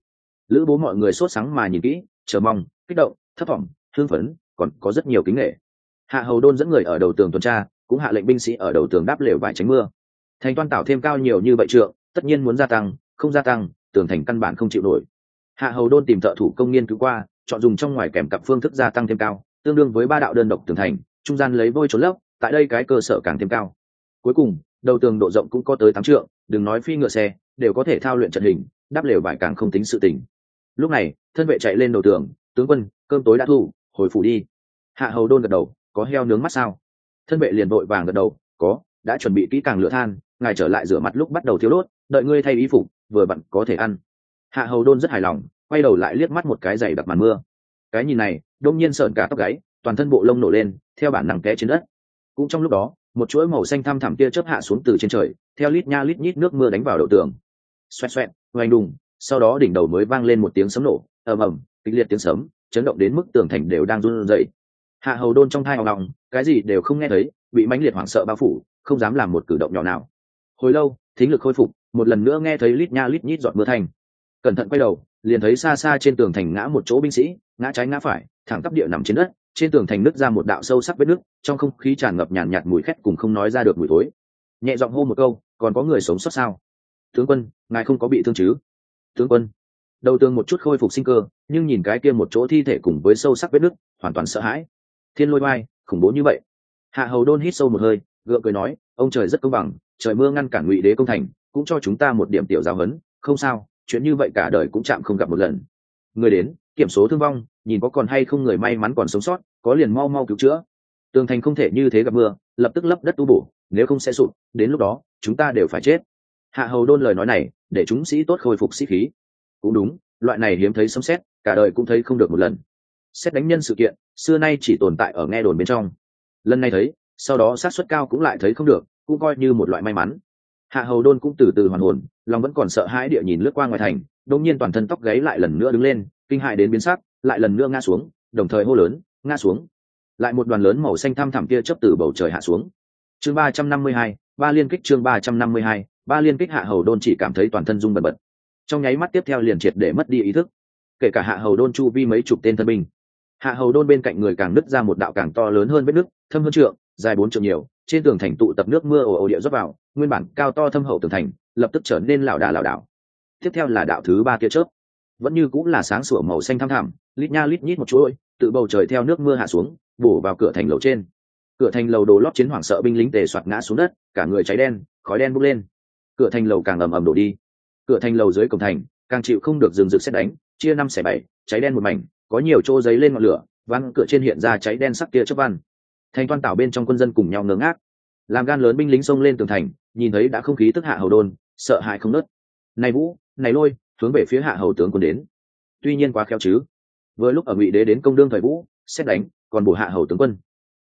Lữ bố mọi người sốt sắng mà nhìn kỹ, chờ mong, kích động thất vọng hương phấn còn có rất nhiều kính nghệ hạ hầu đôn dẫn người ở đầu tường tuần tra, cũng hạ lệnh binh sĩ ở đầu tường đáp lều vải tránh mưa. Thành toan tạo thêm cao nhiều như vậy trượng, tất nhiên muốn gia tăng, không gia tăng, tường thành căn bản không chịu nổi. Hạ hầu đôn tìm thợ thủ công nghiên cứu qua, chọn dùng trong ngoài kèm cặp phương thức gia tăng thêm cao, tương đương với ba đạo đơn độc tường thành, trung gian lấy vôi trốn lấp, tại đây cái cơ sở càng thêm cao. Cuối cùng, đầu tường độ rộng cũng có tới tám trượng, đừng nói phi ngựa xe, đều có thể thao luyện trận hình, đáp lều vải càng không tính sự tình. Lúc này, thân vệ chạy lên đầu tường, tướng quân, cơm tối đã thu hồi phủ đi. Hạ hầu đôn gật đầu, có heo nướng mắt sao? Thân vệ liền vội vàng gật đầu, có, đã chuẩn bị kỹ càng lửa than, ngài trở lại rửa mặt lúc bắt đầu thiếu đốt, đợi ngươi thay y phục, vừa bận có thể ăn. Hạ hầu đôn rất hài lòng, quay đầu lại liếc mắt một cái giày đặc màn mưa. Cái nhìn này, đông nhiên sợn cả tóc gáy, toàn thân bộ lông nổ lên, theo bản năng té trên đất. Cũng trong lúc đó, một chuỗi màu xanh thăm thẳm tia chớp hạ xuống từ trên trời, theo lít nha lít nhít nước mưa đánh vào đầu tường. Xoẹt xoẹt hoành đùng, sau đó đỉnh đầu mới vang lên một tiếng sấm nổ, ầm ầm, kịch liệt tiếng sấm chấn động đến mức tường thành đều đang run rẩy. Hạ hầu đôn trong thai hào lòng cái gì đều không nghe thấy bị mãnh liệt hoảng sợ bao phủ không dám làm một cử động nhỏ nào. Hồi lâu thính lực khôi phục một lần nữa nghe thấy lít nha lít nhít giọt mưa thành cẩn thận quay đầu liền thấy xa xa trên tường thành ngã một chỗ binh sĩ ngã trái ngã phải thẳng tắp địa nằm trên đất trên tường thành nứt ra một đạo sâu sắc vết nước trong không khí tràn ngập nhàn nhạt, mùi khét cùng không nói ra được mùi thối. nhẹ giọng hô một câu còn có người sống sót sao? Tướng quân ngài không có bị thương chứ? Tướng quân đầu tường một chút khôi phục sinh cơ, nhưng nhìn cái kia một chỗ thi thể cùng với sâu sắc vết nứt, hoàn toàn sợ hãi. Thiên lôi vai, khủng bố như vậy. Hạ hầu đôn hít sâu một hơi, gượng cười nói, ông trời rất công bằng, trời mưa ngăn cản ngụy đế công thành, cũng cho chúng ta một điểm tiểu giáo huấn, không sao, chuyện như vậy cả đời cũng chạm không gặp một lần. Người đến, kiểm số thương vong, nhìn có còn hay không người may mắn còn sống sót, có liền mau mau cứu chữa. Tường thành không thể như thế gặp mưa, lập tức lấp đất tu bổ, nếu không sẽ sụt đến lúc đó, chúng ta đều phải chết. Hạ hầu đôn lời nói này, để chúng sĩ tốt khôi phục sĩ khí cũng đúng, loại này hiếm thấy sấm xét cả đời cũng thấy không được một lần. Xét đánh nhân sự kiện, xưa nay chỉ tồn tại ở nghe đồn bên trong. Lần này thấy, sau đó sát suất cao cũng lại thấy không được, cũng coi như một loại may mắn. Hạ hầu đôn cũng từ từ hoàn hồn, lòng vẫn còn sợ hãi địa nhìn lướt qua ngoài thành đông nhiên toàn thân tóc gáy lại lần nữa đứng lên, kinh hại đến biến sắc, lại lần nữa ngã xuống, đồng thời hô lớn, ngã xuống! Lại một đoàn lớn màu xanh thăm thẳm kia chấp từ bầu trời hạ xuống. Chương ba trăm năm mươi hai, ba liên kích chương ba trăm năm mươi hai, ba liên kích hạ hầu đôn chỉ cảm thấy toàn thân rung bật bật trong nháy mắt tiếp theo liền triệt để mất đi ý thức. Kể cả hạ hầu đôn chu vi mấy chục tên thân binh, hạ hầu đôn bên cạnh người càng nứt ra một đạo càng to lớn hơn vết nước thâm hơn trượng, dài bốn trượng nhiều, trên tường thành tụ tập nước mưa ồ ồ địa rót vào, nguyên bản cao to thâm hậu tường thành, lập tức trở nên lảo đà lảo đảo. Tiếp theo là đạo thứ ba kia chớp, vẫn như cũng là sáng sủa màu xanh thăm thẳm, lít nha lít nhít một chuỗi, tự bầu trời theo nước mưa hạ xuống, bổ vào cửa thành lầu trên. Cửa thành lầu đồ lót chiến hoảng sợ binh lính tề soạt ngã xuống đất, cả người cháy đen, khói đen bốc lên. Cửa thành lầu càng ầm ầm đổ đi cửa thành lầu dưới cổng thành, càng chịu không được dừng rực xét đánh, chia năm xẻ bảy, cháy đen một mảnh, có nhiều chỗ giấy lên ngọn lửa văng cửa trên hiện ra cháy đen sắc kia chớp văn. Thành toan tảo bên trong quân dân cùng nhau ngớ ngác. Làm gan lớn binh lính xông lên tường thành, nhìn thấy đã không khí tức hạ hầu đôn sợ hãi không nớt. Này vũ, này lôi, hướng về phía hạ hầu tướng quân đến. Tuy nhiên quá khéo chứ. Vừa lúc ở ngụy đế đến công đương thời vũ, xét đánh, còn bổ hạ hầu tướng quân.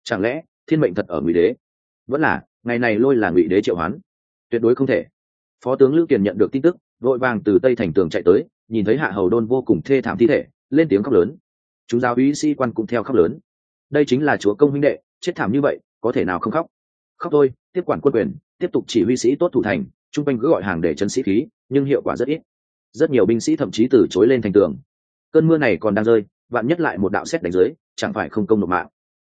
Chẳng lẽ, thiên mệnh thật ở ngụy đế? Vẫn là, ngày này lôi là ngụy đế triệu hoán. Tuyệt đối không thể. Phó tướng lữ kiền nhận được tin tức vội vàng từ tây thành tường chạy tới, nhìn thấy hạ hầu đôn vô cùng thê thảm thi thể, lên tiếng khóc lớn. Chúng giáo úy sĩ quan cũng theo khóc lớn. Đây chính là chúa công huynh đệ, chết thảm như vậy, có thể nào không khóc? Khóc thôi, tiếp quản quân quyền, tiếp tục chỉ huy sĩ tốt thủ thành, chung quanh cứ gọi hàng để chân sĩ khí, nhưng hiệu quả rất ít. Rất nhiều binh sĩ thậm chí từ chối lên thành tường. Cơn mưa này còn đang rơi, vạn nhất lại một đạo xét đánh dưới, chẳng phải không công nộp mạng.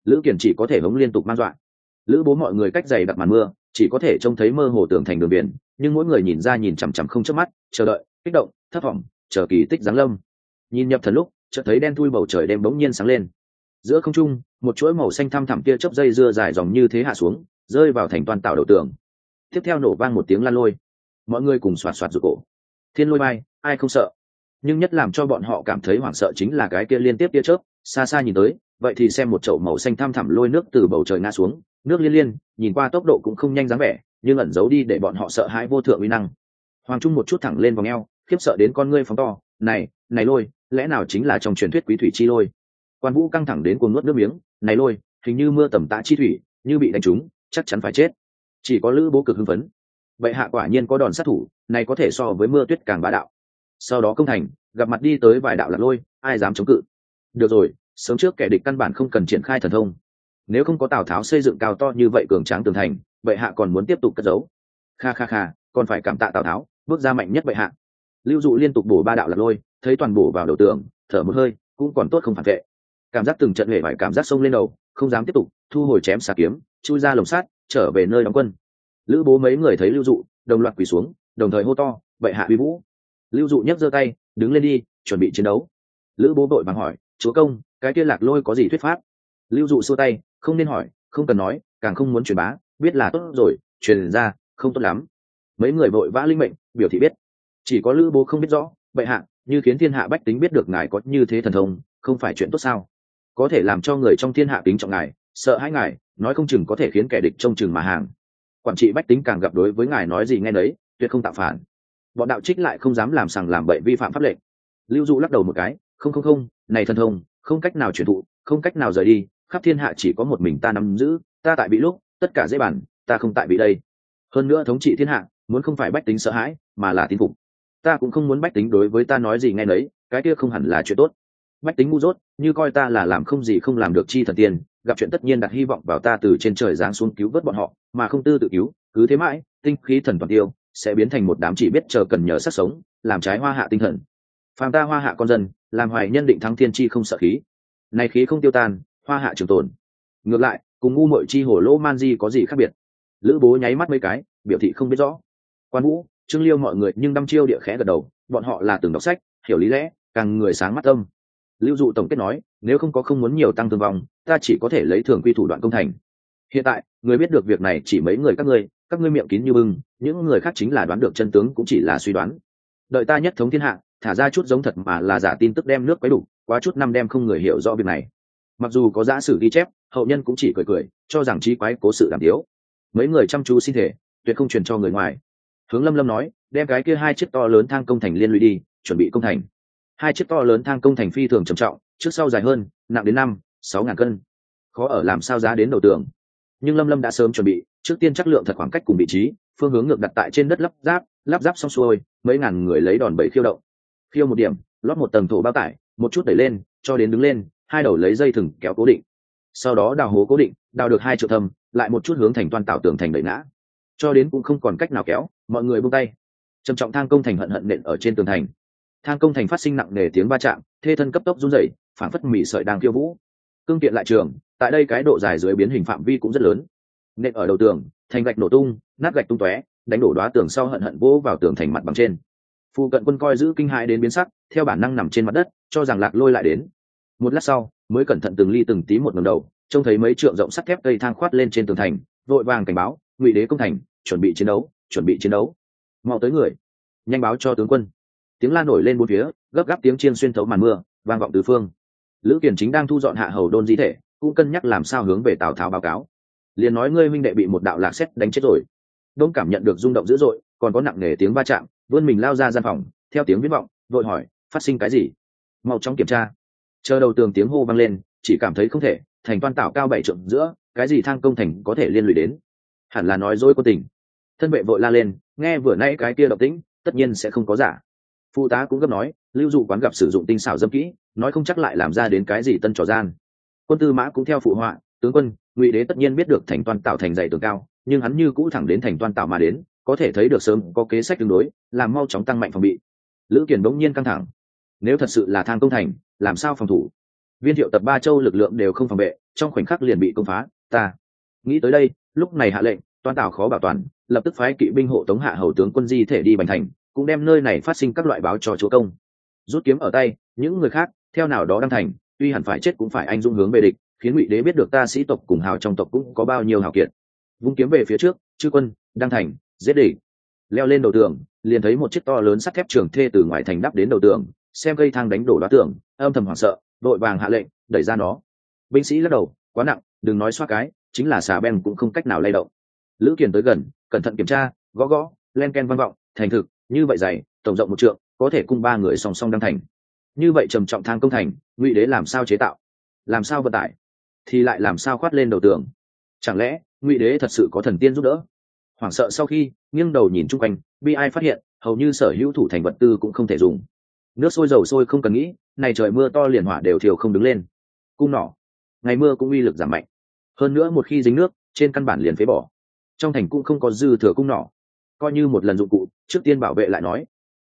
Lữ kiển chỉ có thể hống liên tục man dọa lữ bố mọi người cách dày đặt màn mưa, chỉ có thể trông thấy mơ hồ tường thành đường biển, nhưng mỗi người nhìn ra nhìn chằm chằm không chớp mắt, chờ đợi, kích động, thất vọng, chờ kỳ tích giáng lâm. Nhìn nhập thần lúc, chợt thấy đen thui bầu trời đêm bỗng nhiên sáng lên. Giữa không trung, một chuỗi màu xanh thăm thẳm kia chớp dây dưa dài dòng như thế hạ xuống, rơi vào thành toàn tạo đầu tường. Tiếp theo nổ vang một tiếng lan lôi. Mọi người cùng xoạt xoạt rụt cổ. Thiên lôi bay, ai không sợ? Nhưng nhất làm cho bọn họ cảm thấy hoảng sợ chính là cái kia liên tiếp tia chớp, xa xa nhìn tới vậy thì xem một chậu màu xanh tham thẳm lôi nước từ bầu trời ngã xuống. Nước liên liên, nhìn qua tốc độ cũng không nhanh dáng vẻ, nhưng ẩn giấu đi để bọn họ sợ hãi vô thượng uy năng. Hoàng trung một chút thẳng lên vòng eo, khiếp sợ đến con ngươi phóng to. Này này lôi, lẽ nào chính là trong truyền thuyết quý thủy chi lôi? Quan vũ căng thẳng đến cuồng nuốt nước miếng. Này lôi, hình như mưa tầm tạ chi thủy, như bị đánh trúng, chắc chắn phải chết. Chỉ có lữ bố cực hưng phấn. Vậy hạ quả nhiên có đòn sát thủ, này có thể so với mưa tuyết càng bá đạo. Sau đó công thành, gặp mặt đi tới vài đạo lạc lôi, ai dám chống cự? Được rồi sớm trước kẻ địch căn bản không cần triển khai thần thông. Nếu không có tào tháo xây dựng cao to như vậy cường tráng tường thành vậy hạ còn muốn tiếp tục cất giấu. Kha kha kha, còn phải cảm tạ tào tháo, bước ra mạnh nhất vậy hạ. Lưu dụ liên tục bổ ba đạo lạc lôi, thấy toàn bổ vào đầu tường, thở một hơi, cũng còn tốt không phản vệ. Cảm giác từng trận hề phải cảm giác sông lên đầu, không dám tiếp tục, thu hồi chém xà kiếm, chui ra lồng sát trở về nơi đóng quân. Lữ bố mấy người thấy lưu dụ, đồng loạt quỳ xuống, đồng thời hô to vậy hạ uy vũ. Lưu dụ nhấc giơ tay, đứng lên đi, chuẩn bị chiến đấu. Lữ bố đội vàng hỏi, chúa công cái kia lạc lôi có gì thuyết pháp? Lưu dụ xua tay, không nên hỏi, không cần nói, càng không muốn truyền bá, biết là tốt rồi, truyền ra, không tốt lắm. Mấy người vội vã linh mệnh, biểu thị biết. Chỉ có lữ bố không biết rõ, bệ hạ, như khiến thiên hạ bách tính biết được ngài có như thế thần thông, không phải chuyện tốt sao? Có thể làm cho người trong thiên hạ tính trọng ngài, sợ hãi ngài, nói không chừng có thể khiến kẻ địch trông chừng mà hàng. Quản trị bách tính càng gặp đối với ngài nói gì nghe nấy, tuyệt không tạo phản. Bọn đạo trích lại không dám làm sằng làm bậy vi phạm pháp lệnh. Lưu dụ lắc đầu một cái, không không không, này thần thông không cách nào truyền thụ, không cách nào rời đi, khắp thiên hạ chỉ có một mình ta nắm giữ, ta tại bị lúc, tất cả dễ bản ta không tại bị đây. Hơn nữa thống trị thiên hạ, muốn không phải bách tính sợ hãi, mà là tín phục. Ta cũng không muốn bách tính đối với ta nói gì nghe nấy, cái kia không hẳn là chuyện tốt. Bách tính ngu dốt, như coi ta là làm không gì không làm được chi thần tiên, gặp chuyện tất nhiên đặt hy vọng vào ta từ trên trời giáng xuống cứu vớt bọn họ, mà không tư tự cứu, cứ thế mãi, tinh khí thần toàn tiêu, sẽ biến thành một đám chỉ biết chờ cần nhờ sắc sống, làm trái hoa hạ tinh thần. Phàm ta hoa hạ con dân làm hoài nhân định thắng thiên chi không sợ khí. Này khí không tiêu tan, hoa hạ trường tồn. Ngược lại, cùng ngu mội chi hổ lỗ man di có gì khác biệt? Lữ bố nháy mắt mấy cái, biểu thị không biết rõ. Quan vũ, trương liêu mọi người nhưng đăm chiêu địa khẽ gật đầu, bọn họ là từng đọc sách, hiểu lý lẽ, càng người sáng mắt tâm. Lưu dụ tổng kết nói, nếu không có không muốn nhiều tăng thương vong, ta chỉ có thể lấy thường quy thủ đoạn công thành. Hiện tại, người biết được việc này chỉ mấy người các ngươi các ngươi miệng kín như bưng, những người khác chính là đoán được chân tướng cũng chỉ là suy đoán. Đợi ta nhất thống thiên hạ thả ra chút giống thật mà là giả tin tức đem nước quấy đủ, quá chút năm đem không người hiểu rõ việc này. Mặc dù có giả sử ghi chép, hậu nhân cũng chỉ cười cười, cho rằng trí quái cố sự làm thiếu. Mấy người chăm chú xin thể, tuyệt không truyền cho người ngoài. Hướng lâm lâm nói, đem cái kia hai chiếc to lớn thang công thành liên lụy đi, chuẩn bị công thành. Hai chiếc to lớn thang công thành phi thường trầm trọng, trước sau dài hơn, nặng đến năm, sáu ngàn cân. Khó ở làm sao giá đến đầu tường. Nhưng lâm lâm đã sớm chuẩn bị, trước tiên chắc lượng thật khoảng cách cùng vị trí, phương hướng ngược đặt tại trên đất lắp ráp lắp ráp xong xuôi, mấy ngàn người lấy đòn bẩy khiêu động khiêu một điểm, lót một tầng thổ bao tải, một chút đẩy lên, cho đến đứng lên, hai đầu lấy dây thừng kéo cố định. Sau đó đào hố cố định, đào được hai triệu thâm, lại một chút hướng thành toàn tạo tường thành đẩy ngã. Cho đến cũng không còn cách nào kéo, mọi người buông tay. Trầm trọng thang công thành hận hận nện ở trên tường thành. Thang công thành phát sinh nặng nề tiếng va chạm, thê thân cấp tốc run rẩy phản phất mỉ sợi đang khiêu vũ. Cương kiện lại trường, tại đây cái độ dài dưới biến hình phạm vi cũng rất lớn. Nện ở đầu tường, thành gạch nổ tung, nát gạch tung tóe, đánh đổ đoá tường sau hận hận vỗ vào tường thành mặt bằng trên phu cận quân coi giữ kinh hãi đến biến sắc, theo bản năng nằm trên mặt đất, cho rằng lạc lôi lại đến. Một lát sau, mới cẩn thận từng ly từng tí một ngầm đầu, trông thấy mấy trượng rộng sắt thép cây thang khoát lên trên tường thành, vội vàng cảnh báo, ngụy đế công thành, chuẩn bị chiến đấu, chuẩn bị chiến đấu. Mau tới người. Nhanh báo cho tướng quân. Tiếng la nổi lên bốn phía, gấp gáp tiếng chiên xuyên thấu màn mưa, vang vọng tứ phương. Lữ kiển chính đang thu dọn hạ hầu đôn di thể, cũng cân nhắc làm sao hướng về tào tháo báo cáo. Liền nói ngươi minh đệ bị một đạo lạc xét đánh chết rồi. Đông cảm nhận được rung động dữ dội còn có nặng nề tiếng va chạm, vươn mình lao ra gian phòng, theo tiếng viết vọng, vội hỏi, phát sinh cái gì? Mau chóng kiểm tra. Chờ đầu tường tiếng hô vang lên, chỉ cảm thấy không thể, thành toan tạo cao bảy trượng giữa, cái gì thang công thành có thể liên lụy đến? Hẳn là nói dối có tình. Thân vệ vội la lên, nghe vừa nãy cái kia động tĩnh, tất nhiên sẽ không có giả. Phụ tá cũng gấp nói, lưu dụ quán gặp sử dụng tinh xảo dâm kỹ, nói không chắc lại làm ra đến cái gì tân trò gian. Quân tư mã cũng theo phụ họa, tướng quân, ngụy đế tất nhiên biết được thành toàn tạo thành dày tường cao, nhưng hắn như cũ thẳng đến thành toàn tạo mà đến có thể thấy được sớm có kế sách tương đối, làm mau chóng tăng mạnh phòng bị. Lữ kiển bỗng nhiên căng thẳng. Nếu thật sự là thang công thành, làm sao phòng thủ? Viên thiệu tập ba châu lực lượng đều không phòng vệ, trong khoảnh khắc liền bị công phá. Ta nghĩ tới đây, lúc này hạ lệnh, toàn tảo khó bảo toàn, lập tức phái kỵ binh hộ tống hạ hầu tướng quân di thể đi bành thành, cũng đem nơi này phát sinh các loại báo cho chúa công. Rút kiếm ở tay, những người khác, theo nào đó đăng thành, tuy hẳn phải chết cũng phải anh dũng hướng về địch, khiến ngụy đế biết được ta sĩ tộc cùng hào trong tộc cũng có bao nhiêu hào kiệt. Vung kiếm về phía trước, chư quân, đăng thành giết địch. Leo lên đầu tường, liền thấy một chiếc to lớn sắt thép trường thê từ ngoài thành đắp đến đầu tường, xem cây thang đánh đổ đoá tường, âm thầm hoảng sợ, đội vàng hạ lệnh, đẩy ra nó. Binh sĩ lắc đầu, quá nặng, đừng nói xoa cái, chính là xà ben cũng không cách nào lay động. Lữ kiền tới gần, cẩn thận kiểm tra, gõ gõ, len ken văn vọng, thành thực, như vậy dày, tổng rộng một trượng, có thể cung ba người song song đăng thành. Như vậy trầm trọng thang công thành, ngụy đế làm sao chế tạo? Làm sao vận tải? Thì lại làm sao khoát lên đầu tường? Chẳng lẽ ngụy đế thật sự có thần tiên giúp đỡ? Hoảng sợ sau khi nghiêng đầu nhìn chung quanh, bi ai phát hiện, hầu như sở hữu thủ thành vật tư cũng không thể dùng. Nước sôi dầu sôi không cần nghĩ, này trời mưa to liền hỏa đều thiều không đứng lên. Cung nỏ. Ngày mưa cũng uy lực giảm mạnh. Hơn nữa một khi dính nước, trên căn bản liền phế bỏ. Trong thành cũng không có dư thừa cung nỏ. Coi như một lần dụng cụ, trước tiên bảo vệ lại nói.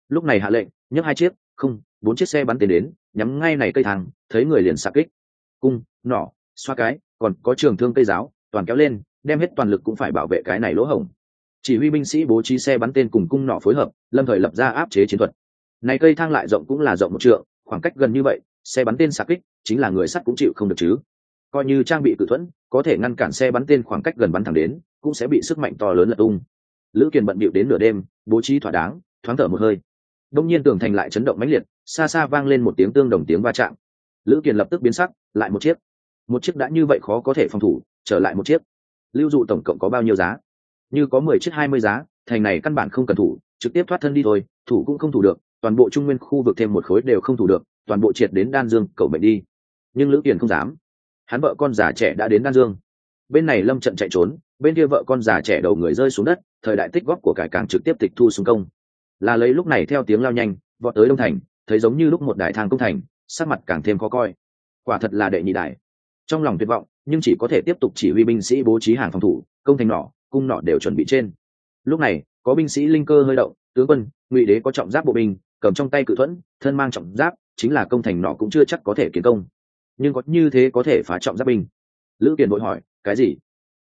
Lúc này hạ lệnh, nhấc hai chiếc, không, bốn chiếc xe bắn tiền đến, nhắm ngay này cây thang, thấy người liền xạ kích. Cung, nỏ, xoa cái, còn có trường thương cây giáo, toàn kéo lên, đem hết toàn lực cũng phải bảo vệ cái này lỗ hổng chỉ huy binh sĩ bố trí xe bắn tên cùng cung nỏ phối hợp, lâm thời lập ra áp chế chiến thuật. Này cây thang lại rộng cũng là rộng một trượng, khoảng cách gần như vậy, xe bắn tên xạ kích, chính là người sắt cũng chịu không được chứ. Coi như trang bị cự thuẫn, có thể ngăn cản xe bắn tên khoảng cách gần bắn thẳng đến, cũng sẽ bị sức mạnh to lớn lật tung. Lữ kiền bận bịu đến nửa đêm, bố trí thỏa đáng, thoáng thở một hơi. Đông nhiên tường thành lại chấn động mãnh liệt, xa xa vang lên một tiếng tương đồng tiếng va chạm. Lữ kiền lập tức biến sắc, lại một chiếc. Một chiếc đã như vậy khó có thể phòng thủ, trở lại một chiếc. Lưu dụ tổng cộng có bao nhiêu giá? Như có mười chiếc hai mươi giá, thành này căn bản không cần thủ, trực tiếp thoát thân đi thôi, thủ cũng không thủ được, toàn bộ trung nguyên khu vực thêm một khối đều không thủ được, toàn bộ triệt đến đan dương, cầu bệnh đi. Nhưng lữ kiền không dám. Hắn vợ con già trẻ đã đến đan dương. Bên này lâm trận chạy trốn, bên kia vợ con già trẻ đầu người rơi xuống đất, thời đại tích góp của cải càng trực tiếp tịch thu xuống công. Là lấy lúc này theo tiếng lao nhanh, vọt tới đông thành, thấy giống như lúc một đại thang công thành, sắc mặt càng thêm khó coi. Quả thật là đệ nhị đại. Trong lòng tuyệt vọng, nhưng chỉ có thể tiếp tục chỉ huy binh sĩ bố trí hàng phòng thủ, công thành nỏ cung nọ đều chuẩn bị trên. Lúc này, có binh sĩ linh cơ hơi động, tướng quân, ngụy đế có trọng giáp bộ binh, cầm trong tay cự thuẫn, thân mang trọng giáp, chính là công thành nọ cũng chưa chắc có thể kiến công. Nhưng có như thế có thể phá trọng giáp binh? Lữ kiền vội hỏi, cái gì?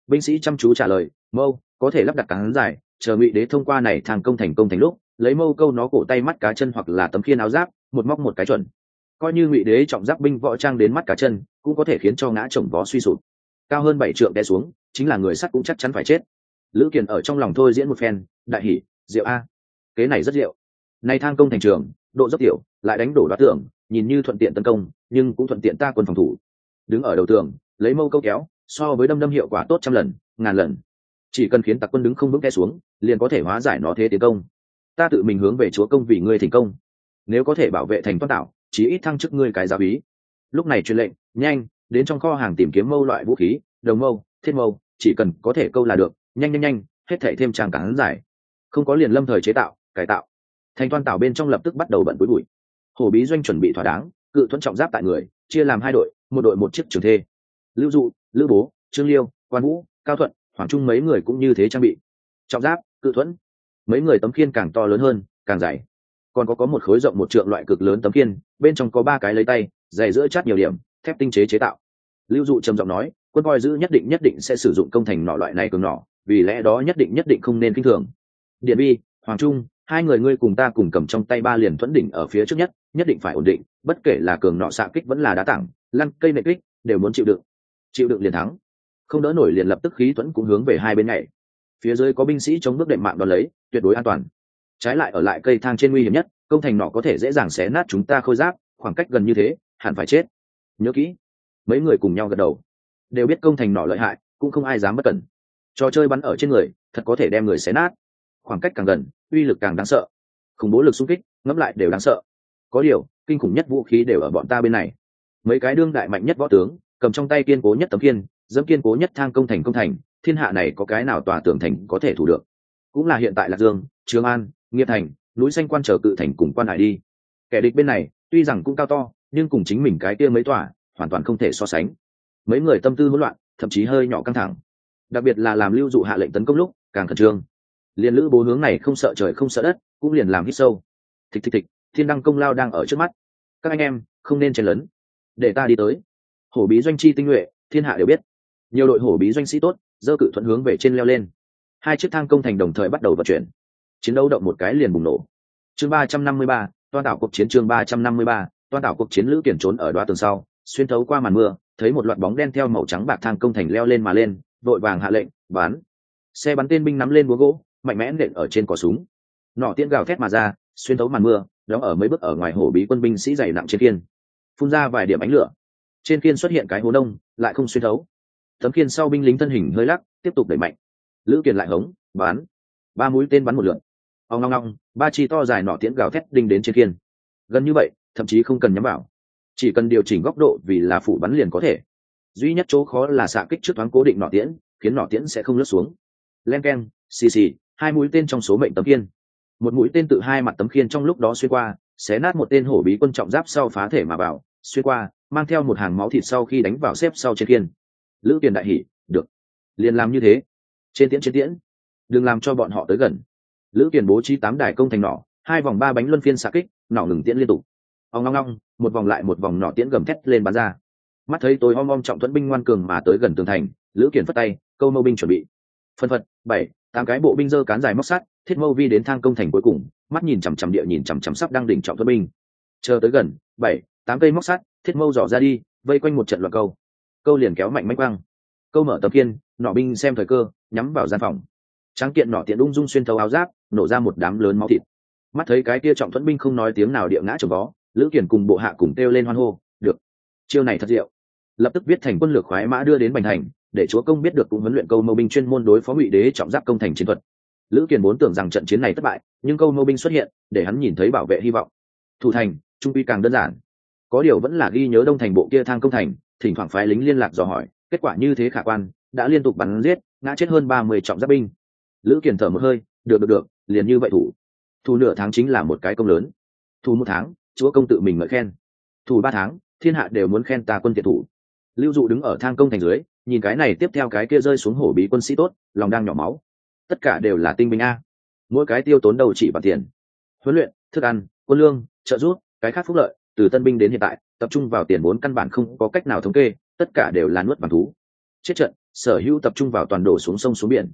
Binh sĩ chăm chú trả lời, mâu, có thể lắp đặt cán dài, chờ ngụy đế thông qua này thang công thành công thành lúc, lấy mâu câu nó cổ tay mắt cá chân hoặc là tấm khiên áo giáp, một móc một cái chuẩn. Coi như ngụy đế trọng giáp binh võ trang đến mắt cá chân, cũng có thể khiến cho ngã chồng vó suy sụp. Cao hơn bảy trượng đe xuống, chính là người sắt cũng chắc chắn phải chết lữ kiền ở trong lòng thôi diễn một phen, đại hỉ diệu a. Kế này rất diệu nay thang công thành trường, độ dốc tiểu, lại đánh đổ đoạt tưởng, nhìn như thuận tiện tấn công, nhưng cũng thuận tiện ta quân phòng thủ. Đứng ở đầu tường, lấy mâu câu kéo, so với đâm đâm hiệu quả tốt trăm lần, ngàn lần. Chỉ cần khiến tặc quân đứng không vững té xuống, liền có thể hóa giải nó thế tiến công. Ta tự mình hướng về chúa công vì ngươi thành công. Nếu có thể bảo vệ thành toán tạo, chí ít thăng chức ngươi cái giáo ý lúc này truyền lệnh, nhanh, đến trong kho hàng tìm kiếm mâu loại vũ khí, đồng mâu, thiết mâu, chỉ cần có thể câu là được nhanh nhanh nhanh, hết thể thêm trang cản giải. Không có liền lâm thời chế tạo, cải tạo. Thành toan tảo bên trong lập tức bắt đầu bận cuối bụi. Hồ bí doanh chuẩn bị thỏa đáng, cự thuẫn trọng giáp tại người, chia làm hai đội, một đội một chiếc trường thê. Lưu dụ, lữ bố, trương liêu, quan vũ, cao thuận, hoàng trung mấy người cũng như thế trang bị. Trọng giáp, cự thuẫn. Mấy người tấm khiên càng to lớn hơn, càng dày. Còn có có một khối rộng một trượng loại cực lớn tấm khiên, bên trong có ba cái lấy tay, dày giữa chát nhiều điểm, thép tinh chế chế tạo. Lưu dụ trầm giọng nói, quân coi giữ nhất định nhất định sẽ sử dụng công thành nọ loại này cường nọ vì lẽ đó nhất định nhất định không nên kinh thường. Điện bi, hoàng trung, hai người ngươi cùng ta cùng cầm trong tay ba liền thuẫn đỉnh ở phía trước nhất nhất định phải ổn định, bất kể là cường nọ xạ kích vẫn là đá tảng, lăn cây nệ kích, đều muốn chịu đựng. Chịu đựng liền thắng. Không đỡ nổi liền lập tức khí thuẫn cũng hướng về hai bên này phía dưới có binh sĩ chống bước đệm mạng đón lấy, tuyệt đối an toàn. Trái lại ở lại cây thang trên nguy hiểm nhất, công thành nọ có thể dễ dàng xé nát chúng ta khôi giáp, khoảng cách gần như thế, hẳn phải chết. Nhớ kỹ. Mấy người cùng nhau gật đầu. Đều biết công thành nọ lợi hại, cũng không ai dám bất cẩn trò chơi bắn ở trên người, thật có thể đem người xé nát. Khoảng cách càng gần, uy lực càng đáng sợ. Khủng bố lực xung kích, ngẫm lại đều đáng sợ. Có điều, kinh khủng nhất vũ khí đều ở bọn ta bên này. Mấy cái đương đại mạnh nhất võ tướng, cầm trong tay kiên cố nhất tấm kiên dẫm kiên cố nhất thang công thành công thành, thiên hạ này có cái nào tòa tường thành có thể thủ được? Cũng là hiện tại lạc dương, trường an, nghiệp thành, núi xanh quan trở cự thành cùng quan hải đi. Kẻ địch bên này, tuy rằng cũng cao to, nhưng cùng chính mình cái kia mấy tòa, hoàn toàn không thể so sánh. Mấy người tâm tư hỗn loạn, thậm chí hơi nhỏ căng thẳng đặc biệt là làm lưu dụ hạ lệnh tấn công lúc, càng khẩn trương. Liền lữ bố hướng này không sợ trời không sợ đất, cũng liền làm hít sâu. Thịch thịch thịch, thiên đăng công lao đang ở trước mắt. Các anh em, không nên chen lấn. Để ta đi tới. Hổ bí doanh chi tinh nhuệ, thiên hạ đều biết. Nhiều đội hổ bí doanh sĩ tốt, dơ cự thuận hướng về trên leo lên. Hai chiếc thang công thành đồng thời bắt đầu vận chuyển. Chiến đấu động một cái liền bùng nổ. Chương ba trăm năm mươi ba, toan đảo cuộc chiến chương ba trăm năm mươi ba, toan đảo cuộc chiến lữ kiển trốn ở đoá tường sau, xuyên thấu qua màn mưa, thấy một loạt bóng đen theo màu trắng bạc thang công thành leo lên mà lên vội vàng hạ lệnh, bắn. Xe bắn tên binh nắm lên búa gỗ, mạnh mẽ nện ở trên cỏ súng. Nọ tiễn gào thét mà ra, xuyên thấu màn mưa, đóng ở mấy bước ở ngoài hổ bí quân binh sĩ dày nặng trên kiên phun ra vài điểm ánh lửa. Trên kiên xuất hiện cái hố nông, lại không xuyên thấu. Tấm kiên sau binh lính thân hình hơi lắc, tiếp tục đẩy mạnh. Lữ kiền lại hống bán ba mũi tên bắn một lượn. Ông long long ba chi to dài nọ tiễn gào thét đinh đến trên kiên gần như vậy, thậm chí không cần nhắm vào. Chỉ cần điều chỉnh góc độ vì là phủ bắn liền có thể duy nhất chỗ khó là xạ kích trước thoáng cố định nọ tiễn, khiến nọ tiễn sẽ không lướt xuống. Len k e n xì xì, hai mũi tên trong số mệnh tấm kiên một mũi tên tự hai mặt tấm khiên trong lúc đó xuyên qua, xé nát một tên hổ bí quân trọng giáp sau phá thể mà vào, xuyên qua, mang theo một hàng máu thịt sau khi đánh vào xếp sau trên khiên. Lữ tiền đại hỉ, được, liền làm như thế. Trên tiễn trên tiễn. Đừng làm cho bọn họ tới gần. Lữ tiền bố trí tám đài công thành nỏ, hai vòng ba bánh luân phiên xạ kích, nỏ ngừng tiễn liên tục. Ông long long một vòng lại một vòng nỏ tiễn gầm thét lên bắn ra mắt thấy tối om om trọng thuẫn binh ngoan cường mà tới gần tường thành, lữ kiền phất tay, câu mâu binh chuẩn bị. Phân phật, bảy, tám cái bộ binh dơ cán dài móc sắt, thiết mâu vi đến thang công thành cuối cùng, mắt nhìn chằm chằm địa nhìn chằm chằm sắp đang đỉnh trọng thuẫn binh. Chờ tới gần, bảy, tám cây móc sắt, thiết mâu dò ra đi, vây quanh một trận loạt câu. Câu liền kéo mạnh mách quăng câu mở tập kiên, nọ binh xem thời cơ, nhắm vào gian phòng. Tráng kiện nọ tiện ung dung xuyên thấu áo giáp, nổ ra một đám lớn máu thịt. Mắt thấy cái kia trọng thuẫn binh không nói tiếng nào địa ngã trồng vó lữ kiển cùng bộ hạ cùng kêu lên hoan hô, được chiêu này thật diệu. Lập tức viết thành quân lược khoái mã đưa đến bành thành, để chúa công biết được cũng huấn luyện câu mâu binh chuyên môn đối phó ngụy đế trọng giáp công thành chiến thuật. Lữ kiền vốn tưởng rằng trận chiến này thất bại, nhưng câu mâu binh xuất hiện, để hắn nhìn thấy bảo vệ hy vọng. Thủ thành, trung quy càng đơn giản. Có điều vẫn là ghi nhớ đông thành bộ kia thang công thành, thỉnh thoảng phái lính liên lạc dò hỏi, kết quả như thế khả quan, đã liên tục bắn giết, ngã chết hơn ba mươi trọng giáp binh. Lữ kiền thở một hơi, được được được, liền như vậy thủ. Thủ nửa tháng chính là một cái công lớn. Thủ một tháng, chúa công tự mình ngợi khen. Thủ ba tháng thiên hạ đều muốn khen ta quân tiệt thủ. Lưu dụ đứng ở thang công thành dưới, nhìn cái này tiếp theo cái kia rơi xuống hổ bí quân sĩ tốt, lòng đang nhỏ máu. Tất cả đều là tinh binh a. Mỗi cái tiêu tốn đầu chỉ bằng tiền. Huấn luyện, thức ăn, quân lương, trợ giúp, cái khác phúc lợi, từ tân binh đến hiện tại, tập trung vào tiền vốn căn bản không có cách nào thống kê, tất cả đều là nuốt bằng thú. Chết trận, sở hữu tập trung vào toàn đổ xuống sông xuống biển.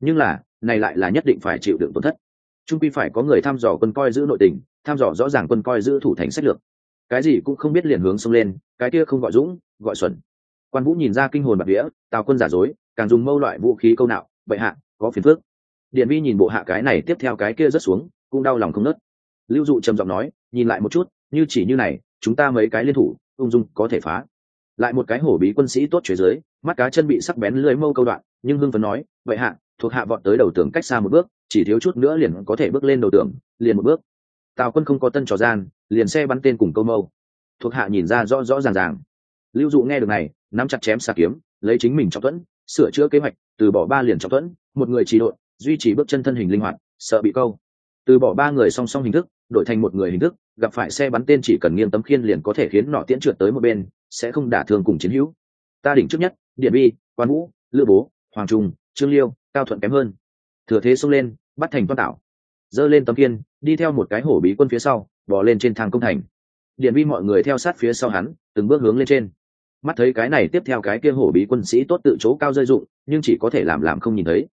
Nhưng là, này lại là nhất định phải chịu đựng tổn thất. Trung quy phải có người thăm dò quân coi giữ nội tình, thăm dò rõ ràng quân coi giữ thủ thành sách lược cái gì cũng không biết liền hướng sông lên, cái kia không gọi dũng, gọi xuẩn. Quan vũ nhìn ra kinh hồn bạc vía tào quân giả dối, càng dùng mâu loại vũ khí câu nạo, bệ hạ, có phiền phước điện vi nhìn bộ hạ cái này tiếp theo cái kia rất xuống, cũng đau lòng không nớt. Lưu dụ trầm giọng nói, nhìn lại một chút, như chỉ như này, chúng ta mấy cái liên thủ, ung dung có thể phá. Lại một cái hổ bí quân sĩ tốt chế dưới, mắt cá chân bị sắc bén lưới mâu câu đoạn, nhưng hưng phấn nói vậy hạ, thuộc hạ vọt tới đầu tường cách xa một bước, chỉ thiếu chút nữa liền có thể bước lên đầu tường, liền một bước tào quân không có tân trò gian, liền xe bắn tên cùng câu mâu. Thuộc hạ nhìn ra rõ rõ ràng ràng. Lưu dụ nghe được này, nắm chặt chém xà kiếm, lấy chính mình trọng thuẫn, sửa chữa kế hoạch, từ bỏ ba liền trọng thuẫn, một người chỉ đội, duy trì bước chân thân hình linh hoạt, sợ bị câu. Từ bỏ ba người song song hình thức, đổi thành một người hình thức, gặp phải xe bắn tên chỉ cần nghiêng tấm khiên liền có thể khiến nọ tiễn trượt tới một bên, sẽ không đả thương cùng chiến hữu. Ta đỉnh trước nhất, điện bi, quan vũ, lữ bố, hoàng trung, trương liêu, cao thuận kém hơn. Thừa thế xông lên, bắt thành toan tạo giơ lên tấm khiên đi theo một cái hổ bí quân phía sau bỏ lên trên thang công thành. Điện Vi mọi người theo sát phía sau hắn, từng bước hướng lên trên. Mắt thấy cái này tiếp theo cái kia hổ bí quân sĩ tốt tự chỗ cao rơi dụng, nhưng chỉ có thể làm làm không nhìn thấy.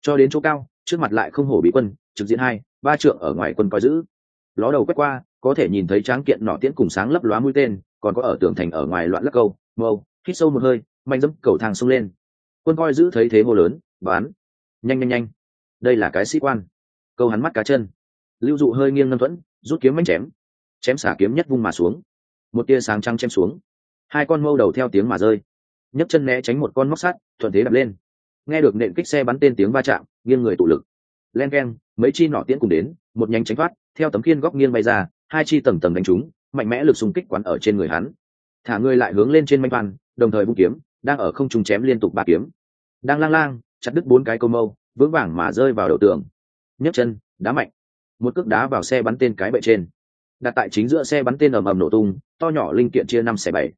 Cho đến chỗ cao, trước mặt lại không hổ bí quân, trực diện hai, ba trượng ở ngoài quân coi giữ. Ló đầu quét qua, có thể nhìn thấy tráng kiện nỏ tiễn cùng sáng lấp lóa mũi tên, còn có ở tường thành ở ngoài loạn lắc câu, mâu, hít sâu một hơi, mạnh dẫm cầu thang xông lên. Quân coi giữ thấy thế hô lớn, bán! Nhanh nhanh nhanh! Đây là cái sĩ quan. Câu hắn mắt cá chân lưu dụ hơi nghiêng ngâm thuẫn, rút kiếm mánh chém. Chém xả kiếm nhất vung mà xuống. Một tia sáng trăng chém xuống. Hai con mâu đầu theo tiếng mà rơi. Nhấc chân né tránh một con móc sắt, thuận thế đập lên. Nghe được nện kích xe bắn tên tiếng va chạm, nghiêng người tụ lực. Len k e n mấy chi nỏ tiễn cùng đến, một nhánh tránh thoát, theo tấm khiên góc nghiêng bay ra, hai chi tầng tầng đánh trúng, mạnh mẽ lực xung kích quán ở trên người hắn. Thả người lại hướng lên trên manh văn, đồng thời bung kiếm, đang ở không trung chém liên tục ba kiếm. Đang lang lang, chặt đứt bốn cái câu mâu, vững vàng mà rơi vào đầu tường. Nhấc chân, đá mạnh một cước đá vào xe bắn tên cái bệ trên. Đặt tại chính giữa xe bắn tên ầm ầm nổ tung, to nhỏ linh kiện chia năm xẻ bảy.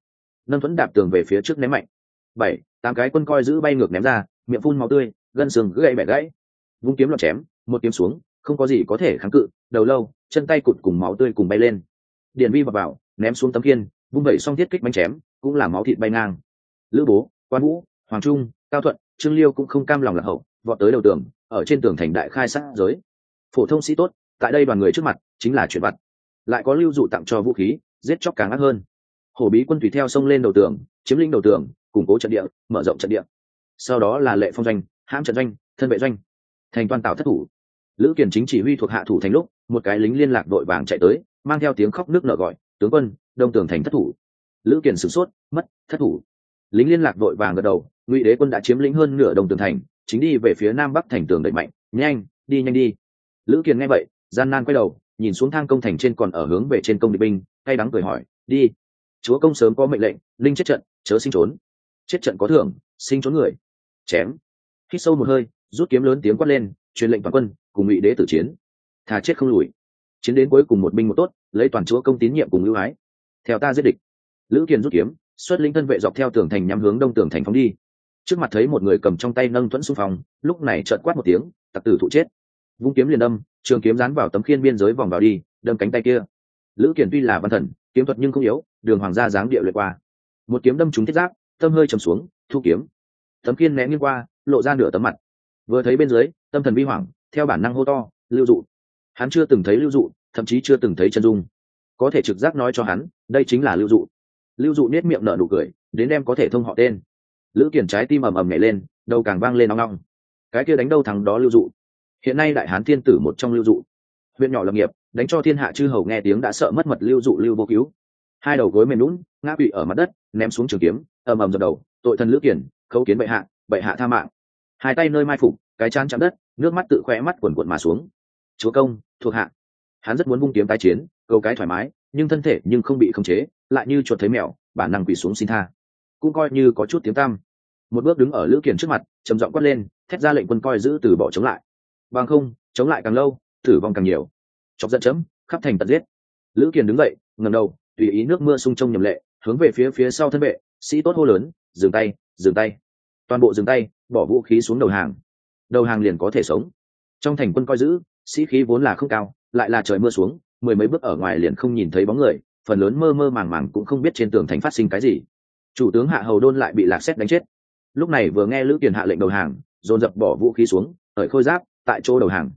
Nâng thuẫn đạp tường về phía trước ném mạnh. Bảy, tám cái quân coi giữ bay ngược ném ra, miệng phun máu tươi, gân xương gãy bẻ gãy. Vung kiếm lọt chém, một kiếm xuống, không có gì có thể kháng cự, đầu lâu, chân tay cụt cùng máu tươi cùng bay lên. Điện vi vào vào, ném xuống tấm kiên vung vẩy xong thiết kích bánh chém, cũng là máu thịt bay ngang. Lữ bố, quan vũ, hoàng trung, cao thuận, trương liêu cũng không cam lòng lạc hậu, vọt tới đầu tường, ở trên tường thành đại khai sát giới. Phổ thông sĩ tốt tại đây đoàn người trước mặt, chính là chuyện vặt. Lại có lưu dụ tặng cho vũ khí, giết chóc càng ác hơn. Hổ bí quân tùy theo sông lên đầu tường, chiếm lĩnh đầu tường, củng cố trận địa, mở rộng trận địa. Sau đó là lệ phong doanh, hãm trận doanh, thân vệ doanh. Thành toàn tạo thất thủ. Lữ kiển chính chỉ huy thuộc hạ thủ thành lúc, một cái lính liên lạc đội vàng chạy tới, mang theo tiếng khóc nước nợ gọi, tướng quân, đông tường thành thất thủ. Lữ kiển sửng sốt, mất, thất thủ. Lính liên lạc đội vàng gật đầu, ngụy đế quân đã chiếm lĩnh hơn nửa đông tường thành, chính đi về phía nam bắc thành tường đẩy mạnh, nhanh, đi nhanh đi. Lữ kiền nghe vậy gian nan quay đầu, nhìn xuống thang công thành trên còn ở hướng về trên công địch binh, cay đắng cười hỏi, đi, chúa công sớm có mệnh lệnh, linh chết trận, chớ sinh trốn. Chết trận có thưởng, sinh trốn người. Chém. Hít sâu một hơi, rút kiếm lớn tiếng quát lên, truyền lệnh toàn quân, cùng ngụy đế tử chiến. Thà chết không lùi. Chiến đến cuối cùng một binh một tốt, lấy toàn chúa công tín nhiệm cùng ưu ái. Theo ta giết địch. Lữ kiền rút kiếm, xuất linh thân vệ dọc theo tường thành nhắm hướng đông tường thành phóng đi. Trước mặt thấy một người cầm trong tay nâng thuẫn xung phong, lúc này trợn quát một tiếng, tặc tử thụ chết vung kiếm liền đâm, trường kiếm dán vào tấm khiên biên giới vòng vào đi, đâm cánh tay kia. Lữ kiển tuy là văn thần, kiếm thuật nhưng không yếu, đường hoàng gia dáng địa luyện qua. Một kiếm đâm trúng thiết giáp, tâm hơi trầm xuống, thu kiếm. Tấm khiên né nghiêng qua, lộ ra nửa tấm mặt. Vừa thấy bên dưới, tâm thần vi hoảng, theo bản năng hô to, lưu dụ. Hắn chưa từng thấy lưu dụ, thậm chí chưa từng thấy chân dung. Có thể trực giác nói cho hắn, đây chính là lưu dụ. Lưu dụ nết miệng nở nụ cười, đến em có thể thông họ tên. Lữ kiển trái tim ầm ầm nhảy lên, đầu càng vang lên nóng nóng cái kia đánh đâu thằng đó lưu dụ? Hiện nay đại hán thiên tử một trong lưu dụ. Huyện nhỏ lập nghiệp, đánh cho thiên hạ chư hầu nghe tiếng đã sợ mất mật lưu dụ lưu vô cứu. Hai đầu gối mềm lún ngã bị ở mặt đất, ném xuống trường kiếm, ầm ầm dập đầu, tội thân lữ kiển, khấu kiến bệ hạ bệ hạ tha mạng. Hai tay nơi mai phục, cái chán chạm đất, nước mắt tự khỏe mắt quần quần mà xuống. Chúa công, thuộc hạ. Hắn rất muốn vung kiếm tái chiến câu cái thoải mái, nhưng thân thể nhưng không bị khống chế, lại như chuột thấy mèo, bản năng quỳ xuống xin tha. Cũng coi như có chút tiếng tăm. Một bước đứng ở lữ kiển trước mặt, trầm giọng quát lên, thét ra lệnh quân coi giữ từ bỏ chống lại bằng không, chống lại càng lâu, tử vong càng nhiều. Chọc giận chấm, khắp thành tận giết. Lữ kiền đứng dậy ngầm đầu, tùy ý nước mưa sung trông nhầm lệ, hướng về phía phía sau thân vệ, sĩ tốt hô lớn, dừng tay dừng tay. Toàn bộ dừng tay, bỏ vũ khí xuống đầu hàng. Đầu hàng liền có thể sống. Trong thành quân coi giữ, sĩ khí vốn là không cao, lại là trời mưa xuống, mười mấy bước ở ngoài liền không nhìn thấy bóng người, phần lớn mơ mơ màng màng cũng không biết trên tường thành phát sinh cái gì. Chủ tướng hạ hầu đôn lại bị lạc xét đánh chết. Lúc này vừa nghe lữ kiền hạ lệnh đầu hàng, dồn dập bỏ vũ khí xuống ở khôi giáp tại chỗ đầu hàng.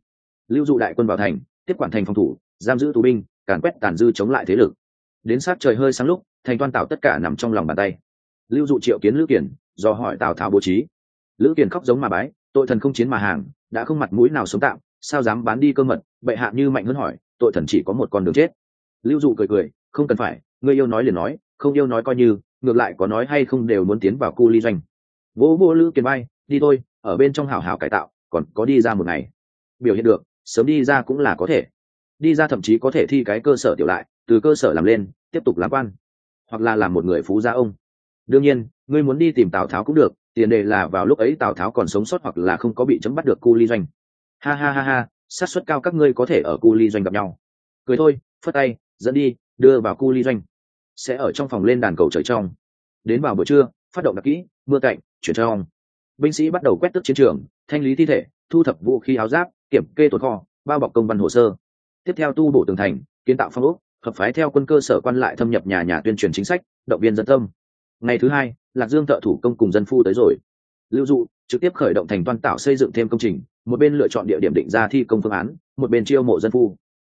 Lưu dụ đại quân vào thành, tiếp quản thành phòng thủ, giam giữ tù binh, càn quét tàn dư chống lại thế lực. Đến sát trời hơi sáng lúc, thành toan tạo tất cả nằm trong lòng bàn tay. Lưu dụ triệu kiến lữ kiển, do hỏi tào tháo bố trí. Lữ kiển khóc giống mà bái, tội thần không chiến mà hàng, đã không mặt mũi nào sống tạm, sao dám bán đi cơ mật, bệ hạ như mạnh hơn hỏi, tội thần chỉ có một con đường chết. Lưu dụ cười cười, không cần phải, người yêu nói liền nói, không yêu nói coi như, ngược lại có nói hay không đều muốn tiến vào cu ly doanh. Vỗ vô lữ kiền bay đi thôi, ở bên trong hảo hảo cải tạo còn có đi ra một ngày. Biểu hiện được, sớm đi ra cũng là có thể. Đi ra thậm chí có thể thi cái cơ sở tiểu lại, từ cơ sở làm lên, tiếp tục làm quan. Hoặc là làm một người phú gia ông. Đương nhiên, ngươi muốn đi tìm tào tháo cũng được, tiền đề là vào lúc ấy tào tháo còn sống sót hoặc là không có bị chấm bắt được cu ly doanh. Ha ha ha ha sát suất cao các ngươi có thể ở cu ly doanh gặp nhau. Cười thôi, phất tay, dẫn đi, đưa vào cu ly doanh. Sẽ ở trong phòng lên đàn cầu trời trong. Đến vào buổi trưa, phát động đặc kỹ, mưa cạnh, chuyển trong binh sĩ bắt đầu quét tức chiến trường thanh lý thi thể, thu thập vũ khí áo giáp, kiểm kê tồn kho, bao bọc công văn hồ sơ. Tiếp theo tu bổ tường thành, kiến tạo phong ốc, hợp phái theo quân cơ sở quan lại thâm nhập nhà nhà tuyên truyền chính sách, động viên dân tâm. Ngày thứ hai, lạc dương thợ thủ công cùng dân phu tới rồi. Lưu dụ trực tiếp khởi động thành toan tạo xây dựng thêm công trình, một bên lựa chọn địa điểm định ra thi công phương án, một bên chiêu mộ dân phu.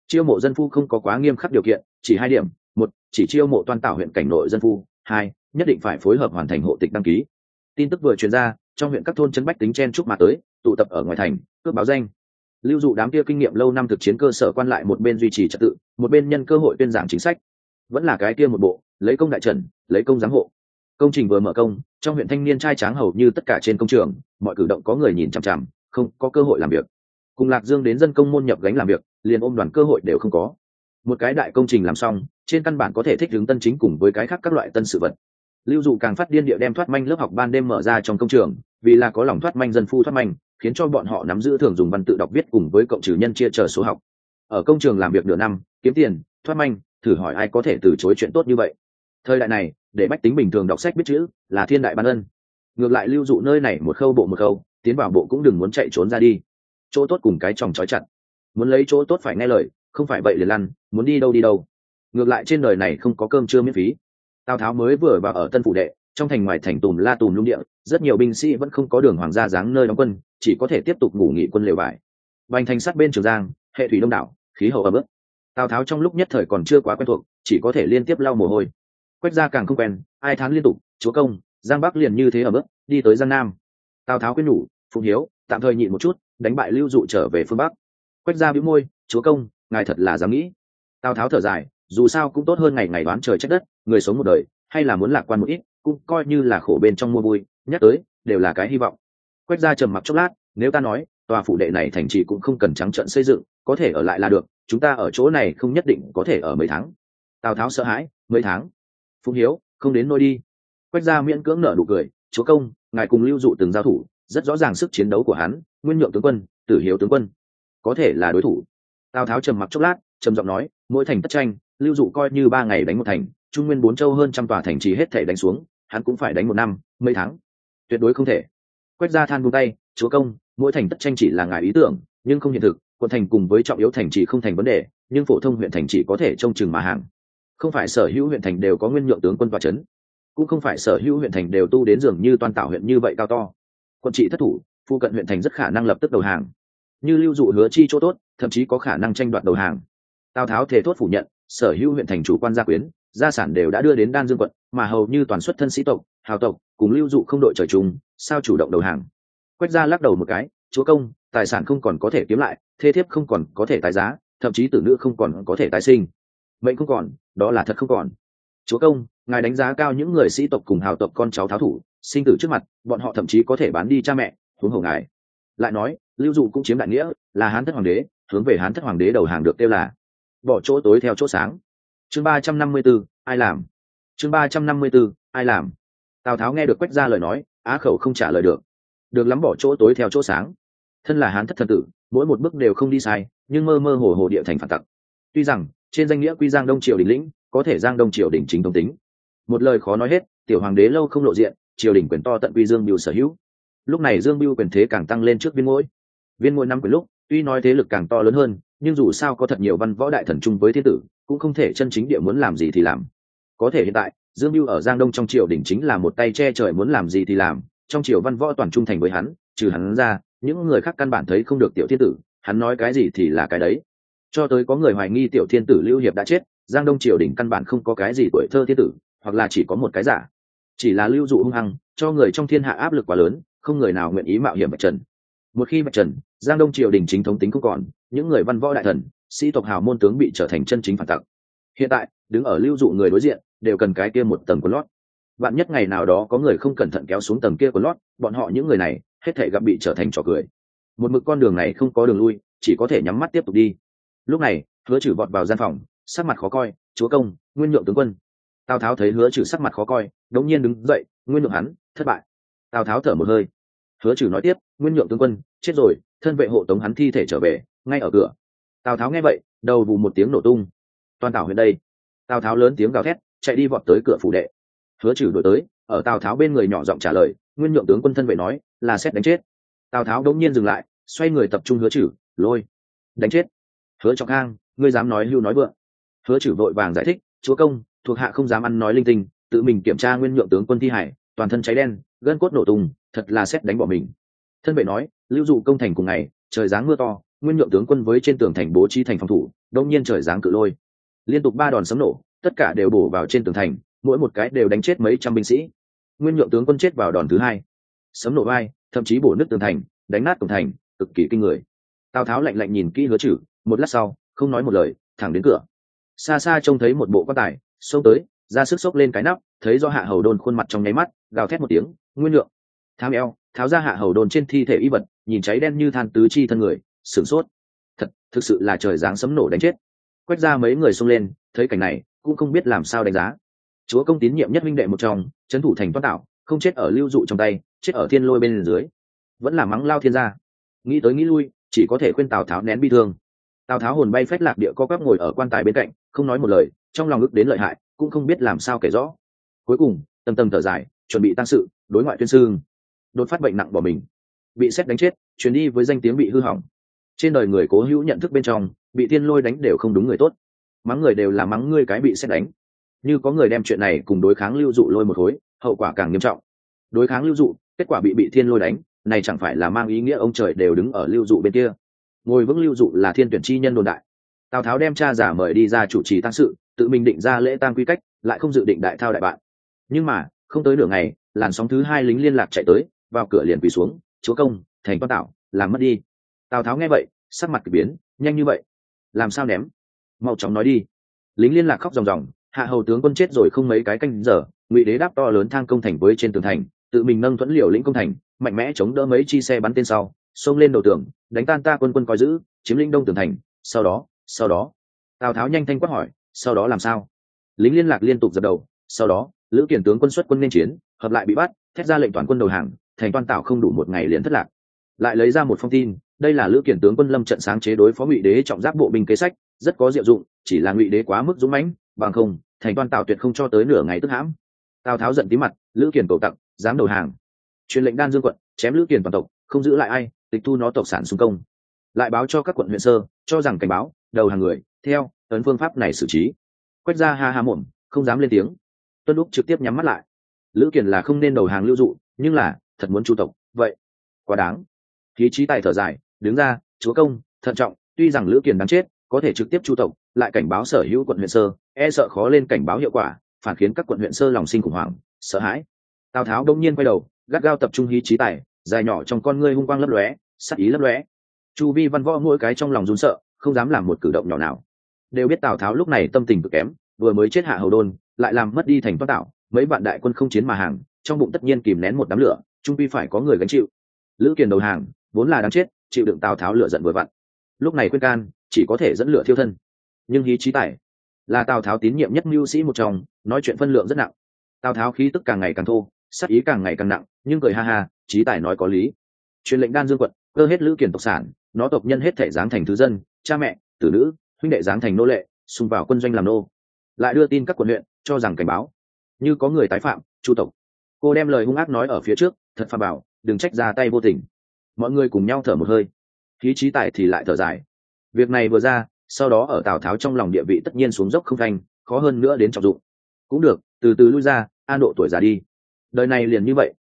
Chiêu mộ dân phu không có quá nghiêm khắc điều kiện, chỉ hai điểm, một, chỉ chiêu mộ toan tạo huyện cảnh nội dân phu, hai, nhất định phải phối hợp hoàn thành hộ tịch đăng ký. Tin tức vừa truyền ra trong huyện các thôn Trấn bách tính chen chúc mà tới, tụ tập ở ngoài thành, cướp báo danh. Lưu dụ đám kia kinh nghiệm lâu năm thực chiến cơ sở quan lại một bên duy trì trật tự, một bên nhân cơ hội tuyên giảng chính sách. Vẫn là cái kia một bộ, lấy công đại trần, lấy công giám hộ. Công trình vừa mở công, trong huyện thanh niên trai tráng hầu như tất cả trên công trường, mọi cử động có người nhìn chằm chằm, không có cơ hội làm việc. Cùng lạc dương đến dân công môn nhập gánh làm việc, liền ôm đoàn cơ hội đều không có. Một cái đại công trình làm xong, trên căn bản có thể thích ứng tân chính cùng với cái khác các loại tân sự vật lưu dụ càng phát điên địa đem thoát manh lớp học ban đêm mở ra trong công trường, vì là có lòng thoát manh dân phu thoát manh, khiến cho bọn họ nắm giữ thường dùng văn tự đọc viết cùng với cộng trừ nhân chia chờ số học. Ở công trường làm việc nửa năm, kiếm tiền, thoát manh, thử hỏi ai có thể từ chối chuyện tốt như vậy. Thời đại này, để bách tính bình thường đọc sách biết chữ, là thiên đại ban ân. Ngược lại lưu dụ nơi này một khâu bộ một khâu, tiến vào bộ cũng đừng muốn chạy trốn ra đi. Chỗ tốt cùng cái chòng trói chặt. Muốn lấy chỗ tốt phải nghe lời, không phải vậy liền lăn, muốn đi đâu đi đâu. Ngược lại trên đời này không có cơm chưa miễn phí tào tháo mới vừa vào ở tân phủ đệ trong thành ngoài thành tùm la tùm lung địa rất nhiều binh sĩ vẫn không có đường hoàng gia dáng nơi đóng quân chỉ có thể tiếp tục ngủ nghỉ quân lều vải bành thành sát bên trường giang hệ thủy đông đảo khí hậu ấm ức. Tào tháo trong lúc nhất thời còn chưa quá quen thuộc chỉ có thể liên tiếp lau mồ hôi. Quách gia càng không quen ai thán liên tục chúa công giang bắc liền như thế ở mức, đi tới giang nam. Tào tháo quyết nhủ phụng hiếu tạm thời nhịn một chút đánh bại lưu dụ trở về phương bắc. Quách gia bĩu môi chúa công ngài thật là dám nghĩ. Tào tháo thở dài dù sao cũng tốt hơn ngày ngày đoán trời trách đất, người sống một đời, hay là muốn lạc quan một ít, cũng coi như là khổ bên trong mua vui, nhắc tới, đều là cái hy vọng. Quách gia trầm mặc chốc lát, nếu ta nói, tòa phủ đệ này thành trì cũng không cần trắng trận xây dựng, có thể ở lại là được, chúng ta ở chỗ này không nhất định có thể ở mấy tháng. Tào tháo sợ hãi, mấy tháng? Phụng hiếu, không đến nôi đi. Quách gia miễn cưỡng nở nụ cười, chúa công, ngài cùng lưu dụ từng giao thủ, rất rõ ràng sức chiến đấu của hắn, nguyên nhượng tướng quân, tử hiếu tướng quân. Có thể là đối thủ. Tào tháo trầm mặc chốc lát, trầm giọng nói, mỗi thành tất tranh lưu dụ coi như ba ngày đánh một thành, trung nguyên bốn châu hơn trăm tòa thành trì hết thể đánh xuống, hắn cũng phải đánh một năm, mấy tháng. Tuyệt đối không thể. Quét ra than buông tay, chúa công, mỗi thành tất tranh chỉ là ngài ý tưởng, nhưng không hiện thực, quận thành cùng với trọng yếu thành trì không thành vấn đề, nhưng phổ thông huyện thành chỉ có thể trông chừng mà hàng. Không phải sở hữu huyện thành đều có nguyên nhượng tướng quân tòa trấn cũng không phải sở hữu huyện thành đều tu đến dường như toàn tạo huyện như vậy cao to. Quận trị thất thủ phụ cận huyện thành rất khả năng lập tức đầu hàng. Như lưu dụ hứa chi chỗ tốt, thậm chí có khả năng tranh đoạt đầu hàng. Tào tháo thể thốt phủ nhận sở hữu huyện thành chủ quan gia quyến, gia sản đều đã đưa đến đan dương quận, mà hầu như toàn xuất thân sĩ tộc, hào tộc, cùng lưu dụ không đội trời chung, sao chủ động đầu hàng. Quách gia lắc đầu một cái, chúa công, tài sản không còn có thể kiếm lại, thê thiếp không còn có thể tái giá, thậm chí tử nữ không còn có thể tái sinh. Mệnh không còn, đó là thật không còn. Chúa công, ngài đánh giá cao những người sĩ tộc cùng hào tộc con cháu tháo thủ, sinh tử trước mặt, bọn họ thậm chí có thể bán đi cha mẹ, huống hồ ngài. Lại nói, lưu dụ cũng chiếm đại nghĩa, là hán thất hoàng đế, hướng về hán thất hoàng đế đầu hàng được kêu là bỏ chỗ tối theo chỗ sáng. Chương ba trăm năm mươi b ố ai làm? Chương ba trăm năm mươi b ố ai làm? Tào tháo nghe được quách ra lời nói, á khẩu không trả lời được. Được lắm bỏ chỗ tối theo chỗ sáng. Thân là hán thất thần tử, mỗi một bước đều không đi sai, nhưng mơ mơ hồ hồ địa thành phản tặc. Tuy rằng, trên danh nghĩa quy giang đông triều đình lĩnh, có thể giang đông triều đình chính thống tính. Một lời khó nói hết, tiểu hoàng đế lâu không lộ diện, triều đình quyền to tận quy dương biêu sở hữu. Lúc này dương biêu quyền thế càng tăng lên trước viên ngôi. Viên ngôi năm quyền lúc, tuy nói thế lực càng to lớn hơn nhưng dù sao có thật nhiều văn võ đại thần chung với thiên tử, cũng không thể chân chính địa muốn làm gì thì làm. Có thể hiện tại, dương mưu ở giang đông trong triều đình chính là một tay che trời muốn làm gì thì làm, trong triều văn võ toàn trung thành với hắn, trừ hắn ra, những người khác căn bản thấy không được tiểu thiên tử, hắn nói cái gì thì là cái đấy. Cho tới có người hoài nghi tiểu thiên tử lưu hiệp đã chết, giang đông triều đình căn bản không có cái gì tuổi thơ thiên tử, hoặc là chỉ có một cái giả. Chỉ là lưu dụ hung hăng, cho người trong thiên hạ áp lực quá lớn, không người nào nguyện ý mạo hiểm bạch trần một khi bạch trần, giang đông triều đình chính thống tính cũng còn, những người văn võ đại thần, sĩ tộc hào môn tướng bị trở thành chân chính phản tặc. Hiện tại, đứng ở lưu dụ người đối diện, đều cần cái kia một tầng của lót. Bạn nhất ngày nào đó có người không cẩn thận kéo xuống tầng kia của lót, bọn họ những người này, hết thể gặp bị trở thành trò cười. Một mực con đường này không có đường lui, chỉ có thể nhắm mắt tiếp tục đi. Lúc này, hứa trừ vọt vào gian phòng, sắc mặt khó coi, chúa công, nguyên nhượng tướng quân. Tào tháo thấy hứa trừ sắc mặt khó coi, đống nhiên đứng dậy, nguyên nhượng hắn, thất bại. Tào tháo thở một hơi hứa trừ nói tiếp, nguyên nhượng tướng quân, chết rồi, thân vệ hộ tống hắn thi thể trở về, ngay ở cửa. Tào tháo nghe vậy, đầu vụ một tiếng nổ tung. Toàn tảo huyện đây. Tào tháo lớn tiếng gào thét, chạy đi vọt tới cửa phủ đệ. Hứa trừ đổi tới, ở tào tháo bên người nhỏ giọng trả lời, nguyên nhượng tướng quân thân vệ nói, là xét đánh chết. Tào tháo đống nhiên dừng lại, xoay người tập trung hứa trừ, lôi, đánh chết. Hứa trọng khang, ngươi dám nói lưu nói vượng. Hứa trừ vội vàng giải thích, chúa công, thuộc hạ không dám ăn nói linh tinh, tự mình kiểm tra nguyên nhượng tướng quân thi hải, toàn thân cháy đen, gân cốt nổ tung thật là xét đánh bỏ mình. Thân vệ nói, lưu dụ công thành cùng ngày, trời giáng mưa to, nguyên nhượng tướng quân với trên tường thành bố trí thành phòng thủ, đông nhiên trời giáng cự lôi. Liên tục ba đòn sấm nổ, tất cả đều bổ vào trên tường thành, mỗi một cái đều đánh chết mấy trăm binh sĩ. Nguyên nhượng tướng quân chết vào đòn thứ hai. Sấm nổ vai, thậm chí bổ nước tường thành, đánh nát cổng thành, cực kỳ kinh người. Tào tháo lạnh lạnh nhìn kỹ hứa chử một lát sau, không nói một lời, thẳng đến cửa. Xa xa trông thấy một bộ quan tài, xông tới, ra sức xốc lên cái nắp, thấy do hạ hầu đôn khuôn mặt trong nháy mắt, gào thét một tiếng, nguyên nhượng tham eo, tháo ra hạ hầu đồn trên thi thể y vật, nhìn cháy đen như than tứ chi thân người, sửng sốt. Thật, thực sự là trời giáng sấm nổ đánh chết. Quét ra mấy người xông lên, thấy cảnh này, cũng không biết làm sao đánh giá. Chúa công tín nhiệm nhất minh đệ một trong, trấn thủ thành toát tạo, không chết ở lưu dụ trong tay, chết ở thiên lôi bên dưới. Vẫn là mắng lao thiên gia. Nghĩ tới nghĩ lui, chỉ có thể khuyên tào tháo nén bi thương. Tào tháo hồn bay phách lạc địa co quắp ngồi ở quan tài bên cạnh, không nói một lời, trong lòng ức đến lợi hại, cũng không biết làm sao kể rõ. Cuối cùng, tầm tầm thở dài, chuẩn bị tăng sự, đối ngoại tuyên xương đột phát bệnh nặng bỏ mình. Bị xét đánh chết chuyến đi với danh tiếng bị hư hỏng. Trên đời người cố hữu nhận thức bên trong, bị tiên lôi đánh đều không đúng người tốt. Mắng người đều là mắng ngươi cái bị xét đánh. Như có người đem chuyện này cùng đối kháng lưu dụ lôi một khối, hậu quả càng nghiêm trọng. Đối kháng lưu dụ, kết quả bị bị thiên lôi đánh, này chẳng phải là mang ý nghĩa ông trời đều đứng ở lưu dụ bên kia. Ngồi vững lưu dụ là thiên tuyển chi nhân đồn đại. Tào tháo đem cha giả mời đi ra chủ trì tăng sự, tự mình định ra lễ tang quy cách, lại không dự định đại thao đại bạn nhưng mà, không tới nửa ngày, làn sóng thứ hai lính liên lạc chạy tới vào cửa liền quỳ xuống, chúa công, thành quan tạo làm mất đi. Tào tháo nghe vậy, sắc mặt k ỳ biến, nhanh như vậy, làm sao ném? Mau chóng nói đi. Lính liên lạc khóc ròng ròng, hạ hầu tướng quân chết rồi không mấy cái canh giờ, ngụy đế đáp to lớn thang công thành với trên tường thành, tự mình nâng thuẫn liều lĩnh công thành, mạnh mẽ chống đỡ mấy chi xe bắn tên sau, xông lên đầu tường, đánh tan ta quân quân coi giữ, chiếm lĩnh đông tường thành, sau đó sau đó. Tào tháo nhanh thanh quát hỏi, sau đó làm sao? Lính liên lạc liên tục dập đầu, sau đó, lữ kiển tướng quân xuất quân nên chiến, hợp lại bị bắt, thét ra lệnh toàn quân đầu hàng thành toàn tảo không đủ một ngày liền thất lạc. Lại lấy ra một phong tin, đây là lữ kiển tướng quân lâm trận sáng chế đối phó ngụy đế trọng giáp bộ binh kế sách, rất có diệu dụng, chỉ là ngụy đế quá mức dũng mãnh, bằng không, thành toàn tạo tuyệt không cho tới nửa ngày tức hãm. Tào tháo giận tí mặt, lữ kiển cầu tặng, dám đầu hàng. Truyền lệnh đan dương quận, chém lữ kiển toàn tộc, không giữ lại ai, tịch thu nó tộc sản xung công. Lại báo cho các quận huyện sơ, cho rằng cảnh báo, đầu hàng người, theo, ấn phương pháp này xử trí. Quét ra ha ha muộn, không dám lên tiếng. Tuân lúc trực tiếp nhắm mắt lại. Lữ kiển là không nên đầu hàng lưu dụ, nhưng là thật muốn chu tộc, vậy quá đáng. Khí trí tài thở dài, đứng ra, chúa công, thận trọng, tuy rằng lữ kiền đáng chết, có thể trực tiếp chu tộc, lại cảnh báo sở hữu quận huyện sơ e sợ khó lên cảnh báo hiệu quả, phản khiến các quận huyện sơ lòng sinh khủng hoảng, sợ hãi. Tào tháo đông nhiên quay đầu, gắt gao tập trung hí trí tài, dài nhỏ trong con ngươi hung quang lấp lóe, sắc ý lấp lóe. Chu vi văn võ mỗi cái trong lòng run sợ, không dám làm một cử động nhỏ nào. Đều biết tào tháo lúc này tâm tình cực kém, vừa mới chết hạ hầu đôn, lại làm mất đi thành toát tạo, mấy vạn đại quân không chiến mà hàng, trong bụng tất nhiên kìm nén một đám lửa trung pi phải có người gánh chịu. Lữ kiền đầu hàng vốn là đáng chết chịu đựng tào tháo lửa giận vừa vặn. Lúc này khuyên can chỉ có thể dẫn lửa thiêu thân. Nhưng hí trí tài là tào tháo tín nhiệm nhất mưu sĩ một chồng, nói chuyện phân lượng rất nặng. Tào tháo khí tức càng ngày càng thô sắc ý càng ngày càng nặng nhưng cười ha ha trí tài nói có lý. Truyền lệnh đan dương quận cơ hết lữ kiền tộc sản nó tộc nhân hết thể giáng thành thứ dân cha mẹ tử nữ huynh đệ giáng thành nô lệ xung vào quân doanh làm nô. Lại đưa tin các quận huyện cho rằng cảnh báo. Như có người tái phạm chu tộc. Cô đem lời hung ác nói ở phía trước thật pha bảo, đừng trách ra tay vô tình. Mọi người cùng nhau thở một hơi. Khí trí tài thì lại thở dài. Việc này vừa ra, sau đó ở tào tháo trong lòng địa vị tất nhiên xuống dốc không thanh khó hơn nữa đến trọng dụng. Cũng được, từ từ lui ra, an độ tuổi già đi. Đời này liền như vậy.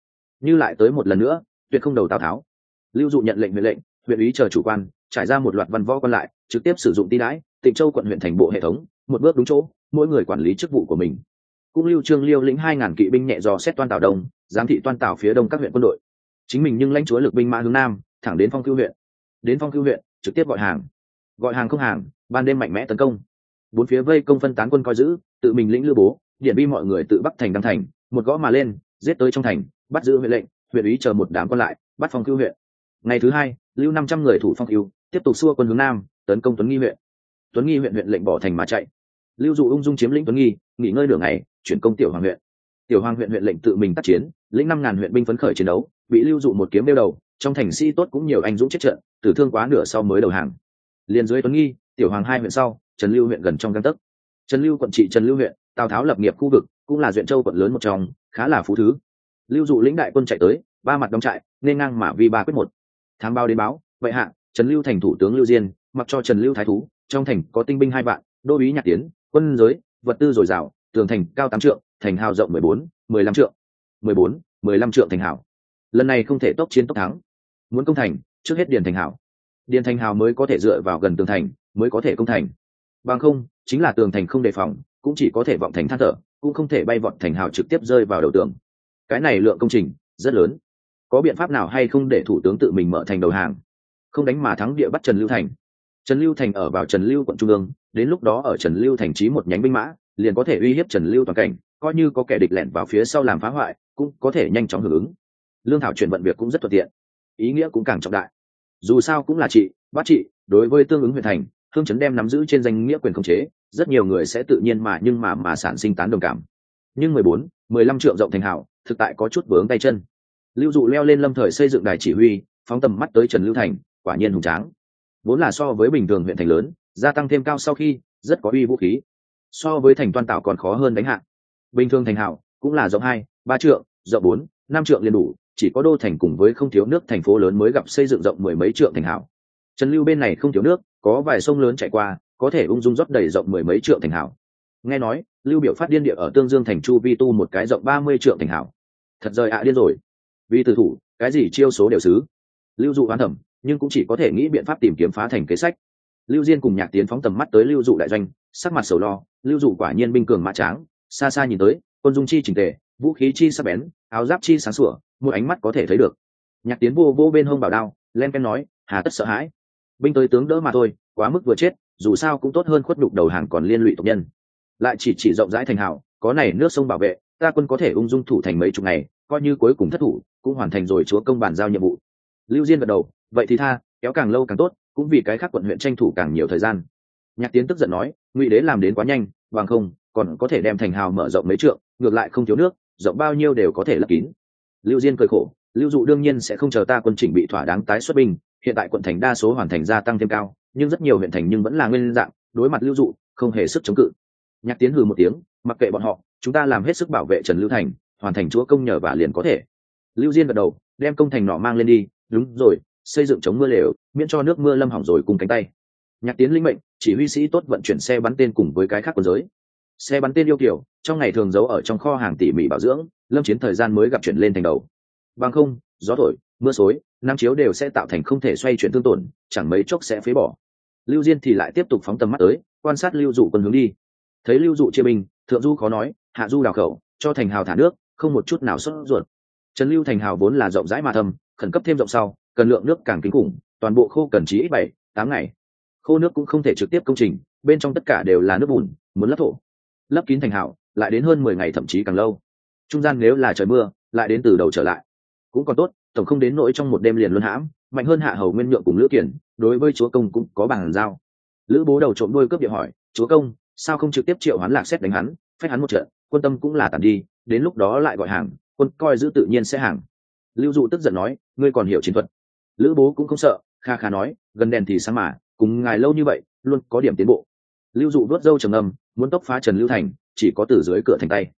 Như lại tới một lần nữa, tuyệt không đầu tào tháo. Lưu dụ nhận lệnh huyện lệnh, huyện ý chờ chủ quan, trải ra một loạt văn võ còn lại, trực tiếp sử dụng tin đãi, tịnh châu quận huyện thành bộ hệ thống, một bước đúng chỗ, mỗi người quản lý chức vụ của mình cũng lưu trương liêu lĩnh hai ngàn kỵ binh nhẹ dò xét toan tảo đông, giám thị toan tảo phía đông các huyện quân đội. Chính mình nhưng lãnh chúa lực binh mã hướng nam, thẳng đến phong cưu huyện. Đến phong cưu huyện, trực tiếp gọi hàng. Gọi hàng không hàng, ban đêm mạnh mẽ tấn công. Bốn phía vây công phân tán quân coi giữ, tự mình lĩnh lưu bố, điện bi mọi người tự bắc thành đăng thành, một gõ mà lên, giết tới trong thành, bắt giữ huyện lệnh, huyện ý chờ một đám còn lại, bắt phong cưu huyện. Ngày thứ hai, lưu năm trăm người thủ phong cưu, tiếp tục xua quân hướng nam, tấn công tuấn nghi huyện. Tuấn nghi huyện huyện lệnh bỏ thành mà chạy. Lưu dụ ung dung chiếm lĩnh tuấn nghi, nghỉ ngơi nửa ngày chuyển công tiểu hoàng huyện. Tiểu hoàng huyện huyện lệnh tự mình tác chiến, lĩnh năm ngàn huyện binh phấn khởi chiến đấu, bị lưu dụ một kiếm đeo đầu, trong thành sĩ tốt cũng nhiều anh dũng chết trận, tử thương quá nửa sau mới đầu hàng. Liền dưới tuấn nghi, tiểu hoàng hai huyện sau, trần lưu huyện gần trong găng tấc. Trần lưu quận trị trần lưu huyện, tào tháo lập nghiệp khu vực, cũng là duyện châu quận lớn một trong, khá là phú thứ. Lưu dụ lĩnh đại quân chạy tới, ba mặt đóng trại, nên ngang mà vi ba quyết một. Tháng bao đến báo, vậy hạ, trần lưu thành thủ tướng lưu diên, mặc cho trần lưu thái thú, trong thành có tinh binh hai vạn, đô ý nhạc tiến, quân giới, vật tư dồi dào tường thành cao tám trượng, thành hào rộng mười bốn, mười lăm trượng. Mười bốn, mười lăm trượng thành hào lần này không thể tốc chiến tốc thắng. Muốn công thành, trước hết điền thành hào điền thành hào mới có thể dựa vào gần tường thành, mới có thể công thành. Bằng không, chính là tường thành không đề phòng, cũng chỉ có thể vọng thành than thở, cũng không thể bay vọt thành hào trực tiếp rơi vào đầu tường. Cái này lượng công trình, rất lớn. Có biện pháp nào hay không để thủ tướng tự mình mở thành đầu hàng? Không đánh mà thắng địa bắt trần lưu thành. Trần lưu thành ở vào trần lưu quận trung ương, đến lúc đó ở trần lưu thành trí một nhánh binh mã liền có thể uy hiếp trần lưu toàn cảnh, coi như có kẻ địch lẻn vào phía sau làm phá hoại, cũng có thể nhanh chóng hưởng ứng. Lương thảo chuyển vận việc cũng rất thuận tiện, ý nghĩa cũng càng trọng đại. Dù sao cũng là chị bắt chị, đối với tương ứng huyện thành, hương chấn đem nắm giữ trên danh nghĩa quyền khống chế, rất nhiều người sẽ tự nhiên mà nhưng mà mà sản sinh tán đồng cảm. Nhưng mười bốn, mười lăm triệu rộng thành hảo, thực tại có chút vướng tay chân. Lưu dụ leo lên lâm thời xây dựng đài chỉ huy, phóng tầm mắt tới trần lưu thành, quả nhiên hùng tráng. Vốn là so với bình thường huyện thành lớn, gia tăng thêm cao sau khi, rất có uy vũ khí so với thành toan tạo còn khó hơn đánh hạ bình thường thành hảo cũng là rộng hai, ba trượng, rộng bốn, năm trượng liền đủ, chỉ có đô thành cùng với không thiếu nước thành phố lớn mới gặp xây dựng rộng mười mấy trượng thành hảo. Trần lưu bên này không thiếu nước, có vài sông lớn chạy qua, có thể ung dung rót đầy rộng mười mấy trượng thành hảo. Nghe nói, lưu biểu phát điên địa ở tương dương thành chu vi tu một cái rộng ba mươi trượng thành hảo. Thật rời ạ điên rồi. Vì từ thủ, cái gì chiêu số đều xứ. Lưu dụ hoán thẩm nhưng cũng chỉ có thể nghĩ biện pháp tìm kiếm phá thành kế sách. Lưu diên cùng nhạc tiến phóng tầm mắt tới lưu dụ đại doanh sắc mặt sầu lo, lưu dụ quả nhiên binh cường mã tráng, xa xa nhìn tới, quân dung chi chỉnh tề, vũ khí chi sắc bén, áo giáp chi sáng sủa, một ánh mắt có thể thấy được. Nhạc tiến vô vô bên hông bảo đao, len ken nói, hà tất sợ hãi. Binh tới tướng đỡ mà thôi, quá mức vừa chết, dù sao cũng tốt hơn khuất đục đầu hàng còn liên lụy tộc nhân. Lại chỉ chỉ rộng rãi thành hào, có này nước sông bảo vệ, ta quân có thể ung dung thủ thành mấy chục ngày, coi như cuối cùng thất thủ, cũng hoàn thành rồi chúa công bàn giao nhiệm vụ. Lưu diên gật đầu, vậy thì tha, kéo càng lâu càng tốt, cũng vì cái khác quận huyện tranh thủ càng nhiều thời gian nhạc tiến tức giận nói, ngụy đế làm đến quá nhanh, bằng không, còn có thể đem thành hào mở rộng mấy trượng, ngược lại không thiếu nước, rộng bao nhiêu đều có thể lấp kín. Lưu diên cười khổ, lưu dụ đương nhiên sẽ không chờ ta quân chỉnh bị thỏa đáng tái xuất binh, hiện tại quận thành đa số hoàn thành gia tăng thêm cao, nhưng rất nhiều huyện thành nhưng vẫn là nguyên dạng, đối mặt lưu dụ, không hề sức chống cự. Nhạc tiến hừ một tiếng, mặc kệ bọn họ, chúng ta làm hết sức bảo vệ trần lưu thành, hoàn thành chúa công nhờ và liền có thể. Lưu diên gật đầu, đem công thành nọ mang lên đi, đúng rồi, xây dựng chống mưa lều, miễn cho nước mưa lâm hỏng rồi cùng cánh tay. Nhạc tiến linh mệnh chỉ huy sĩ tốt vận chuyển xe bắn tên cùng với cái khác quân giới. Xe bắn tên yêu kiểu trong ngày thường giấu ở trong kho hàng tỉ mỉ bảo dưỡng lâm chiến thời gian mới gặp chuyển lên thành đầu. Bằng không gió thổi mưa xối nam chiếu đều sẽ tạo thành không thể xoay chuyển tương tổn chẳng mấy chốc sẽ phế bỏ. Lưu diên thì lại tiếp tục phóng tầm mắt tới quan sát lưu dụ quân hướng đi. Thấy lưu dụ chia binh thượng du khó nói hạ du đào khẩu cho thành hào thả nước không một chút nào sốt ruột. Trần lưu thành hào vốn là rộng rãi mà thầm, khẩn cấp thêm rộng sau cần lượng nước càng kinh khủng toàn bộ khô cần chí ít bảy tám ngày khô nước cũng không thể trực tiếp công trình, bên trong tất cả đều là nước bùn, muốn lấp thổ. Lấp kín thành hảo lại đến hơn mười ngày thậm chí càng lâu. Trung gian nếu là trời mưa, lại đến từ đầu trở lại. Cũng còn tốt, tổng không đến nỗi trong một đêm liền luân hãm, mạnh hơn hạ hầu nguyên nhượng cùng lữ kiển, đối với chúa công cũng có bàn giao. Lữ bố đầu trộm đôi cướp điện hỏi, chúa công, sao không trực tiếp triệu hoán lạc xét đánh hắn phép hắn một trận, quân tâm cũng là tàn đi, đến lúc đó lại gọi hàng, quân coi giữ tự nhiên sẽ hàng. Lưu dụ tức giận nói, ngươi còn hiểu chiến thuật. Lữ bố cũng không sợ, kha kha nói, gần đèn thì sáng mà cùng ngài lâu như vậy, luôn có điểm tiến bộ. Lưu dụ vớt dâu trầm âm muốn tốc phá trần lưu thành, chỉ có từ dưới cửa thành tay.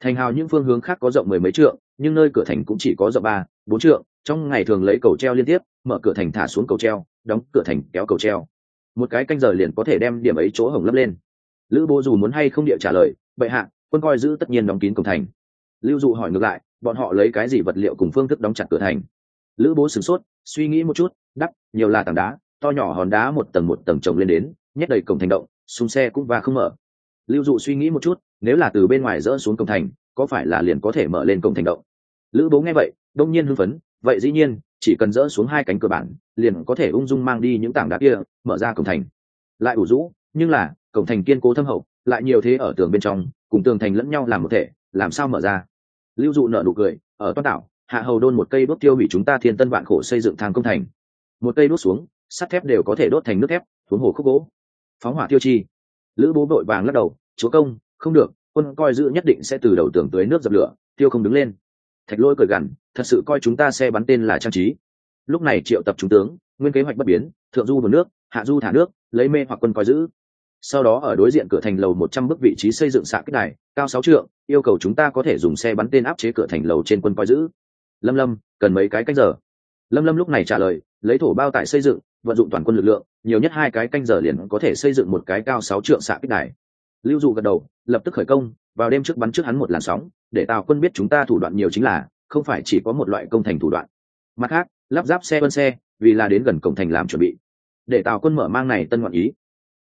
Thành hào những phương hướng khác có rộng mười mấy trượng, nhưng nơi cửa thành cũng chỉ có rộng ba, bốn trượng. Trong ngày thường lấy cầu treo liên tiếp, mở cửa thành thả xuống cầu treo, đóng cửa thành kéo cầu treo. Một cái canh giờ liền có thể đem điểm ấy chỗ hồng lấp lên. Lữ bố dù muốn hay không địa trả lời, bệ hạ, quân coi giữ tất nhiên đóng kín cổng thành. Lưu dụ hỏi ngược lại, bọn họ lấy cái gì vật liệu cùng phương thức đóng chặt cửa thành? Lữ bố sửng sốt, suy nghĩ một chút đắp nhiều là tảng đá to nhỏ hòn đá một tầng một tầng chồng lên đến, nhét đầy cổng thành động, xung xe cũng và không mở. Lưu dụ suy nghĩ một chút, nếu là từ bên ngoài dỡ xuống cổng thành, có phải là liền có thể mở lên cổng thành động? Lữ bố nghe vậy, đông nhiên hưng phấn, vậy dĩ nhiên, chỉ cần dỡ xuống hai cánh cửa bản, liền có thể ung dung mang đi những tảng đá kia, mở ra cổng thành. Lại ủ rũ, nhưng là, cổng thành kiên cố thâm hậu, lại nhiều thế ở tường bên trong, cùng tường thành lẫn nhau làm một thể, làm sao mở ra? Lưu dụ nợ nụ cười, ở toan đảo, hạ hầu đôn một cây đốt tiêu hủy chúng ta thiên tân vạn khổ xây dựng thang công thành. Một cây đốt xuống sắt thép đều có thể đốt thành nước thép xuống hồ khúc gỗ. Phóng hỏa tiêu chi. Lữ bố vội vàng lắc đầu, chúa công, không được, quân coi giữ nhất định sẽ từ đầu tường tới nước dập lửa, tiêu không đứng lên. Thạch lôi cười gằn, thật sự coi chúng ta xe bắn tên là trang trí. Lúc này triệu tập trung tướng, nguyên kế hoạch bất biến, thượng du vào nước, hạ du thả nước, lấy mê hoặc quân coi giữ. Sau đó ở đối diện cửa thành lầu một trăm bức vị trí xây dựng xạ kích đài, cao sáu trượng, yêu cầu chúng ta có thể dùng xe bắn tên áp chế cửa thành lầu trên quân coi giữ. Lâm lâm, cần mấy cái cách giờ? Lâm lâm lúc này trả lời, lấy thổ bao tải xây dựng vận dụng toàn quân lực lượng, nhiều nhất hai cái canh giờ liền có thể xây dựng một cái cao sáu trượng xạ kích đài. Lưu dụ gật đầu, lập tức khởi công, vào đêm trước bắn trước hắn một làn sóng, để tào quân biết chúng ta thủ đoạn nhiều chính là, không phải chỉ có một loại công thành thủ đoạn. Mặt khác, lắp ráp xe, vân xe, vì là đến gần cổng thành làm chuẩn bị. Để tào quân mở mang này tân ngoạn ý.